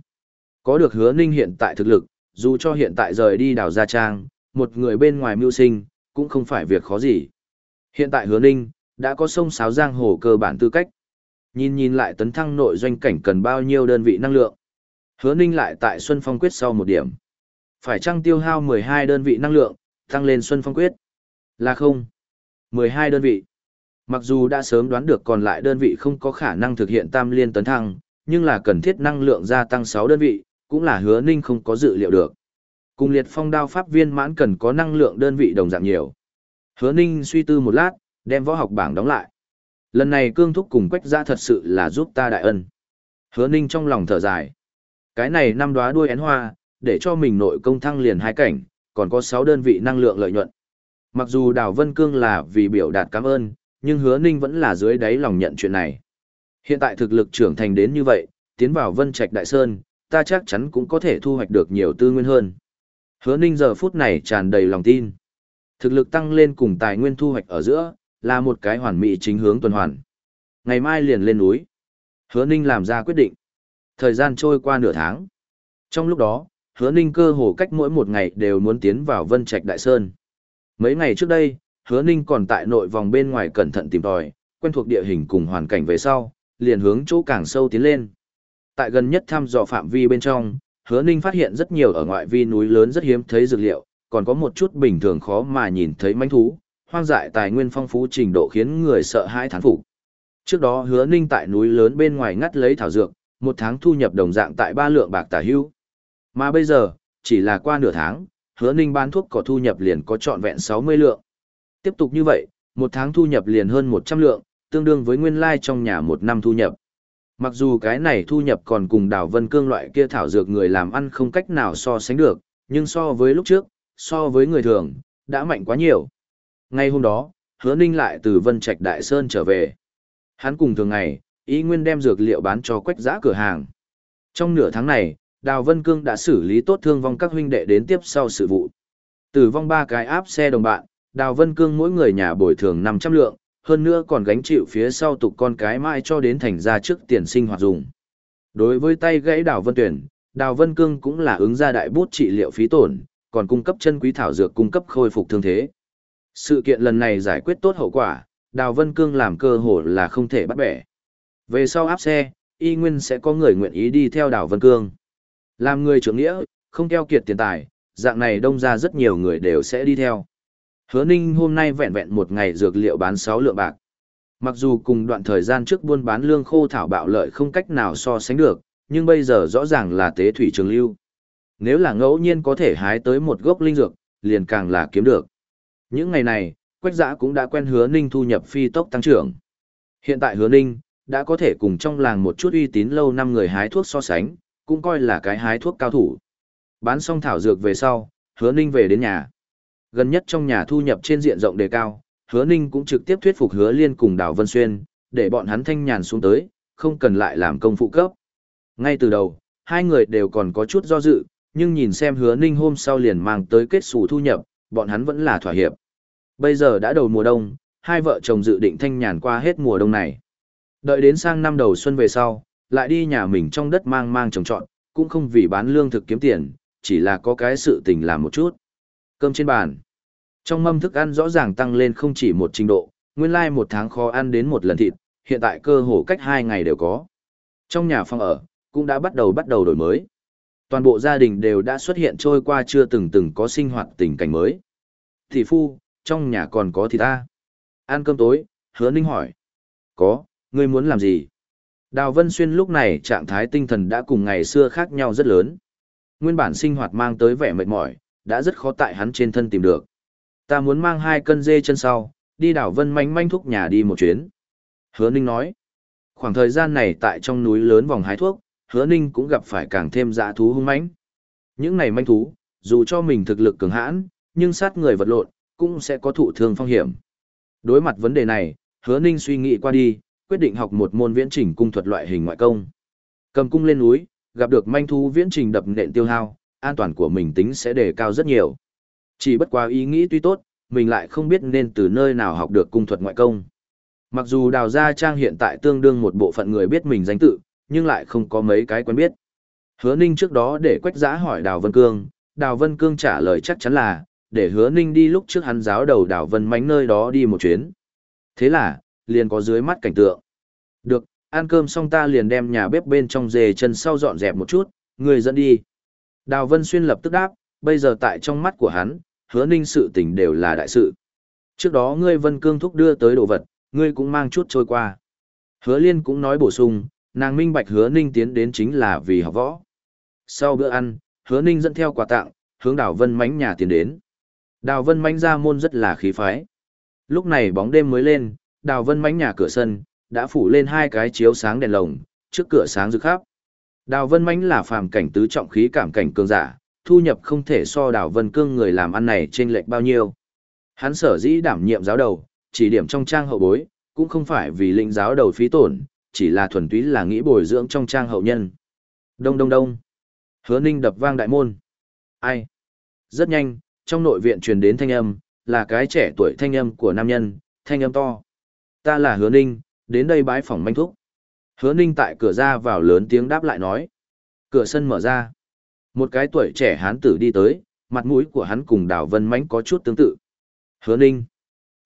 Có được hứa ninh hiện tại thực lực, dù cho hiện tại rời đi đào gia trang, một người bên ngoài mưu sinh, cũng không phải việc khó gì. Hiện tại hứa ninh, đã có sông sáo giang hồ cơ bản tư cách. Nhìn nhìn lại tấn thăng nội doanh cảnh cần bao nhiêu đơn vị năng lượng. Hứa ninh lại tại Xuân Phong Quyết sau một điểm. Phải chăng tiêu hao 12 đơn vị năng lượng, tăng lên Xuân Phong Quyết? Là không. 12 đơn vị. Mặc dù đã sớm đoán được còn lại đơn vị không có khả năng thực hiện tam liên tấn thăng, nhưng là cần thiết năng lượng gia tăng 6 đơn vị, cũng là hứa ninh không có dự liệu được. Cùng liệt phong đao pháp viên mãn cần có năng lượng đơn vị đồng dạng nhiều. Hứa ninh suy tư một lát, đem võ học bảng đóng lại. Lần này cương thúc cùng quách ra thật sự là giúp ta đại ân. Hứa ninh trong lòng thở dài. Cái này năm đóa đuôi én hoa, để cho mình nội công thăng liền hai cảnh, còn có 6 đơn vị năng lượng lợi nhuận. Mặc dù Đào Vân Cương là vì biểu đạt cảm ơn, nhưng hứa ninh vẫn là dưới đáy lòng nhận chuyện này. Hiện tại thực lực trưởng thành đến như vậy, tiến vào Vân Trạch Đại Sơn, ta chắc chắn cũng có thể thu hoạch được nhiều tư nguyên hơn. Hứa ninh giờ phút này tràn đầy lòng tin. Thực lực tăng lên cùng tài nguyên thu hoạch ở giữa, là một cái hoàn mỹ chính hướng tuần hoàn. Ngày mai liền lên núi. Hứa ninh làm ra quyết định. Thời gian trôi qua nửa tháng. Trong lúc đó, hứa ninh cơ hồ cách mỗi một ngày đều muốn tiến vào Vân Trạch Đại Sơn. Mấy ngày trước đây, hứa ninh còn tại nội vòng bên ngoài cẩn thận tìm tòi, quen thuộc địa hình cùng hoàn cảnh về sau, liền hướng chỗ càng sâu tiến lên. Tại gần nhất thăm dò phạm vi bên trong, hứa ninh phát hiện rất nhiều ở ngoại vi núi lớn rất hiếm thấy dược liệu, còn có một chút bình thường khó mà nhìn thấy manh thú, hoang dại tài nguyên phong phú trình độ khiến người sợ hãi thán phục. Trước đó hứa ninh tại núi lớn bên ngoài ngắt lấy thảo dược, một tháng thu nhập đồng dạng tại ba lượng bạc tả hưu. Mà bây giờ, chỉ là qua nửa tháng, hứa ninh bán thuốc có thu nhập liền có trọn vẹn 60 lượng. Tiếp tục như vậy, một tháng thu nhập liền hơn 100 lượng, tương đương với nguyên lai like trong nhà một năm thu nhập. Mặc dù cái này thu nhập còn cùng đào vân cương loại kia thảo dược người làm ăn không cách nào so sánh được, nhưng so với lúc trước, so với người thường, đã mạnh quá nhiều. Ngay hôm đó, hứa ninh lại từ Vân Trạch Đại Sơn trở về. Hắn cùng thường ngày, ý nguyên đem dược liệu bán cho quách giã cửa hàng. Trong nửa tháng này, Đào Vân Cương đã xử lý tốt thương vong các huynh đệ đến tiếp sau sự vụ. Tử vong ba cái áp xe đồng bạn, Đào Vân Cương mỗi người nhà bồi thường 500 lượng, hơn nữa còn gánh chịu phía sau tục con cái mai cho đến thành ra trước tiền sinh hoạt dùng. Đối với tay gãy Đào Vân Tuyển, Đào Vân Cương cũng là ứng ra đại bút trị liệu phí tổn, còn cung cấp chân quý thảo dược cung cấp khôi phục thương thế. Sự kiện lần này giải quyết tốt hậu quả, Đào Vân Cương làm cơ hội là không thể bắt bẻ. Về sau áp xe, y nguyên sẽ có người nguyện ý đi theo Đào Vân Cương. Làm người trưởng nghĩa, không theo kiệt tiền tài, dạng này đông ra rất nhiều người đều sẽ đi theo. Hứa Ninh hôm nay vẹn vẹn một ngày dược liệu bán 6 lượng bạc. Mặc dù cùng đoạn thời gian trước buôn bán lương khô thảo bạo lợi không cách nào so sánh được, nhưng bây giờ rõ ràng là tế thủy trường lưu. Nếu là ngẫu nhiên có thể hái tới một gốc linh dược, liền càng là kiếm được. Những ngày này, Quách Giã cũng đã quen Hứa Ninh thu nhập phi tốc tăng trưởng. Hiện tại Hứa Ninh đã có thể cùng trong làng một chút uy tín lâu năm người hái thuốc so sánh, cũng coi là cái hái thuốc cao thủ. Bán xong thảo dược về sau, Hứa Ninh về đến nhà. Gần nhất trong nhà thu nhập trên diện rộng đề cao, Hứa Ninh cũng trực tiếp thuyết phục Hứa Liên cùng Đào Vân Xuyên, để bọn hắn thanh nhàn xuống tới, không cần lại làm công phụ cấp. Ngay từ đầu, hai người đều còn có chút do dự, nhưng nhìn xem Hứa Ninh hôm sau liền mang tới kết xù thu nhập, bọn hắn vẫn là thỏa hiệp. Bây giờ đã đầu mùa đông, hai vợ chồng dự định thanh nhàn qua hết mùa đông này. Đợi đến sang năm đầu xuân về sau, lại đi nhà mình trong đất mang mang trồng trọn, cũng không vì bán lương thực kiếm tiền, chỉ là có cái sự tình làm một chút. Cơm trên bàn. Trong mâm thức ăn rõ ràng tăng lên không chỉ một trình độ, nguyên lai like một tháng khó ăn đến một lần thịt, hiện tại cơ hồ cách hai ngày đều có. Trong nhà phòng ở, cũng đã bắt đầu bắt đầu đổi mới. Toàn bộ gia đình đều đã xuất hiện trôi qua chưa từng từng có sinh hoạt tình cảnh mới. Thị phu, trong nhà còn có thịt ta. Ăn cơm tối, hứa ninh hỏi. Có, ngươi muốn làm gì? Đào Vân Xuyên lúc này trạng thái tinh thần đã cùng ngày xưa khác nhau rất lớn. Nguyên bản sinh hoạt mang tới vẻ mệt mỏi, đã rất khó tại hắn trên thân tìm được. Ta muốn mang hai cân dê chân sau, đi đảo Vân manh manh thúc nhà đi một chuyến. Hứa Ninh nói, khoảng thời gian này tại trong núi lớn vòng hái thuốc, Hứa Ninh cũng gặp phải càng thêm dã thú hung mãnh. Những này manh thú, dù cho mình thực lực cường hãn, nhưng sát người vật lộn, cũng sẽ có thụ thương phong hiểm. Đối mặt vấn đề này, Hứa Ninh suy nghĩ qua đi, quyết định học một môn viễn trình cung thuật loại hình ngoại công. Cầm cung lên núi, gặp được manh thú viễn trình đập nện tiêu hao, an toàn của mình tính sẽ đề cao rất nhiều. Chỉ bất quá ý nghĩ tuy tốt, mình lại không biết nên từ nơi nào học được cung thuật ngoại công. Mặc dù đào gia trang hiện tại tương đương một bộ phận người biết mình danh tự, nhưng lại không có mấy cái quen biết. Hứa Ninh trước đó để quách giã hỏi Đào Vân Cương, Đào Vân Cương trả lời chắc chắn là, để hứa Ninh đi lúc trước hắn giáo đầu Đào Vân mánh nơi đó đi một chuyến. Thế là, liền có dưới mắt cảnh tượng. Được, ăn cơm xong ta liền đem nhà bếp bên trong dề chân sau dọn dẹp một chút, người dẫn đi. Đào Vân Xuyên lập tức đáp, bây giờ tại trong mắt của hắn, hứa ninh sự tình đều là đại sự. Trước đó ngươi Vân Cương Thúc đưa tới đồ vật, ngươi cũng mang chút trôi qua. Hứa Liên cũng nói bổ sung, nàng minh bạch hứa ninh tiến đến chính là vì học võ. Sau bữa ăn, hứa ninh dẫn theo quà tặng, hướng đào Vân mánh nhà tiến đến. Đào Vân mánh ra môn rất là khí phái. Lúc này bóng đêm mới lên, đào Vân mánh nhà cửa sân, đã phủ lên hai cái chiếu sáng đèn lồng, trước cửa sáng rực khắp. Đào Vân Mánh là phàm cảnh tứ trọng khí cảm cảnh cường giả, thu nhập không thể so Đào Vân Cương người làm ăn này trên lệch bao nhiêu. Hắn sở dĩ đảm nhiệm giáo đầu, chỉ điểm trong trang hậu bối, cũng không phải vì linh giáo đầu phí tổn, chỉ là thuần túy là nghĩ bồi dưỡng trong trang hậu nhân. Đông đông đông. Hứa Ninh đập vang đại môn. Ai? Rất nhanh, trong nội viện truyền đến thanh âm, là cái trẻ tuổi thanh âm của nam nhân, thanh âm to. Ta là Hứa Ninh, đến đây bái phòng manh thúc. Hứa ninh tại cửa ra vào lớn tiếng đáp lại nói. Cửa sân mở ra. Một cái tuổi trẻ hán tử đi tới, mặt mũi của hắn cùng đào vân mánh có chút tương tự. Hứa ninh.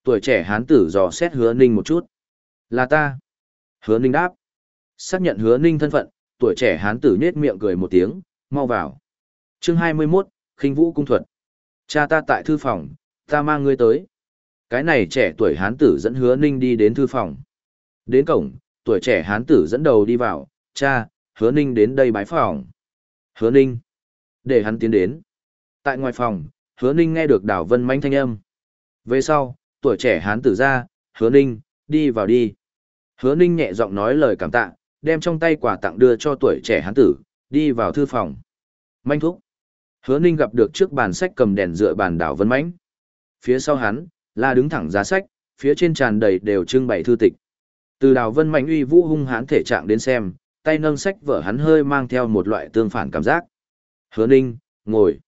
Tuổi trẻ hán tử dò xét hứa ninh một chút. Là ta. Hứa ninh đáp. Xác nhận hứa ninh thân phận, tuổi trẻ hán tử nhết miệng cười một tiếng, mau vào. chương 21, khinh vũ cung thuật. Cha ta tại thư phòng, ta mang ngươi tới. Cái này trẻ tuổi hán tử dẫn hứa ninh đi đến thư phòng. Đến cổng, tuổi trẻ hán tử dẫn đầu đi vào, cha, hứa ninh đến đây bái phòng. Hứa ninh. Để hắn tiến đến. Tại ngoài phòng, hứa ninh nghe được đảo vân manh thanh âm. Về sau, tuổi trẻ hán tử ra, hứa ninh, đi vào đi. Hứa ninh nhẹ giọng nói lời cảm tạ, đem trong tay quà tặng đưa cho tuổi trẻ hán tử, đi vào thư phòng. Manh thúc. Hứa Ninh gặp được trước bàn sách cầm đèn dựa bàn đảo Vân Mãnh. Phía sau hắn, là đứng thẳng giá sách, phía trên tràn đầy đều trưng bày thư tịch. Từ đào Vân mạnh uy vũ hung hãn thể trạng đến xem, tay nâng sách vở hắn hơi mang theo một loại tương phản cảm giác. Hứa Ninh, ngồi.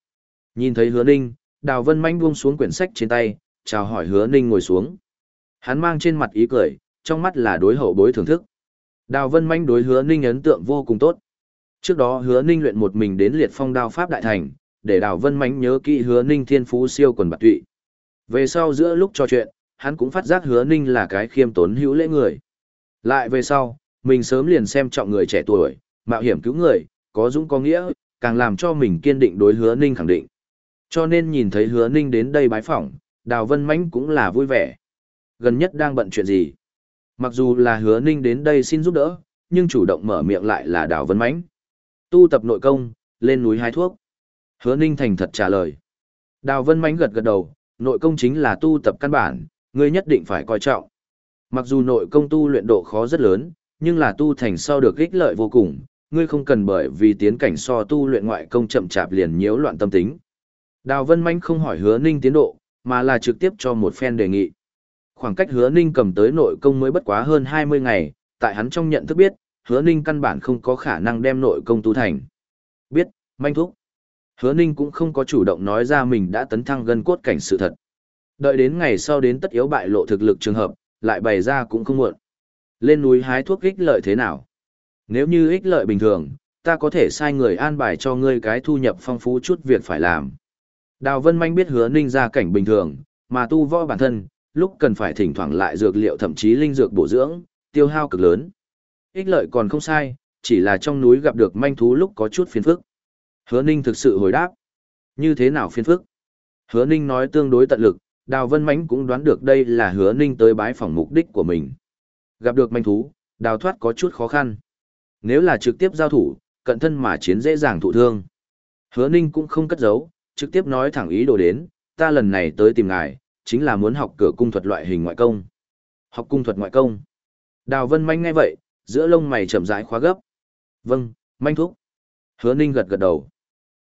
Nhìn thấy Hứa Ninh, Đào Vân Manh buông xuống quyển sách trên tay, chào hỏi Hứa Ninh ngồi xuống. Hắn mang trên mặt ý cười, trong mắt là đối hậu bối thưởng thức. Đào Vân Manh đối Hứa Ninh ấn tượng vô cùng tốt. Trước đó Hứa Ninh luyện một mình đến liệt phong đao pháp đại thành, để Đào Vân Manh nhớ kỹ Hứa Ninh thiên phú siêu quần bạc tụy. Về sau giữa lúc trò chuyện, hắn cũng phát giác Hứa Ninh là cái khiêm tốn hữu lễ người. Lại về sau, mình sớm liền xem trọng người trẻ tuổi, mạo hiểm cứu người, có dũng có nghĩa, càng làm cho mình kiên định đối Hứa Ninh khẳng định. Cho nên nhìn thấy Hứa Ninh đến đây bái phỏng, Đào Vân Mánh cũng là vui vẻ. Gần nhất đang bận chuyện gì? Mặc dù là hứa ninh đến đây xin giúp đỡ, nhưng chủ động mở miệng lại là đào vân mãnh Tu tập nội công, lên núi hái thuốc. Hứa ninh thành thật trả lời. Đào vân mãnh gật gật đầu, nội công chính là tu tập căn bản, ngươi nhất định phải coi trọng. Mặc dù nội công tu luyện độ khó rất lớn, nhưng là tu thành sau được ích lợi vô cùng, ngươi không cần bởi vì tiến cảnh so tu luyện ngoại công chậm chạp liền nhiễu loạn tâm tính. Đào Vân Manh không hỏi hứa ninh tiến độ, mà là trực tiếp cho một phen đề nghị. Khoảng cách hứa ninh cầm tới nội công mới bất quá hơn 20 ngày, tại hắn trong nhận thức biết, hứa ninh căn bản không có khả năng đem nội công tu thành. Biết, manh thúc. Hứa ninh cũng không có chủ động nói ra mình đã tấn thăng gần cốt cảnh sự thật. Đợi đến ngày sau đến tất yếu bại lộ thực lực trường hợp, lại bày ra cũng không muộn. Lên núi hái thuốc kích lợi thế nào? Nếu như ích lợi bình thường, ta có thể sai người an bài cho ngươi cái thu nhập phong phú chút việc phải làm. Đào Vân Manh biết hứa ninh ra cảnh bình thường, mà tu võ bản thân, lúc cần phải thỉnh thoảng lại dược liệu thậm chí linh dược bổ dưỡng, tiêu hao cực lớn. Ích lợi còn không sai, chỉ là trong núi gặp được manh thú lúc có chút phiền phức. Hứa Ninh thực sự hồi đáp. Như thế nào phiền phức? Hứa Ninh nói tương đối tận lực, Đào Vân Mánh cũng đoán được đây là Hứa Ninh tới bái phỏng mục đích của mình. Gặp được manh thú, đào thoát có chút khó khăn. Nếu là trực tiếp giao thủ, cận thân mà chiến dễ dàng thụ thương. Hứa Ninh cũng không cất giấu, trực tiếp nói thẳng ý đồ đến, ta lần này tới tìm ngài, chính là muốn học cửa cung thuật loại hình ngoại công. Học cung thuật ngoại công. Đào Vân Manh nghe vậy, giữa lông mày chậm rãi khóa gấp. Vâng, manh thúc. Hứa Ninh gật gật đầu.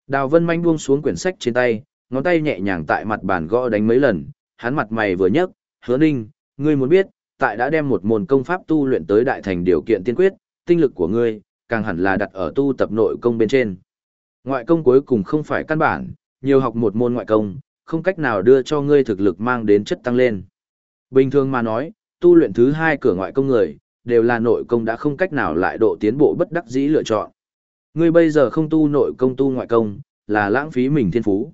Đào Vân Manh buông xuống quyển sách trên tay, ngón tay nhẹ nhàng tại mặt bàn gõ đánh mấy lần, hắn mặt mày vừa nhấc, "Hứa Ninh, ngươi muốn biết, tại đã đem một môn công pháp tu luyện tới đại thành điều kiện tiên quyết, tinh lực của ngươi càng hẳn là đặt ở tu tập nội công bên trên. Ngoại công cuối cùng không phải căn bản, nhiều học một môn ngoại công, không cách nào đưa cho ngươi thực lực mang đến chất tăng lên. Bình thường mà nói, tu luyện thứ hai cửa ngoại công người, đều là nội công đã không cách nào lại độ tiến bộ bất đắc dĩ lựa chọn. Ngươi bây giờ không tu nội công tu ngoại công, là lãng phí mình thiên phú.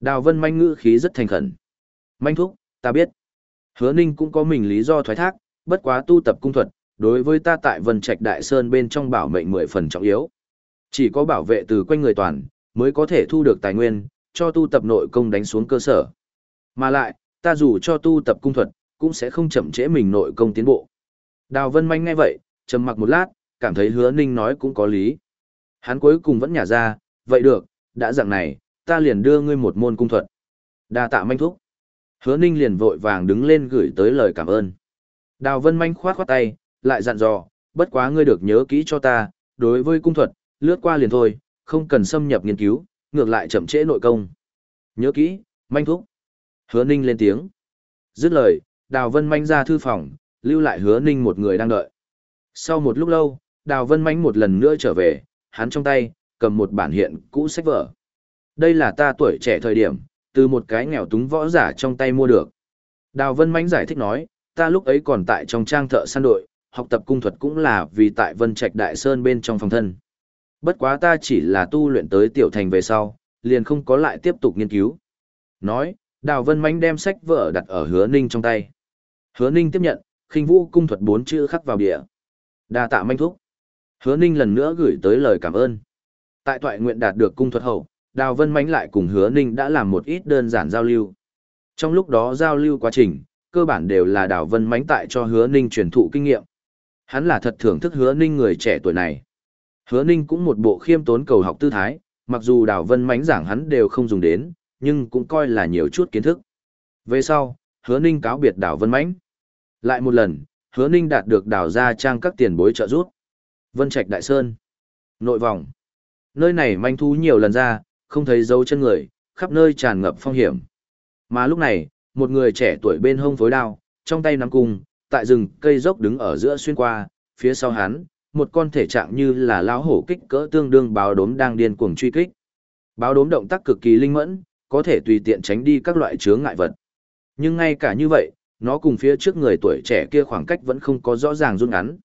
Đào Vân manh ngữ khí rất thành khẩn. Manh thúc, ta biết. Hứa Ninh cũng có mình lý do thoái thác, bất quá tu tập cung thuật, đối với ta tại Vân Trạch Đại Sơn bên trong bảo mệnh mười phần trọng yếu. Chỉ có bảo vệ từ quanh người toàn, mới có thể thu được tài nguyên, cho tu tập nội công đánh xuống cơ sở. Mà lại, ta dù cho tu tập cung thuật, cũng sẽ không chậm trễ mình nội công tiến bộ. Đào Vân Manh nghe vậy, trầm mặc một lát, cảm thấy hứa ninh nói cũng có lý. Hắn cuối cùng vẫn nhả ra, vậy được, đã dạng này, ta liền đưa ngươi một môn cung thuật. đa tạ manh thúc. Hứa ninh liền vội vàng đứng lên gửi tới lời cảm ơn. Đào Vân Manh khoát khoát tay, lại dặn dò, bất quá ngươi được nhớ kỹ cho ta, đối với cung thuật, lướt qua liền thôi, không cần xâm nhập nghiên cứu, ngược lại chậm trễ nội công. Nhớ kỹ, manh thúc. Hứa ninh lên tiếng. Dứt lời, Đào Vân manh ra thư phòng, lưu lại hứa ninh một người đang đợi. Sau một lúc lâu, Đào Vân manh một lần nữa trở về, hắn trong tay, cầm một bản hiện cũ sách vở. Đây là ta tuổi trẻ thời điểm, từ một cái nghèo túng võ giả trong tay mua được. Đào Vân manh giải thích nói, ta lúc ấy còn tại trong trang thợ săn đội, học tập cung thuật cũng là vì tại Vân Trạch Đại Sơn bên trong phòng thân. Bất quá ta chỉ là tu luyện tới tiểu thành về sau, liền không có lại tiếp tục nghiên cứu. Nói, Đào Vân Mánh đem sách vở đặt ở Hứa Ninh trong tay. Hứa Ninh tiếp nhận, khinh vũ cung thuật bốn chữ khắc vào địa. Đa tạ manh thúc. Hứa Ninh lần nữa gửi tới lời cảm ơn. Tại toại nguyện đạt được cung thuật hậu, Đào Vân Mánh lại cùng Hứa Ninh đã làm một ít đơn giản giao lưu. Trong lúc đó giao lưu quá trình, cơ bản đều là Đào Vân Mánh tại cho Hứa Ninh truyền thụ kinh nghiệm. Hắn là thật thưởng thức Hứa Ninh người trẻ tuổi này. Hứa Ninh cũng một bộ khiêm tốn cầu học tư thái, mặc dù Đào Vân Mánh giảng hắn đều không dùng đến, nhưng cũng coi là nhiều chút kiến thức. Về sau, Hứa Ninh cáo biệt Đào Vân Mánh. Lại một lần, Hứa Ninh đạt được Đào ra trang các tiền bối trợ giúp. Vân Trạch Đại Sơn. Nội vòng. Nơi này manh thú nhiều lần ra, không thấy dấu chân người, khắp nơi tràn ngập phong hiểm. Mà lúc này, một người trẻ tuổi bên hông phối đao, trong tay nắm cung, tại rừng cây dốc đứng ở giữa xuyên qua, phía sau hắn, một con thể trạng như là lão hổ kích cỡ tương đương báo đốm đang điên cuồng truy kích. Báo đốm động tác cực kỳ linh mẫn, có thể tùy tiện tránh đi các loại chướng ngại vật. Nhưng ngay cả như vậy, nó cùng phía trước người tuổi trẻ kia khoảng cách vẫn không có rõ ràng rút ngắn.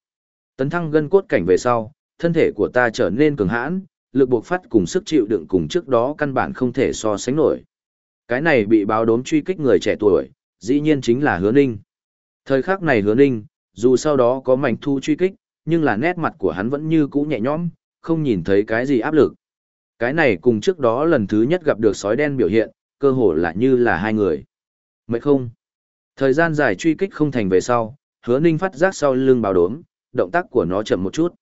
Tấn thăng gân cốt cảnh về sau, thân thể của ta trở nên cường hãn, lực buộc phát cùng sức chịu đựng cùng trước đó căn bản không thể so sánh nổi. Cái này bị báo đốm truy kích người trẻ tuổi, dĩ nhiên chính là hứa ninh. Thời khắc này hứa ninh, dù sau đó có mảnh thu truy kích, nhưng là nét mặt của hắn vẫn như cũ nhẹ nhõm, không nhìn thấy cái gì áp lực. Cái này cùng trước đó lần thứ nhất gặp được sói đen biểu hiện, cơ hồ là như là hai người. Mấy không? Thời gian dài truy kích không thành về sau, hứa ninh phát giác sau lưng bào đốm, động tác của nó chậm một chút.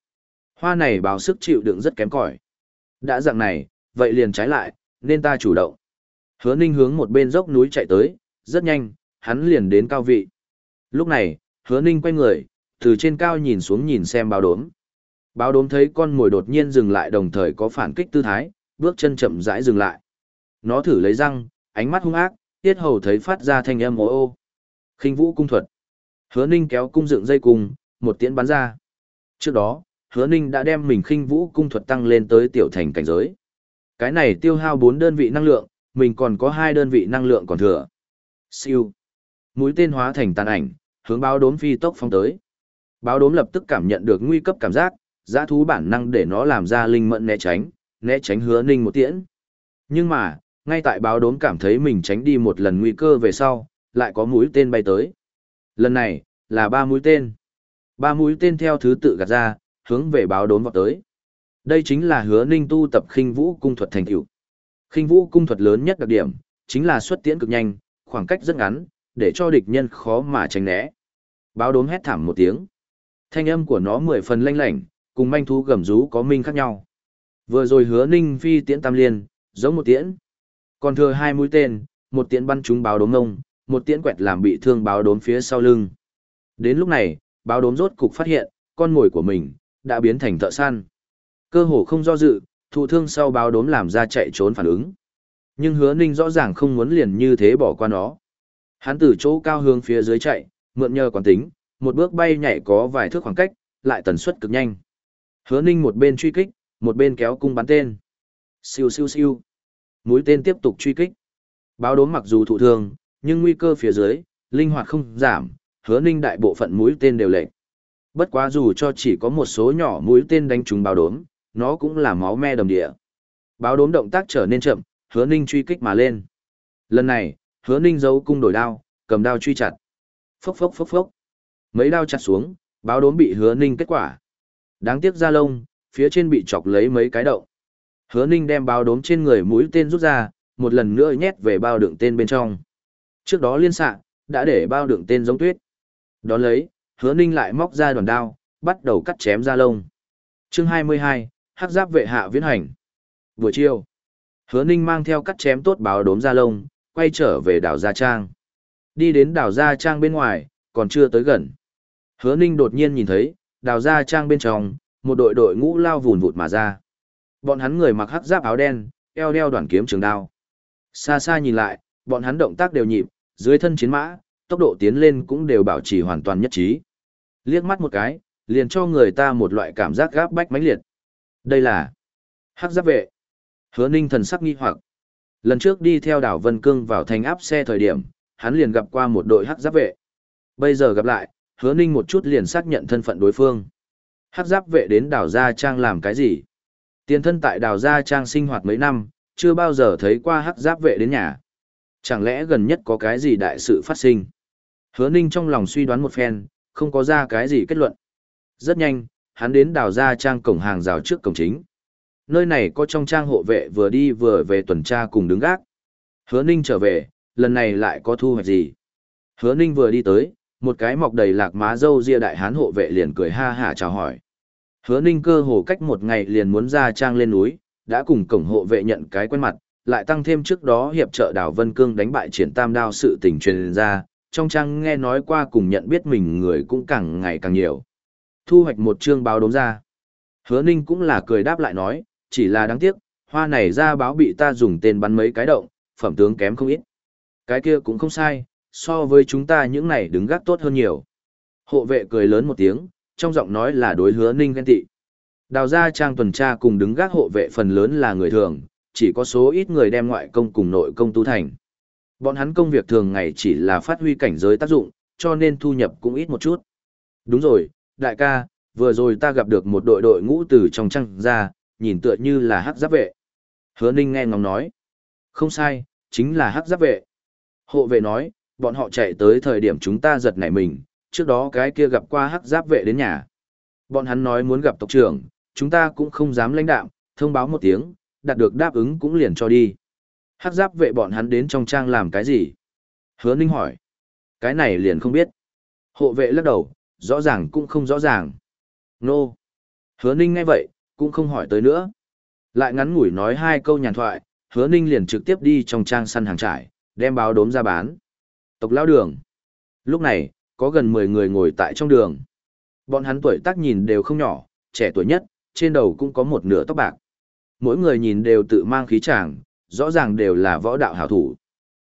Hoa này báo sức chịu đựng rất kém cỏi. Đã dạng này, vậy liền trái lại, nên ta chủ động. Hứa ninh hướng một bên dốc núi chạy tới, rất nhanh, hắn liền đến cao vị. Lúc này, hứa ninh quay người, từ trên cao nhìn xuống nhìn xem báo đốm. Báo đốm thấy con mồi đột nhiên dừng lại đồng thời có phản kích tư thái, bước chân chậm rãi dừng lại. Nó thử lấy răng, ánh mắt hung ác, tiết hầu thấy phát ra thanh âm ô ô. khinh vũ cung thuật. Hứa ninh kéo cung dựng dây cung, một tiễn bắn ra. Trước đó, hứa ninh đã đem mình khinh vũ cung thuật tăng lên tới tiểu thành cảnh giới. Cái này tiêu hao 4 đơn vị năng lượng, mình còn có 2 đơn vị năng lượng còn thừa. Siêu. Mũi tên hóa thành tàn ảnh, hướng báo đốm phi tốc phong tới. Báo đốm lập tức cảm nhận được nguy cấp cảm giác, giã thú bản năng để nó làm ra linh mẫn né tránh, né tránh hứa ninh một tiễn. Nhưng mà, ngay tại báo đốm cảm thấy mình tránh đi một lần nguy cơ về sau, lại có mũi tên bay tới. Lần này, là ba mũi tên. Ba mũi tên theo thứ tự gạt ra, hướng về báo đốm vọt tới. Đây chính là hứa ninh tu tập khinh vũ cung thuật thành tựu. Khinh vũ cung thuật lớn nhất đặc điểm, chính là xuất tiễn cực nhanh, khoảng cách rất ngắn, để cho địch nhân khó mà tránh né. Báo đốm hét thảm một tiếng. Thanh âm của nó mười phần lanh lảnh, cùng manh thú gầm rú có minh khác nhau. Vừa rồi hứa ninh phi tiễn tam liên, giống một tiễn. Còn thừa hai mũi tên, một tiễn bắn trúng báo đốm ngông, một tiễn quẹt làm bị thương báo đốm phía sau lưng. Đến lúc này, báo đốm rốt cục phát hiện, con mồi của mình, đã biến thành thợ săn. Cơ hồ không do dự, thụ thương sau báo đốm làm ra chạy trốn phản ứng. Nhưng hứa ninh rõ ràng không muốn liền như thế bỏ qua nó. Hắn từ chỗ cao hướng phía dưới chạy, mượn nhờ quán tính, một bước bay nhảy có vài thước khoảng cách, lại tần suất cực nhanh. Hứa ninh một bên truy kích, một bên kéo cung bắn tên. Siêu siêu siêu. Mũi tên tiếp tục truy kích. Báo đốm mặc dù thụ thương, nhưng nguy cơ phía dưới, linh hoạt không giảm, hứa ninh đại bộ phận mũi tên đều lệch. Bất quá dù cho chỉ có một số nhỏ mũi tên đánh trúng báo đốm, nó cũng là máu me đầm địa. Báo đốm động tác trở nên chậm, hứa ninh truy kích mà lên. Lần này, hứa ninh giấu cung đổi đao, cầm đao truy chặt. Phốc phốc phốc phốc. Mấy đao chặt xuống, báo đốm bị hứa ninh kết quả. Đáng tiếc ra lông, phía trên bị chọc lấy mấy cái đậu. Hứa ninh đem báo đốm trên người mũi tên rút ra, một lần nữa nhét về bao đựng tên bên trong. Trước đó liên xạ, đã để bao đựng tên giống tuyết. Đón lấy, hứa ninh lại móc ra đòn đao, bắt đầu cắt chém ra lông. chương 22, hắc giáp vệ hạ viễn hành. Buổi chiều, hứa ninh mang theo cắt chém tốt báo đốm ra lông, quay trở về đảo Gia Trang. Đi đến đảo Gia Trang bên ngoài, còn chưa tới gần. Hứa ninh đột nhiên nhìn thấy, đảo Gia Trang bên trong, một đội đội ngũ lao vùn vụt mà ra. Bọn hắn người mặc hắc giáp áo đen, eo đeo đoàn kiếm trường đao. Xa xa nhìn lại, bọn hắn động tác đều nhịp, dưới thân chiến mã, tốc độ tiến lên cũng đều bảo trì hoàn toàn nhất trí. Liếc mắt một cái, liền cho người ta một loại cảm giác gáp bách mãnh liệt. Đây là hắc giáp vệ. Hứa ninh thần sắc nghi hoặc. Lần trước đi theo đảo Vân Cương vào thành áp xe thời điểm, hắn liền gặp qua một đội hắc giáp vệ. Bây giờ gặp lại, hứa ninh một chút liền xác nhận thân phận đối phương. Hắc giáp vệ đến đảo Gia Trang làm cái gì? Tiền thân tại đảo Gia Trang sinh hoạt mấy năm, chưa bao giờ thấy qua hắc giáp vệ đến nhà. Chẳng lẽ gần nhất có cái gì đại sự phát sinh? Hứa ninh trong lòng suy đoán một phen, không có ra cái gì kết luận. Rất nhanh, hắn đến đào ra trang cổng hàng rào trước cổng chính. Nơi này có trong trang hộ vệ vừa đi vừa về tuần tra cùng đứng gác. Hứa ninh trở về, lần này lại có thu hoạch gì? Hứa ninh vừa đi tới, một cái mọc đầy lạc má dâu ria đại hán hộ vệ liền cười ha hả chào hỏi. Hứa ninh cơ hồ cách một ngày liền muốn ra trang lên núi, đã cùng cổng hộ vệ nhận cái quen mặt, lại tăng thêm trước đó hiệp trợ đảo Vân Cương đánh bại triển tam đao sự tình truyền ra, trong trang nghe nói qua cùng nhận biết mình người cũng càng ngày càng nhiều. Thu hoạch một chương báo đốm ra. Hứa Ninh cũng là cười đáp lại nói, chỉ là đáng tiếc, hoa này ra báo bị ta dùng tên bắn mấy cái động, phẩm tướng kém không ít. Cái kia cũng không sai, so với chúng ta những này đứng gác tốt hơn nhiều. Hộ vệ cười lớn một tiếng, trong giọng nói là đối hứa Ninh ghen tị. Đào ra trang tuần tra cùng đứng gác hộ vệ phần lớn là người thường, chỉ có số ít người đem ngoại công cùng nội công tu thành. Bọn hắn công việc thường ngày chỉ là phát huy cảnh giới tác dụng, cho nên thu nhập cũng ít một chút. Đúng rồi, đại ca, vừa rồi ta gặp được một đội đội ngũ từ trong trăng ra, nhìn tựa như là hắc giáp vệ. Hứa Ninh nghe ngóng nói. Không sai, chính là hắc giáp vệ. Hộ vệ nói, bọn họ chạy tới thời điểm chúng ta giật nảy mình, trước đó cái kia gặp qua hắc giáp vệ đến nhà. Bọn hắn nói muốn gặp tộc trưởng, chúng ta cũng không dám lãnh đạm, thông báo một tiếng, đạt được đáp ứng cũng liền cho đi. Hắc giáp vệ bọn hắn đến trong trang làm cái gì? Hứa Ninh hỏi. Cái này liền không biết. Hộ vệ lắc đầu, rõ ràng cũng không rõ ràng. Nô. Hứa Ninh ngay vậy, cũng không hỏi tới nữa. Lại ngắn ngủi nói hai câu nhàn thoại, hứa Ninh liền trực tiếp đi trong trang săn hàng trải, đem báo đốm ra bán. Tộc lao đường. Lúc này, có gần 10 người ngồi tại trong đường. Bọn hắn tuổi tác nhìn đều không nhỏ, trẻ tuổi nhất, trên đầu cũng có một nửa tóc bạc. Mỗi người nhìn đều tự mang khí tràng, rõ ràng đều là võ đạo hảo thủ.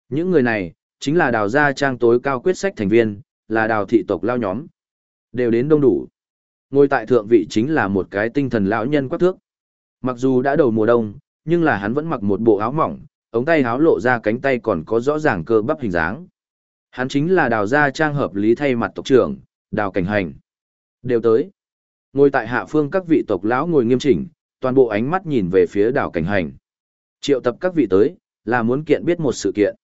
Những người này, chính là đào gia trang tối cao quyết sách thành viên, là đào thị tộc lao nhóm. Đều đến đông đủ. Ngồi tại thượng vị chính là một cái tinh thần lão nhân quắc thước. Mặc dù đã đầu mùa đông, nhưng là hắn vẫn mặc một bộ áo mỏng, ống tay áo lộ ra cánh tay còn có rõ ràng cơ bắp hình dáng. Hắn chính là đào gia trang hợp lý thay mặt tộc trưởng, đào cảnh hành. Đều tới. Ngồi tại hạ phương các vị tộc lão ngồi nghiêm chỉnh, toàn bộ ánh mắt nhìn về phía đào cảnh hành. Triệu tập các vị tới, là muốn kiện biết một sự kiện.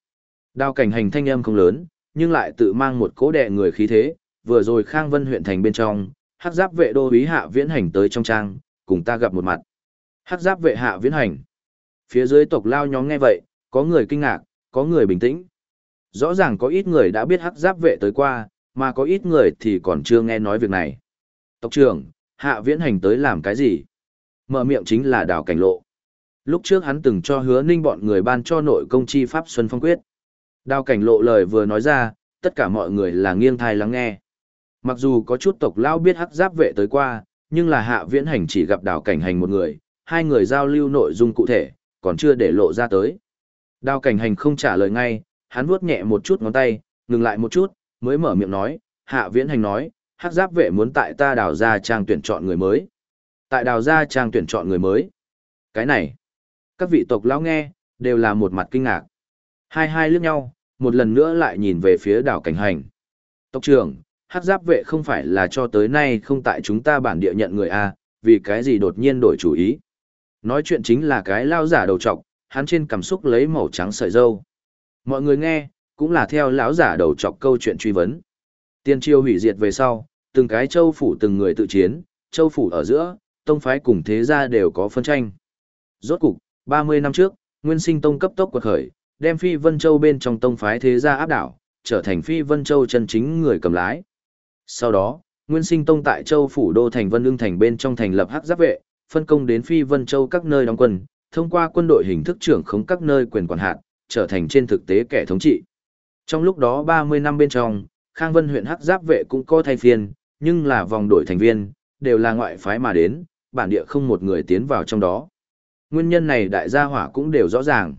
Đào cảnh hành thanh âm không lớn, nhưng lại tự mang một cố đệ người khí thế, vừa rồi Khang Vân huyện thành bên trong, hắc giáp vệ đô úy hạ viễn hành tới trong trang, cùng ta gặp một mặt. Hắc giáp vệ hạ viễn hành. Phía dưới tộc lao nhóm nghe vậy, có người kinh ngạc, có người bình tĩnh. Rõ ràng có ít người đã biết hắc giáp vệ tới qua, mà có ít người thì còn chưa nghe nói việc này. Tộc trưởng, hạ viễn hành tới làm cái gì? Mở miệng chính là đào cảnh lộ. Lúc trước hắn từng cho hứa ninh bọn người ban cho nội công chi pháp Xuân Phong Quyết. Đào cảnh lộ lời vừa nói ra, tất cả mọi người là nghiêng thai lắng nghe. Mặc dù có chút tộc lao biết hắc giáp vệ tới qua, nhưng là hạ viễn hành chỉ gặp đào cảnh hành một người, hai người giao lưu nội dung cụ thể, còn chưa để lộ ra tới. Đào cảnh hành không trả lời ngay, hắn vuốt nhẹ một chút ngón tay, ngừng lại một chút, mới mở miệng nói, hạ viễn hành nói, hắc giáp vệ muốn tại ta đào ra trang tuyển chọn người mới. Tại đào ra trang tuyển chọn người mới. Cái này, các vị tộc lão nghe, đều là một mặt kinh ngạc. Hai hai liếc nhau, một lần nữa lại nhìn về phía đào cảnh hành. Tộc trưởng, hát giáp vệ không phải là cho tới nay không tại chúng ta bản địa nhận người A, vì cái gì đột nhiên đổi chủ ý. Nói chuyện chính là cái lao giả đầu trọc, hắn trên cảm xúc lấy màu trắng sợi dâu. Mọi người nghe, cũng là theo lão giả đầu trọc câu chuyện truy vấn. Tiên triều hủy diệt về sau, từng cái châu phủ từng người tự chiến, châu phủ ở giữa, tông phái cùng thế gia đều có phân tranh. Rốt cục, 30 năm trước, Nguyên Sinh Tông cấp tốc quật khởi, đem Phi Vân Châu bên trong tông phái thế gia áp đảo, trở thành Phi Vân Châu chân chính người cầm lái. Sau đó, Nguyên Sinh Tông tại Châu phủ đô thành Vân Ưng thành bên trong thành lập hắc giáp vệ, phân công đến Phi Vân Châu các nơi đóng quân, thông qua quân đội hình thức trưởng khống các nơi quyền quản hạt, trở thành trên thực tế kẻ thống trị. Trong lúc đó 30 năm bên trong, Khang Vân huyện hắc giáp vệ cũng có thay phiên, nhưng là vòng đổi thành viên, đều là ngoại phái mà đến, bản địa không một người tiến vào trong đó. Nguyên nhân này đại gia hỏa cũng đều rõ ràng.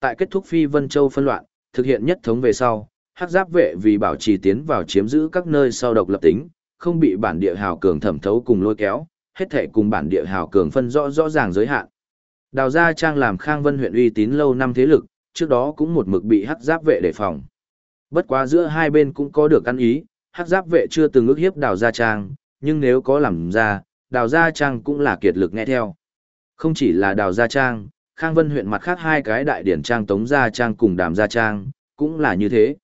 Tại kết thúc Phi Vân Châu phân loạn, thực hiện nhất thống về sau, hắc giáp vệ vì bảo trì tiến vào chiếm giữ các nơi sau độc lập tính, không bị bản địa hào cường thẩm thấu cùng lôi kéo, hết thể cùng bản địa hào cường phân rõ rõ ràng giới hạn. Đào Gia Trang làm Khang Vân huyện uy tín lâu năm thế lực, trước đó cũng một mực bị hắc giáp vệ đề phòng. Bất quá giữa hai bên cũng có được ăn ý, hắc giáp vệ chưa từng ước hiếp Đào Gia Trang, nhưng nếu có làm ra, Đào Gia Trang cũng là kiệt lực nghe theo. Không chỉ là Đào Gia Trang, Khang Vân huyện mặt khác hai cái đại điển trang Tống Gia Trang cùng Đàm Gia Trang, cũng là như thế.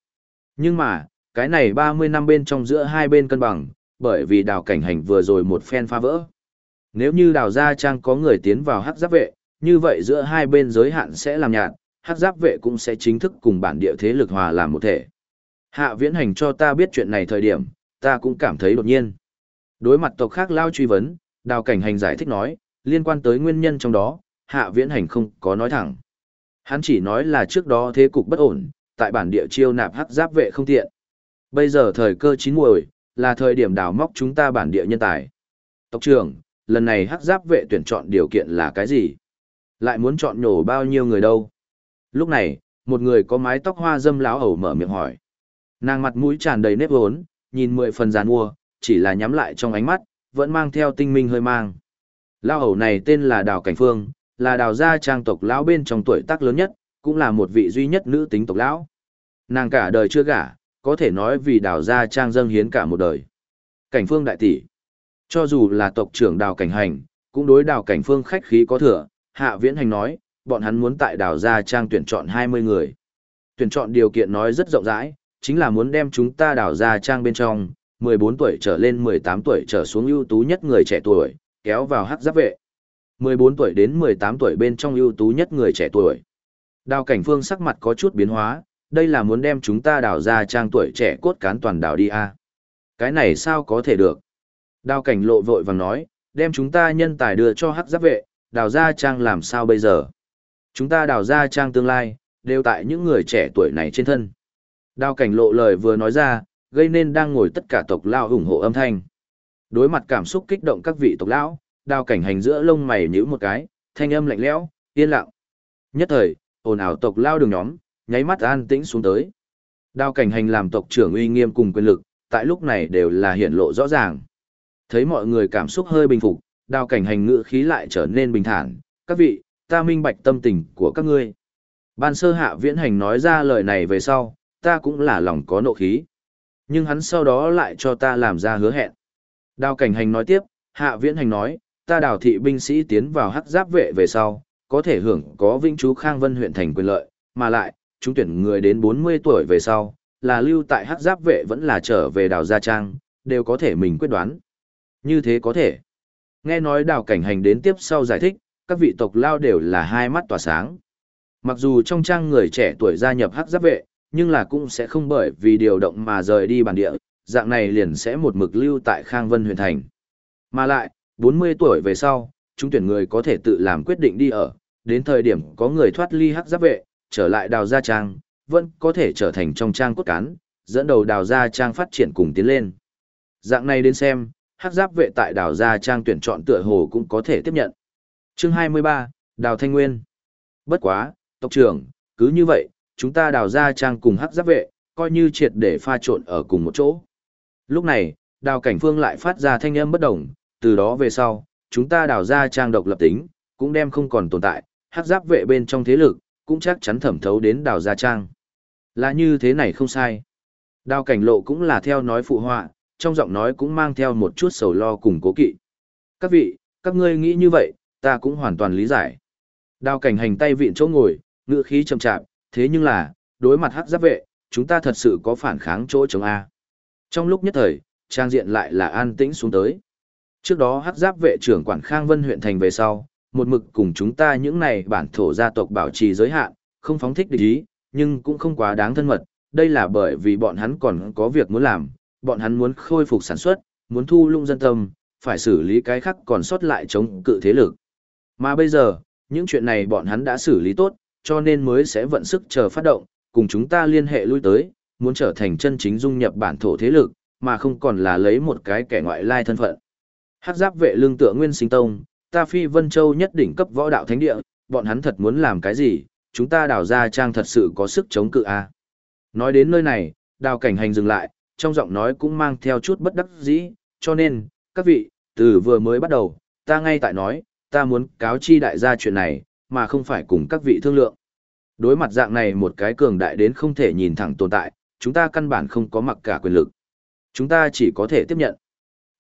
Nhưng mà, cái này 30 năm bên trong giữa hai bên cân bằng, bởi vì đào cảnh hành vừa rồi một phen phá vỡ. Nếu như đào Gia Trang có người tiến vào hắc giáp vệ, như vậy giữa hai bên giới hạn sẽ làm nhạt, hắc giáp vệ cũng sẽ chính thức cùng bản địa thế lực hòa làm một thể. Hạ viễn hành cho ta biết chuyện này thời điểm, ta cũng cảm thấy đột nhiên. Đối mặt tộc khác lao truy vấn, đào cảnh hành giải thích nói, liên quan tới nguyên nhân trong đó, hạ viễn hành không có nói thẳng. Hắn chỉ nói là trước đó thế cục bất ổn, tại bản địa chiêu nạp hắc giáp vệ không tiện. Bây giờ thời cơ chín muồi, là thời điểm đào móc chúng ta bản địa nhân tài. Tộc trưởng, lần này hắc giáp vệ tuyển chọn điều kiện là cái gì? Lại muốn chọn nhổ bao nhiêu người đâu? Lúc này, một người có mái tóc hoa dâm láo ẩu mở miệng hỏi. Nàng mặt mũi tràn đầy nếp vốn, nhìn mười phần giàn mua, chỉ là nhắm lại trong ánh mắt, vẫn mang theo tinh minh hơi mang. Lao hầu này tên là Đào Cảnh Phương, là đào gia trang tộc lão bên trong tuổi tác lớn nhất, cũng là một vị duy nhất nữ tính tộc lão. Nàng cả đời chưa gả, có thể nói vì đào gia trang dâng hiến cả một đời. Cảnh Phương đại tỷ, cho dù là tộc trưởng đào cảnh hành, cũng đối đào cảnh phương khách khí có thừa, hạ viễn hành nói, bọn hắn muốn tại đào gia trang tuyển chọn 20 người. Tuyển chọn điều kiện nói rất rộng rãi, chính là muốn đem chúng ta đào gia trang bên trong, 14 tuổi trở lên 18 tuổi trở xuống ưu tú nhất người trẻ tuổi, kéo vào hắc giáp vệ. 14 tuổi đến 18 tuổi bên trong ưu tú nhất người trẻ tuổi. Đào cảnh phương sắc mặt có chút biến hóa, đây là muốn đem chúng ta đào ra trang tuổi trẻ cốt cán toàn đào đi à. Cái này sao có thể được? Đào cảnh lộ vội vàng nói, đem chúng ta nhân tài đưa cho hắc giáp vệ, đào ra trang làm sao bây giờ? Chúng ta đào ra trang tương lai, đều tại những người trẻ tuổi này trên thân. Đào cảnh lộ lời vừa nói ra, gây nên đang ngồi tất cả tộc lao ủng hộ âm thanh. Đối mặt cảm xúc kích động các vị tộc lão, đào cảnh hành giữa lông mày nhíu một cái, thanh âm lạnh lẽo, yên lặng. Nhất thời, ồn ào tộc lao đường nhóm, nháy mắt an tĩnh xuống tới. Đào cảnh hành làm tộc trưởng uy nghiêm cùng quyền lực, tại lúc này đều là hiện lộ rõ ràng. Thấy mọi người cảm xúc hơi bình phục, đào cảnh hành ngữ khí lại trở nên bình thản. Các vị, ta minh bạch tâm tình của các ngươi. Ban sơ hạ viễn hành nói ra lời này về sau, ta cũng là lòng có nộ khí. Nhưng hắn sau đó lại cho ta làm ra hứa hẹn. Đào cảnh hành nói tiếp, hạ viễn hành nói, ta đào thị binh sĩ tiến vào hắc giáp vệ về sau, có thể hưởng có vinh chú Khang Vân huyện thành quyền lợi, mà lại, chúng tuyển người đến 40 tuổi về sau, là lưu tại hắc giáp vệ vẫn là trở về đào Gia Trang, đều có thể mình quyết đoán. Như thế có thể. Nghe nói đào cảnh hành đến tiếp sau giải thích, các vị tộc lao đều là hai mắt tỏa sáng. Mặc dù trong trang người trẻ tuổi gia nhập hắc giáp vệ, nhưng là cũng sẽ không bởi vì điều động mà rời đi bản địa, dạng này liền sẽ một mực lưu tại Khang Vân huyện thành. Mà lại, 40 tuổi về sau, chúng tuyển người có thể tự làm quyết định đi ở, đến thời điểm có người thoát ly hắc giáp vệ, trở lại đào gia trang, vẫn có thể trở thành trong trang cốt cán, dẫn đầu đào gia trang phát triển cùng tiến lên. Dạng này đến xem, hắc giáp vệ tại đào gia trang tuyển chọn tựa hồ cũng có thể tiếp nhận. Chương 23, Đào Thanh Nguyên. Bất quá, tộc trưởng, cứ như vậy, chúng ta đào gia trang cùng hắc giáp vệ, coi như triệt để pha trộn ở cùng một chỗ. Lúc này, đào cảnh phương lại phát ra thanh âm bất đồng, từ đó về sau, chúng ta đào ra trang độc lập tính, cũng đem không còn tồn tại, hắc giáp vệ bên trong thế lực, cũng chắc chắn thẩm thấu đến đào gia trang. Là như thế này không sai. Đào cảnh lộ cũng là theo nói phụ họa, trong giọng nói cũng mang theo một chút sầu lo cùng cố kỵ. Các vị, các ngươi nghĩ như vậy, ta cũng hoàn toàn lý giải. Đào cảnh hành tay vịn chỗ ngồi, ngựa khí chậm chạp, thế nhưng là, đối mặt hắc giáp vệ, chúng ta thật sự có phản kháng chỗ chống A. Trong lúc nhất thời, trang diện lại là an tĩnh xuống tới. Trước đó hắc giáp vệ trưởng quản Khang Vân huyện thành về sau, một mực cùng chúng ta những này bản thổ gia tộc bảo trì giới hạn, không phóng thích địch ý, nhưng cũng không quá đáng thân mật, đây là bởi vì bọn hắn còn có việc muốn làm, bọn hắn muốn khôi phục sản xuất, muốn thu lung dân tâm, phải xử lý cái khác còn sót lại chống cự thế lực. Mà bây giờ, những chuyện này bọn hắn đã xử lý tốt, cho nên mới sẽ vận sức chờ phát động, cùng chúng ta liên hệ lui tới, muốn trở thành chân chính dung nhập bản thổ thế lực, mà không còn là lấy một cái kẻ ngoại lai thân phận. Hắc giáp vệ lương tựa nguyên sinh tông, ta phi Vân Châu nhất đỉnh cấp võ đạo thánh địa, bọn hắn thật muốn làm cái gì, chúng ta đào ra trang thật sự có sức chống cự a. À. Nói đến nơi này, đào cảnh hành dừng lại, trong giọng nói cũng mang theo chút bất đắc dĩ, cho nên, các vị, từ vừa mới bắt đầu, ta ngay tại nói, ta muốn cáo chi đại gia chuyện này, mà không phải cùng các vị thương lượng. Đối mặt dạng này một cái cường đại đến không thể nhìn thẳng tồn tại, chúng ta căn bản không có mặc cả quyền lực. Chúng ta chỉ có thể tiếp nhận.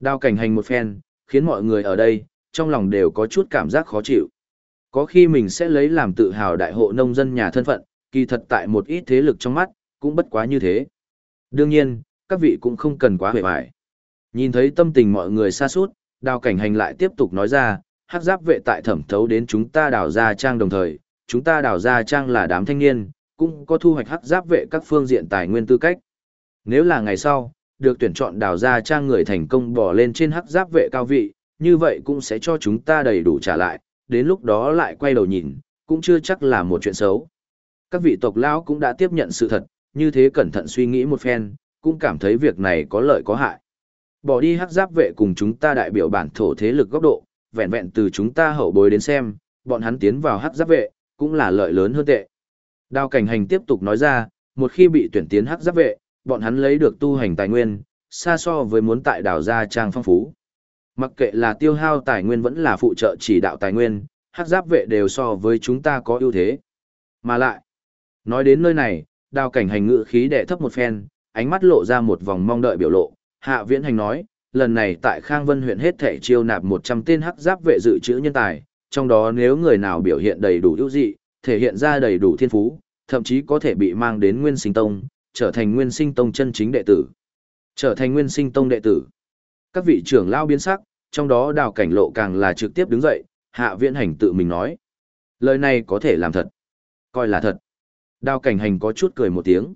Đào cảnh hành một phen, khiến mọi người ở đây, trong lòng đều có chút cảm giác khó chịu. Có khi mình sẽ lấy làm tự hào đại hộ nông dân nhà thân phận, kỳ thật tại một ít thế lực trong mắt, cũng bất quá như thế. Đương nhiên, các vị cũng không cần quá hề bại. Nhìn thấy tâm tình mọi người xa suốt, đào cảnh hành lại tiếp tục nói ra, hắc giáp vệ tại thẩm thấu đến chúng ta đào ra trang đồng thời, chúng ta đào ra trang là đám thanh niên, cũng có thu hoạch hắc giáp vệ các phương diện tài nguyên tư cách. Nếu là ngày sau, được tuyển chọn đào ra trang người thành công bỏ lên trên hắc giáp vệ cao vị, như vậy cũng sẽ cho chúng ta đầy đủ trả lại, đến lúc đó lại quay đầu nhìn, cũng chưa chắc là một chuyện xấu. Các vị tộc lão cũng đã tiếp nhận sự thật, như thế cẩn thận suy nghĩ một phen, cũng cảm thấy việc này có lợi có hại. Bỏ đi hắc giáp vệ cùng chúng ta đại biểu bản thổ thế lực góc độ, vẹn vẹn từ chúng ta hậu bối đến xem, bọn hắn tiến vào hắc giáp vệ, cũng là lợi lớn hơn tệ. Đao cảnh hành tiếp tục nói ra, một khi bị tuyển tiến hắc giáp vệ, bọn hắn lấy được tu hành tài nguyên, xa so với muốn tại đảo gia trang phong phú. Mặc kệ là tiêu hao tài nguyên vẫn là phụ trợ chỉ đạo tài nguyên, hắc giáp vệ đều so với chúng ta có ưu thế. Mà lại, nói đến nơi này, đào cảnh hành ngự khí đệ thấp một phen, ánh mắt lộ ra một vòng mong đợi biểu lộ. Hạ viễn hành nói, lần này tại Khang Vân huyện hết thể chiêu nạp 100 tên hắc giáp vệ dự trữ nhân tài, trong đó nếu người nào biểu hiện đầy đủ ưu dị, thể hiện ra đầy đủ thiên phú, thậm chí có thể bị mang đến Nguyên Sinh Tông, trở thành Nguyên Sinh Tông chân chính đệ tử. Trở thành Nguyên Sinh Tông đệ tử. Các vị trưởng lao biến sắc, trong đó đào cảnh lộ càng là trực tiếp đứng dậy, hạ viễn hành tự mình nói. Lời này có thể làm thật. Coi là thật. Đào cảnh hành có chút cười một tiếng.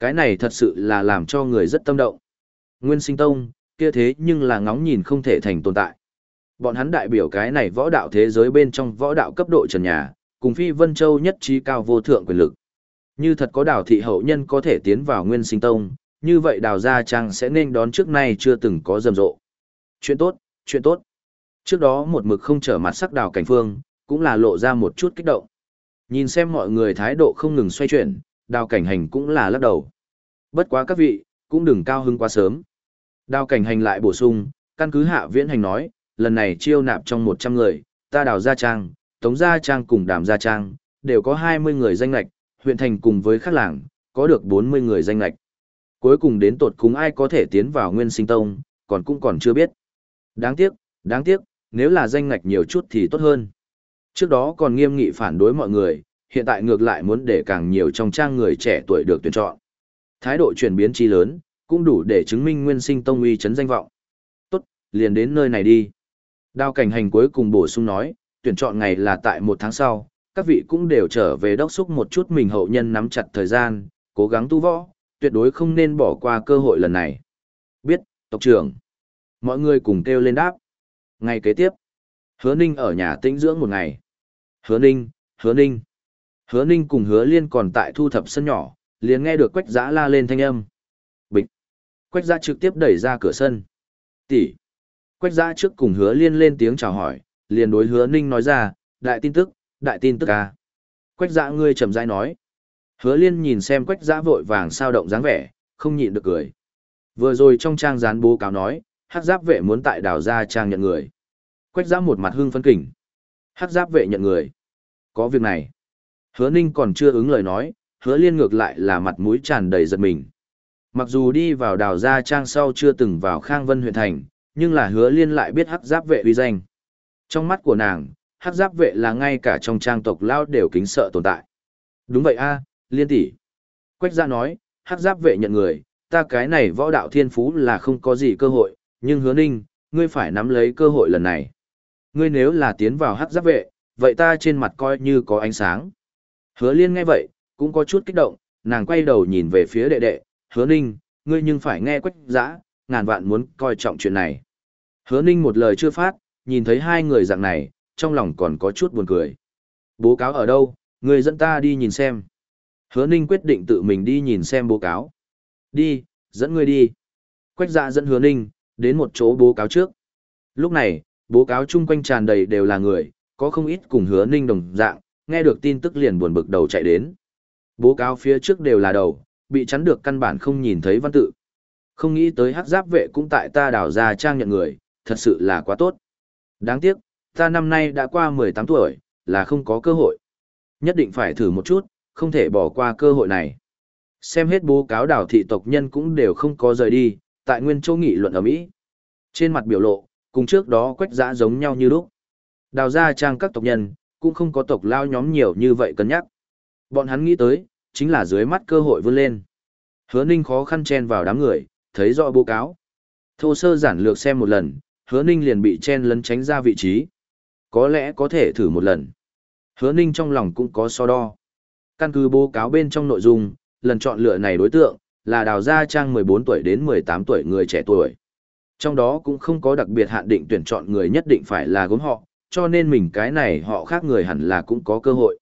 Cái này thật sự là làm cho người rất tâm động. Nguyên sinh tông, kia thế nhưng là ngóng nhìn không thể thành tồn tại. Bọn hắn đại biểu cái này võ đạo thế giới bên trong võ đạo cấp độ trần nhà, cùng phi Vân Châu nhất trí cao vô thượng quyền lực. Như thật có đào thị hậu nhân có thể tiến vào nguyên sinh tông, như vậy đào gia trang sẽ nên đón trước nay chưa từng có rầm rộ. Chuyện tốt, chuyện tốt. Trước đó một mực không trở mặt sắc đào cảnh phương, cũng là lộ ra một chút kích động. Nhìn xem mọi người thái độ không ngừng xoay chuyển, đào cảnh hành cũng là lắc đầu. Bất quá các vị, cũng đừng cao hứng quá sớm. Đào cảnh hành lại bổ sung, căn cứ hạ viễn hành nói, lần này chiêu nạp trong 100 người, ta đào gia trang, tống gia trang cùng đàm gia trang, đều có 20 người danh lạch, huyện thành cùng với các làng, có được 40 người danh lạch. Cuối cùng đến tột cùng ai có thể tiến vào nguyên sinh tông, còn cũng còn chưa biết. Đáng tiếc, đáng tiếc, nếu là danh ngạch nhiều chút thì tốt hơn. Trước đó còn nghiêm nghị phản đối mọi người, hiện tại ngược lại muốn để càng nhiều trong trang người trẻ tuổi được tuyển chọn. Thái độ chuyển biến chi lớn, cũng đủ để chứng minh nguyên sinh tông uy chấn danh vọng. Tốt, liền đến nơi này đi. Đao cảnh hành cuối cùng bổ sung nói, tuyển chọn ngày là tại một tháng sau, các vị cũng đều trở về đốc xúc một chút mình hậu nhân nắm chặt thời gian, cố gắng tu võ, tuyệt đối không nên bỏ qua cơ hội lần này. Biết, tộc trưởng. Mọi người cùng kêu lên đáp. Ngày kế tiếp, hứa ninh ở nhà tĩnh dưỡng một ngày. Hứa ninh, hứa ninh. Hứa ninh cùng hứa liên còn tại thu thập sân nhỏ, liền nghe được quách giã la lên thanh âm. Bịch. Quách giã trực tiếp đẩy ra cửa sân. Tỷ. Quách giã trước cùng hứa liên lên tiếng chào hỏi, liền đối hứa ninh nói ra, đại tin tức, đại tin tức ca, Quách Dã ngươi chậm rãi nói. Hứa liên nhìn xem quách Dã vội vàng sao động dáng vẻ, không nhịn được cười. Vừa rồi trong trang gián bố cáo nói, hắc giáp vệ muốn tại đảo gia trang nhận người. Quách Dã một mặt hưng phấn kỉnh. Hắc giáp vệ nhận người. Có việc này. Hứa ninh còn chưa ứng lời nói, hứa liên ngược lại là mặt mũi tràn đầy giật mình. Mặc dù đi vào đảo gia trang sau chưa từng vào khang vân huyện thành, nhưng là hứa liên lại biết hắc giáp vệ uy danh. Trong mắt của nàng, hắc giáp vệ là ngay cả trong trang tộc lao đều kính sợ tồn tại. Đúng vậy a, liên tỷ. Quách gia nói, hắc giáp vệ nhận người, ta cái này võ đạo thiên phú là không có gì cơ hội, nhưng hứa ninh, ngươi phải nắm lấy cơ hội lần này. Ngươi nếu là tiến vào hắc giáp vệ, vậy ta trên mặt coi như có ánh sáng. Hứa liên nghe vậy, cũng có chút kích động, nàng quay đầu nhìn về phía đệ đệ, hứa ninh, ngươi nhưng phải nghe quách giã, ngàn vạn muốn coi trọng chuyện này. Hứa ninh một lời chưa phát, nhìn thấy hai người dạng này, trong lòng còn có chút buồn cười. Bố cáo ở đâu, người dẫn ta đi nhìn xem. Hứa ninh quyết định tự mình đi nhìn xem bố cáo. Đi, dẫn người đi. Quách dạ dẫn hứa ninh, đến một chỗ bố cáo trước. Lúc này, bố cáo chung quanh tràn đầy đều là người, có không ít cùng hứa ninh đồng dạng, nghe được tin tức liền buồn bực đầu chạy đến. Bố cáo phía trước đều là đầu, bị chắn được căn bản không nhìn thấy văn tự. Không nghĩ tới hắc giáp vệ cũng tại ta đảo ra trang nhận người, thật sự là quá tốt. Đáng tiếc, ta năm nay đã qua 18 tuổi, là không có cơ hội. Nhất định phải thử một chút, không thể bỏ qua cơ hội này. Xem hết bố cáo đảo thị tộc nhân cũng đều không có rời đi, tại nguyên châu nghị luận ở Mỹ. Trên mặt biểu lộ, cùng trước đó quách giã giống nhau như lúc. Đào ra trang các tộc nhân, cũng không có tộc lao nhóm nhiều như vậy cân nhắc. Bọn hắn nghĩ tới, chính là dưới mắt cơ hội vươn lên. Hứa ninh khó khăn chen vào đám người, thấy rõ bố cáo. Thô sơ giản lược xem một lần, hứa ninh liền bị chen lấn tránh ra vị trí. Có lẽ có thể thử một lần. Hứa ninh trong lòng cũng có so đo. Căn cứ bố cáo bên trong nội dung, lần chọn lựa này đối tượng, là đào gia trang 14 tuổi đến 18 tuổi người trẻ tuổi. Trong đó cũng không có đặc biệt hạn định tuyển chọn người nhất định phải là gốm họ, cho nên mình cái này họ khác người hẳn là cũng có cơ hội.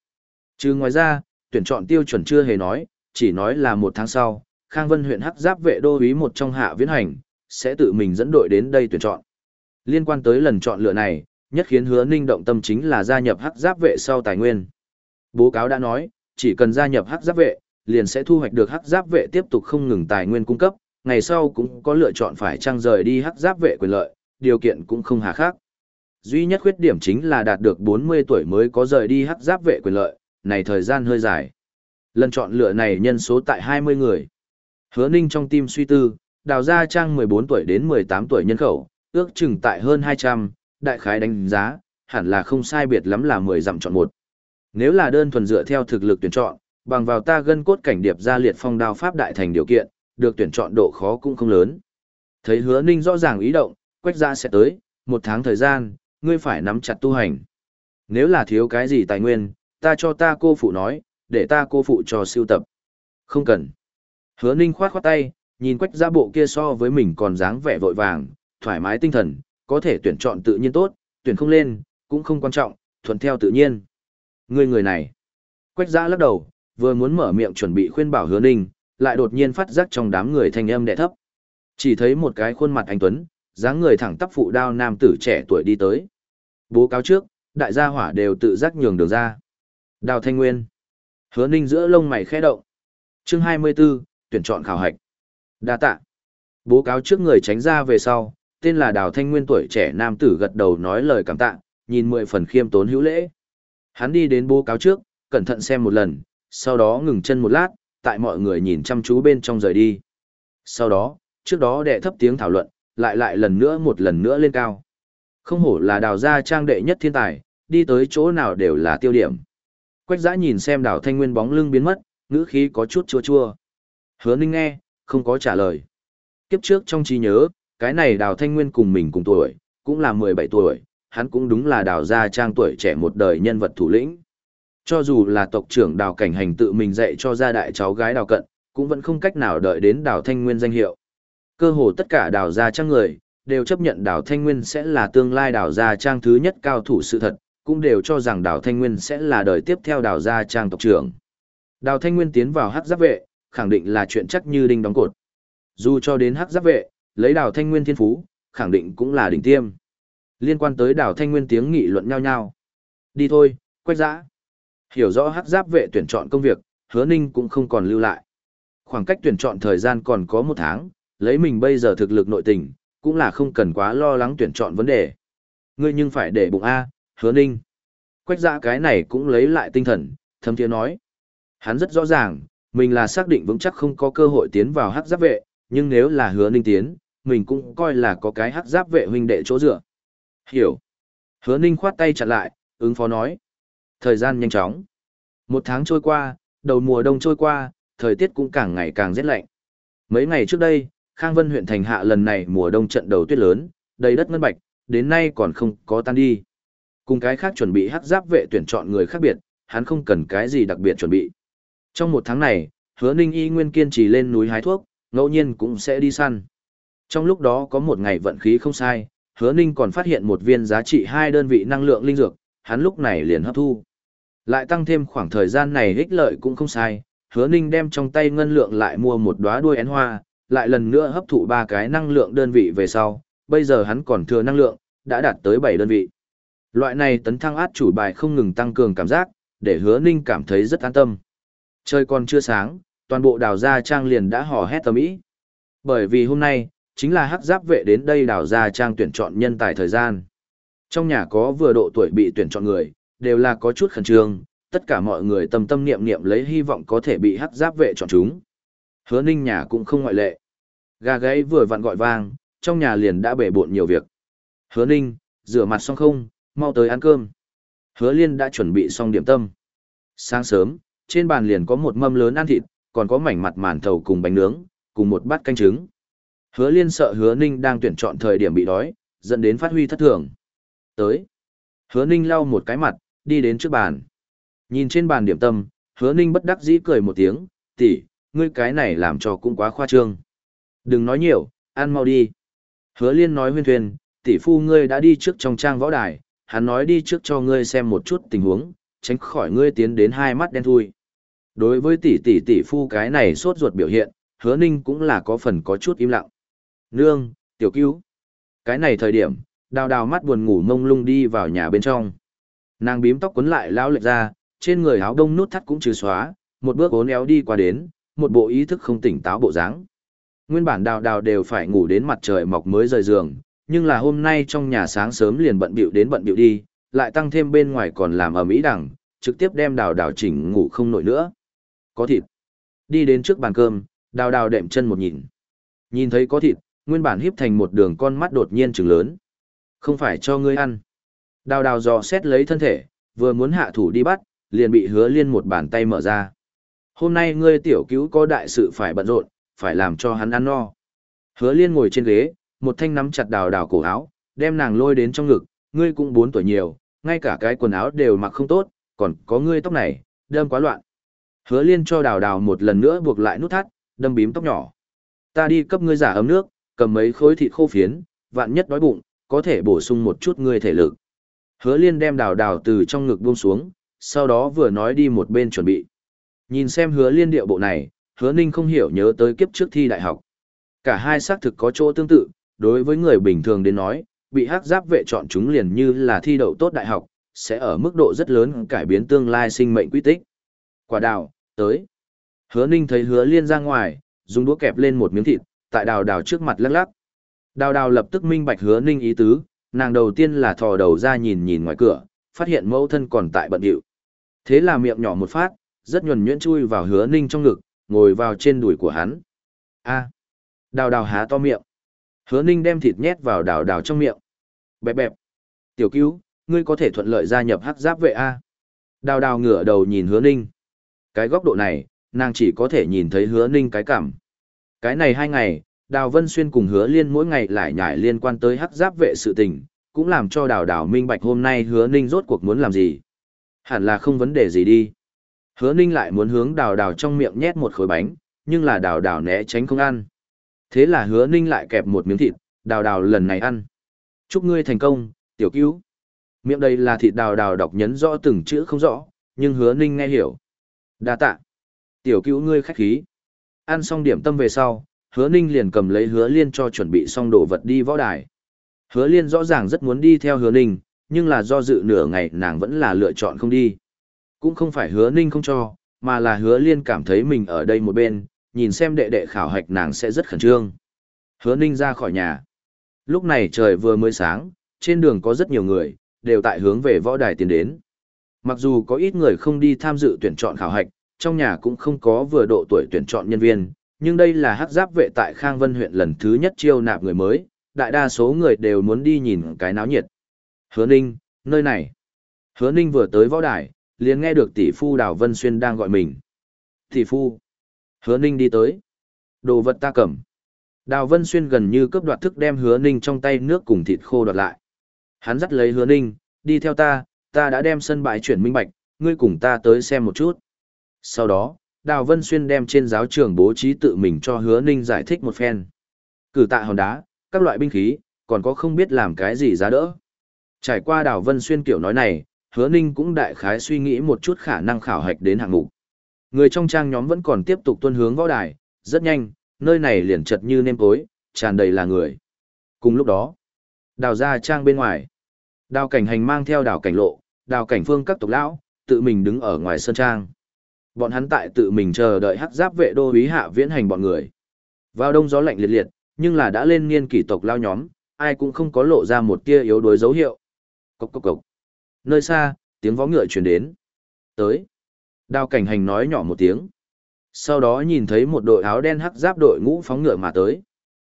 Chứ ngoài ra, tuyển chọn tiêu chuẩn chưa hề nói, chỉ nói là một tháng sau, Khang Vân huyện hắc giáp vệ đô úy một trong hạ viễn hành, sẽ tự mình dẫn đội đến đây tuyển chọn. Liên quan tới lần chọn lựa này, nhất khiến hứa ninh động tâm chính là gia nhập hắc giáp vệ sau tài nguyên. Bố cáo đã nói, chỉ cần gia nhập hắc giáp vệ, liền sẽ thu hoạch được hắc giáp vệ tiếp tục không ngừng tài nguyên cung cấp, ngày sau cũng có lựa chọn phải trang rời đi hắc giáp vệ quyền lợi, điều kiện cũng không hà khác. Duy nhất khuyết điểm chính là đạt được 40 tuổi mới có rời đi hắc giáp vệ quyền lợi, này thời gian hơi dài. Lần chọn lựa này nhân số tại 20 người. Hứa Ninh trong tim suy tư, đào ra trang 14 tuổi đến 18 tuổi nhân khẩu, ước chừng tại hơn 200, đại khái đánh giá, hẳn là không sai biệt lắm là 10 dặm chọn một. Nếu là đơn thuần dựa theo thực lực tuyển chọn, bằng vào ta gân cốt cảnh điệp ra liệt phong đao pháp đại thành điều kiện, được tuyển chọn độ khó cũng không lớn. Thấy hứa ninh rõ ràng ý động, quách ra sẽ tới, một tháng thời gian, ngươi phải nắm chặt tu hành. Nếu là thiếu cái gì tài nguyên, ta cho ta cô phụ nói, để ta cô phụ cho siêu tập. Không cần. Hứa ninh khoát khoát tay, nhìn quách ra bộ kia so với mình còn dáng vẻ vội vàng, thoải mái tinh thần, có thể tuyển chọn tự nhiên tốt, tuyển không lên, cũng không quan trọng, thuận theo tự nhiên. người người này. Quách giã lắc đầu, vừa muốn mở miệng chuẩn bị khuyên bảo hứa ninh, lại đột nhiên phát giác trong đám người thanh âm đẹ thấp. Chỉ thấy một cái khuôn mặt anh Tuấn, dáng người thẳng tắp phụ đao nam tử trẻ tuổi đi tới. Bố cáo trước, đại gia hỏa đều tự giác nhường đường ra. Đào Thanh Nguyên. Hứa ninh giữa lông mày khẽ động. Chương 24, tuyển chọn khảo hạch. Đa tạ. Bố cáo trước người tránh ra về sau, tên là Đào Thanh Nguyên tuổi trẻ nam tử gật đầu nói lời cảm tạ, nhìn mười phần khiêm tốn hữu lễ. Hắn đi đến bố cáo trước, cẩn thận xem một lần, sau đó ngừng chân một lát, tại mọi người nhìn chăm chú bên trong rời đi. Sau đó, trước đó đệ thấp tiếng thảo luận, lại lại lần nữa một lần nữa lên cao. Không hổ là đào gia trang đệ nhất thiên tài, đi tới chỗ nào đều là tiêu điểm. Quách giã nhìn xem đào thanh nguyên bóng lưng biến mất, ngữ khí có chút chua chua. Hứa ninh nghe, không có trả lời. Kiếp trước trong trí nhớ, cái này đào thanh nguyên cùng mình cùng tuổi, cũng là 17 tuổi, hắn cũng đúng là đào gia trang tuổi trẻ một đời nhân vật thủ lĩnh. Cho dù là tộc trưởng đào cảnh hành tự mình dạy cho gia đại cháu gái đào cận, cũng vẫn không cách nào đợi đến đào thanh nguyên danh hiệu. Cơ hồ tất cả đào gia trang người, đều chấp nhận đào thanh nguyên sẽ là tương lai đào gia trang thứ nhất cao thủ sự thật, cũng đều cho rằng đào thanh nguyên sẽ là đời tiếp theo đào gia trang tộc trưởng. Đào thanh nguyên tiến vào hắc giáp vệ, khẳng định là chuyện chắc như đinh đóng cột. Dù cho đến hắc giáp vệ, lấy đào thanh nguyên thiên phú, khẳng định cũng là đỉnh tiêm. Liên quan tới đào thanh nguyên tiếng nghị luận nhau nhau. Đi thôi, quách giã Hiểu rõ hắc giáp vệ tuyển chọn công việc, hứa ninh cũng không còn lưu lại. Khoảng cách tuyển chọn thời gian còn có một tháng, lấy mình bây giờ thực lực nội tình, cũng là không cần quá lo lắng tuyển chọn vấn đề. Ngươi nhưng phải để bụng A, hứa ninh. Quách giã cái này cũng lấy lại tinh thần, thâm thiế nói. Hắn rất rõ ràng, mình là xác định vững chắc không có cơ hội tiến vào hắc giáp vệ, nhưng nếu là hứa ninh tiến, mình cũng coi là có cái hắc giáp vệ huynh đệ chỗ dựa. Hiểu. Hứa ninh khoát tay chặt lại, ứng phó nói. Thời gian nhanh chóng. Một tháng trôi qua, đầu mùa đông trôi qua, thời tiết cũng càng ngày càng rét lạnh. Mấy ngày trước đây, Khang Vân huyện thành hạ lần này mùa đông trận đầu tuyết lớn, đầy đất ngân bạch, đến nay còn không có tan đi. Cùng cái khác chuẩn bị hắc giáp vệ tuyển chọn người khác biệt, hắn không cần cái gì đặc biệt chuẩn bị. Trong một tháng này, hứa ninh y nguyên kiên trì lên núi hái thuốc, ngẫu nhiên cũng sẽ đi săn. Trong lúc đó có một ngày vận khí không sai, hứa ninh còn phát hiện một viên giá trị hai đơn vị năng lượng linh dược, hắn lúc này liền hấp thu. Lại tăng thêm khoảng thời gian này ích lợi cũng không sai, hứa ninh đem trong tay ngân lượng lại mua một đóa đuôi én hoa, lại lần nữa hấp thụ ba cái năng lượng đơn vị về sau, bây giờ hắn còn thừa năng lượng, đã đạt tới 7 đơn vị. Loại này tấn thăng át chủ bài không ngừng tăng cường cảm giác, để hứa ninh cảm thấy rất an tâm. Trời còn chưa sáng, toàn bộ đào gia trang liền đã hò hét tầm ý. Bởi vì hôm nay, chính là hắc giáp vệ đến đây đào ra trang tuyển chọn nhân tài thời gian. Trong nhà có vừa độ tuổi bị tuyển chọn người, đều là có chút khẩn trương, tất cả mọi người tâm tâm niệm niệm lấy hy vọng có thể bị hắc giáp vệ chọn chúng. Hứa ninh nhà cũng không ngoại lệ. Gà gáy vừa vặn gọi vang, trong nhà liền đã bể bộn nhiều việc. Hứa ninh, rửa mặt xong không, mau tới ăn cơm. Hứa liên đã chuẩn bị xong điểm tâm. Sáng sớm, trên bàn liền có một mâm lớn ăn thịt, còn có mảnh mặt màn thầu cùng bánh nướng, cùng một bát canh trứng. Hứa liên sợ hứa ninh đang tuyển chọn thời điểm bị đói, dẫn đến phát huy thất thường. Tới. Hứa ninh lau một cái mặt, đi đến trước bàn. Nhìn trên bàn điểm tâm, hứa ninh bất đắc dĩ cười một tiếng, tỷ, ngươi cái này làm cho cũng quá khoa trương. Đừng nói nhiều, ăn mau đi. Hứa liên nói huyên thuyền, tỷ phu ngươi đã đi trước trong trang võ đài, hắn nói đi trước cho ngươi xem một chút tình huống, tránh khỏi ngươi tiến đến hai mắt đen thui. Đối với tỷ tỷ tỷ phu cái này sốt ruột biểu hiện, hứa ninh cũng là có phần có chút im lặng. Nương, tiểu cứu. Cái này thời điểm, Đào đào mắt buồn ngủ mông lung đi vào nhà bên trong. Nàng bím tóc quấn lại lao lệch ra, trên người áo đông nút thắt cũng trừ xóa, một bước ốn éo đi qua đến, một bộ ý thức không tỉnh táo bộ dáng. Nguyên bản đào đào đều phải ngủ đến mặt trời mọc mới rời giường, nhưng là hôm nay trong nhà sáng sớm liền bận bịu đến bận bịu đi, lại tăng thêm bên ngoài còn làm ở mỹ đẳng, trực tiếp đem đào đào chỉnh ngủ không nổi nữa. Có thịt. Đi đến trước bàn cơm, đào đào đệm chân một nhìn. Nhìn thấy có thịt, nguyên bản híp thành một đường con mắt đột nhiên trừng lớn. Không phải cho ngươi ăn. Đào đào dò xét lấy thân thể, vừa muốn hạ thủ đi bắt, liền bị hứa liên một bàn tay mở ra. Hôm nay ngươi tiểu cứu có đại sự phải bận rộn, phải làm cho hắn ăn no. Hứa liên ngồi trên ghế, một thanh nắm chặt đào đào cổ áo, đem nàng lôi đến trong ngực, ngươi cũng bốn tuổi nhiều, ngay cả cái quần áo đều mặc không tốt, còn có ngươi tóc này, đâm quá loạn. Hứa liên cho đào đào một lần nữa buộc lại nút thắt, đâm bím tóc nhỏ. Ta đi cấp ngươi giả ấm nước, cầm mấy khối thịt khô phiến, vạn nhất đói bụng, có thể bổ sung một chút ngươi thể lực. Hứa liên đem đào đào từ trong ngực buông xuống, sau đó vừa nói đi một bên chuẩn bị. Nhìn xem hứa liên điệu bộ này, hứa ninh không hiểu nhớ tới kiếp trước thi đại học. Cả hai xác thực có chỗ tương tự, đối với người bình thường đến nói, bị hắc giáp vệ chọn chúng liền như là thi đậu tốt đại học, sẽ ở mức độ rất lớn cải biến tương lai sinh mệnh quy tích. Quả đào, tới. Hứa ninh thấy hứa liên ra ngoài, dùng đũa kẹp lên một miếng thịt, tại đào đào trước mặt lắc lắc. Đào đào lập tức minh bạch hứa ninh ý tứ, nàng đầu tiên là thò đầu ra nhìn nhìn ngoài cửa, phát hiện mẫu thân còn tại bận điệu. Thế là miệng nhỏ một phát, rất nhuần nhuyễn chui vào hứa ninh trong ngực, ngồi vào trên đùi của hắn. A. Đào đào há to miệng. Hứa ninh đem thịt nhét vào đào đào trong miệng. Bẹp bẹp. Tiểu cứu, ngươi có thể thuận lợi gia nhập hắc giáp vệ A. Đào đào ngửa đầu nhìn hứa ninh. Cái góc độ này, nàng chỉ có thể nhìn thấy hứa ninh cái cảm. Cái này hai ngày, Đào Vân Xuyên cùng hứa liên mỗi ngày lại nhải liên quan tới hắc giáp vệ sự tình, cũng làm cho đào đào minh bạch hôm nay hứa ninh rốt cuộc muốn làm gì. Hẳn là không vấn đề gì đi. Hứa ninh lại muốn hướng đào đào trong miệng nhét một khối bánh, nhưng là đào đào né tránh không ăn. Thế là hứa ninh lại kẹp một miếng thịt, đào đào lần này ăn. Chúc ngươi thành công, tiểu cứu. Miệng đây là thịt đào đào đọc nhấn rõ từng chữ không rõ, nhưng hứa ninh nghe hiểu. đa tạ. Tiểu cứu ngươi khách khí. Ăn xong điểm tâm về sau, hứa ninh liền cầm lấy hứa liên cho chuẩn bị xong đồ vật đi võ đài. Hứa liên rõ ràng rất muốn đi theo hứa ninh, nhưng là do dự nửa ngày nàng vẫn là lựa chọn không đi. Cũng không phải hứa ninh không cho, mà là hứa liên cảm thấy mình ở đây một bên, nhìn xem đệ đệ khảo hạch nàng sẽ rất khẩn trương. Hứa ninh ra khỏi nhà. Lúc này trời vừa mới sáng, trên đường có rất nhiều người, đều tại hướng về võ đài tiến đến. Mặc dù có ít người không đi tham dự tuyển chọn khảo hạch, trong nhà cũng không có vừa độ tuổi tuyển chọn nhân viên, nhưng đây là hắc giáp vệ tại Khang Vân huyện lần thứ nhất chiêu nạp người mới, đại đa số người đều muốn đi nhìn cái náo nhiệt. Hứa Ninh, nơi này. Hứa Ninh vừa tới võ đài, liền nghe được tỷ phu Đào Vân Xuyên đang gọi mình. Tỷ phu. Hứa Ninh đi tới. Đồ vật ta cầm. Đào Vân Xuyên gần như cướp đoạt thức đem Hứa Ninh trong tay nước cùng thịt khô đoạt lại. Hắn dắt lấy Hứa Ninh, đi theo ta, ta đã đem sân bãi chuyển minh bạch, ngươi cùng ta tới xem một chút. Sau đó, Đào Vân Xuyên đem trên giáo trường bố trí tự mình cho Hứa Ninh giải thích một phen. Cử tạ hòn đá, các loại binh khí, còn có không biết làm cái gì giá đỡ. Trải qua Đào Vân Xuyên kiểu nói này, Hứa Ninh cũng đại khái suy nghĩ một chút khả năng khảo hạch đến hạng mục. Người trong trang nhóm vẫn còn tiếp tục tuân hướng võ đài, rất nhanh, nơi này liền chật như nêm tối, tràn đầy là người. Cùng lúc đó, đào ra trang bên ngoài. Đào cảnh hành mang theo đào cảnh lộ, đào cảnh phương các tộc lão, tự mình đứng ở ngoài sân trang. Bọn hắn tại tự mình chờ đợi hắc giáp vệ đô úy hạ viễn hành bọn người. Vào đông gió lạnh liệt liệt, nhưng là đã lên niên kỷ tộc lao nhóm, ai cũng không có lộ ra một tia yếu đuối dấu hiệu. Cốc cốc cốc. Nơi xa, tiếng vó ngựa truyền đến. Tới. Đao cảnh hành nói nhỏ một tiếng. Sau đó nhìn thấy một đội áo đen hắc giáp đội ngũ phóng ngựa mà tới.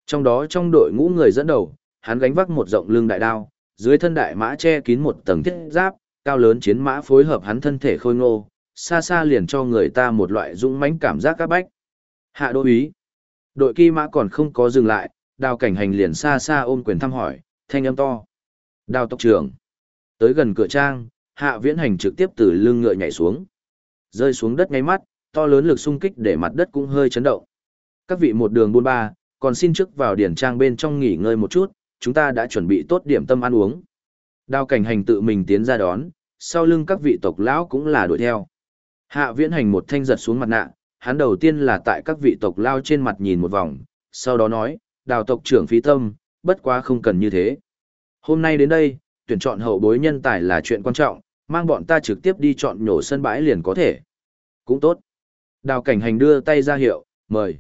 Trong đó trong đội ngũ người dẫn đầu, hắn gánh vác một rộng lưng đại đao, dưới thân đại mã che kín một tầng thiết giáp, cao lớn chiến mã phối hợp hắn thân thể khôi ngô, xa xa liền cho người ta một loại dũng mãnh cảm giác các bách. Hạ đô ý. Đội kỳ mã còn không có dừng lại, đào cảnh hành liền xa xa ôm quyền thăm hỏi, thanh âm to. Đào tộc trưởng. Tới gần cửa trang, hạ viễn hành trực tiếp từ lưng ngựa nhảy xuống. Rơi xuống đất ngay mắt, to lớn lực xung kích để mặt đất cũng hơi chấn động. Các vị một đường buôn ba, còn xin trước vào điển trang bên trong nghỉ ngơi một chút, chúng ta đã chuẩn bị tốt điểm tâm ăn uống. Đào cảnh hành tự mình tiến ra đón, sau lưng các vị tộc lão cũng là đuổi theo. Hạ viễn hành một thanh giật xuống mặt nạ, hắn đầu tiên là tại các vị tộc lao trên mặt nhìn một vòng, sau đó nói, đào tộc trưởng phí tâm, bất quá không cần như thế. Hôm nay đến đây, tuyển chọn hậu bối nhân tài là chuyện quan trọng, mang bọn ta trực tiếp đi chọn nhổ sân bãi liền có thể. Cũng tốt. Đào cảnh hành đưa tay ra hiệu, mời.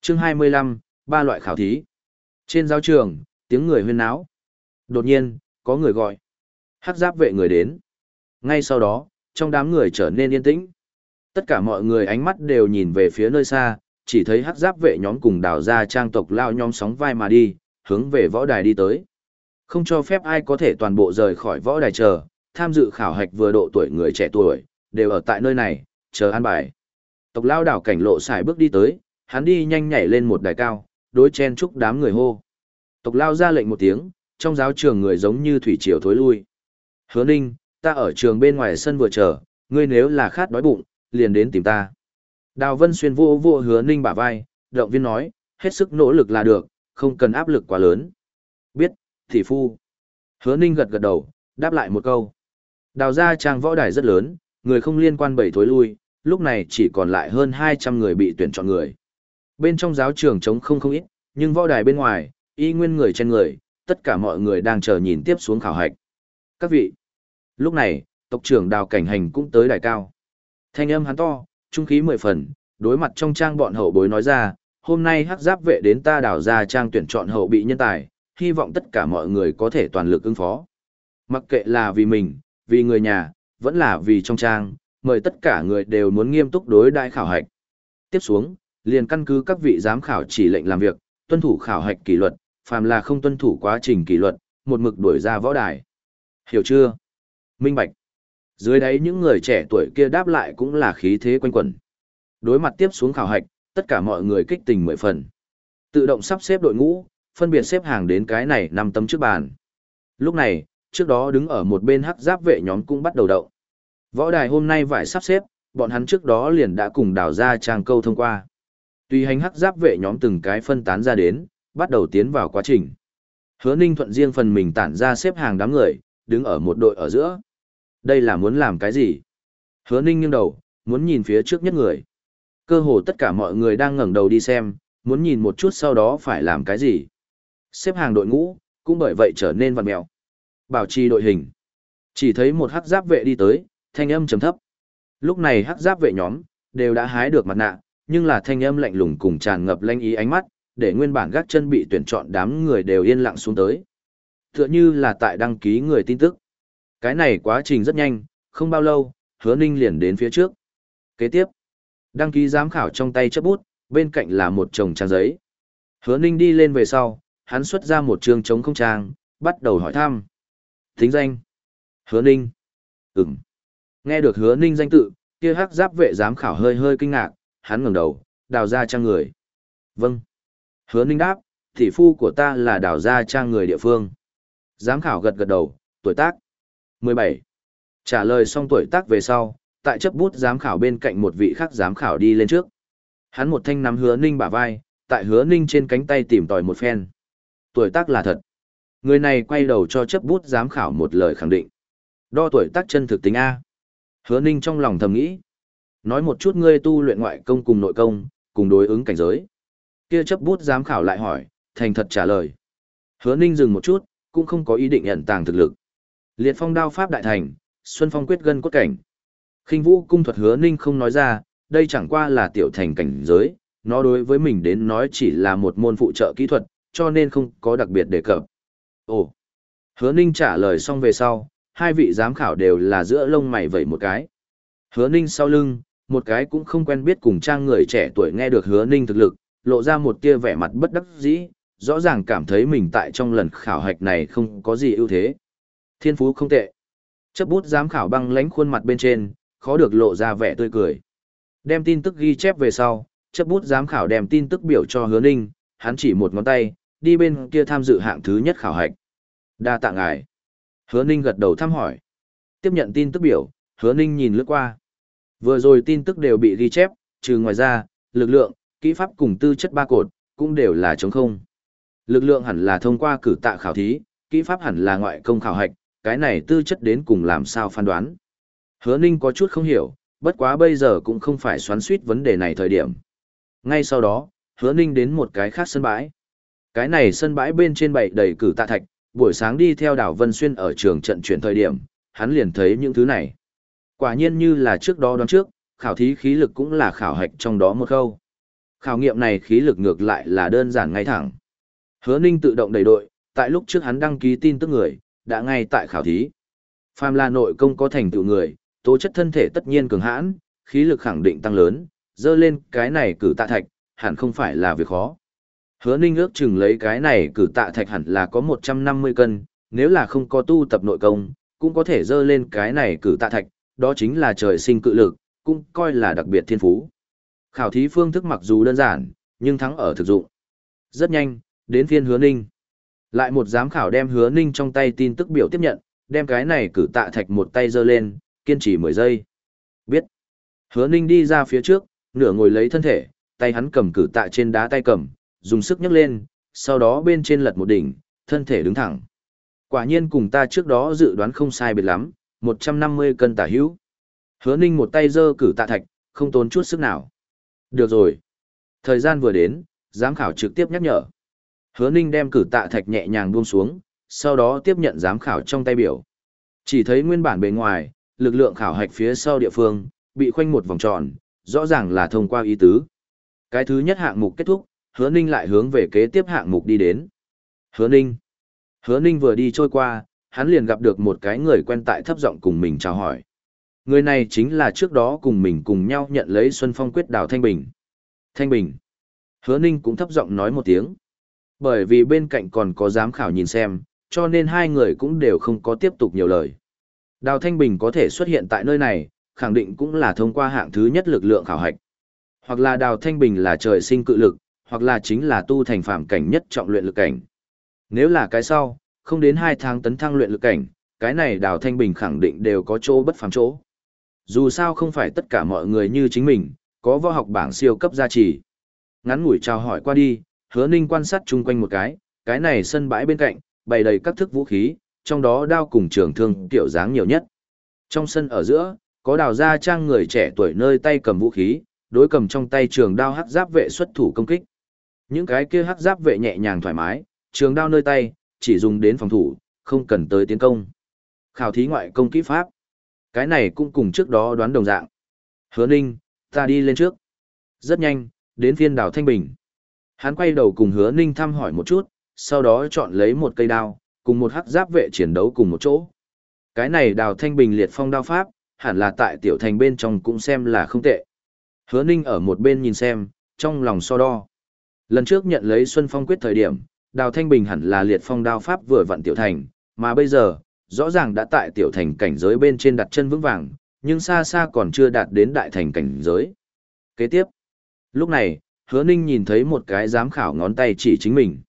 Chương 25, ba loại khảo thí. Trên giáo trường, tiếng người huyên náo. Đột nhiên, có người gọi. Hắc giáp vệ người đến. Ngay sau đó, trong đám người trở nên yên tĩnh. Tất cả mọi người ánh mắt đều nhìn về phía nơi xa, chỉ thấy hắc giáp vệ nhóm cùng đào ra trang tộc lao nhóm sóng vai mà đi, hướng về võ đài đi tới. Không cho phép ai có thể toàn bộ rời khỏi võ đài chờ, tham dự khảo hạch vừa độ tuổi người trẻ tuổi, đều ở tại nơi này, chờ an bài. Tộc lao đảo cảnh lộ xài bước đi tới, hắn đi nhanh nhảy lên một đài cao, đối chen chúc đám người hô. Tộc lao ra lệnh một tiếng, trong giáo trường người giống như thủy triều thối lui. Hứa ninh, ta ở trường bên ngoài sân vừa chờ, ngươi nếu là khát đói bụng, liền đến tìm ta. Đào Vân Xuyên vô vô hứa ninh bả vai, động viên nói, hết sức nỗ lực là được, không cần áp lực quá lớn. Biết, thị phu. Hứa ninh gật gật đầu, đáp lại một câu. Đào ra trang võ đài rất lớn, người không liên quan bảy thối lui, lúc này chỉ còn lại hơn 200 người bị tuyển chọn người. Bên trong giáo trường trống không không ít, nhưng võ đài bên ngoài, y nguyên người trên người, tất cả mọi người đang chờ nhìn tiếp xuống khảo hạch. Các vị, lúc này, tộc trưởng đào cảnh hành cũng tới đài cao. Thanh âm hắn to, trung khí mười phần, đối mặt trong trang bọn hậu bối nói ra, hôm nay hắc giáp vệ đến ta đào ra trang tuyển chọn hậu bị nhân tài, hy vọng tất cả mọi người có thể toàn lực ứng phó. Mặc kệ là vì mình, vì người nhà, vẫn là vì trong trang, mời tất cả người đều muốn nghiêm túc đối đại khảo hạch. Tiếp xuống, liền căn cứ các vị giám khảo chỉ lệnh làm việc, tuân thủ khảo hạch kỷ luật, phàm là không tuân thủ quá trình kỷ luật, một mực đuổi ra võ đài. Hiểu chưa? Minh Bạch. Dưới đấy những người trẻ tuổi kia đáp lại cũng là khí thế quanh quẩn. Đối mặt tiếp xuống khảo hạch, tất cả mọi người kích tình mười phần. Tự động sắp xếp đội ngũ, phân biệt xếp hàng đến cái này năm tấm trước bàn. Lúc này, trước đó đứng ở một bên hắc giáp vệ nhóm cũng bắt đầu động. Võ đài hôm nay vải sắp xếp, bọn hắn trước đó liền đã cùng đào ra trang câu thông qua. Tùy hành hắc giáp vệ nhóm từng cái phân tán ra đến, bắt đầu tiến vào quá trình. Hứa Ninh thuận riêng phần mình tản ra xếp hàng đám người, đứng ở một đội ở giữa. Đây là muốn làm cái gì? Hứa Ninh nghiêng đầu, muốn nhìn phía trước nhất người. Cơ hồ tất cả mọi người đang ngẩng đầu đi xem, muốn nhìn một chút sau đó phải làm cái gì. Xếp hàng đội ngũ, cũng bởi vậy trở nên vặn mèo. Bảo trì đội hình. Chỉ thấy một hắc giáp vệ đi tới, thanh âm trầm thấp. Lúc này hắc giáp vệ nhóm, đều đã hái được mặt nạ, nhưng là thanh âm lạnh lùng cùng tràn ngập lanh ý ánh mắt, để nguyên bản gác chân bị tuyển chọn đám người đều yên lặng xuống tới. Tựa như là tại đăng ký người tin tức. Cái này quá trình rất nhanh, không bao lâu, hứa ninh liền đến phía trước. Kế tiếp, đăng ký giám khảo trong tay chấp bút, bên cạnh là một chồng trang giấy. Hứa ninh đi lên về sau, hắn xuất ra một trường chống không trang, bắt đầu hỏi thăm. Thính danh. Hứa ninh. Ừm. Nghe được hứa ninh danh tự, kia hắc giáp vệ giám khảo hơi hơi kinh ngạc, hắn ngẩng đầu, đào ra trang người. Vâng. Hứa ninh đáp, thị phu của ta là đào ra trang người địa phương. Giám khảo gật gật đầu, tuổi tác. 17. Trả lời xong tuổi tác về sau, tại chấp bút giám khảo bên cạnh một vị khác giám khảo đi lên trước. Hắn một thanh nắm hứa ninh bả vai, tại hứa ninh trên cánh tay tìm tòi một phen. Tuổi tác là thật. Người này quay đầu cho chấp bút giám khảo một lời khẳng định. Đo tuổi tác chân thực tính A. Hứa ninh trong lòng thầm nghĩ. Nói một chút ngươi tu luyện ngoại công cùng nội công, cùng đối ứng cảnh giới. Kia chấp bút giám khảo lại hỏi, thành thật trả lời. Hứa ninh dừng một chút, cũng không có ý định nhận tàng thực lực. Liệt phong đao pháp đại thành, xuân phong quyết gân cốt cảnh. khinh vũ cung thuật hứa ninh không nói ra, đây chẳng qua là tiểu thành cảnh giới, nó đối với mình đến nói chỉ là một môn phụ trợ kỹ thuật, cho nên không có đặc biệt đề cập. Ồ, hứa ninh trả lời xong về sau, hai vị giám khảo đều là giữa lông mày vẩy một cái. Hứa ninh sau lưng, một cái cũng không quen biết cùng trang người trẻ tuổi nghe được hứa ninh thực lực, lộ ra một tia vẻ mặt bất đắc dĩ, rõ ràng cảm thấy mình tại trong lần khảo hạch này không có gì ưu thế. Thiên phú không tệ. Chấp bút giám khảo băng lánh khuôn mặt bên trên, khó được lộ ra vẻ tươi cười. Đem tin tức ghi chép về sau, chấp bút giám khảo đem tin tức biểu cho hứa ninh, hắn chỉ một ngón tay, đi bên kia tham dự hạng thứ nhất khảo hạch. Đa tạ ngài. Hứa ninh gật đầu thăm hỏi. Tiếp nhận tin tức biểu, hứa ninh nhìn lướt qua. Vừa rồi tin tức đều bị ghi chép, trừ ngoài ra, lực lượng, kỹ pháp cùng tư chất ba cột, cũng đều là trống không. Lực lượng hẳn là thông qua cử tạ khảo thí, kỹ pháp hẳn là ngoại công khảo hạch, cái này tư chất đến cùng làm sao phán đoán. Hứa Ninh có chút không hiểu, bất quá bây giờ cũng không phải xoắn suýt vấn đề này thời điểm. Ngay sau đó, Hứa Ninh đến một cái khác sân bãi. Cái này sân bãi bên trên bày đầy cử tạ thạch, buổi sáng đi theo đảo Vân Xuyên ở trường trận chuyển thời điểm, hắn liền thấy những thứ này. Quả nhiên như là trước đó đoán trước, khảo thí khí lực cũng là khảo hạch trong đó một khâu. Khảo nghiệm này khí lực ngược lại là đơn giản ngay thẳng. Hứa Ninh tự động đầy đội, tại lúc trước hắn đăng ký tin tức người, đã ngay tại khảo thí. Phàm là nội công có thành tựu người, tố chất thân thể tất nhiên cường hãn, khí lực khẳng định tăng lớn, dơ lên cái này cử tạ thạch, hẳn không phải là việc khó. Hứa Ninh ước chừng lấy cái này cử tạ thạch hẳn là có 150 cân, nếu là không có tu tập nội công, cũng có thể dơ lên cái này cử tạ thạch, đó chính là trời sinh cự lực, cũng coi là đặc biệt thiên phú. Khảo thí phương thức mặc dù đơn giản, nhưng thắng ở thực dụng. Rất nhanh, đến phiên hứa ninh. Lại một giám khảo đem hứa ninh trong tay tin tức biểu tiếp nhận, đem cái này cử tạ thạch một tay giơ lên, kiên trì 10 giây. Biết. Hứa ninh đi ra phía trước, nửa ngồi lấy thân thể, tay hắn cầm cử tạ trên đá tay cầm, dùng sức nhấc lên, sau đó bên trên lật một đỉnh, thân thể đứng thẳng. Quả nhiên cùng ta trước đó dự đoán không sai biệt lắm, 150 cân tả hữu. Hứa ninh một tay giơ cử tạ thạch, không tốn chút sức nào. Được rồi. Thời gian vừa đến, giám khảo trực tiếp nhắc nhở. Hứa ninh đem cử tạ thạch nhẹ nhàng buông xuống, sau đó tiếp nhận giám khảo trong tay biểu. Chỉ thấy nguyên bản bề ngoài, lực lượng khảo hạch phía sau địa phương, bị khoanh một vòng tròn, rõ ràng là thông qua ý tứ. Cái thứ nhất hạng mục kết thúc, hứa ninh lại hướng về kế tiếp hạng mục đi đến. Hứa ninh. Hứa ninh vừa đi trôi qua, hắn liền gặp được một cái người quen tại thấp giọng cùng mình chào hỏi. Người này chính là trước đó cùng mình cùng nhau nhận lấy Xuân Phong quyết đào Thanh Bình. Thanh Bình. Hứa ninh cũng thấp giọng nói một tiếng. Bởi vì bên cạnh còn có giám khảo nhìn xem, cho nên hai người cũng đều không có tiếp tục nhiều lời. Đào Thanh Bình có thể xuất hiện tại nơi này, khẳng định cũng là thông qua hạng thứ nhất lực lượng khảo hạch. Hoặc là Đào Thanh Bình là trời sinh cự lực, hoặc là chính là tu thành phạm cảnh nhất trọng luyện lực cảnh. Nếu là cái sau, không đến hai tháng tấn thăng luyện lực cảnh, cái này Đào Thanh Bình khẳng định đều có chỗ bất phàm chỗ. Dù sao không phải tất cả mọi người như chính mình, có võ học bảng siêu cấp gia trì. Ngắn ngủi chào hỏi qua đi, hứa ninh quan sát chung quanh một cái, cái này sân bãi bên cạnh, bày đầy các thức vũ khí, trong đó đao cùng trường thương tiểu dáng nhiều nhất. Trong sân ở giữa, có đào gia trang người trẻ tuổi nơi tay cầm vũ khí, đối cầm trong tay trường đao hắc giáp vệ xuất thủ công kích. Những cái kia hắc giáp vệ nhẹ nhàng thoải mái, trường đao nơi tay, chỉ dùng đến phòng thủ, không cần tới tiến công. Khảo thí ngoại công kỹ pháp. Cái này cũng cùng trước đó đoán đồng dạng. Hứa ninh, ta đi lên trước. Rất nhanh, đến phiên đào Thanh Bình. Hắn quay đầu cùng hứa ninh thăm hỏi một chút, sau đó chọn lấy một cây đao, cùng một hắc giáp vệ chiến đấu cùng một chỗ. Cái này đào Thanh Bình liệt phong đao pháp, hẳn là tại tiểu thành bên trong cũng xem là không tệ. Hứa ninh ở một bên nhìn xem, trong lòng so đo. Lần trước nhận lấy Xuân Phong quyết thời điểm, đào Thanh Bình hẳn là liệt phong đao pháp vừa vặn tiểu thành, mà bây giờ, rõ ràng đã tại tiểu thành cảnh giới bên trên đặt chân vững vàng, nhưng xa xa còn chưa đạt đến đại thành cảnh giới. Kế tiếp, lúc này, hứa ninh nhìn thấy một cái giám khảo ngón tay chỉ chính mình.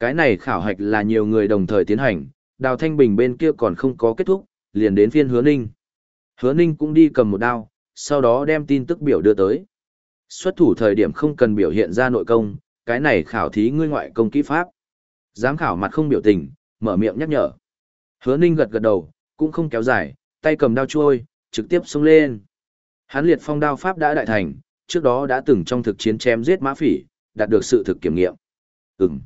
Cái này khảo hạch là nhiều người đồng thời tiến hành, đào thanh bình bên kia còn không có kết thúc, liền đến phiên hứa ninh. Hứa ninh cũng đi cầm một đao, sau đó đem tin tức biểu đưa tới. Xuất thủ thời điểm không cần biểu hiện ra nội công, cái này khảo thí ngươi ngoại công kỹ pháp. Giám khảo mặt không biểu tình, mở miệng nhắc nhở. Hứa Ninh gật gật đầu, cũng không kéo dài, tay cầm đao chuôi, trực tiếp xông lên. Hắn liệt phong đao pháp đã đại thành, trước đó đã từng trong thực chiến chém giết mã phỉ, đạt được sự thực kiểm nghiệm. Ừm.